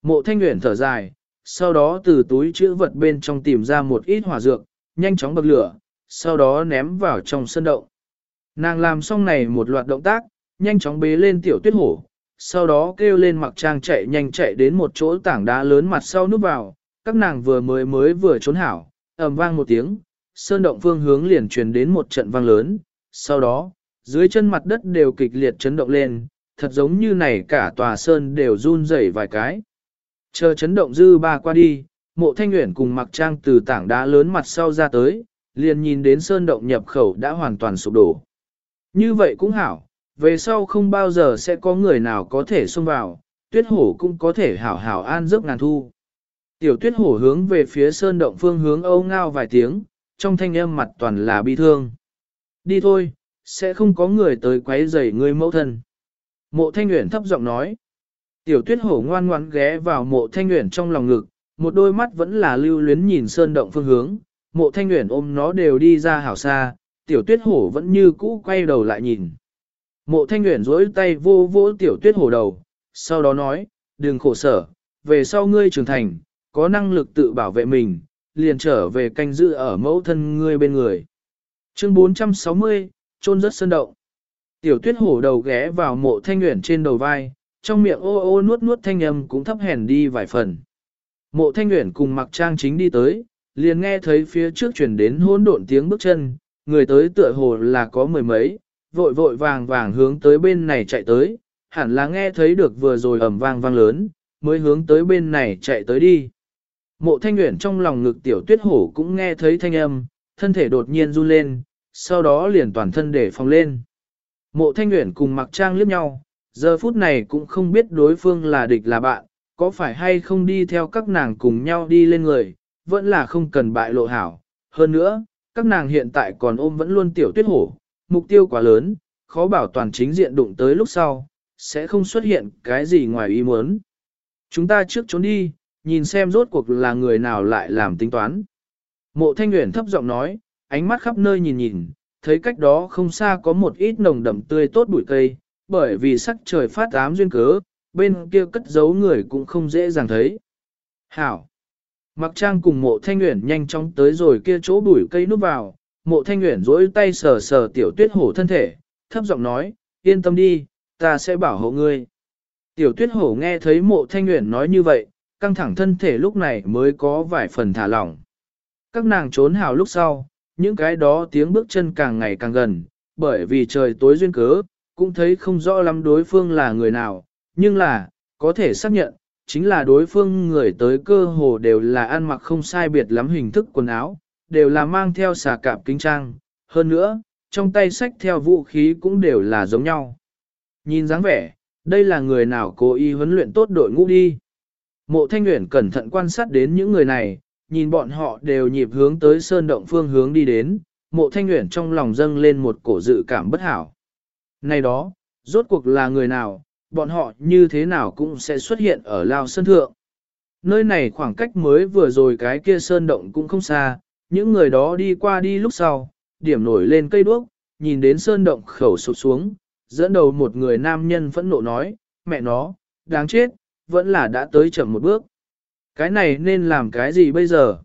Mộ thanh nguyện thở dài, sau đó từ túi chữ vật bên trong tìm ra một ít hỏa dược, nhanh chóng bật lửa, sau đó ném vào trong sân động. Nàng làm xong này một loạt động tác, nhanh chóng bế lên tiểu tuyết hổ, sau đó kêu lên mặc trang chạy nhanh chạy đến một chỗ tảng đá lớn mặt sau núp vào, các nàng vừa mới mới vừa trốn hảo, ầm vang một tiếng, sơn động phương hướng liền truyền đến một trận vang lớn, sau đó, dưới chân mặt đất đều kịch liệt chấn động lên, thật giống như này cả tòa sơn đều run rẩy vài cái. Chờ chấn động dư ba qua đi, mộ thanh nguyện cùng mặc trang từ tảng đá lớn mặt sau ra tới, liền nhìn đến sơn động nhập khẩu đã hoàn toàn sụp đổ. Như vậy cũng hảo, về sau không bao giờ sẽ có người nào có thể xông vào, tuyết hổ cũng có thể hảo hảo an giấc ngàn thu. Tiểu tuyết hổ hướng về phía sơn động phương hướng âu ngao vài tiếng, trong thanh âm mặt toàn là bi thương. Đi thôi, sẽ không có người tới quấy rầy ngươi mẫu thân. Mộ thanh nguyện thấp giọng nói. Tiểu tuyết hổ ngoan ngoãn ghé vào mộ thanh nguyện trong lòng ngực, một đôi mắt vẫn là lưu luyến nhìn sơn động phương hướng, mộ thanh nguyện ôm nó đều đi ra hảo xa, tiểu tuyết hổ vẫn như cũ quay đầu lại nhìn. Mộ thanh nguyện rỗi tay vô vô tiểu tuyết hổ đầu, sau đó nói, đừng khổ sở, về sau ngươi trưởng thành, có năng lực tự bảo vệ mình, liền trở về canh giữ ở mẫu thân ngươi bên người. Chương 460, trôn rất sơn động. Tiểu tuyết hổ đầu ghé vào mộ thanh nguyện trên đầu vai, trong miệng ô ô nuốt nuốt thanh âm cũng thấp hèn đi vài phần. Mộ thanh nguyện cùng mặc trang chính đi tới, liền nghe thấy phía trước chuyển đến hỗn độn tiếng bước chân, người tới tựa hồ là có mười mấy, vội vội vàng vàng hướng tới bên này chạy tới, hẳn là nghe thấy được vừa rồi ầm vang vang lớn, mới hướng tới bên này chạy tới đi. Mộ thanh nguyện trong lòng ngực tiểu tuyết hổ cũng nghe thấy thanh âm, thân thể đột nhiên run lên, sau đó liền toàn thân để phòng lên. Mộ thanh nguyện cùng mặc trang liếc nhau, giờ phút này cũng không biết đối phương là địch là bạn, có phải hay không đi theo các nàng cùng nhau đi lên người, vẫn là không cần bại lộ hảo. Hơn nữa, các nàng hiện tại còn ôm vẫn luôn tiểu tuyết hổ, mục tiêu quá lớn, khó bảo toàn chính diện đụng tới lúc sau, sẽ không xuất hiện cái gì ngoài ý muốn. Chúng ta trước trốn đi, nhìn xem rốt cuộc là người nào lại làm tính toán. Mộ thanh nguyện thấp giọng nói, ánh mắt khắp nơi nhìn nhìn, thấy cách đó không xa có một ít nồng đậm tươi tốt bụi cây, bởi vì sắc trời phát ám duyên cớ, bên kia cất giấu người cũng không dễ dàng thấy. Hảo! Mặc trang cùng mộ thanh nguyện nhanh chóng tới rồi kia chỗ bụi cây núp vào, mộ thanh nguyện rỗi tay sờ sờ tiểu tuyết hổ thân thể, thấp giọng nói, yên tâm đi, ta sẽ bảo hộ ngươi. Tiểu tuyết hổ nghe thấy mộ thanh nguyện nói như vậy, căng thẳng thân thể lúc này mới có vài phần thả lỏng. Các nàng trốn hào lúc sau, những cái đó tiếng bước chân càng ngày càng gần, bởi vì trời tối duyên cớ, cũng thấy không rõ lắm đối phương là người nào, nhưng là, có thể xác nhận, chính là đối phương người tới cơ hồ đều là ăn mặc không sai biệt lắm hình thức quần áo, đều là mang theo xà cạp kinh trang, hơn nữa, trong tay sách theo vũ khí cũng đều là giống nhau. Nhìn dáng vẻ, đây là người nào cố ý huấn luyện tốt đội ngũ đi. Mộ Thanh Nguyễn cẩn thận quan sát đến những người này, nhìn bọn họ đều nhịp hướng tới sơn động phương hướng đi đến, mộ Thanh Nguyễn trong lòng dâng lên một cổ dự cảm bất hảo. Này đó, rốt cuộc là người nào, bọn họ như thế nào cũng sẽ xuất hiện ở Lao Sơn Thượng. Nơi này khoảng cách mới vừa rồi cái kia sơn động cũng không xa, những người đó đi qua đi lúc sau, điểm nổi lên cây đuốc, nhìn đến sơn động khẩu sụt xuống, dẫn đầu một người nam nhân phẫn nộ nói, mẹ nó, đáng chết, vẫn là đã tới chậm một bước. Cái này nên làm cái gì bây giờ?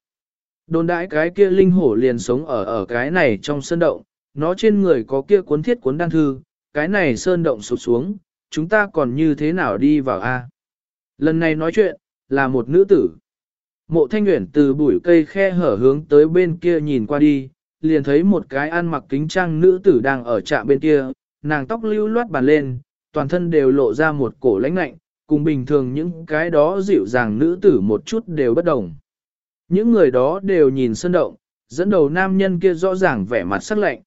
Đồn đãi cái kia linh hổ liền sống ở ở cái này trong sơn động, nó trên người có kia cuốn thiết cuốn đan thư, cái này sơn động sụt xuống, chúng ta còn như thế nào đi vào a? Lần này nói chuyện, là một nữ tử. Mộ thanh nguyện từ bụi cây khe hở hướng tới bên kia nhìn qua đi, liền thấy một cái ăn mặc kính trang nữ tử đang ở trạm bên kia, nàng tóc lưu loát bàn lên, toàn thân đều lộ ra một cổ lãnh lạnh, cùng bình thường những cái đó dịu dàng nữ tử một chút đều bất đồng. Những người đó đều nhìn sơn động, dẫn đầu nam nhân kia rõ ràng vẻ mặt sắc lạnh.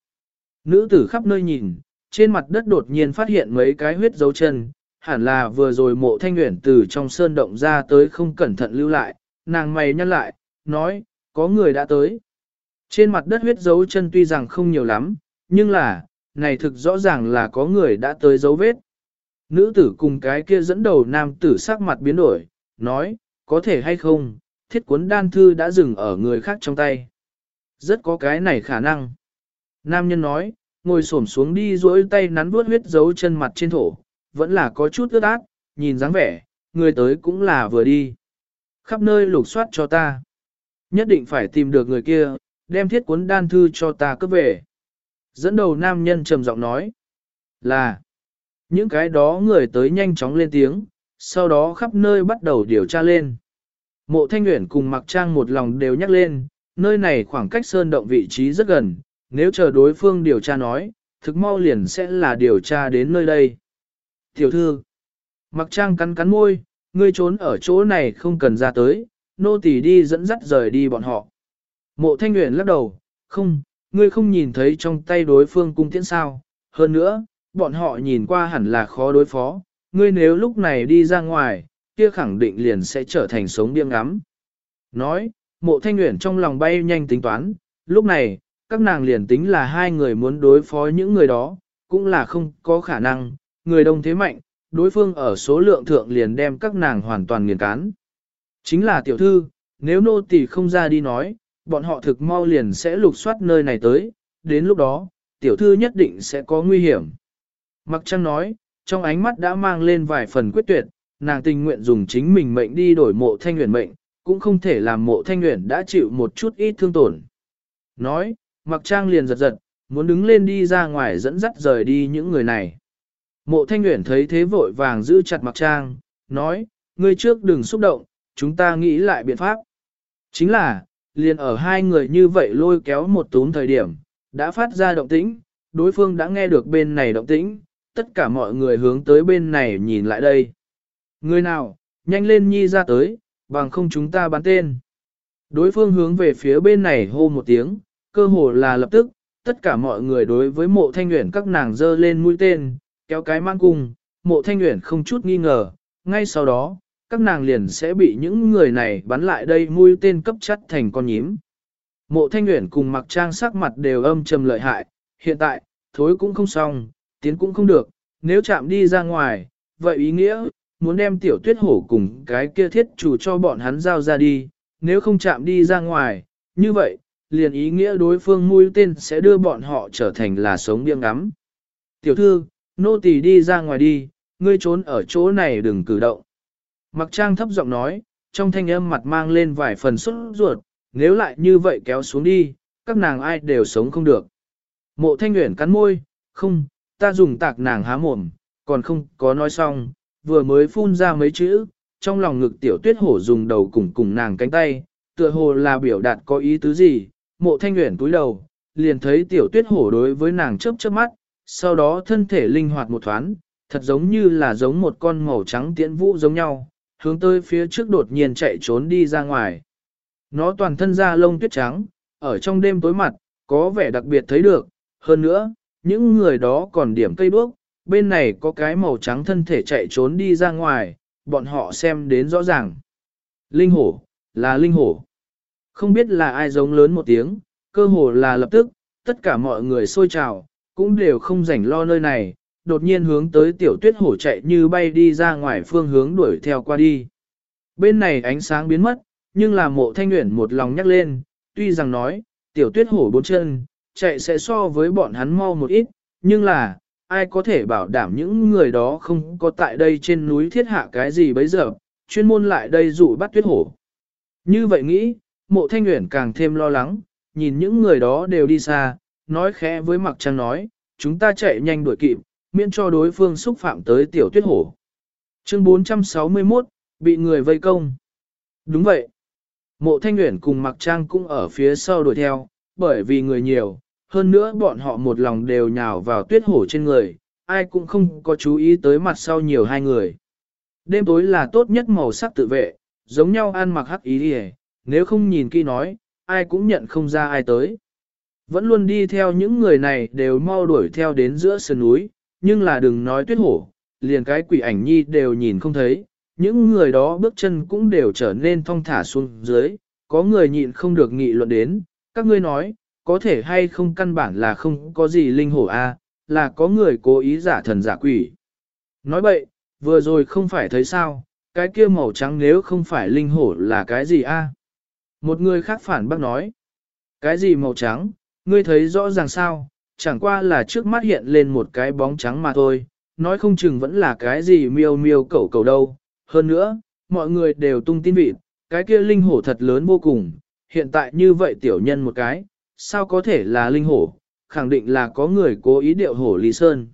Nữ tử khắp nơi nhìn, trên mặt đất đột nhiên phát hiện mấy cái huyết dấu chân, hẳn là vừa rồi mộ thanh nguyện từ trong sơn động ra tới không cẩn thận lưu lại, nàng mày nhăn lại, nói, có người đã tới. Trên mặt đất huyết dấu chân tuy rằng không nhiều lắm, nhưng là, này thực rõ ràng là có người đã tới dấu vết. Nữ tử cùng cái kia dẫn đầu nam tử sắc mặt biến đổi, nói, có thể hay không, thiết cuốn đan thư đã dừng ở người khác trong tay. Rất có cái này khả năng. Nam nhân nói, ngồi xổm xuống đi duỗi tay nắn vuốt huyết dấu chân mặt trên thổ, vẫn là có chút ướt át, nhìn dáng vẻ, người tới cũng là vừa đi. Khắp nơi lục soát cho ta. Nhất định phải tìm được người kia, đem thiết cuốn đan thư cho ta cướp về. Dẫn đầu nam nhân trầm giọng nói, là, những cái đó người tới nhanh chóng lên tiếng, sau đó khắp nơi bắt đầu điều tra lên. Mộ Thanh Nguyễn cùng Mặc Trang một lòng đều nhắc lên, nơi này khoảng cách sơn động vị trí rất gần, nếu chờ đối phương điều tra nói, thực mau liền sẽ là điều tra đến nơi đây. Tiểu thư, Mặc Trang cắn cắn môi, ngươi trốn ở chỗ này không cần ra tới, nô tỳ đi dẫn dắt rời đi bọn họ. Mộ Thanh nguyện lắc đầu, không, ngươi không nhìn thấy trong tay đối phương cung tiễn sao, hơn nữa, bọn họ nhìn qua hẳn là khó đối phó, ngươi nếu lúc này đi ra ngoài, kia khẳng định liền sẽ trở thành sống điên ngắm. Nói, mộ thanh nguyện trong lòng bay nhanh tính toán, lúc này, các nàng liền tính là hai người muốn đối phó những người đó, cũng là không có khả năng, người đông thế mạnh, đối phương ở số lượng thượng liền đem các nàng hoàn toàn nghiền cán. Chính là tiểu thư, nếu nô tỳ không ra đi nói, bọn họ thực mau liền sẽ lục soát nơi này tới, đến lúc đó, tiểu thư nhất định sẽ có nguy hiểm. Mặc trăng nói, trong ánh mắt đã mang lên vài phần quyết tuyệt, nàng tình nguyện dùng chính mình mệnh đi đổi mộ thanh nguyện mệnh, cũng không thể làm mộ thanh nguyện đã chịu một chút ít thương tổn. Nói, mặc trang liền giật giật, muốn đứng lên đi ra ngoài dẫn dắt rời đi những người này. Mộ thanh Uyển thấy thế vội vàng giữ chặt Mạc trang, nói, ngươi trước đừng xúc động, chúng ta nghĩ lại biện pháp. Chính là, liền ở hai người như vậy lôi kéo một túm thời điểm, đã phát ra động tĩnh, đối phương đã nghe được bên này động tĩnh, tất cả mọi người hướng tới bên này nhìn lại đây. Người nào, nhanh lên nhi ra tới, bằng không chúng ta bắn tên. Đối phương hướng về phía bên này hô một tiếng, cơ hồ là lập tức, tất cả mọi người đối với mộ thanh nguyện các nàng dơ lên mũi tên, kéo cái mang cung, mộ thanh nguyện không chút nghi ngờ, ngay sau đó, các nàng liền sẽ bị những người này bắn lại đây mũi tên cấp chất thành con nhím. Mộ thanh nguyện cùng mặc trang sắc mặt đều âm trầm lợi hại, hiện tại, thối cũng không xong, tiến cũng không được, nếu chạm đi ra ngoài, vậy ý nghĩa, muốn đem tiểu tuyết hổ cùng cái kia thiết chủ cho bọn hắn giao ra đi, nếu không chạm đi ra ngoài, như vậy, liền ý nghĩa đối phương mũi tên sẽ đưa bọn họ trở thành là sống biếng ngắm. Tiểu thư, nô tỳ đi ra ngoài đi, ngươi trốn ở chỗ này đừng cử động. Mặc trang thấp giọng nói, trong thanh âm mặt mang lên vài phần xuất ruột, nếu lại như vậy kéo xuống đi, các nàng ai đều sống không được. Mộ thanh nguyện cắn môi, không, ta dùng tạc nàng há mồm, còn không có nói xong, vừa mới phun ra mấy chữ, trong lòng ngực tiểu tuyết hổ dùng đầu cùng cùng nàng cánh tay, tựa hồ là biểu đạt có ý tứ gì, mộ thanh nguyện túi đầu, liền thấy tiểu tuyết hổ đối với nàng chớp chớp mắt, sau đó thân thể linh hoạt một thoáng, thật giống như là giống một con màu trắng tiễn vũ giống nhau, hướng tới phía trước đột nhiên chạy trốn đi ra ngoài. Nó toàn thân da lông tuyết trắng, ở trong đêm tối mặt, có vẻ đặc biệt thấy được, hơn nữa, những người đó còn điểm cây đuốc, bên này có cái màu trắng thân thể chạy trốn đi ra ngoài, bọn họ xem đến rõ ràng. Linh hổ, là linh hổ. Không biết là ai giống lớn một tiếng, cơ hồ là lập tức, tất cả mọi người xôi trào, cũng đều không rảnh lo nơi này, đột nhiên hướng tới tiểu tuyết hổ chạy như bay đi ra ngoài phương hướng đuổi theo qua đi. Bên này ánh sáng biến mất, nhưng là mộ thanh nguyện một lòng nhắc lên, tuy rằng nói, tiểu tuyết hổ bốn chân, chạy sẽ so với bọn hắn mau một ít, nhưng là, ai có thể bảo đảm những người đó không có tại đây trên núi thiết hạ cái gì bấy giờ, chuyên môn lại đây dụ bắt tuyết hổ. Như vậy nghĩ, mộ thanh nguyện càng thêm lo lắng, nhìn những người đó đều đi xa, nói khẽ với mặc trang nói, chúng ta chạy nhanh đuổi kịp, miễn cho đối phương xúc phạm tới tiểu tuyết hổ. Chương 461, bị người vây công. Đúng vậy. Mộ thanh Uyển cùng mặc trang cũng ở phía sau đuổi theo, bởi vì người nhiều, hơn nữa bọn họ một lòng đều nhào vào tuyết hổ trên người, ai cũng không có chú ý tới mặt sau nhiều hai người. Đêm tối là tốt nhất màu sắc tự vệ, giống nhau ăn mặc hắc ý đi nếu không nhìn kỹ nói, ai cũng nhận không ra ai tới. Vẫn luôn đi theo những người này đều mau đuổi theo đến giữa sườn núi, nhưng là đừng nói tuyết hổ, liền cái quỷ ảnh nhi đều nhìn không thấy, những người đó bước chân cũng đều trở nên thong thả xuống dưới, có người nhịn không được nghị luận đến, các ngươi nói, có thể hay không căn bản là không có gì linh hổ a, là có người cố ý giả thần giả quỷ. Nói bậy, vừa rồi không phải thấy sao, cái kia màu trắng nếu không phải linh hổ là cái gì a? Một người khác phản bác nói, cái gì màu trắng, ngươi thấy rõ ràng sao, chẳng qua là trước mắt hiện lên một cái bóng trắng mà thôi, nói không chừng vẫn là cái gì miêu miêu cẩu cẩu đâu. Hơn nữa, mọi người đều tung tin vịt, cái kia linh hổ thật lớn vô cùng, hiện tại như vậy tiểu nhân một cái, sao có thể là linh hổ, khẳng định là có người cố ý điệu hổ Lý Sơn.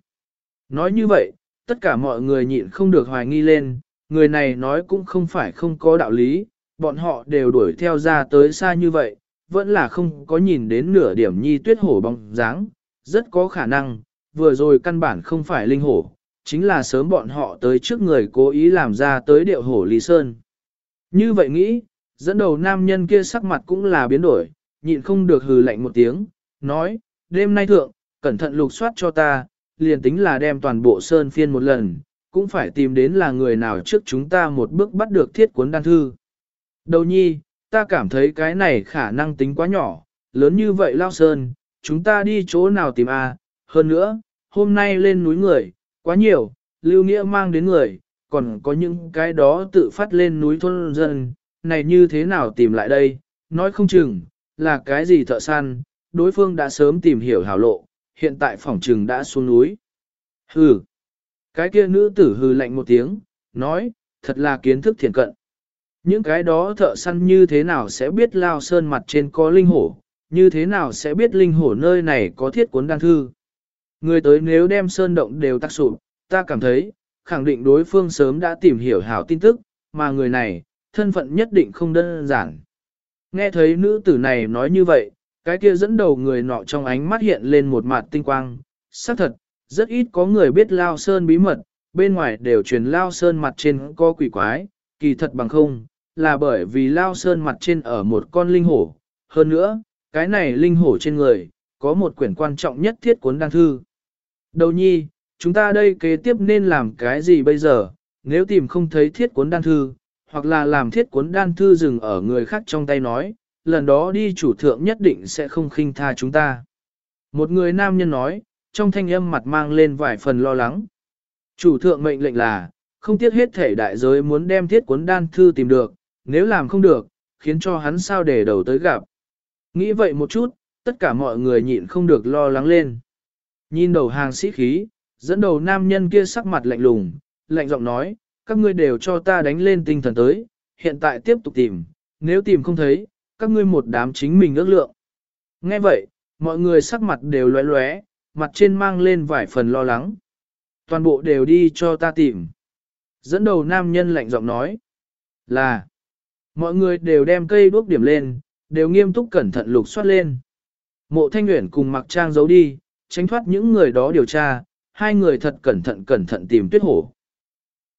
Nói như vậy, tất cả mọi người nhịn không được hoài nghi lên, người này nói cũng không phải không có đạo lý, bọn họ đều đuổi theo ra tới xa như vậy, vẫn là không có nhìn đến nửa điểm nhi tuyết hổ bóng dáng, rất có khả năng, vừa rồi căn bản không phải linh hổ, chính là sớm bọn họ tới trước người cố ý làm ra tới điệu hổ Lý Sơn. Như vậy nghĩ, dẫn đầu nam nhân kia sắc mặt cũng là biến đổi, nhịn không được hừ lạnh một tiếng, nói, đêm nay thượng, cẩn thận lục soát cho ta, liền tính là đem toàn bộ sơn phiên một lần, cũng phải tìm đến là người nào trước chúng ta một bước bắt được thiết cuốn đan thư. Đầu nhi, ta cảm thấy cái này khả năng tính quá nhỏ, lớn như vậy lao sơn, chúng ta đi chỗ nào tìm a? hơn nữa, hôm nay lên núi người, quá nhiều, lưu nghĩa mang đến người, còn có những cái đó tự phát lên núi thôn dân, này như thế nào tìm lại đây, nói không chừng, là cái gì thợ săn, đối phương đã sớm tìm hiểu hảo lộ, hiện tại phòng trừng đã xuống núi. Hừ, cái kia nữ tử hừ lạnh một tiếng, nói, thật là kiến thức thiền cận. Những cái đó thợ săn như thế nào sẽ biết lao sơn mặt trên có linh hổ, như thế nào sẽ biết linh hổ nơi này có thiết cuốn đan thư. Người tới nếu đem sơn động đều tác sụp, ta cảm thấy, khẳng định đối phương sớm đã tìm hiểu hảo tin tức, mà người này, thân phận nhất định không đơn giản. Nghe thấy nữ tử này nói như vậy, cái kia dẫn đầu người nọ trong ánh mắt hiện lên một mặt tinh quang, xác thật, rất ít có người biết Lao Sơn bí mật, bên ngoài đều truyền Lao Sơn mặt trên có quỷ quái, kỳ thật bằng không, là bởi vì Lao Sơn mặt trên ở một con linh hổ. Hơn nữa, cái này linh hổ trên người, có một quyển quan trọng nhất thiết cuốn đan thư. Đầu nhi, chúng ta đây kế tiếp nên làm cái gì bây giờ, nếu tìm không thấy thiết cuốn đan thư, hoặc là làm thiết cuốn đan thư dừng ở người khác trong tay nói, lần đó đi chủ thượng nhất định sẽ không khinh tha chúng ta. Một người nam nhân nói, trong thanh âm mặt mang lên vài phần lo lắng. Chủ thượng mệnh lệnh là, không tiếc hết thể đại giới muốn đem thiết cuốn đan thư tìm được, nếu làm không được, khiến cho hắn sao để đầu tới gặp. Nghĩ vậy một chút, tất cả mọi người nhịn không được lo lắng lên. Nhìn đầu hàng sĩ khí, dẫn đầu nam nhân kia sắc mặt lạnh lùng, lạnh giọng nói, các ngươi đều cho ta đánh lên tinh thần tới, hiện tại tiếp tục tìm, nếu tìm không thấy, các ngươi một đám chính mình ước lượng. Nghe vậy, mọi người sắc mặt đều lóe lóe, mặt trên mang lên vài phần lo lắng. Toàn bộ đều đi cho ta tìm. Dẫn đầu nam nhân lạnh giọng nói là mọi người đều đem cây đuốc điểm lên, đều nghiêm túc cẩn thận lục soát lên. Mộ thanh Uyển cùng mặc trang giấu đi, tránh thoát những người đó điều tra, hai người thật cẩn thận cẩn thận tìm tuyết hổ.